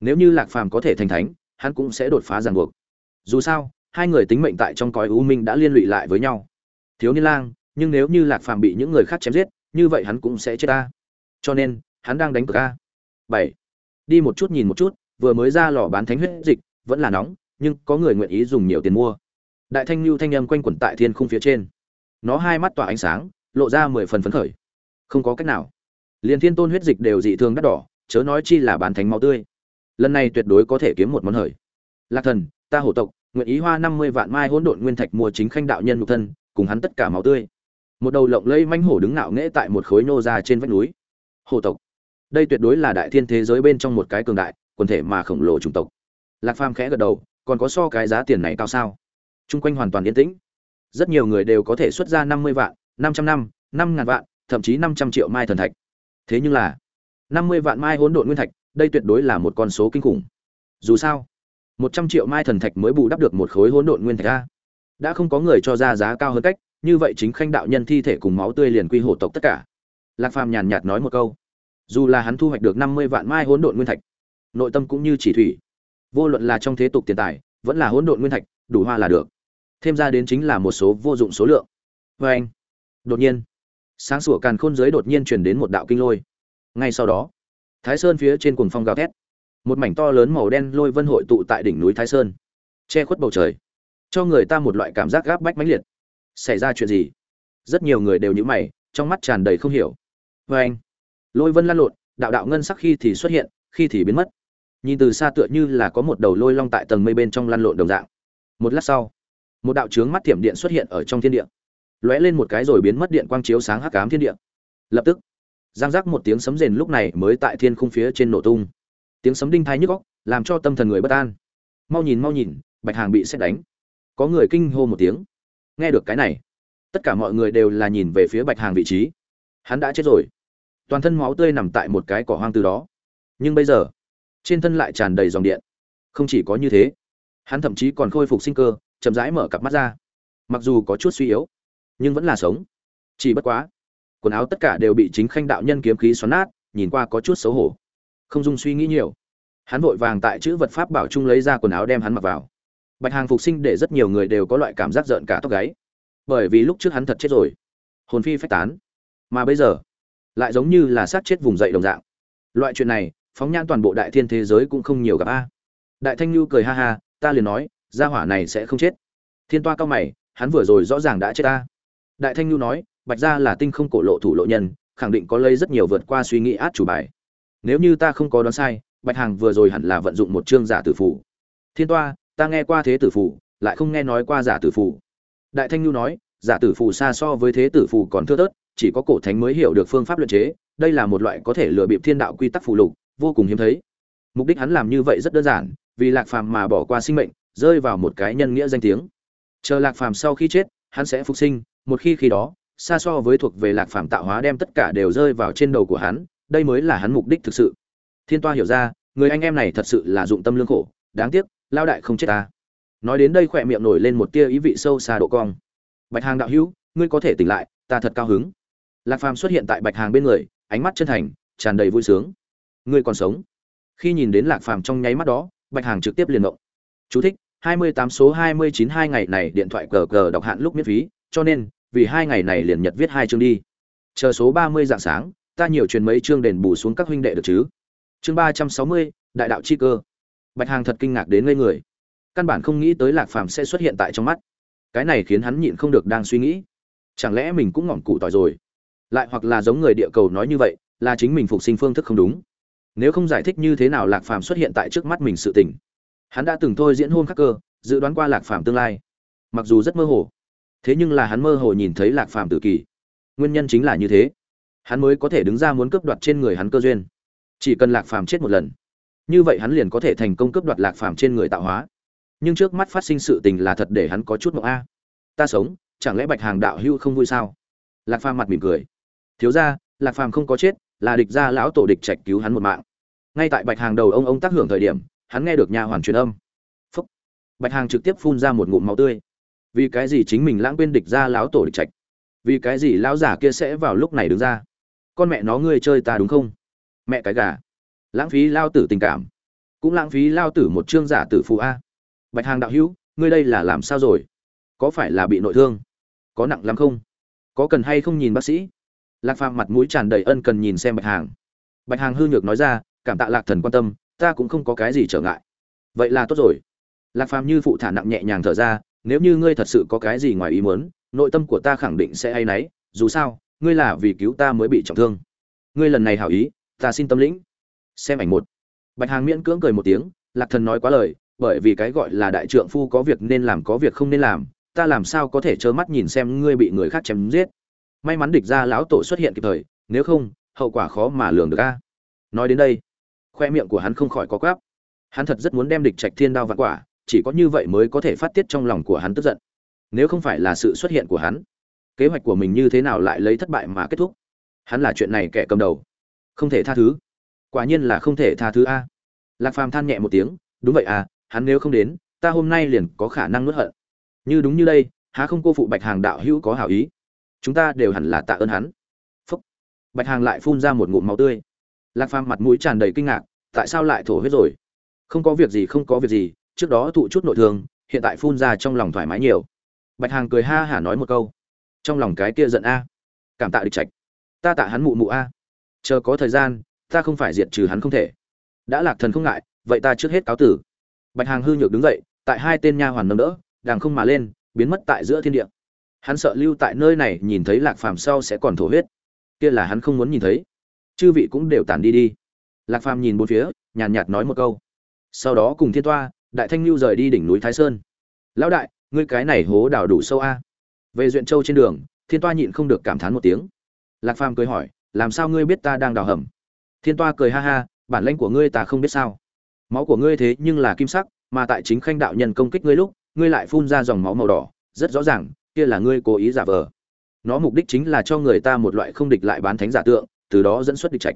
nếu như lạc phàm có thể thành thánh, hắn cũng sẽ đột phá ràng buộc. Dù sao, hai người tính mệnh tại trong cõi u minh đã liên lụy lại với nhau. Thiếu niên lang, nhưng nếu như lạc phàm bị những người khác chém giết, như vậy hắn cũng sẽ chết ta. Cho nên, hắn đang đánh cược a. Bảy. Đi một chút nhìn một chút, vừa mới ra lò bán thánh huyết dịch, vẫn là nóng, nhưng có người nguyện ý dùng nhiều tiền mua. Đại thanh lưu thanh âm quanh quẩn tại thiên khung phía trên. Nó hai mắt tỏa ánh sáng, lộ ra mười phần phấn khởi. Không có cách nào. Liền thiên tôn huyết dịch đều dị thường đắt đỏ, chớ nói chi là bán thánh máu tươi lần này tuyệt đối có thể kiếm một món hời. Lạc thần, ta hổ tộc, nguyện ý hoa năm mươi vạn mai hỗn độn nguyên thạch mua chính khanh đạo nhân nhục thân, cùng hắn tất cả máu tươi. Một đầu lộng lây manh hổ đứng ngạo nghễ tại một khối nô ra trên vách núi. Hổ tộc, đây tuyệt đối là đại thiên thế giới bên trong một cái cường đại, quần thể mà khổng lồ chủng tộc. Lạc phàm khẽ gật đầu, còn có so cái giá tiền này cao sao? Chung quanh hoàn toàn yên tĩnh. Rất nhiều người đều có thể xuất ra năm mươi vạn, năm trăm năm năm ngàn vạn, thậm chí năm trăm triệu mai thần thạch. Thế nhưng là, năm mươi vạn mai hỗn độn nguyên thạch đây tuyệt đối là một con số kinh khủng. Dù sao, một trăm triệu mai thần thạch mới bù đắp được một khối hỗn độn nguyên thạch a. Đã không có người cho ra giá cao hơn cách, như vậy chính khanh đạo nhân thi thể cùng máu tươi liền quy hộ tộc tất cả. Lạc phàm nhàn nhạt nói một câu. Dù là hắn thu hoạch được năm mươi vạn mai hỗn độn nguyên thạch, nội tâm cũng như chỉ thủy. Vô luận là trong thế tục tiền tài, vẫn là hỗn độn nguyên thạch, đủ hoa là được. Thêm ra đến chính là một số vô dụng số lượng. Vê anh đột nhiên, sáng sủa càn khôn giới đột nhiên truyền đến một đạo kinh lôi. Ngay sau đó thái sơn phía trên cuồng phong gào thét. Một mảnh to lớn màu đen lôi vân hội tụ tại đỉnh núi thái sơn. Che khuất bầu trời. Cho người ta một loại cảm giác gáp bách mãnh liệt. Xảy ra chuyện gì? Rất nhiều người đều nhíu mày, trong mắt tràn đầy không hiểu. Vê anh, lôi vân lan lộn, đạo đạo ngân sắc khi thì xuất hiện, khi thì biến mất. Nhìn từ xa tựa như là có một đầu lôi long tại tầng mây bên trong lăn lộn đồng dạng. Một lát sau, một đạo trướng mắt thiểm điện xuất hiện ở trong thiên địa. Lóe lên một cái rồi biến mất điện quang chiếu sáng hắc ám thiên địa. Lập tức giang giác một tiếng sấm rền lúc này mới tại thiên khung phía trên nổ tung. Tiếng sấm đinh thai nhức góc làm cho tâm thần người bất an. Mau nhìn mau nhìn, bạch hàng bị xét đánh. Có người kinh hô một tiếng. Nghe được cái này, tất cả mọi người đều là nhìn về phía bạch hàng vị trí. Hắn đã chết rồi. Toàn thân máu tươi nằm tại một cái cỏ hoang từ đó. Nhưng bây giờ, trên thân lại tràn đầy dòng điện. Không chỉ có như thế, hắn thậm chí còn khôi phục sinh cơ, chậm rãi mở cặp mắt ra. Mặc dù có chút suy yếu, nhưng vẫn là sống. Chỉ bất quá quần áo tất cả đều bị chính khanh đạo nhân kiếm khí xoắn nát, nhìn qua có chút xấu hổ. Không dung suy nghĩ nhiều. Hắn vội vàng tại chữ vật pháp bảo chung lấy ra quần áo đem hắn mặc vào. Bạch hàng phục sinh để rất nhiều người đều có loại cảm giác rợn cả tóc gáy. Bởi vì lúc trước hắn thật chết rồi. Hồn phi phách tán. Mà bây giờ, lại giống như là sát chết vùng dậy đồng dạng. Loại chuyện này, phóng nhãn toàn bộ đại thiên thế giới cũng không nhiều gặp a. Đại thanh lưu cười ha ha, ta liền nói, gia hỏa này sẽ không chết. Thiên toa cao mày, hắn vừa rồi rõ ràng đã chết ta. Đại thanh lưu nói bạch gia là tinh không cổ lộ thủ lộ nhân, khẳng định có lấy rất nhiều vượt qua suy nghĩ át chủ bài. Nếu như ta không có đoán sai, bạch hàng vừa rồi hẳn là vận dụng một chương giả tử phủ thiên toa, ta nghe qua thế tử phủ lại không nghe nói qua giả tử phủ đại thanh Nhu nói, giả tử phủ xa so với thế tử phủ còn thưa thớt, chỉ có cổ thánh mới hiểu được phương pháp luyện chế, đây là một loại có thể lừa bịp thiên đạo quy tắc phụ lục, vô cùng hiếm thấy. Mục đích hắn làm như vậy rất đơn giản, vì lạc phàm mà bỏ qua sinh mệnh, rơi vào một cái nhân nghĩa danh tiếng. Chờ lạc phàm sau khi chết, hắn sẽ phục sinh, một khi khi đó xa so với thuộc về lạc phàm tạo hóa đem tất cả đều rơi vào trên đầu của hắn, đây mới là hắn mục đích thực sự. Thiên toa hiểu ra, người anh em này thật sự là dụng tâm lương khổ, đáng tiếc lao đại không chết ta. Nói đến đây khỏe miệng nổi lên một tia ý vị sâu xa độ cong. Bạch hàng đạo hữu, ngươi có thể tỉnh lại, ta thật cao hứng. Lạc phàm xuất hiện tại bạch hàng bên người, ánh mắt chân thành, tràn đầy vui sướng. Ngươi còn sống. Khi nhìn đến lạc phàm trong nháy mắt đó, bạch hàng trực tiếp liền động chú thích 28 số 29 hai ngày này điện thoại cờ cờ đọc hạn lúc miễn phí, cho nên vì hai ngày này liền nhật viết hai chương đi. Chờ số 30 dạng sáng ta nhiều truyền mấy chương đền bù xuống các huynh đệ được chứ? Chương 360, đại đạo chi cơ. Bạch hàng thật kinh ngạc đến ngây người. Căn bản không nghĩ tới lạc phàm sẽ xuất hiện tại trong mắt. Cái này khiến hắn nhịn không được đang suy nghĩ. Chẳng lẽ mình cũng ngỏm cụ tỏi rồi? Lại hoặc là giống người địa cầu nói như vậy là chính mình phục sinh phương thức không đúng? Nếu không giải thích như thế nào lạc phàm xuất hiện tại trước mắt mình sự tình. Hắn đã từng thôi diễn hôn khắc cơ dự đoán qua lạc phàm tương lai. Mặc dù rất mơ hồ thế nhưng là hắn mơ hồ nhìn thấy lạc phàm tự kỳ. Nguyên nhân chính là như thế. Hắn mới có thể đứng ra muốn cướp đoạt trên người hắn cơ duyên. Chỉ cần lạc phàm chết một lần, như vậy hắn liền có thể thành công cướp đoạt lạc phàm trên người tạo hóa. Nhưng trước mắt phát sinh sự tình là thật để hắn có chút mộng a. Ta sống, chẳng lẽ bạch hàng đạo hưu không vui sao? Lạc phàm mặt mỉm cười. Thiếu ra lạc phàm không có chết, là địch gia lão tổ địch trạch cứu hắn một mạng. Ngay tại bạch hàng đầu ông ông tác hưởng thời điểm, hắn nghe được nhà hoàn truyền âm. Phúc. Bạch hàng trực tiếp phun ra một ngụm máu tươi vì cái gì chính mình lãng quên địch ra lão tổ địch trạch? Vì cái gì lão giả kia sẽ vào lúc này đứng ra? Con mẹ nó ngươi chơi ta đúng không? Mẹ cái gà. Lãng phí lao tử tình cảm. Cũng lãng phí lao tử một chương giả tử phụ a. Bạch hàng đạo hữu, ngươi đây là làm sao rồi? Có phải là bị nội thương? Có nặng lắm không? Có cần hay không nhìn bác sĩ? Lạc phàm mặt mũi tràn đầy ân cần nhìn xem bạch hàng. Bạch hàng hư nhược nói ra, cảm tạ lạc thần quan tâm, ta cũng không có cái gì trở ngại. Vậy là tốt rồi. Lạc phàm như phụ thả nặng nhẹ nhàng thở ra nếu như ngươi thật sự có cái gì ngoài ý muốn, nội tâm của ta khẳng định sẽ hay nấy. dù sao, ngươi là vì cứu ta mới bị trọng thương. Ngươi lần này hảo ý, ta xin tâm lĩnh. Xem ảnh một. Bạch hàng miễn cưỡng cười một tiếng, lạc thần nói quá lời, bởi vì cái gọi là đại trượng phu có việc nên làm có việc không nên làm, ta làm sao có thể trơ mắt nhìn xem ngươi bị người khác chém giết. May mắn địch ra lão tổ xuất hiện kịp thời, nếu không, hậu quả khó mà lường được a. Nói đến đây, khoe miệng của hắn không khỏi có quáp. Hắn thật rất muốn đem địch trạch thiên đao vạn quả chỉ có như vậy mới có thể phát tiết trong lòng của hắn tức giận. Nếu không phải là sự xuất hiện của hắn, kế hoạch của mình như thế nào lại lấy thất bại mà kết thúc? Hắn là chuyện này kẻ cầm đầu. Không thể tha thứ. Quả nhiên là không thể tha thứ a. Lạc phàm than nhẹ một tiếng, đúng vậy à hắn nếu không đến, ta hôm nay liền có khả năng nuốt hận. Như đúng như đây, há không cô phụ bạch hàng đạo hữu có hảo ý? Chúng ta đều hẳn là tạ ơn hắn. Phúc. Bạch hàng lại phun ra một ngụm máu tươi. Lạc phàm mặt mũi tràn đầy kinh ngạc, tại sao lại thổ huyết rồi? Không có việc gì, không có việc gì trước đó thụ chút nội thương, hiện tại phun ra trong lòng thoải mái nhiều. Bạch hàng cười ha hả nói một câu. Trong lòng cái kia giận a. Cảm tạ địch trạch. Ta tạ hắn mụ mụ a. Chờ có thời gian, ta không phải diệt trừ hắn không thể. Đã lạc thần không ngại, vậy ta trước hết cáo tử. Bạch hàng hư nhược đứng dậy, tại hai tên nha hoàn nâng đỡ đàng không mà lên, biến mất tại giữa thiên địa. Hắn sợ lưu tại nơi này nhìn thấy lạc phàm sau sẽ còn thổ huyết. Kia là hắn không muốn nhìn thấy. Chư vị cũng đều tản đi đi. Lạc phàm nhìn bốn phía, nhàn nhạt nói một câu. Sau đó cùng thiên toa đại thanh lưu rời đi đỉnh núi thái sơn. Lão đại, ngươi cái này hố đào đủ sâu a. Về duyện châu trên đường, thiên toa nhịn không được cảm thán một tiếng. Lạc phàm cười hỏi, làm sao ngươi biết ta đang đào hầm? Thiên toa cười ha ha, bản lãnh của ngươi ta không biết sao. Máu của ngươi thế nhưng là kim sắc, mà tại chính khanh đạo nhân công kích ngươi lúc, ngươi lại phun ra dòng máu màu đỏ. Rất rõ ràng, kia là ngươi cố ý giả vờ. Nó mục đích chính là cho người ta một loại không địch lại bán thánh giả tượng, từ đó dẫn xuất địch trạch.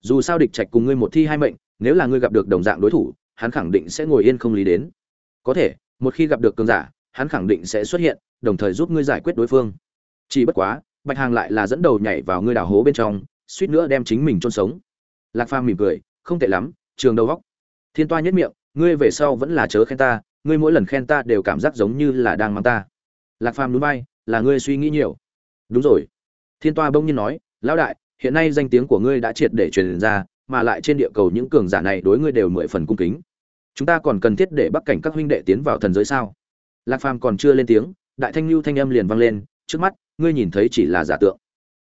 Dù sao địch trạch cùng ngươi một thi hai mệnh, nếu là ngươi gặp được đồng dạng đối thủ hắn khẳng định sẽ ngồi yên không lý đến. Có thể một khi gặp được cường giả hắn khẳng định sẽ xuất hiện đồng thời giúp ngươi giải quyết đối phương. Chỉ bất quá bạch hàng lại là dẫn đầu nhảy vào ngươi đào hố bên trong suýt nữa đem chính mình chôn sống. Lạc phàm mỉm cười không tệ lắm trường đầu góc. Thiên toa nhất miệng ngươi về sau vẫn là chớ khen ta ngươi mỗi lần khen ta đều cảm giác giống như là đang mang ta. Lạc phàm nhún vai, là ngươi suy nghĩ nhiều. Đúng rồi. Thiên toa bỗng nhiên nói lão đại hiện nay danh tiếng của ngươi đã triệt để truyền ra mà lại trên địa cầu những cường giả này đối ngươi đều mười phần cung kính chúng ta còn cần thiết để bắc cảnh các huynh đệ tiến vào thần giới sao? Lạc phàm còn chưa lên tiếng, đại thanh lưu thanh âm liền vang lên, trước mắt, ngươi nhìn thấy chỉ là giả tượng.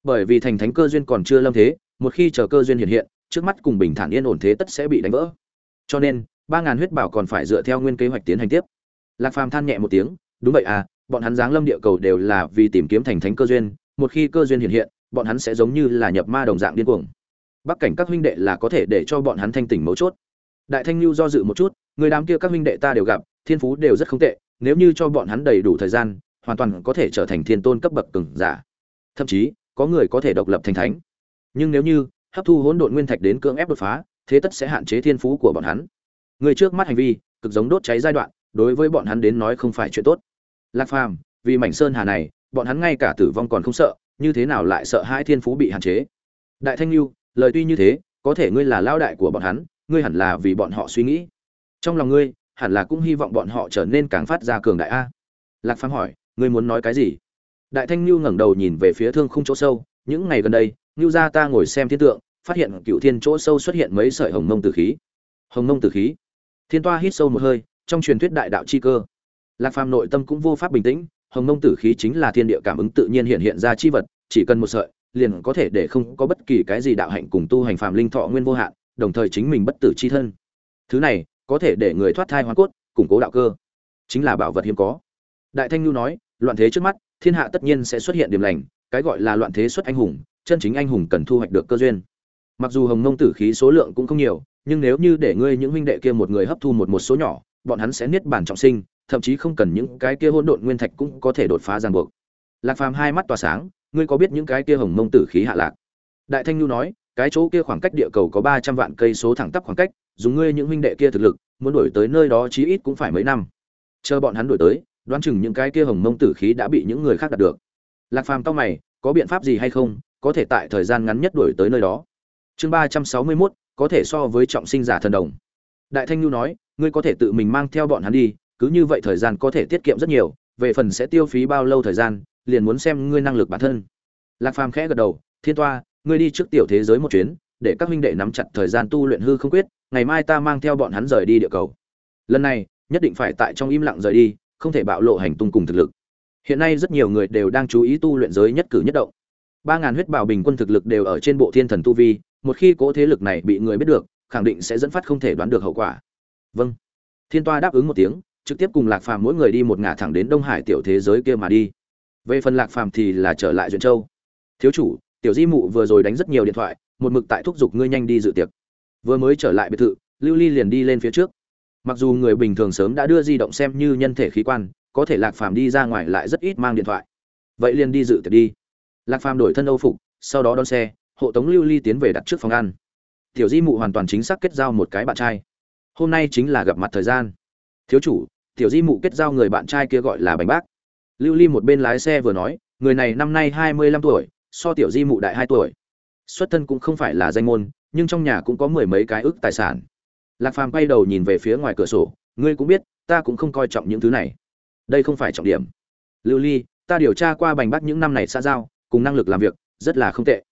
Bởi vì thành thánh cơ duyên còn chưa lâm thế, một khi chờ cơ duyên hiện hiện, trước mắt cùng bình thản yên ổn thế tất sẽ bị đánh vỡ. Cho nên, ba ngàn huyết bảo còn phải dựa theo nguyên kế hoạch tiến hành tiếp. Lạc phàm than nhẹ một tiếng, đúng vậy à bọn hắn giáng lâm địa cầu đều là vì tìm kiếm thành thánh cơ duyên, một khi cơ duyên hiện hiện, bọn hắn sẽ giống như là nhập ma đồng dạng điên cuồng. Bắc cảnh các huynh đệ là có thể để cho bọn hắn thanh tỉnh mấu chốt đại thanh lưu do dự một chút, người đám kia các minh đệ ta đều gặp, thiên phú đều rất không tệ, nếu như cho bọn hắn đầy đủ thời gian, hoàn toàn có thể trở thành thiên tôn cấp bậc cường giả. Thậm chí, có người có thể độc lập thành thánh. Nhưng nếu như, hấp thu hỗn độn nguyên thạch đến cưỡng ép đột phá, thế tất sẽ hạn chế thiên phú của bọn hắn. Người trước mắt hành vi, cực giống đốt cháy giai đoạn, đối với bọn hắn đến nói không phải chuyện tốt. Lạc phàm, vì mảnh sơn hà này, bọn hắn ngay cả tử vong còn không sợ, như thế nào lại sợ hai thiên phú bị hạn chế? Đại thanh lưu lời tuy như thế, có thể ngươi là lao đại của bọn hắn ngươi hẳn là vì bọn họ suy nghĩ. Trong lòng ngươi, hẳn là cũng hy vọng bọn họ trở nên càng phát ra cường đại a. Lạc phàm hỏi, ngươi muốn nói cái gì? Đại thanh lưu ngẩng đầu nhìn về phía thương khung chỗ sâu, những ngày gần đây lưu gia ta ngồi xem thiên tượng, phát hiện cựu thiên chỗ sâu xuất hiện mấy sợi hồng mông tử khí. Hồng mông tử khí? Thiên toa hít sâu một hơi, trong truyền thuyết đại đạo chi cơ. Lạc phàm nội tâm cũng vô pháp bình tĩnh, hồng mông tử khí chính là thiên địa cảm ứng tự nhiên hiện hiện ra chi vật, chỉ cần một sợi, liền có thể để không có bất kỳ cái gì đạo hạnh cùng tu hành phàm linh thọ nguyên vô hạn đồng thời chính mình bất tử chi thân. Thứ này, có thể để người thoát thai hóa cốt, củng cố đạo cơ. Chính là bảo vật hiếm có. Đại thanh nhu nói, loạn thế trước mắt, thiên hạ tất nhiên sẽ xuất hiện điểm lành, cái gọi là loạn thế xuất anh hùng, chân chính anh hùng cần thu hoạch được cơ duyên. Mặc dù hồng mông tử khí số lượng cũng không nhiều, nhưng nếu như để ngươi những huynh đệ kia một người hấp thu một một số nhỏ, bọn hắn sẽ niết bản trọng sinh, thậm chí không cần những cái kia hỗn độn nguyên thạch cũng có thể đột phá ràng buộc. Lạc phàm hai mắt tỏa sáng, ngươi có biết những cái kia hồng mông tử khí hạ lạc? Đại thanh nhu nói cái chỗ kia khoảng cách địa cầu có ba trăm vạn cây số thẳng tắp khoảng cách, dùng ngươi những huynh đệ kia thực lực, muốn đổi tới nơi đó chí ít cũng phải mấy năm. Chờ bọn hắn đổi tới, đoán chừng những cái kia hồng mông tử khí đã bị những người khác đạt được. Lạc phàm cau mày, có biện pháp gì hay không, có thể tại thời gian ngắn nhất đổi tới nơi đó? Chương ba trăm sáu mươi mốt, có thể so với trọng sinh giả thần đồng. Đại thanh nhu nói, ngươi có thể tự mình mang theo bọn hắn đi, cứ như vậy thời gian có thể tiết kiệm rất nhiều, về phần sẽ tiêu phí bao lâu thời gian, liền muốn xem ngươi năng lực bản thân. Lạc phàm khẽ gật đầu, thiên toa ngươi đi trước tiểu thế giới một chuyến, để các huynh đệ nắm chặt thời gian tu luyện hư không quyết, ngày mai ta mang theo bọn hắn rời đi địa cầu. Lần này, nhất định phải tại trong im lặng rời đi, không thể bạo lộ hành tung cùng thực lực. Hiện nay rất nhiều người đều đang chú ý tu luyện giới nhất cử nhất động. Ba ngàn huyết bảo bình quân thực lực đều ở trên bộ thiên thần tu vi, một khi cỗ thế lực này bị người biết được, khẳng định sẽ dẫn phát không thể đoán được hậu quả. Vâng. Thiên toa đáp ứng một tiếng, trực tiếp cùng lạc phàm mỗi người đi một ngả thẳng đến đông hải tiểu thế giới kia mà đi. Về phần lạc phàm thì là trở lại duyện châu. Thiếu chủ tiểu di mụ vừa rồi đánh rất nhiều điện thoại, một mực tại thúc giục ngươi nhanh đi dự tiệc. Vừa mới trở lại biệt thự, lưu ly liền đi lên phía trước. Mặc dù người bình thường sớm đã đưa di động xem như nhân thể khí quan, có thể lạc phàm đi ra ngoài lại rất ít mang điện thoại. Vậy liền đi dự tiệc đi. Lạc phàm đổi thân âu phục, sau đó đón xe, hộ tống lưu ly tiến về đặt trước phòng ăn. Tiểu di mụ hoàn toàn chính xác kết giao một cái bạn trai. Hôm nay chính là gặp mặt thời gian. Thiếu chủ, tiểu di mụ kết giao người bạn trai kia gọi là bánh bác. Lưu ly một bên lái xe vừa nói, người này năm nay hai mươi lăm tuổi so tiểu di mụ đại hai tuổi. Xuất thân cũng không phải là danh môn, nhưng trong nhà cũng có mười mấy cái ức tài sản. Lạc phàm quay đầu nhìn về phía ngoài cửa sổ, ngươi cũng biết, ta cũng không coi trọng những thứ này. Đây không phải trọng điểm. Lưu ly, ta điều tra qua bành bắc những năm này xa giao, cùng năng lực làm việc, rất là không tệ.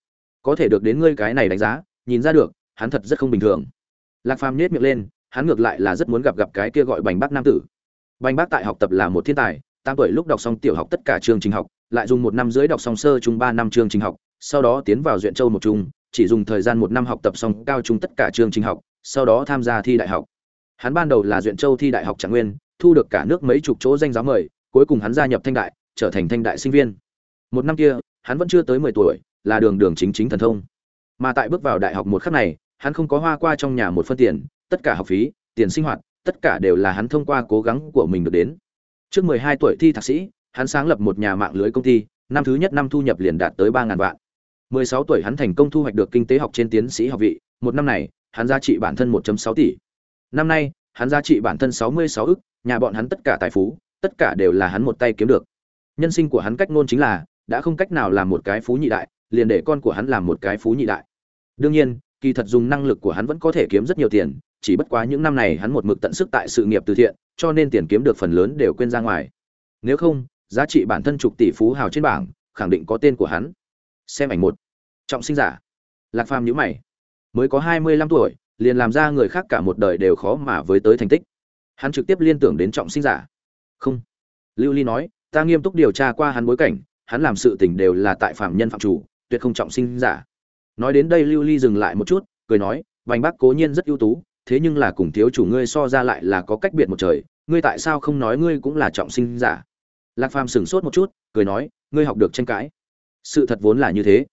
Có thể được đến ngươi cái này đánh giá, nhìn ra được, hắn thật rất không bình thường. Lạc phàm nhét miệng lên, hắn ngược lại là rất muốn gặp gặp cái kia gọi bành bắc nam tử. Bành bắc tại học tập là một thiên tài, tám tuổi lúc đọc xong tiểu học tất cả chương trình học lại dùng một năm dưới đọc song sơ trung ba năm chương trình học, sau đó tiến vào duyện châu một trung chỉ dùng thời gian một năm học tập xong cao trung tất cả chương trình học, sau đó tham gia thi đại học. Hắn ban đầu là duyện châu thi đại học trạng nguyên, thu được cả nước mấy chục chỗ danh giáo mời, cuối cùng hắn gia nhập thanh đại, trở thành thanh đại sinh viên. Một năm kia, hắn vẫn chưa tới mười tuổi, là đường đường chính chính thần thông. Mà tại bước vào đại học một khắc này, hắn không có hoa qua trong nhà một phân tiền, tất cả học phí, tiền sinh hoạt, tất cả đều là hắn thông qua cố gắng của mình được đến. Trước mười hai tuổi thi thạc sĩ hắn sáng lập một nhà mạng lưới công ty, năm thứ nhất năm thu nhập liền đạt tới ba ngàn vạn. Mười sáu tuổi hắn thành công thu hoạch được kinh tế học trên tiến sĩ học vị, một năm này, hắn giá trị bản thân một sáu tỷ. Năm nay, hắn giá trị bản thân sáu mươi sáu ức, nhà bọn hắn tất cả tài phú, tất cả đều là hắn một tay kiếm được. Nhân sinh của hắn cách ngôn chính là, đã không cách nào làm một cái phú nhị đại, liền để con của hắn làm một cái phú nhị đại. Đương nhiên, kỳ thật dùng năng lực của hắn vẫn có thể kiếm rất nhiều tiền, chỉ bất quá những năm này hắn một mực tận sức tại sự nghiệp từ thiện, cho nên tiền kiếm được phần lớn đều quên ra ngoài. Nếu không giá trị bản thân chục tỷ phú hào trên bảng, khẳng định có tên của hắn. Xem ảnh một. Trọng sinh giả. Lạc phàm nhữ mày. Mới có hai mươi lăm tuổi, liền làm ra người khác cả một đời đều khó mà với tới thành tích. Hắn trực tiếp liên tưởng đến trọng sinh giả. Không. Lưu ly nói, ta nghiêm túc điều tra qua hắn bối cảnh, hắn làm sự tình đều là tại phạm nhân phạm chủ, tuyệt không trọng sinh giả. Nói đến đây lưu ly dừng lại một chút, cười nói vành bác cố nhiên rất ưu tú, thế nhưng là cùng thiếu chủ ngươi so ra lại là có cách biệt một trời, ngươi tại sao không nói ngươi cũng là trọng sinh giả? Lạc phàm sửng sốt một chút, cười nói, ngươi học được tranh cãi. Sự thật vốn là như thế.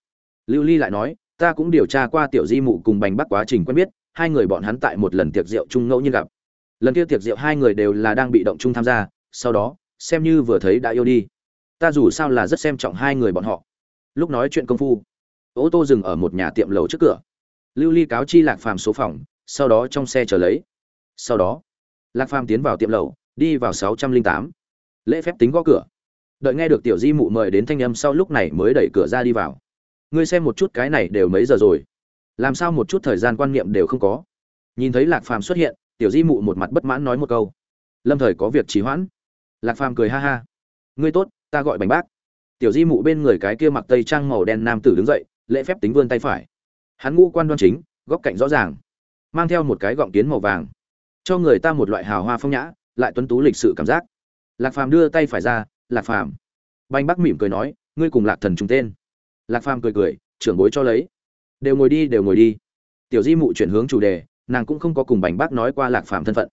Lưu ly lại nói, ta cũng điều tra qua tiểu di mụ cùng bành bắc quá trình quen biết, hai người bọn hắn tại một lần tiệc rượu chung ngẫu nhiên gặp. Lần kia tiệc rượu hai người đều là đang bị động chung tham gia, sau đó, xem như vừa thấy đã yêu đi. Ta dù sao là rất xem trọng hai người bọn họ. Lúc nói chuyện công phu, ô tô dừng ở một nhà tiệm lầu trước cửa. Lưu ly cáo chi lạc phàm số phòng, sau đó trong xe chờ lấy. Sau đó, lạc phàm tiến vào tiệm lầu, đi vào sáu trăm linh tám lễ phép tính gõ cửa. Đợi nghe được tiểu di mụ mời đến thanh âm sau lúc này mới đẩy cửa ra đi vào. Ngươi xem một chút cái này đều mấy giờ rồi? Làm sao một chút thời gian quan niệm đều không có? Nhìn thấy lạc phàm xuất hiện, tiểu di mụ một mặt bất mãn nói một câu. Lâm thời có việc trì hoãn. Lạc phàm cười ha ha. Ngươi tốt, ta gọi bánh bác. Tiểu di mụ bên người cái kia mặc tây trang màu đen nam tử đứng dậy, lễ phép tính vươn tay phải. Hắn ngũ quan đoan chính, góc cạnh rõ ràng, mang theo một cái gọng kiến màu vàng, cho người ta một loại hào hoa phong nhã, lại tuấn tú lịch sự cảm giác lạc phàm đưa tay phải ra, lạc phàm. Banh bắc mỉm cười nói, ngươi cùng lạc thần trùng tên. Lạc phàm cười cười, trưởng bối cho lấy. Đều ngồi đi, đều ngồi đi. Tiểu di mụ chuyển hướng chủ đề, nàng cũng không có cùng bành bác nói qua lạc phàm thân phận.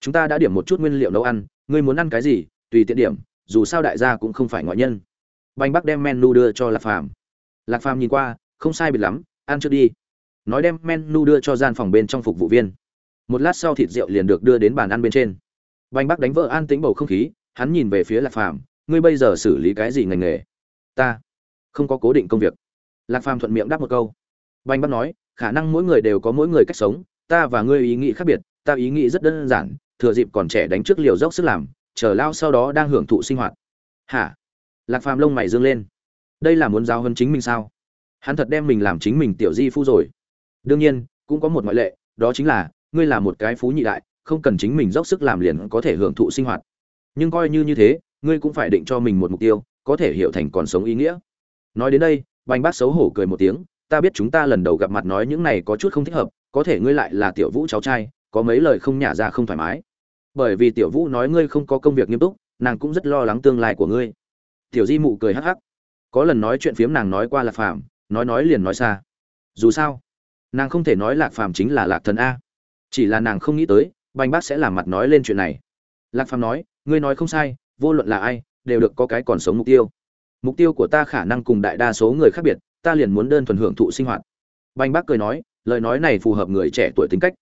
Chúng ta đã điểm một chút nguyên liệu nấu ăn, ngươi muốn ăn cái gì, tùy tiện điểm, dù sao đại gia cũng không phải ngoại nhân. Bành bác đem menu đưa cho lạc phàm. Lạc phàm nhìn qua, không sai biệt lắm, ăn trước đi. Nói đem menu đưa cho gian phòng bên trong phục vụ viên. Một lát sau thịt rượu liền được đưa đến bàn ăn bên trên. Bành bác đánh vỡ an tính bầu không khí hắn nhìn về phía lạc phàm, ngươi bây giờ xử lý cái gì ngành nghề? Ta không có cố định công việc. Lạc phàm thuận miệng đáp một câu. Banh bắt nói, khả năng mỗi người đều có mỗi người cách sống, ta và ngươi ý nghĩ khác biệt, ta ý nghĩ rất đơn giản, thừa dịp còn trẻ đánh trước liều dốc sức làm, chờ lao sau đó đang hưởng thụ sinh hoạt. Hả? Lạc phàm lông mày dương lên. Đây là muốn giáo hơn chính mình sao? Hắn thật đem mình làm chính mình tiểu di phu rồi. Đương nhiên, cũng có một ngoại lệ, đó chính là, ngươi là một cái phú nhị đại, không cần chính mình dốc sức làm liền có thể hưởng thụ sinh hoạt nhưng coi như như thế, ngươi cũng phải định cho mình một mục tiêu, có thể hiểu thành còn sống ý nghĩa. Nói đến đây, bành bác xấu hổ cười một tiếng, ta biết chúng ta lần đầu gặp mặt nói những này có chút không thích hợp, có thể ngươi lại là tiểu vũ cháu trai, có mấy lời không nhả ra không thoải mái. Bởi vì tiểu vũ nói ngươi không có công việc nghiêm túc, nàng cũng rất lo lắng tương lai của ngươi. Tiểu di mụ cười hắc hắc. Có lần nói chuyện phiếm nàng nói qua lạc phàm, nói nói liền nói xa. Dù sao, nàng không thể nói lạc phàm chính là lạc thần a. Chỉ là nàng không nghĩ tới, bành bác sẽ làm mặt nói lên chuyện này. Lạc phàm nói ngươi nói không sai vô luận là ai đều được có cái còn sống mục tiêu. Mục tiêu của ta khả năng cùng đại đa số người khác biệt ta liền muốn đơn thuần hưởng thụ sinh hoạt. Banh bác cười nói lời nói này phù hợp người trẻ tuổi tính cách.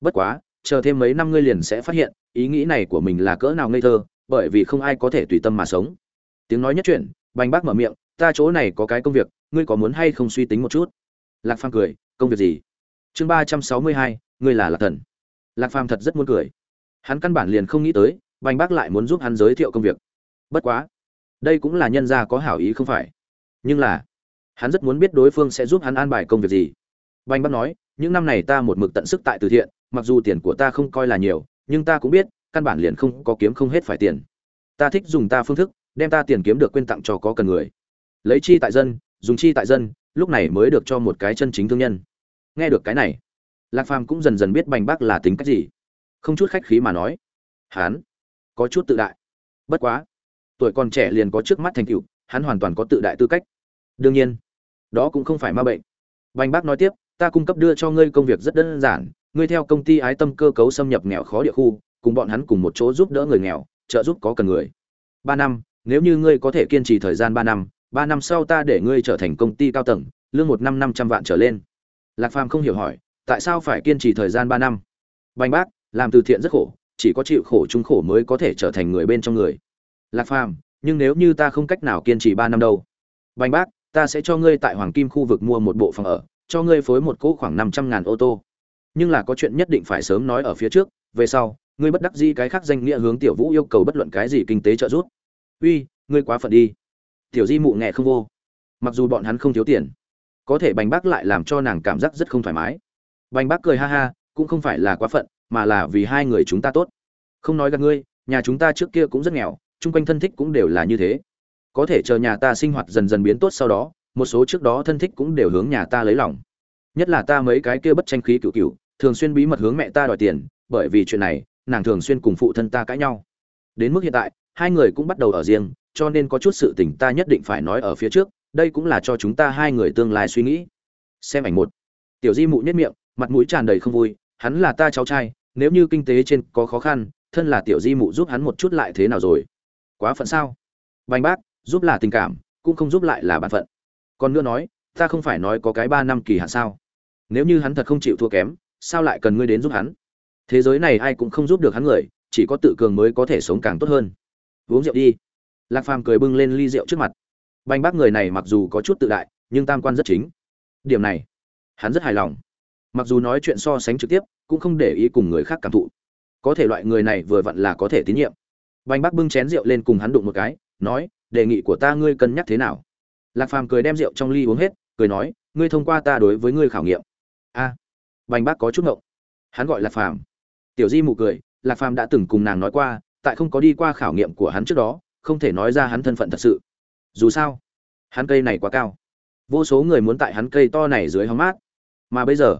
Bất quá chờ thêm mấy năm ngươi liền sẽ phát hiện ý nghĩ này của mình là cỡ nào ngây thơ bởi vì không ai có thể tùy tâm mà sống. Tiếng nói nhất chuyển, Banh bác mở miệng ta chỗ này có cái công việc ngươi có muốn hay không suy tính một chút? Lạc phàm cười công việc gì? Chương ba trăm sáu mươi hai ngươi là lạc thần. Lạc phàm thật rất muốn cười. Hắn căn bản liền không nghĩ tới bành bác lại muốn giúp hắn giới thiệu công việc. Bất quá, đây cũng là nhân gia có hảo ý không phải. Nhưng là, hắn rất muốn biết đối phương sẽ giúp hắn an bài công việc gì. Bành bác nói, những năm này ta một mực tận sức tại từ thiện, mặc dù tiền của ta không coi là nhiều, nhưng ta cũng biết, căn bản liền không có kiếm không hết phải tiền. Ta thích dùng ta phương thức, đem ta tiền kiếm được quên tặng cho có cần người. Lấy chi tại dân, dùng chi tại dân, lúc này mới được cho một cái chân chính thương nhân. Nghe được cái này, lạc phàm cũng dần dần biết bành bác là tính cách gì. Không chút khách khí mà nói, hắn có chút tự đại. Bất quá, tuổi còn trẻ liền có trước mắt thành tựu, hắn hoàn toàn có tự đại tư cách. Đương nhiên, đó cũng không phải ma bệnh. Bành bác nói tiếp, ta cung cấp đưa cho ngươi công việc rất đơn giản, ngươi theo công ty ái tâm cơ cấu xâm nhập nghèo khó địa khu, cùng bọn hắn cùng một chỗ giúp đỡ người nghèo, trợ giúp có cần người. Ba năm, nếu như ngươi có thể kiên trì thời gian ba năm ba năm sau ta để ngươi trở thành công ty cao tầng, lương một năm năm trăm vạn trở lên. Lạc phàm không hiểu hỏi, tại sao phải kiên trì thời gian ba năm? Bành bác, làm từ thiện rất khổ chỉ có chịu khổ chung khổ mới có thể trở thành người bên trong người. Lạc phàm, nhưng nếu như ta không cách nào kiên trì ba năm đâu? Bành bác, ta sẽ cho ngươi tại hoàng kim khu vực mua một bộ phòng ở, cho ngươi phối một cỗ khoảng năm trăm ngàn ô tô. Nhưng là có chuyện nhất định phải sớm nói ở phía trước, về sau, ngươi bất đắc dĩ cái khác danh nghĩa hướng tiểu vũ yêu cầu bất luận cái gì kinh tế trợ giúp. Uy, ngươi quá phận đi. Tiểu di mụ nghe không vô. Mặc dù bọn hắn không thiếu tiền, có thể bành bác lại làm cho nàng cảm giác rất không thoải mái. Bành bác cười ha ha, cũng không phải là quá phận mà là vì hai người chúng ta tốt. Không nói gặp ngươi, nhà chúng ta trước kia cũng rất nghèo, chung quanh thân thích cũng đều là như thế. Có thể chờ nhà ta sinh hoạt dần dần biến tốt sau đó, một số trước đó thân thích cũng đều hướng nhà ta lấy lòng. Nhất là ta mấy cái kia bất tranh khí cựu cựu, thường xuyên bí mật hướng mẹ ta đòi tiền, bởi vì chuyện này, nàng thường xuyên cùng phụ thân ta cãi nhau. Đến mức hiện tại, hai người cũng bắt đầu ở riêng, cho nên có chút sự tình ta nhất định phải nói ở phía trước, đây cũng là cho chúng ta hai người tương lai suy nghĩ. Xem ảnh một. Tiểu di mụ nhất miệng, mặt mũi tràn đầy không vui, hắn là ta cháu trai nếu như kinh tế trên có khó khăn, thân là tiểu di mụ giúp hắn một chút lại thế nào rồi? Quá phận sao? Bành bác, giúp là tình cảm, cũng không giúp lại là bản phận. Còn nữa nói, ta không phải nói có cái ba năm kỳ hạn sao? Nếu như hắn thật không chịu thua kém, sao lại cần ngươi đến giúp hắn? Thế giới này ai cũng không giúp được hắn người, chỉ có tự cường mới có thể sống càng tốt hơn. Uống rượu đi. Lạc phàm cười bưng lên ly rượu trước mặt. Banh bác người này mặc dù có chút tự đại, nhưng tam quan rất chính. Điểm này, hắn rất hài lòng mặc dù nói chuyện so sánh trực tiếp cũng không để ý cùng người khác cảm thụ. Có thể loại người này vừa vặn là có thể tín nhiệm. Bành bác bưng chén rượu lên cùng hắn đụng một cái nói đề nghị của ta ngươi cân nhắc thế nào? Lạc phàm cười đem rượu trong ly uống hết cười nói ngươi thông qua ta đối với ngươi khảo nghiệm. A. À, bác có chút ngộng. Hắn gọi lạc phàm. Tiểu di mụ cười lạc phàm đã từng cùng nàng nói qua tại không có đi qua khảo nghiệm của hắn trước đó không thể nói ra hắn thân phận thật sự. Dù sao hắn cây này quá cao. Vô số người muốn tại hắn cây to này dưới hóng mát. Mà bây giờ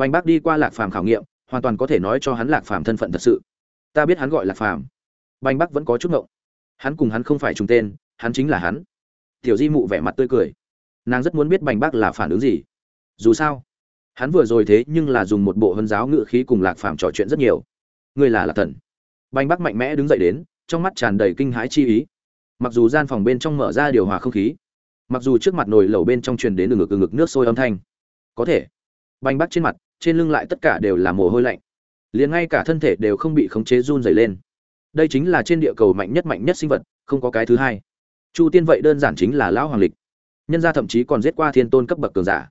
Vành bác đi qua lạc phàm khảo nghiệm, hoàn toàn có thể nói cho hắn lạc phàm thân phận thật sự. Ta biết hắn gọi lạc phàm. Vành bác vẫn có chút ngộng. Hắn cùng hắn không phải trùng tên, hắn chính là hắn. Tiểu di mụ vẻ mặt tươi cười. Nàng rất muốn biết bành bác là phản ứng gì. Dù sao, hắn vừa rồi thế nhưng là dùng một bộ hân giáo ngữ khí cùng lạc phàm trò chuyện rất nhiều. Ngươi là lạc thần. Bành bác mạnh mẽ đứng dậy đến, trong mắt tràn đầy kinh hãi chi ý. Mặc dù gian phòng bên trong mở ra điều hòa không khí, mặc dù trước mặt nồi lẩu bên trong truyền đến từ ngực từ ngực nước sôi âm thanh, có thể bành bác trên mặt trên lưng lại tất cả đều là mồ hôi lạnh. Liền ngay cả thân thể đều không bị khống chế run dày lên. Đây chính là trên địa cầu mạnh nhất mạnh nhất sinh vật, không có cái thứ hai. Chu tiên vậy đơn giản chính là lão hoàng lịch. Nhân gia thậm chí còn giết qua thiên tôn cấp bậc cường giả,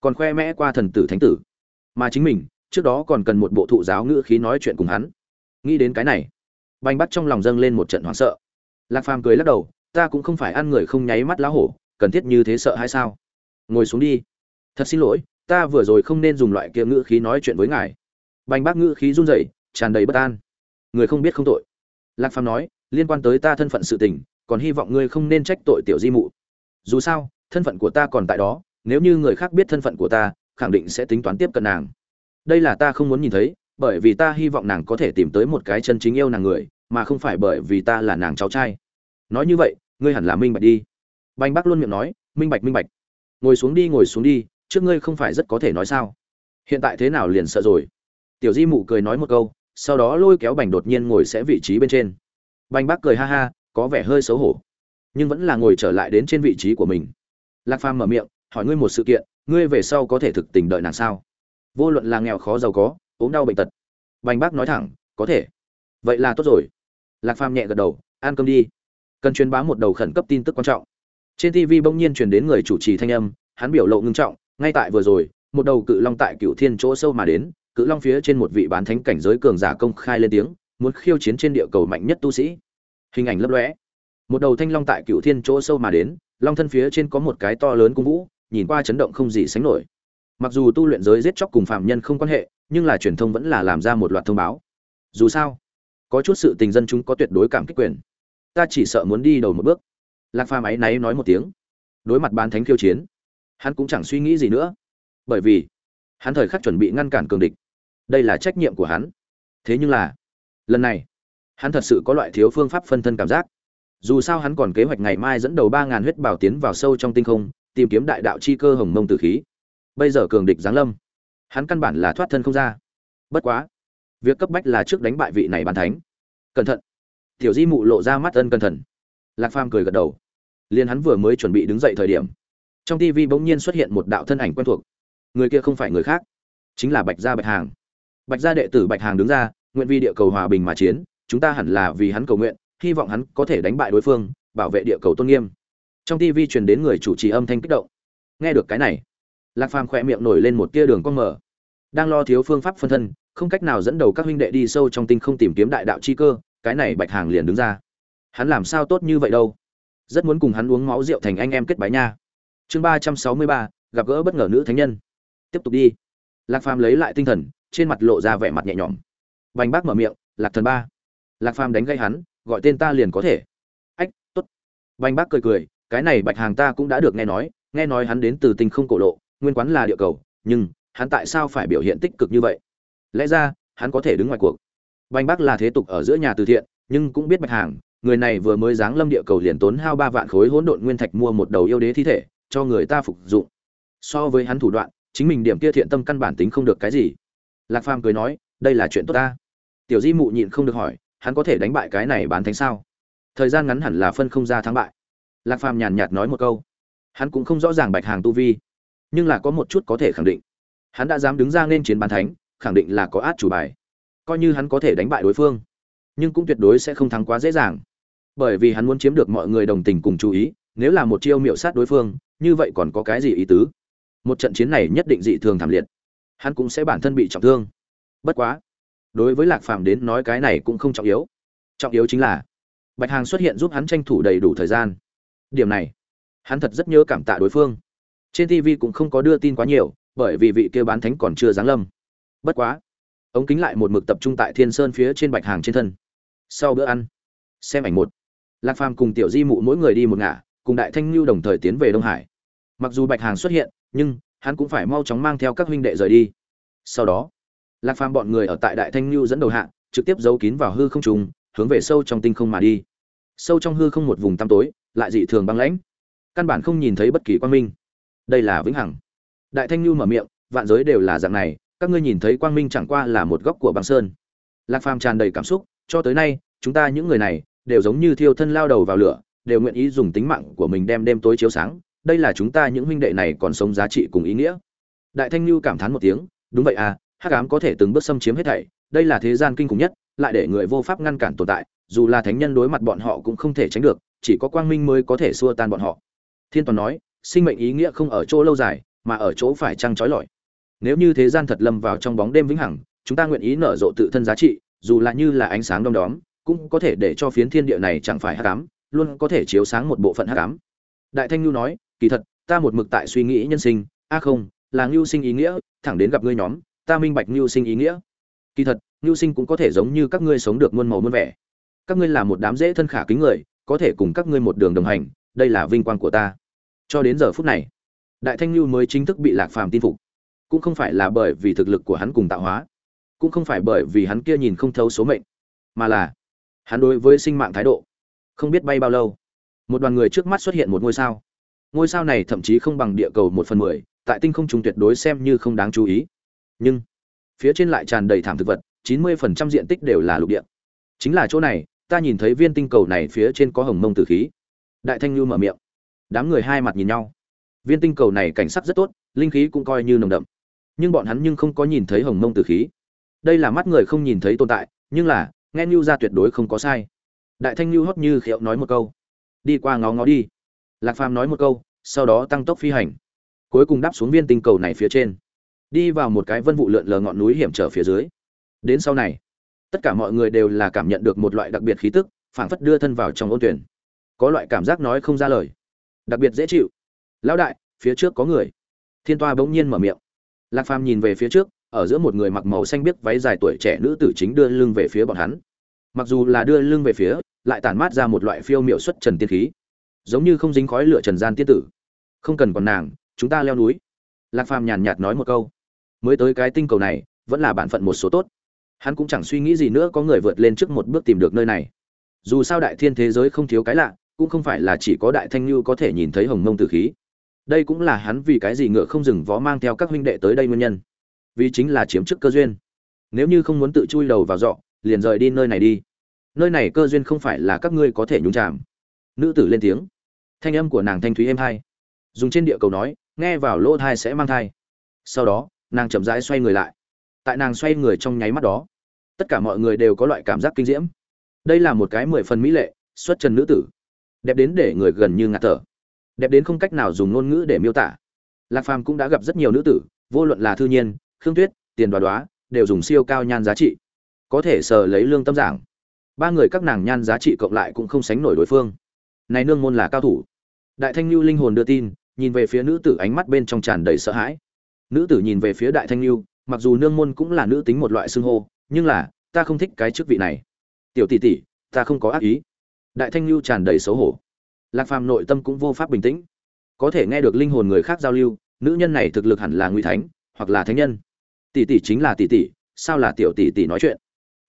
còn khoe mẽ qua thần tử thánh tử. Mà chính mình, trước đó còn cần một bộ thụ giáo ngữ khí nói chuyện cùng hắn. Nghĩ đến cái này, bành bắt trong lòng dâng lên một trận hoảng sợ. Lạc phàm cười lắc đầu, ta cũng không phải ăn người không nháy mắt lá hổ, cần thiết như thế sợ hay sao? Ngồi xuống đi. Thật xin lỗi ta vừa rồi không nên dùng loại kia ngữ khí nói chuyện với ngài. Bành bác ngữ khí run rẩy, tràn đầy bất an. Người không biết không tội. Lạc phàm nói, liên quan tới ta thân phận sự tình, còn hy vọng ngươi không nên trách tội tiểu di mụ. Dù sao, thân phận của ta còn tại đó, nếu như người khác biết thân phận của ta, khẳng định sẽ tính toán tiếp cận nàng. Đây là ta không muốn nhìn thấy, bởi vì ta hy vọng nàng có thể tìm tới một cái chân chính yêu nàng người, mà không phải bởi vì ta là nàng cháu trai. Nói như vậy, ngươi hẳn là minh bạch đi. Bành bác luôn miệng nói, minh bạch minh bạch. Ngồi xuống đi, ngồi xuống đi trước ngươi không phải rất có thể nói sao? Hiện tại thế nào liền sợ rồi? Tiểu di mụ cười nói một câu, sau đó lôi kéo bành đột nhiên ngồi sẽ vị trí bên trên. Bành bác cười ha ha, có vẻ hơi xấu hổ. Nhưng vẫn là ngồi trở lại đến trên vị trí của mình. Lạc phàm mở miệng, hỏi ngươi một sự kiện, ngươi về sau có thể thực tình đợi nàng sao? Vô luận là nghèo khó giàu có, ốm đau bệnh tật. Bành bác nói thẳng, có thể. Vậy là tốt rồi. Lạc phàm nhẹ gật đầu, ăn cơm đi. Cần truyền bá một đầu khẩn cấp tin tức quan trọng. Trên tv bỗng nhiên truyền đến người chủ trì thanh âm, hắn biểu lộ ngưng trọng ngay tại vừa rồi, một đầu cự long tại cựu thiên chỗ sâu mà đến, cự long phía trên một vị bán thánh cảnh giới cường giả công khai lên tiếng, muốn khiêu chiến trên địa cầu mạnh nhất tu sĩ. Hình ảnh lấp lóe. Một đầu thanh long tại cựu thiên chỗ sâu mà đến, long thân phía trên có một cái to lớn cung vũ, nhìn qua chấn động không gì sánh nổi. Mặc dù tu luyện giới giết chóc cùng phạm nhân không quan hệ, nhưng là truyền thông vẫn là làm ra một loạt thông báo. Dù sao, có chút sự tình dân chúng có tuyệt đối cảm kích quyền. Ta chỉ sợ muốn đi đầu một bước. Lạc pha máy náy nói một tiếng. Đối mặt bán thánh khiêu chiến hắn cũng chẳng suy nghĩ gì nữa. Bởi vì, hắn thời khắc chuẩn bị ngăn cản cường địch. Đây là trách nhiệm của hắn. Thế nhưng là, lần này, hắn thật sự có loại thiếu phương pháp phân thân cảm giác. Dù sao hắn còn kế hoạch ngày mai dẫn đầu ba ngàn huyết bảo tiến vào sâu trong tinh không, tìm kiếm đại đạo chi cơ hồng mông tử khí. Bây giờ cường địch giáng lâm, hắn căn bản là thoát thân không ra. Bất quá, việc cấp bách là trước đánh bại vị này bàn thánh. Cẩn thận. Tiểu di mụ lộ ra mắt ân cẩn thận. Lạc phàm cười gật đầu. Liền hắn vừa mới chuẩn bị đứng dậy thời điểm trong tv bỗng nhiên xuất hiện một đạo thân ảnh quen thuộc. Người kia không phải người khác, chính là bạch gia bạch hàng. Bạch gia đệ tử bạch hàng đứng ra, nguyện vi địa cầu hòa bình mà chiến, chúng ta hẳn là vì hắn cầu nguyện, hy vọng hắn có thể đánh bại đối phương, bảo vệ địa cầu tôn nghiêm. Trong tv truyền đến người chủ trì âm thanh kích động. Nghe được cái này, lạc phàm khỏe miệng nổi lên một tia đường con mở. Đang lo thiếu phương pháp phân thân, không cách nào dẫn đầu các huynh đệ đi sâu trong tinh không tìm kiếm đại đạo chi cơ, cái này bạch hàng liền đứng ra. Hắn làm sao tốt như vậy đâu? Rất muốn cùng hắn uống máu rượu thành anh em kết bái nha chương ba trăm sáu mươi ba, gặp gỡ bất ngờ nữ thánh nhân. Tiếp tục đi. Lạc phàm lấy lại tinh thần, trên mặt lộ ra vẻ mặt nhẹ nhõm. Vành bác mở miệng, lạc thần ba. Lạc phàm đánh gây hắn, gọi tên ta liền có thể. Ách t ố t bác cười cười, cái này bạch hàng ta cũng đã được nghe nói nghe nói hắn đến từ tinh không cổ lộ, nguyên quán là địa cầu, nhưng hắn tại sao phải biểu hiện tích cực như vậy? Lẽ ra, hắn có thể đứng ngoài cuộc. Vành bác là thế tục ở giữa nhà từ thiện, nhưng cũng biết bạch hàng, người này vừa mới giáng lâm địa cầu liền tốn hao ba vạn khối hỗn độn nguyên thạch mua một đầu yêu đế thi thể cho người ta phục dụng. So với hắn thủ đoạn, chính mình điểm kia thiện tâm căn bản tính không được cái gì. Lạc phàm cười nói, đây là chuyện tốt ta. Tiểu di mụ nhịn không được hỏi, hắn có thể đánh bại cái này bán thánh sao? Thời gian ngắn hẳn là phân không ra thắng bại. Lạc phàm nhàn nhạt nói một câu. Hắn cũng không rõ ràng bạch hàng tu vi, nhưng là có một chút có thể khẳng định. Hắn đã dám đứng ra nên chiến bán thánh, khẳng định là có át chủ bài. Coi như hắn có thể đánh bại đối phương, nhưng cũng tuyệt đối sẽ không thắng quá dễ dàng. Bởi vì hắn muốn chiếm được mọi người đồng tình cùng chú ý nếu là một chiêu miệu sát đối phương, như vậy còn có cái gì ý tứ? Một trận chiến này nhất định dị thường thảm liệt. Hắn cũng sẽ bản thân bị trọng thương. Bất quá, đối với lạc phàm đến nói cái này cũng không trọng yếu. Trọng yếu chính là, bạch hàng xuất hiện giúp hắn tranh thủ đầy đủ thời gian. Điểm này, hắn thật rất nhớ cảm tạ đối phương. Trên tv cũng không có đưa tin quá nhiều, bởi vì vị kia bán thánh còn chưa giáng lâm. Bất quá, ống kính lại một mực tập trung tại thiên sơn phía trên bạch hàng trên thân. Sau bữa ăn, xem ảnh một. Lạc phàm cùng tiểu di mụ mỗi người đi một ngả cùng đại thanh lưu đồng thời tiến về đông hải. Mặc dù bạch hàng xuất hiện, nhưng hắn cũng phải mau chóng mang theo các huynh đệ rời đi. Sau đó, lạc phàm bọn người ở tại đại thanh lưu dẫn đầu hạ, trực tiếp giấu kín vào hư không trùng, hướng về sâu trong tinh không mà đi. Sâu trong hư không một vùng tăm tối, lại dị thường băng lãnh. Căn bản không nhìn thấy bất kỳ quang minh. Đây là vĩnh hằng. Đại thanh lưu mở miệng, vạn giới đều là dạng này, các ngươi nhìn thấy quang minh chẳng qua là một góc của băng sơn. Lạc phàm tràn đầy cảm xúc, cho tới nay, chúng ta những người này đều giống như thiêu thân lao đầu vào lửa đều nguyện ý dùng tính mạng của mình đem đêm tối chiếu sáng, đây là chúng ta những huynh đệ này còn sống giá trị cùng ý nghĩa. Đại thanh lưu cảm thán một tiếng, đúng vậy à hắc ám có thể từng bước xâm chiếm hết thảy, đây là thế gian kinh khủng nhất, lại để người vô pháp ngăn cản tồn tại, dù là thánh nhân đối mặt bọn họ cũng không thể tránh được, chỉ có quang minh mới có thể xua tan bọn họ. Thiên toàn nói, sinh mệnh ý nghĩa không ở chỗ lâu dài, mà ở chỗ phải trăng trói lọi. Nếu như thế gian thật lâm vào trong bóng đêm vĩnh hằng, chúng ta nguyện ý nở rộ tự thân giá trị, dù là như là ánh sáng đom đóm, cũng có thể để cho phiến thiên địa này chẳng phải hắc ám luôn có thể chiếu sáng một bộ phận hắc ám. Đại thanh nhu nói, kỳ thật, ta một mực tại suy nghĩ nhân sinh. A không, là Nhu sinh ý nghĩa, thẳng đến gặp ngươi nhóm, ta minh bạch Nhu sinh ý nghĩa. Kỳ thật Nhu sinh cũng có thể giống như các ngươi sống được muôn màu muôn vẻ. Các ngươi là một đám dễ thân khả kính người, có thể cùng các ngươi một đường đồng hành, đây là vinh quang của ta. Cho đến giờ phút này, đại thanh Nhu mới chính thức bị lạc phàm tin phục. Cũng không phải là bởi vì thực lực của hắn cùng tạo hóa, cũng không phải bởi vì hắn kia nhìn không thấu số mệnh, mà là hắn đối với sinh mạng thái độ không biết bay bao lâu. Một đoàn người trước mắt xuất hiện một ngôi sao. Ngôi sao này thậm chí không bằng địa cầu một phần mười, tại tinh không trùng tuyệt đối xem như không đáng chú ý. Nhưng, phía trên lại tràn đầy thảm thực vật, chín mươi phần trăm diện tích đều là lục địa. Chính là chỗ này, ta nhìn thấy viên tinh cầu này phía trên có hồng mông tử khí. Đại thanh lưu mở miệng. Đám người hai mặt nhìn nhau. Viên tinh cầu này cảnh sắc rất tốt, linh khí cũng coi như nồng đậm. Nhưng bọn hắn nhưng không có nhìn thấy hồng mông tử khí. Đây là mắt người không nhìn thấy tồn tại, nhưng là, nghe lưu ra tuyệt đối không có sai đại thanh lưu hót như khiệu nói một câu. Đi qua ngó ngó đi. Lạc phàm nói một câu, sau đó tăng tốc phi hành. Cuối cùng đáp xuống viên tinh cầu này phía trên. Đi vào một cái vân vụ lượn lờ ngọn núi hiểm trở phía dưới. Đến sau này, tất cả mọi người đều là cảm nhận được một loại đặc biệt khí tức, phảng phất đưa thân vào trong ôn tuyển. Có loại cảm giác nói không ra lời. Đặc biệt dễ chịu. Lão đại, phía trước có người. Thiên toa bỗng nhiên mở miệng. Lạc phàm nhìn về phía trước, ở giữa một người mặc màu xanh biếc váy dài tuổi trẻ nữ tử chính đưa lưng về phía bọn hắn. Mặc dù là đưa lưng về phía lại tản mát ra một loại phiêu miệu xuất trần tiên khí, giống như không dính khói lửa trần gian tiên tử. Không cần còn nàng, chúng ta leo núi. Lạc phàm nhàn nhạt nói một câu. Mới tới cái tinh cầu này, vẫn là bản phận một số tốt. Hắn cũng chẳng suy nghĩ gì nữa có người vượt lên trước một bước tìm được nơi này. Dù sao đại thiên thế giới không thiếu cái lạ, cũng không phải là chỉ có đại thanh lưu có thể nhìn thấy hồng mông tử khí. Đây cũng là hắn vì cái gì ngựa không dừng vó mang theo các huynh đệ tới đây nguyên nhân. Vì chính là chiếm chức cơ duyên. Nếu như không muốn tự chui đầu vào dọ, liền rời đi nơi này đi nơi này cơ duyên không phải là các ngươi có thể nhúng chạm nữ tử lên tiếng. Thanh âm của nàng thanh thúy êm hai. Dùng trên địa cầu nói, nghe vào lỗ thai sẽ mang thai. Sau đó, nàng chậm rãi xoay người lại. Tại nàng xoay người trong nháy mắt đó, tất cả mọi người đều có loại cảm giác kinh diễm. Đây là một cái mười phần mỹ lệ, xuất trần nữ tử. Đẹp đến để người gần như ngạt thở. Đẹp đến không cách nào dùng ngôn ngữ để miêu tả. Lạc phàm cũng đã gặp rất nhiều nữ tử, vô luận là thư nhiên, khương tuyết, tiền đoá đoá, đều dùng siêu cao nhan giá trị. Có thể sờ lấy lương tâm giảng ba người các nàng nhan giá trị cộng lại cũng không sánh nổi đối phương. Này nương môn là cao thủ. Đại thanh lưu linh hồn đưa tin, nhìn về phía nữ tử ánh mắt bên trong tràn đầy sợ hãi. Nữ tử nhìn về phía đại thanh lưu mặc dù nương môn cũng là nữ tính một loại xưng hô, nhưng là, ta không thích cái chức vị này. Tiểu tỷ tỷ, ta không có ác ý. Đại thanh lưu tràn đầy xấu hổ. Lạc phàm nội tâm cũng vô pháp bình tĩnh. Có thể nghe được linh hồn người khác giao lưu, nữ nhân này thực lực hẳn là nguy thánh, hoặc là thánh nhân. Tỷ tỷ chính là tỷ tỷ, sao là tiểu tỷ tỷ nói chuyện?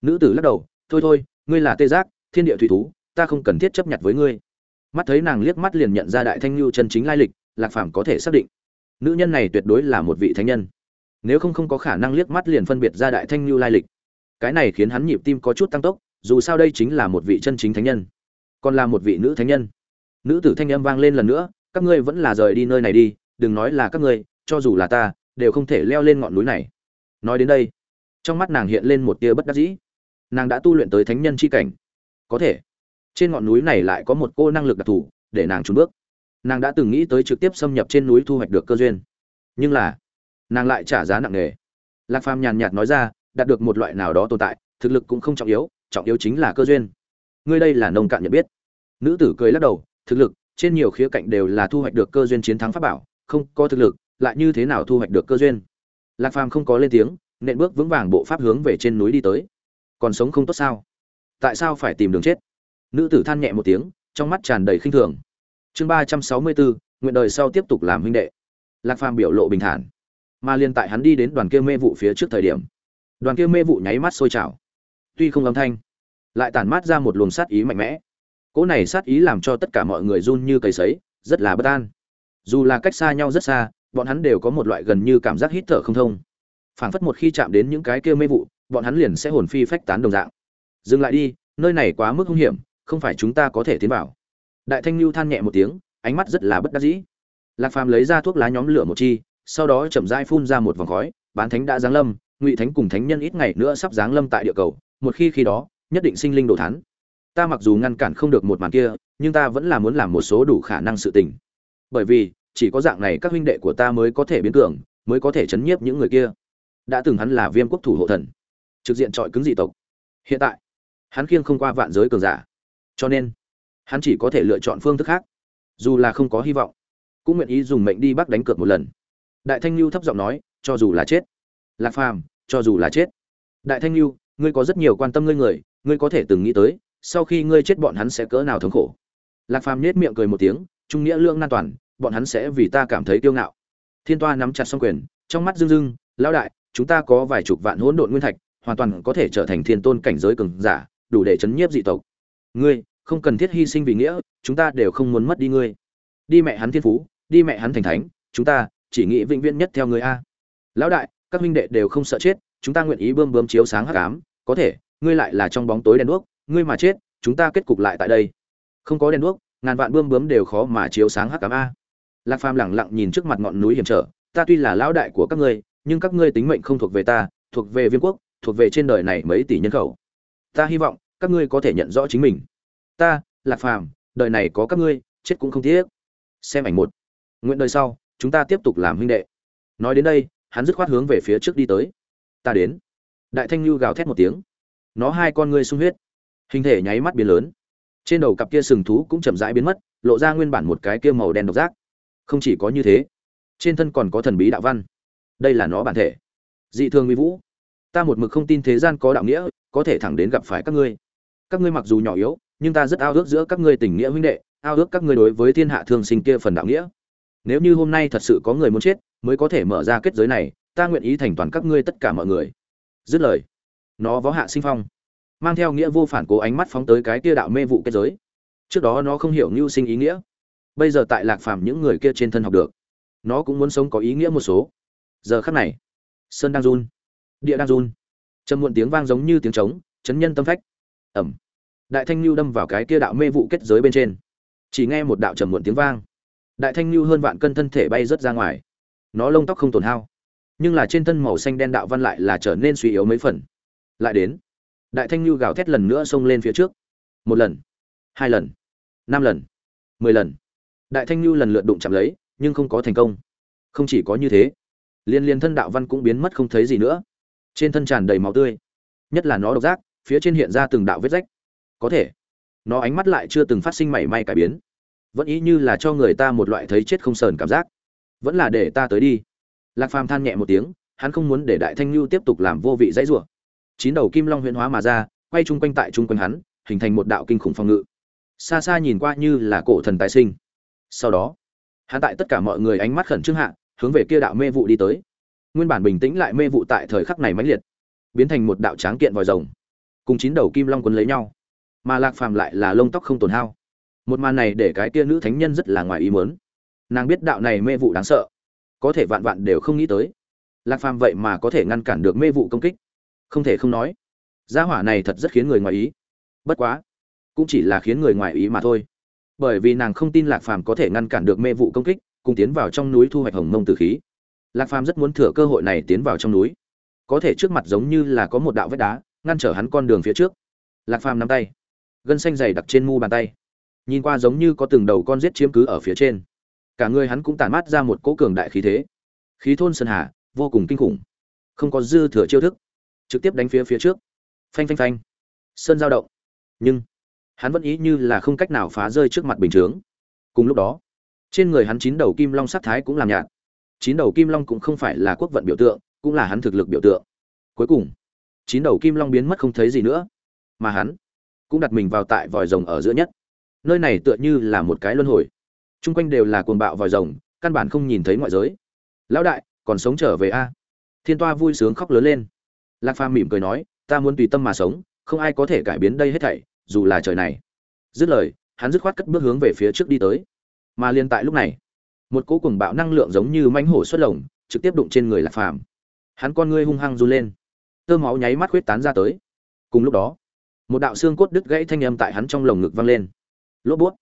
Nữ tử lắc đầu, thôi thôi ngươi là tê giác, thiên địa thủy thú, ta không cần thiết chấp nhận với ngươi. Mắt thấy nàng liếc mắt liền nhận ra đại thanh lưu chân chính lai lịch, lạc phàm có thể xác định. Nữ nhân này tuyệt đối là một vị thánh nhân. Nếu không không có khả năng liếc mắt liền phân biệt ra đại thanh lưu lai lịch. Cái này khiến hắn nhịp tim có chút tăng tốc, dù sao đây chính là một vị chân chính thánh nhân. Còn là một vị nữ thánh nhân. Nữ tử thanh âm vang lên lần nữa, các ngươi vẫn là rời đi nơi này đi, đừng nói là các ngươi, cho dù là ta, đều không thể leo lên ngọn núi này. Nói đến đây, trong mắt nàng hiện lên một tia bất đắc dĩ nàng đã tu luyện tới thánh nhân c h i cảnh. Có thể, trên ngọn núi này lại có một cô năng lực đặc thù để nàng trốn bước. Nàng đã từng nghĩ tới trực tiếp xâm nhập trên núi thu hoạch được cơ duyên. Nhưng là, nàng lại trả giá nặng nề. Lạc phàm nhàn nhạt nói ra, đạt được một loại nào đó tồn tại, thực lực cũng không trọng yếu trọng yếu chính là cơ duyên. Ngươi đây là nông cạn nhận biết. Nữ tử cười lắc đầu, thực lực, trên nhiều khía cạnh đều là thu hoạch được cơ duyên chiến thắng pháp bảo, không có thực lực, lại như thế nào thu hoạch được cơ duyên? Lạc phàm không có lên tiếng, nện bước vững vàng bộ pháp hướng về trên núi đi tới còn sống không tốt sao? Tại sao phải tìm đường chết? Nữ tử than nhẹ một tiếng, trong mắt tràn đầy khinh thường. Chương ba trăm sáu mươi bốn, nguyện đời sau tiếp tục làm huynh đệ. Lạc phàm biểu lộ bình thản, mà liên tại hắn đi đến đoàn kia mê vụ phía trước thời điểm, đoàn kia mê vụ nháy mắt sôi trào. Tuy không âm thanh, lại tản mát ra một luồng sát ý mạnh mẽ. Cỗ này sát ý làm cho tất cả mọi người run như cầy sấy, rất là bất an. Dù là cách xa nhau rất xa, bọn hắn đều có một loại gần như cảm giác hít thở không thông. Phảng phất một khi chạm đến những cái kia mê vụ bọn hắn liền sẽ hồn phi phách tán đồng dạng. Dừng lại đi, nơi này quá mức hung hiểm, không phải chúng ta có thể tiến vào. Đại thanh lưu than nhẹ một tiếng, ánh mắt rất là bất đắc dĩ. Lạc phàm lấy ra thuốc lá nhóm lửa một chi, sau đó chậm rãi phun ra một vòng khói, bán thánh đã giáng lâm, ngụy thánh cùng thánh nhân ít ngày nữa sắp giáng lâm tại địa cầu, một khi khi đó, nhất định sinh linh đồ thán. Ta mặc dù ngăn cản không được một màn kia, nhưng ta vẫn là muốn làm một số đủ khả năng sự tình. Bởi vì, chỉ có dạng này các huynh đệ của ta mới có thể biến tưởng mới có thể chấn nhiếp những người kia. Đã từng hắn là viêm quốc thủ hộ thần trực diện trọi cứng dị tộc. Hiện tại, hắn khiêng không qua vạn giới cường giả. Cho nên, hắn chỉ có thể lựa chọn phương thức khác. Dù là không có hy vọng, cũng nguyện ý dùng mệnh đi bắc đánh cược một lần. Đại thanh lưu thấp giọng nói, cho dù là chết. Lạc phàm, cho dù là chết. Đại thanh lưu ngươi có rất nhiều quan tâm ngươi người, ngươi có thể từng nghĩ tới, sau khi ngươi chết bọn hắn sẽ cỡ nào thống khổ. Lạc phàm nhếch miệng cười một tiếng, trung nghĩa lương nan toàn, bọn hắn sẽ vì ta cảm thấy kiêu ngạo. Thiên toa nắm chặt song quyền, trong mắt dưng dưng lão đại, chúng ta có vài chục vạn hỗn độn nguyên thạch hoàn toàn có thể trở thành thiên tôn cảnh giới cường giả, đủ để chấn nhiếp dị tộc. Ngươi, không cần thiết hy sinh vì nghĩa, chúng ta đều không muốn mất đi ngươi. Đi mẹ hắn thiên phú, đi mẹ hắn thành thánh, chúng ta chỉ nghĩ vĩnh viễn nhất theo người a. Lão đại, các huynh đệ đều không sợ chết, chúng ta nguyện ý bơm bơm chiếu sáng hắc ám, có thể, ngươi lại là trong bóng tối đen đuốc, ngươi mà chết, chúng ta kết cục lại tại đây. Không có đen đuốc, ngàn vạn bơm bướm đều khó mà chiếu sáng hắc ám a. Lạc phàm lẳng lặng nhìn trước mặt ngọn núi hiểm trở, ta tuy là lão đại của các ngươi, nhưng các ngươi tính mệnh không thuộc về ta, thuộc về viên quốc thuộc về trên đời này mấy tỷ nhân khẩu. Ta hy vọng các ngươi có thể nhận rõ chính mình. Ta, lạc phàm, đời này có các ngươi, chết cũng không tiếc. Xem ảnh một. Nguyện đời sau, chúng ta tiếp tục làm huynh đệ. Nói đến đây, hắn dứt khoát hướng về phía trước đi tới. Ta đến. Đại thanh lưu gào thét một tiếng. Nó hai con ngươi sung huyết. Hình thể nháy mắt biến lớn. Trên đầu cặp kia sừng thú cũng chậm rãi biến mất, lộ ra nguyên bản một cái kia màu đen độc giác. Không chỉ có như thế, trên thân còn có thần bí đạo văn. Đây là nó bản thể. Dị thường nguy vũ ta một mực không tin thế gian có đạo nghĩa, có thể thẳng đến gặp phải các ngươi. Các ngươi mặc dù nhỏ yếu, nhưng ta rất ao ước giữa các ngươi tình nghĩa huynh đệ, ao ước các ngươi đối với thiên hạ thương sinh kia phần đạo nghĩa. Nếu như hôm nay thật sự có người muốn chết, mới có thể mở ra kết giới này, ta nguyện ý thành toàn các ngươi tất cả mọi người. Dứt lời, nó vó hạ sinh phong, mang theo nghĩa vô phản cố ánh mắt phóng tới cái kia đạo mê vụ kết giới. Trước đó nó không hiểu ngưu sinh ý nghĩa, bây giờ tại lạc phàm những người kia trên thân học được. Nó cũng muốn sống có ý nghĩa một số. Giờ khắc này, sơn đang run địa đang run. Trầm muộn tiếng vang giống như tiếng trống, chấn nhân tâm phách. Ẩm. Đại thanh lưu đâm vào cái kia đạo mê vụ kết giới bên trên. Chỉ nghe một đạo trầm muộn tiếng vang. Đại thanh lưu hơn vạn cân thân thể bay rớt ra ngoài. Nó lông tóc không tổn hao. Nhưng là trên thân màu xanh đen đạo văn lại là trở nên suy yếu mấy phần. Lại đến. Đại thanh lưu gào thét lần nữa xông lên phía trước. Một lần. Hai lần. Năm lần. Mười lần. Đại thanh lưu lần lượt đụng chạm lấy, nhưng không có thành công. Không chỉ có như thế, liên liên thân đạo văn cũng biến mất không thấy gì nữa trên thân tràn đầy máu tươi. Nhất là nó độc giác, phía trên hiện ra từng đạo vết rách. Có thể, nó ánh mắt lại chưa từng phát sinh mảy may cải biến. Vẫn ý như là cho người ta một loại thấy chết không sờn cảm giác. Vẫn là để ta tới đi. Lạc phàm than nhẹ một tiếng, hắn không muốn để đại thanh lưu tiếp tục làm vô vị dãy rủa. Chín đầu kim long huyễn hóa mà ra, quay chung quanh tại chung quanh hắn, hình thành một đạo kinh khủng phong ngự. Xa xa nhìn qua như là cổ thần tái sinh. Sau đó, hắn tại tất cả mọi người ánh mắt khẩn trương hạ, hướng về kia đạo mê vụ đi tới nguyên bản bình tĩnh lại mê vụ tại thời khắc này mãnh liệt, biến thành một đạo tráng kiện vòi rồng, cùng chín đầu kim long quấn lấy nhau. Mà lạc phàm lại là lông tóc không tổn hao. Một màn này để cái kia nữ thánh nhân rất là ngoài ý mớn nàng biết đạo này mê vụ đáng sợ, có thể vạn vạn đều không nghĩ tới. Lạc phàm vậy mà có thể ngăn cản được mê vụ công kích. Không thể không nói, gia hỏa này thật rất khiến người ngoài ý. Bất quá, cũng chỉ là khiến người ngoài ý mà thôi. Bởi vì nàng không tin lạc phàm có thể ngăn cản được mê vụ công kích, cùng tiến vào trong núi thu hoạch hồng mông tử khí lạc phàm rất muốn thừa cơ hội này tiến vào trong núi. Có thể trước mặt giống như là có một đạo vách đá, ngăn trở hắn con đường phía trước. Lạc phàm nắm tay. Gân xanh dày đặc trên mu bàn tay. Nhìn qua giống như có từng đầu con rết chiếm cứ ở phía trên. Cả người hắn cũng tản mát ra một cỗ cường đại khí thế. Khí thôn sơn hà, vô cùng kinh khủng. Không có dư thừa chiêu thức. Trực tiếp đánh phía phía trước. Phanh phanh phanh. Sơn giao động. Nhưng, hắn vẫn ý như là không cách nào phá rơi trước mặt bình chướng. Cùng lúc đó, trên người hắn chín đầu kim long sắc thái cũng làm nhạt chín đầu kim long cũng không phải là quốc vận biểu tượng, cũng là hắn thực lực biểu tượng. Cuối cùng, chín đầu kim long biến mất không thấy gì nữa, mà hắn cũng đặt mình vào tại vòi rồng ở giữa nhất. Nơi này tựa như là một cái luân hồi. Chung quanh đều là cuồng bạo vòi rồng, căn bản không nhìn thấy ngoại giới. Lão đại, còn sống trở về a? Thiên toa vui sướng khóc lớn lên. Lạc phàm mỉm cười nói, ta muốn tùy tâm mà sống, không ai có thể cải biến đây hết thảy, dù là trời này. Dứt lời, hắn dứt khoát cất bước hướng về phía trước đi tới. Mà liên tại lúc này một cỗ cuồng bạo năng lượng giống như mãnh hổ xuất lồng, trực tiếp đụng trên người lạc phàm. Hắn con ngươi hung hăng run lên. Tơ máu nháy mắt huyết tán ra tới. Cùng lúc đó, một đạo xương cốt đứt gãy thanh âm tại hắn trong lồng ngực vang lên. Lốp bút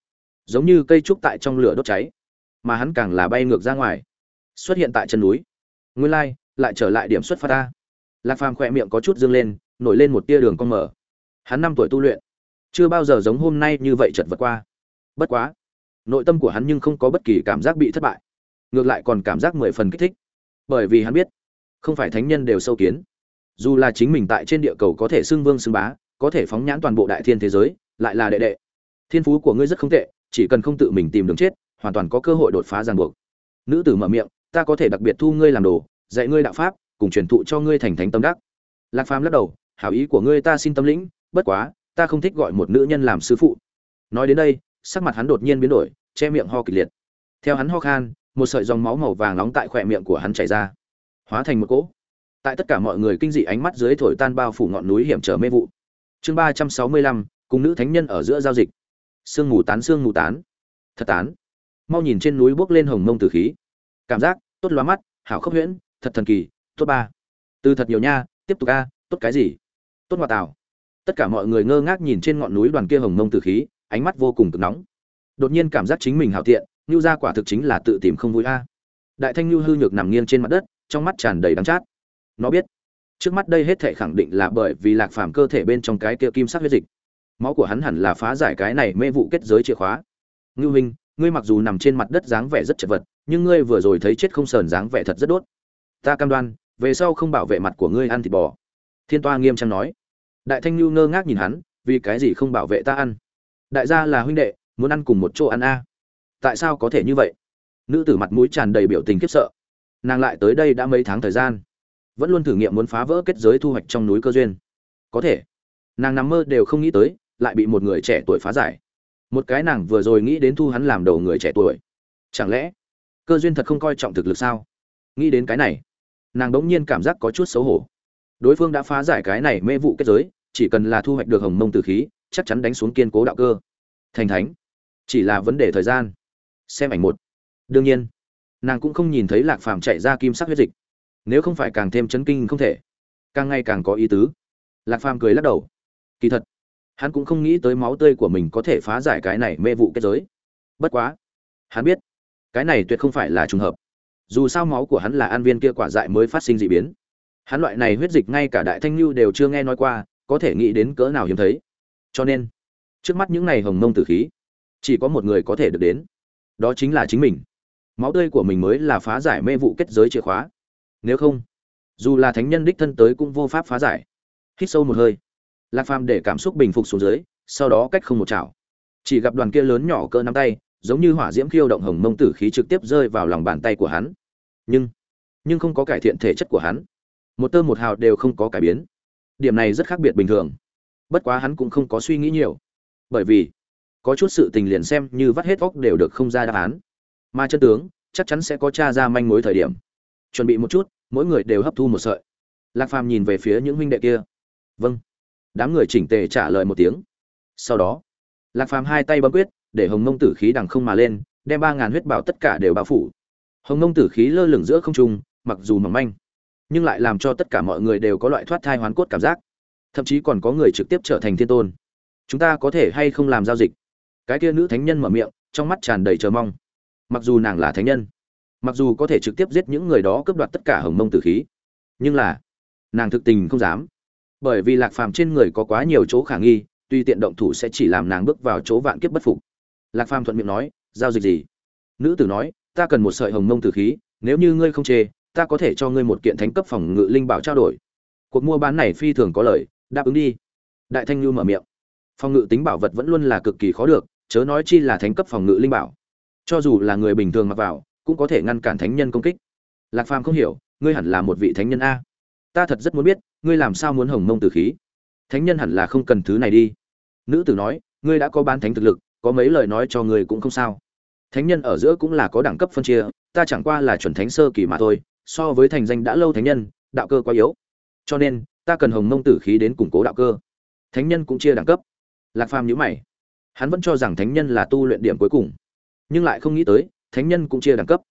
giống như cây trúc tại trong lửa đốt cháy, mà hắn càng là bay ngược ra ngoài. Xuất hiện tại chân núi. Nguyên lai, lại trở lại điểm xuất phát ta lạc phàm khỏe miệng có chút dương lên, nổi lên một tia đường con mở. Hắn năm tuổi tu luyện. Chưa bao giờ giống hôm nay như vậy chật vật qua. Bất quá nội tâm của hắn nhưng không có bất kỳ cảm giác bị thất bại, ngược lại còn cảm giác mười phần kích thích. Bởi vì hắn biết, không phải thánh nhân đều sâu kiến. Dù là chính mình tại trên địa cầu có thể xưng vương xưng bá, có thể phóng nhãn toàn bộ đại thiên thế giới, lại là đệ đệ. Thiên phú của ngươi rất không tệ, chỉ cần không tự mình tìm đường chết, hoàn toàn có cơ hội đột phá ràng buộc. Nữ tử mở miệng, ta có thể đặc biệt thu ngươi làm đồ, dạy ngươi đạo pháp, cùng truyền thụ cho ngươi thành thánh tâm đắc. Lạc phàm lắc đầu, hảo ý của ngươi ta xin tâm lĩnh, bất quá, ta không thích gọi một nữ nhân làm sư phụ. Nói đến đây, sắc mặt hắn đột nhiên biến đổi che miệng ho kịch liệt. Theo hắn ho khan, một sợi dòng máu màu vàng nóng tại khỏe miệng của hắn chảy ra. Hóa thành một cỗ. Tại tất cả mọi người kinh dị ánh mắt dưới thổi tan bao phủ ngọn núi hiểm trở mê vụ. Chương ba trăm sáu mươi lăm, cùng nữ thánh nhân ở giữa giao dịch. Sương mù tán, sương mù tán. Thật tán. Mau nhìn trên núi bước lên hồng mông tử khí. Cảm giác, tốt lóa mắt, hảo khốc huyễn, thật thần kỳ, tốt ba. Từ thật nhiều nha, tiếp tục a, tốt cái gì? Tốt ngoại tảo tất cả mọi người ngơ ngác nhìn trên ngọn núi đoàn kia hồng mông tử khí, ánh mắt vô cùng cực nóng đột nhiên cảm giác chính mình hảo tiện như ra quả thực chính là tự tìm không vui a. Đại thanh như hư nhược nằm nghiêng trên mặt đất, trong mắt tràn đầy đắng chát. Nó biết, trước mắt đây hết thể khẳng định là bởi vì lạc phàm cơ thể bên trong cái kia kim sắc huyết dịch. Máu của hắn hẳn là phá giải cái này mê vụ kết giới chìa khóa. Ngưu huynh, ngươi mặc dù nằm trên mặt đất dáng vẻ rất chật vật, nhưng ngươi vừa rồi thấy chết không sờn dáng vẻ thật rất đốt. Ta cam đoan, về sau không bảo vệ mặt của ngươi ăn thịt bò. Thiên toa nghiêm trang nói. Đại thanh lưu ngơ ngác nhìn hắn, vì cái gì không bảo vệ ta ăn? Đại gia là huynh đệ muốn ăn cùng một chỗ ăn a. Tại sao có thể như vậy? Nữ tử mặt mũi tràn đầy biểu tình khiếp sợ. Nàng lại tới đây đã mấy tháng thời gian, vẫn luôn thử nghiệm muốn phá vỡ kết giới thu hoạch trong núi cơ duyên. Có thể. Nàng nằm mơ đều không nghĩ tới, lại bị một người trẻ tuổi phá giải. Một cái nàng vừa rồi nghĩ đến thu hắn làm đầu người trẻ tuổi. Chẳng lẽ, cơ duyên thật không coi trọng thực lực sao? Nghĩ đến cái này, nàng đống nhiên cảm giác có chút xấu hổ. Đối phương đã phá giải cái này mê vụ kết giới, chỉ cần là thu hoạch được hồng mông từ khí, chắc chắn đánh xuống kiên cố đạo cơ. Thành thánh chỉ là vấn đề thời gian. Xem ảnh một. Đương nhiên, nàng cũng không nhìn thấy lạc phàm chạy ra kim sắc huyết dịch. Nếu không phải càng thêm chấn kinh không thể, càng ngày càng có ý tứ. Lạc phàm cười lắc đầu. Kỳ thật, hắn cũng không nghĩ tới máu tươi của mình có thể phá giải cái này mê vụ kết giới. Bất quá, hắn biết, cái này tuyệt không phải là trùng hợp. Dù sao máu của hắn là an viên kia quả dại mới phát sinh d ị biến. Hắn loại này huyết dịch ngay cả đại thanh lưu đều chưa nghe nói qua, có thể nghĩ đến cỡ nào hiếm thấy. Cho nên, trước mắt những này hồng mông tử khí chỉ có một người có thể được đến. Đó chính là chính mình. Máu tươi của mình mới là phá giải mê vụ kết giới chìa khóa. Nếu không, dù là thánh nhân đích thân tới cũng vô pháp phá giải. Hít sâu một hơi. Lạc phàm để cảm xúc bình phục xuống dưới, sau đó cách không một chảo. Chỉ gặp đoàn kia lớn nhỏ cơ nắm tay, giống như hỏa diễm khiêu động hồng mông tử khí trực tiếp rơi vào lòng bàn tay của hắn. Nhưng nhưng không có cải thiện thể chất của hắn. Một tơ một hào đều không có cải biến. Điểm này rất khác biệt bình thường. Bất quá hắn cũng không có suy nghĩ nhiều. Bởi vì có chút sự tình liền xem như vắt hết óc đều được không ra đáp án. Mà chân tướng, chắc chắn sẽ có t ra manh mối thời điểm. Chuẩn bị một chút, mỗi người đều hấp thu một sợi. Lạc phàm nhìn về phía những huynh đệ kia. Vâng. Đám người chỉnh tề trả lời một tiếng. Sau đó, lạc phàm hai tay bấm quyết, để hồng mông tử khí đằng không mà lên, đem ba ngàn huyết bảo tất cả đều bao phủ. Hồng mông tử khí lơ lửng giữa không trung, mặc dù mỏng manh, nhưng lại làm cho tất cả mọi người đều có loại thoát thai hoán cốt cảm giác. Thậm chí còn có người trực tiếp trở thành thiên tôn. Chúng ta có thể hay không làm giao dịch? Cái kia nữ thánh nhân mở miệng, trong mắt tràn đầy chờ mong. Mặc dù nàng là thánh nhân, mặc dù có thể trực tiếp giết những người đó cướp đoạt tất cả hồng mông tử khí, nhưng là, nàng thực tình không dám. Bởi vì lạc phàm trên người có quá nhiều chỗ khả nghi, tuy tiện động thủ sẽ chỉ làm nàng bước vào chỗ vạn kiếp bất phục. Lạc phàm thuận miệng nói, giao dịch gì? Nữ tử nói, ta cần một sợi hồng mông tử khí, nếu như ngươi không chê, ta có thể cho ngươi một kiện thánh cấp phòng ngự linh bảo trao đổi. Cuộc mua bán này phi thường có lợi, đáp ứng đi. Đại thanh lưu mở miệng. Phòng ngự tính bảo vật vẫn luôn là cực kỳ khó được chớ nói chi là thánh cấp phòng ngự linh bảo. Cho dù là người bình thường mặc vào, cũng có thể ngăn cản thánh nhân công kích. Lạc phàm không hiểu, ngươi hẳn là một vị thánh nhân a. Ta thật rất muốn biết, ngươi làm sao muốn hồng mông tử khí? Thánh nhân hẳn là không cần thứ này đi. Nữ tử nói, ngươi đã có bán thánh thực lực, có mấy lời nói cho ngươi cũng không sao. Thánh nhân ở giữa cũng là có đẳng cấp phân chia, ta chẳng qua là chuẩn thánh sơ kỳ mà thôi, so với thành danh đã lâu thánh nhân, đạo cơ quá yếu. Cho nên, ta cần hồng mông tử khí đến củng cố đạo cơ. Thánh nhân cũng chia đẳng cấp. Lạc phàm nhữ mày hắn vẫn cho rằng thánh nhân là tu luyện điểm cuối cùng. Nhưng lại không nghĩ tới, thánh nhân cũng chia đẳng cấp.